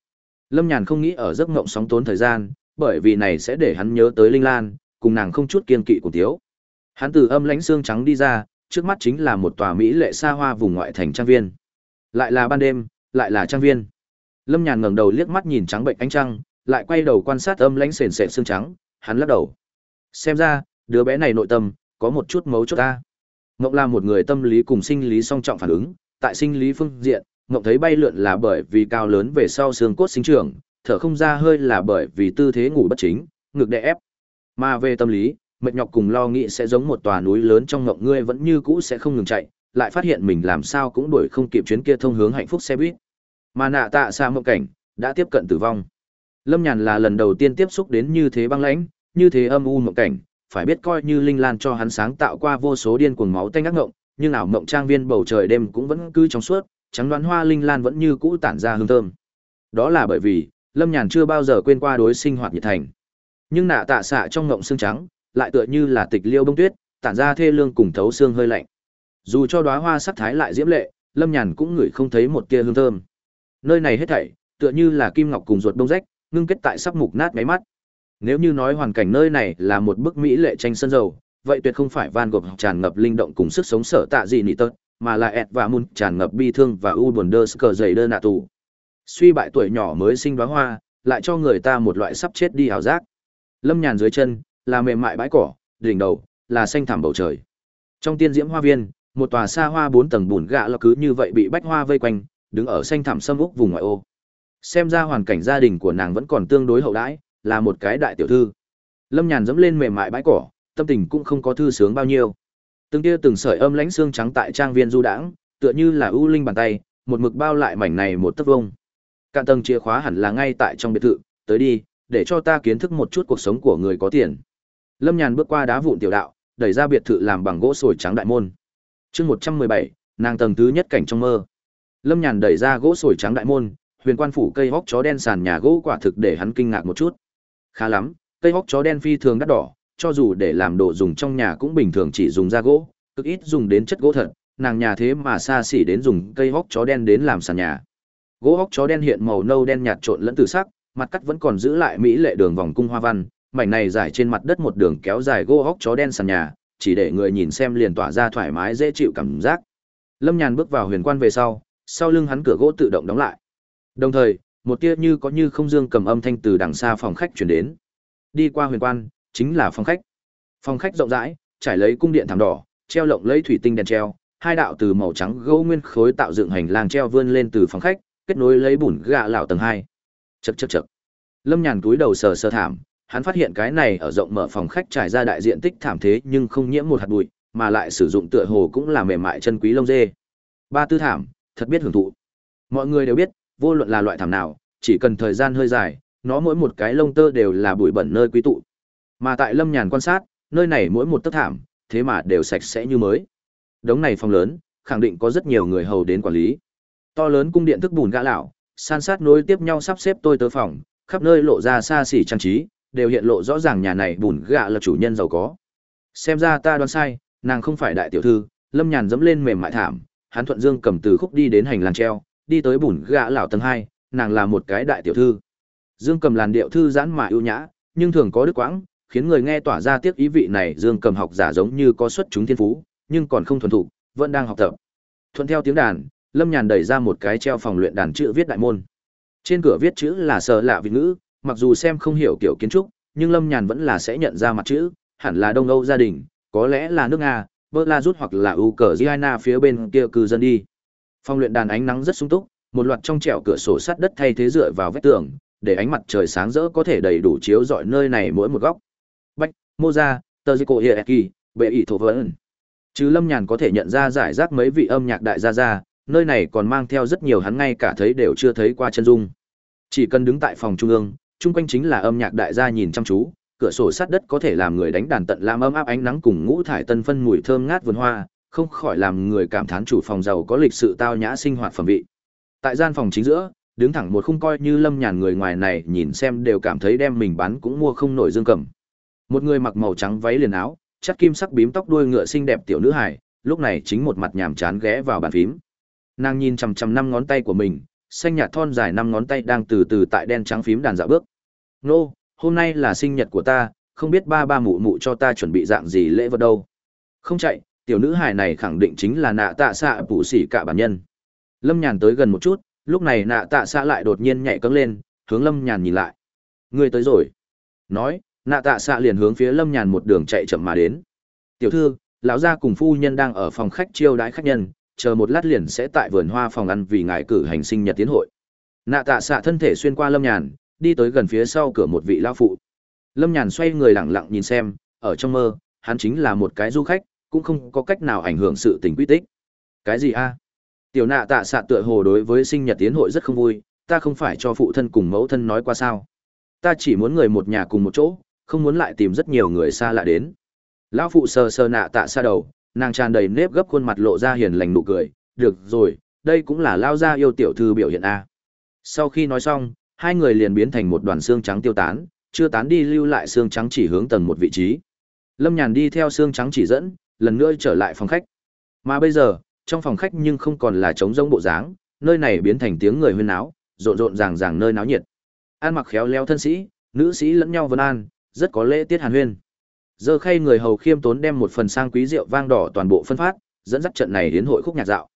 Lâm Nhàn không nghĩ ở giấc ngộng sóng tốn thời gian, bởi vì này sẽ để hắn nhớ tới Linh Lan, cùng nàng không chút kiên kỵ của thiếu. Hắn từ âm lãnh xương trắng đi ra, trước mắt chính là một tòa mỹ lệ xa hoa vùng ngoại thành trang viên. Lại là ban đêm, lại là trang viên. Lâm Nhàn ngẩng đầu liếc mắt nhìn trắng bệnh ánh trăng, lại quay đầu quan sát âm lãnh sền sệt xương trắng, hắn lắc đầu. Xem ra, đứa bé này nội tâm có một chút mấu chốt ta. Ngộng là một người tâm lý cùng sinh lý song trọng phản ứng, tại sinh lý phương diện, Ngộng thấy bay lượn là bởi vì cao lớn về sau xương cốt sinh trưởng, thở không ra hơi là bởi vì tư thế ngủ bất chính, ngực đè ép. Mà về tâm lý, mệt nhọc cùng lo nghĩ sẽ giống một tòa núi lớn trong ngộng ngươi vẫn như cũ sẽ không ngừng chạy, lại phát hiện mình làm sao cũng đuổi không kịp chuyến kia thông hướng hạnh phúc xe buýt. Mà nạ tạ xa mộng cảnh, đã tiếp cận tử vong. Lâm Nhàn là lần đầu tiên tiếp xúc đến như thế băng lãnh, như thế âm u mộng cảnh, phải biết coi như linh lan cho hắn sáng tạo qua vô số điên cuồng máu tanh ác ngộng, nhưng ảo mộng trang viên bầu trời đêm cũng vẫn cứ trong suốt, trắng đoán hoa linh lan vẫn như cũ tản ra hương thơm. Đó là bởi vì, Lâm Nhàn chưa bao giờ quên qua đối sinh hoạt nhiệt thành. Nhưng nạ tạ xạ trong ngộng xương trắng, lại tựa như là tịch liêu bông tuyết, tản ra thê lương cùng thấu xương hơi lạnh. Dù cho đóa hoa sắc thái lại diễm lệ, Lâm Nhàn cũng ngửi không thấy một tia hương thơm. Nơi này hết thảy, tựa như là kim ngọc cùng ruột đông rách, ngưng kết tại sắp mục nát mấy mắt. Nếu như nói hoàn cảnh nơi này là một bức mỹ lệ tranh sân dầu, vậy tuyệt không phải Van Gogh tràn ngập linh động cùng sức sống sở tạ gì nị tớt, mà là Ed và Mun tràn ngập bi thương và u buồn đơ cờ dày đơn nạ tù. Suy bại tuổi nhỏ mới sinh đóa hoa, lại cho người ta một loại sắp chết đi ảo giác. Lâm nhàn dưới chân, là mềm mại bãi cỏ, đỉnh đầu, là xanh thẳm bầu trời. Trong tiên diễm hoa viên, một tòa xa hoa bốn tầng bùn gạ là cứ như vậy bị bách hoa vây quanh, đứng ở xanh thẳm sâm úc vùng ngoại ô. Xem ra hoàn cảnh gia đình của nàng vẫn còn tương đối hậu đãi, là một cái đại tiểu thư. Lâm Nhàn dẫm lên mềm mại bãi cỏ, tâm tình cũng không có thư sướng bao nhiêu. Từng tia từng sợi âm lãnh xương trắng tại trang viên du đãng, tựa như là ưu linh bàn tay, một mực bao lại mảnh này một tấc vông. Cạn tầng chìa khóa hẳn là ngay tại trong biệt thự, tới đi, để cho ta kiến thức một chút cuộc sống của người có tiền. Lâm Nhàn bước qua đá vụn tiểu đạo, đẩy ra biệt thự làm bằng gỗ sồi trắng đại môn. Chương một trăm mười bảy, nàng tầng thứ nhất cảnh trong mơ. Lâm Nhàn đẩy ra gỗ sồi trắng đại môn, huyền quan phủ cây hốc chó đen sàn nhà gỗ quả thực để hắn kinh ngạc một chút. Khá lắm, cây hốc chó đen phi thường đắt đỏ, cho dù để làm đồ dùng trong nhà cũng bình thường chỉ dùng da gỗ, cực ít dùng đến chất gỗ thật, nàng nhà thế mà xa xỉ đến dùng cây hốc chó đen đến làm sàn nhà. Gỗ hốc chó đen hiện màu nâu đen nhạt trộn lẫn từ sắc, mặt cắt vẫn còn giữ lại mỹ lệ đường vòng cung hoa văn, mảnh này dài trên mặt đất một đường kéo dài gỗ hốc chó đen sàn nhà, chỉ để người nhìn xem liền tỏa ra thoải mái dễ chịu cảm giác. Lâm Nhàn bước vào huyền quan về sau, sau lưng hắn cửa gỗ tự động đóng lại. Đồng thời, một tia như có như không dương cầm âm thanh từ đằng xa phòng khách truyền đến. Đi qua huyền quan, chính là phòng khách. Phòng khách rộng rãi, trải lấy cung điện thảm đỏ, treo lộng lấy thủy tinh đèn treo, hai đạo từ màu trắng gỗ nguyên khối tạo dựng hành lang treo vươn lên từ phòng khách, kết nối lấy bùn gạ lão tầng hai. chật chật chật Lâm Nhàn túi đầu sờ sơ thảm, hắn phát hiện cái này ở rộng mở phòng khách trải ra đại diện tích thảm thế nhưng không nhiễm một hạt bụi, mà lại sử dụng tựa hồ cũng là mềm mại chân quý lông dê. Ba tư thảm, thật biết hưởng thụ. Mọi người đều biết, vô luận là loại thảm nào, chỉ cần thời gian hơi dài, nó mỗi một cái lông tơ đều là bụi bẩn nơi quý tụ. Mà tại Lâm Nhàn quan sát, nơi này mỗi một tấc thảm, thế mà đều sạch sẽ như mới. Đống này phòng lớn, khẳng định có rất nhiều người hầu đến quản lý. To lớn cung điện thức bùn gã lão, san sát nối tiếp nhau sắp xếp tôi tớ phòng, khắp nơi lộ ra xa xỉ trang trí, đều hiện lộ rõ ràng nhà này bùn gạ là chủ nhân giàu có. Xem ra ta đoán sai, nàng không phải đại tiểu thư, Lâm Nhàn dẫm lên mềm mại thảm, hắn thuận dương cầm từ khúc đi đến hành lang treo, đi tới bùn gạ lão tầng hai, nàng là một cái đại tiểu thư. Dương cầm làn điệu thư giãn mà ưu nhã, nhưng thường có đức quãng, khiến người nghe tỏa ra tiếc ý vị này Dương cầm học giả giống như có xuất chúng thiên phú, nhưng còn không thuần thục, vẫn đang học tập. Thuận theo tiếng đàn, Lâm Nhàn đẩy ra một cái treo phòng luyện đàn chữ viết đại môn. Trên cửa viết chữ là sở lạ vị ngữ, mặc dù xem không hiểu kiểu kiến trúc, nhưng Lâm Nhàn vẫn là sẽ nhận ra mặt chữ, hẳn là Đông Âu gia đình, có lẽ là nước Nga, Bơ La rút hoặc là Ukraine phía bên kia cư dân đi. Phòng luyện đàn ánh nắng rất sung túc, một loạt trong trẻo cửa sổ sắt đất thay thế dựa vào vách tường, để ánh mặt trời sáng rỡ có thể đầy đủ chiếu rọi nơi này mỗi một góc. Bách, Moza, Töziko Hieki, Bệ ỷ thổ vẫn. Chứ Lâm Nhàn có thể nhận ra giải rác mấy vị âm nhạc đại gia gia, nơi này còn mang theo rất nhiều hắn ngay cả thấy đều chưa thấy qua chân dung. Chỉ cần đứng tại phòng trung ương, chung quanh chính là âm nhạc đại gia nhìn chăm chú, cửa sổ sát đất có thể làm người đánh đàn tận làm ấm áp ánh nắng cùng ngũ thải tân phân mùi thơm ngát vườn hoa, không khỏi làm người cảm thán chủ phòng giàu có lịch sự tao nhã sinh hoạt phẩm vị. Tại gian phòng chính giữa, đứng thẳng một khung coi như lâm nhàn người ngoài này nhìn xem đều cảm thấy đem mình bán cũng mua không nổi dương cầm. Một người mặc màu trắng váy liền áo, chắc kim sắc bím tóc đuôi ngựa xinh đẹp tiểu nữ hài, lúc này chính một mặt nhàm chán ghé vào bàn phím. Nàng nhìn chằm chằm năm ngón tay của mình, xanh nhạt thon dài năm ngón tay đang từ từ tại đen trắng phím đàn dạo bước. Nô, hôm nay là sinh nhật của ta, không biết ba ba mụ mụ cho ta chuẩn bị dạng gì lễ vật đâu. Không chạy, tiểu nữ hài này khẳng định chính là nạ tạ xạ bụ sỉ cả bản nhân. Lâm Nhàn tới gần một chút, lúc này nạ tạ xạ lại đột nhiên nhảy cấm lên, hướng Lâm Nhàn nhìn lại. Ngươi tới rồi. Nói, nạ tạ xạ liền hướng phía Lâm Nhàn một đường chạy chậm mà đến. Tiểu thư, lão gia cùng phu nhân đang ở phòng khách chiêu đãi khách nhân, chờ một lát liền sẽ tại vườn hoa phòng ăn vì ngài cử hành sinh nhật tiến hội. Nạ tạ xạ thân thể xuyên qua Lâm Nhàn, đi tới gần phía sau cửa một vị lão phụ. Lâm Nhàn xoay người lặng lặng nhìn xem, ở trong mơ, hắn chính là một cái du khách, cũng không có cách nào ảnh hưởng sự tình quy tích. Cái gì a? Tiểu nạ tạ xạ tựa hồ đối với sinh nhật tiến hội rất không vui, ta không phải cho phụ thân cùng mẫu thân nói qua sao. Ta chỉ muốn người một nhà cùng một chỗ, không muốn lại tìm rất nhiều người xa lạ đến. Lão phụ sờ sờ nạ tạ xa đầu, nàng tràn đầy nếp gấp khuôn mặt lộ ra hiền lành nụ cười, được rồi, đây cũng là lao gia yêu tiểu thư biểu hiện a. Sau khi nói xong, hai người liền biến thành một đoàn xương trắng tiêu tán, chưa tán đi lưu lại xương trắng chỉ hướng tầng một vị trí. Lâm Nhàn đi theo xương trắng chỉ dẫn, lần nữa trở lại phòng khách. Mà bây giờ, trong phòng khách nhưng không còn là trống rỗng bộ dáng, nơi này biến thành tiếng người huyên náo, rộn rộn ràng ràng nơi náo nhiệt. An mặc khéo léo thân sĩ, nữ sĩ lẫn nhau vân an, rất có lễ tiết hàn huyên. Giờ khay người hầu khiêm tốn đem một phần sang quý rượu vang đỏ toàn bộ phân phát, dẫn dắt trận này đến hội khúc nhạc dạo.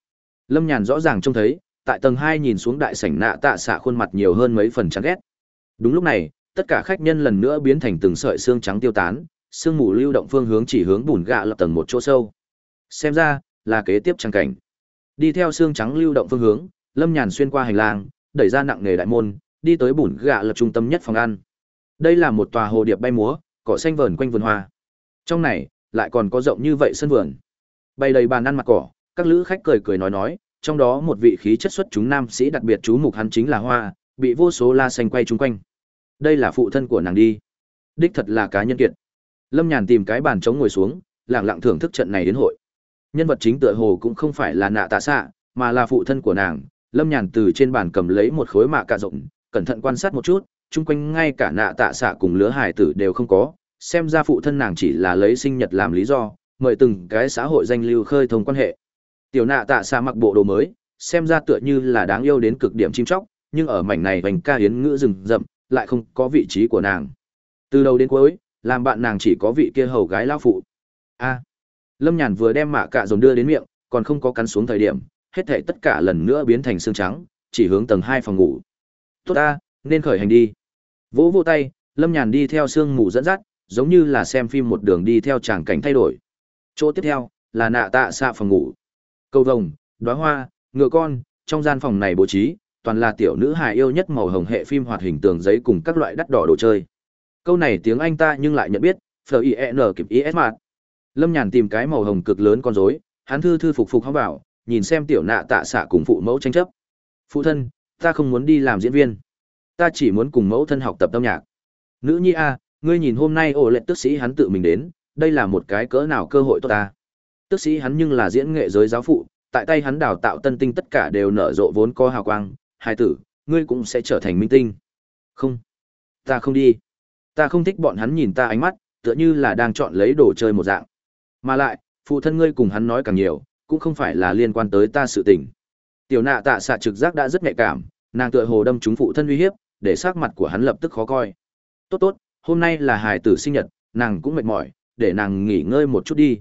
Lâm Nhàn rõ ràng trông thấy, tại tầng hai nhìn xuống đại sảnh nạ tạ xạ khuôn mặt nhiều hơn mấy phần chán ghét. Đúng lúc này, tất cả khách nhân lần nữa biến thành từng sợi xương trắng tiêu tán, sương mù lưu động phương hướng chỉ hướng bùn gạ lập tầng một chỗ sâu. Xem ra, là kế tiếp trang cảnh. Đi theo xương trắng lưu động phương hướng, Lâm Nhàn xuyên qua hành lang, đẩy ra nặng nghề đại môn, đi tới bùn gạ lập trung tâm nhất phòng ăn. Đây là một tòa hồ điệp bay múa, cỏ xanh vờn quanh vườn hoa. Trong này, lại còn có rộng như vậy sân vườn. Bày đầy bàn ăn mặt cỏ, các lữ khách cười cười nói nói, trong đó một vị khí chất xuất chúng nam sĩ đặc biệt chú mục hắn chính là Hoa, bị vô số la xanh quay chung quanh. Đây là phụ thân của nàng đi. Đích thật là cá nhân kiệt. Lâm Nhàn tìm cái bàn trống ngồi xuống, lẳng lặng thưởng thức trận này đến hội. Nhân vật chính tựa hồ cũng không phải là nạ tạ xạ, mà là phụ thân của nàng. Lâm Nhàn từ trên bàn cầm lấy một khối mạ cạ rộng, cẩn thận quan sát một chút, chung quanh ngay cả nạ tạ xạ cùng lứa Hải tử đều không có, xem ra phụ thân nàng chỉ là lấy sinh nhật làm lý do, mời từng cái xã hội danh lưu khơi thông quan hệ. Tiểu nạ tạ xạ mặc bộ đồ mới, xem ra tựa như là đáng yêu đến cực điểm chim chóc, nhưng ở mảnh này vành ca hiến ngữ rừng rậm, lại không có vị trí của nàng. Từ đầu đến cuối, làm bạn nàng chỉ có vị kia hầu gái lao phụ. A. Lâm Nhàn vừa đem mạ cạ dồn đưa đến miệng, còn không có cắn xuống thời điểm, hết thảy tất cả lần nữa biến thành xương trắng, chỉ hướng tầng hai phòng ngủ. Tốt ta, nên khởi hành đi. Vỗ vỗ tay, Lâm Nhàn đi theo sương mù dẫn dắt, giống như là xem phim một đường đi theo tràng cảnh thay đổi. Chỗ tiếp theo là nạ tạ xạ phòng ngủ. Cầu vồng, đóa hoa, ngựa con, trong gian phòng này bố trí, toàn là tiểu nữ hài yêu nhất màu hồng hệ phim hoạt hình tường giấy cùng các loại đắt đỏ đồ chơi. Câu này tiếng Anh ta nhưng lại nhận biết, F-I-N kịp IS mạt. Lâm Nhàn tìm cái màu hồng cực lớn con rối, hắn thư thư phục phục hóng vào, nhìn xem tiểu nạ tạ xạ cùng phụ mẫu tranh chấp. Phụ thân, ta không muốn đi làm diễn viên. Ta chỉ muốn cùng mẫu thân học tập âm nhạc. Nữ nhi a, ngươi nhìn hôm nay ổ lệ tức sĩ hắn tự mình đến, đây là một cái cỡ nào cơ hội tốt ta. Tức sĩ hắn nhưng là diễn nghệ giới giáo phụ, tại tay hắn đào tạo tân tinh tất cả đều nở rộ vốn có hào quang, hai tử, ngươi cũng sẽ trở thành minh tinh. Không, ta không đi. Ta không thích bọn hắn nhìn ta ánh mắt, tựa như là đang chọn lấy đồ chơi một dạng. Mà lại, phụ thân ngươi cùng hắn nói càng nhiều, cũng không phải là liên quan tới ta sự tình. Tiểu nạ tạ xạ trực giác đã rất nhạy cảm, nàng tựa hồ đâm trúng phụ thân uy hiếp, để sắc mặt của hắn lập tức khó coi. Tốt tốt, hôm nay là hài tử sinh nhật, nàng cũng mệt mỏi, để nàng nghỉ ngơi một chút đi.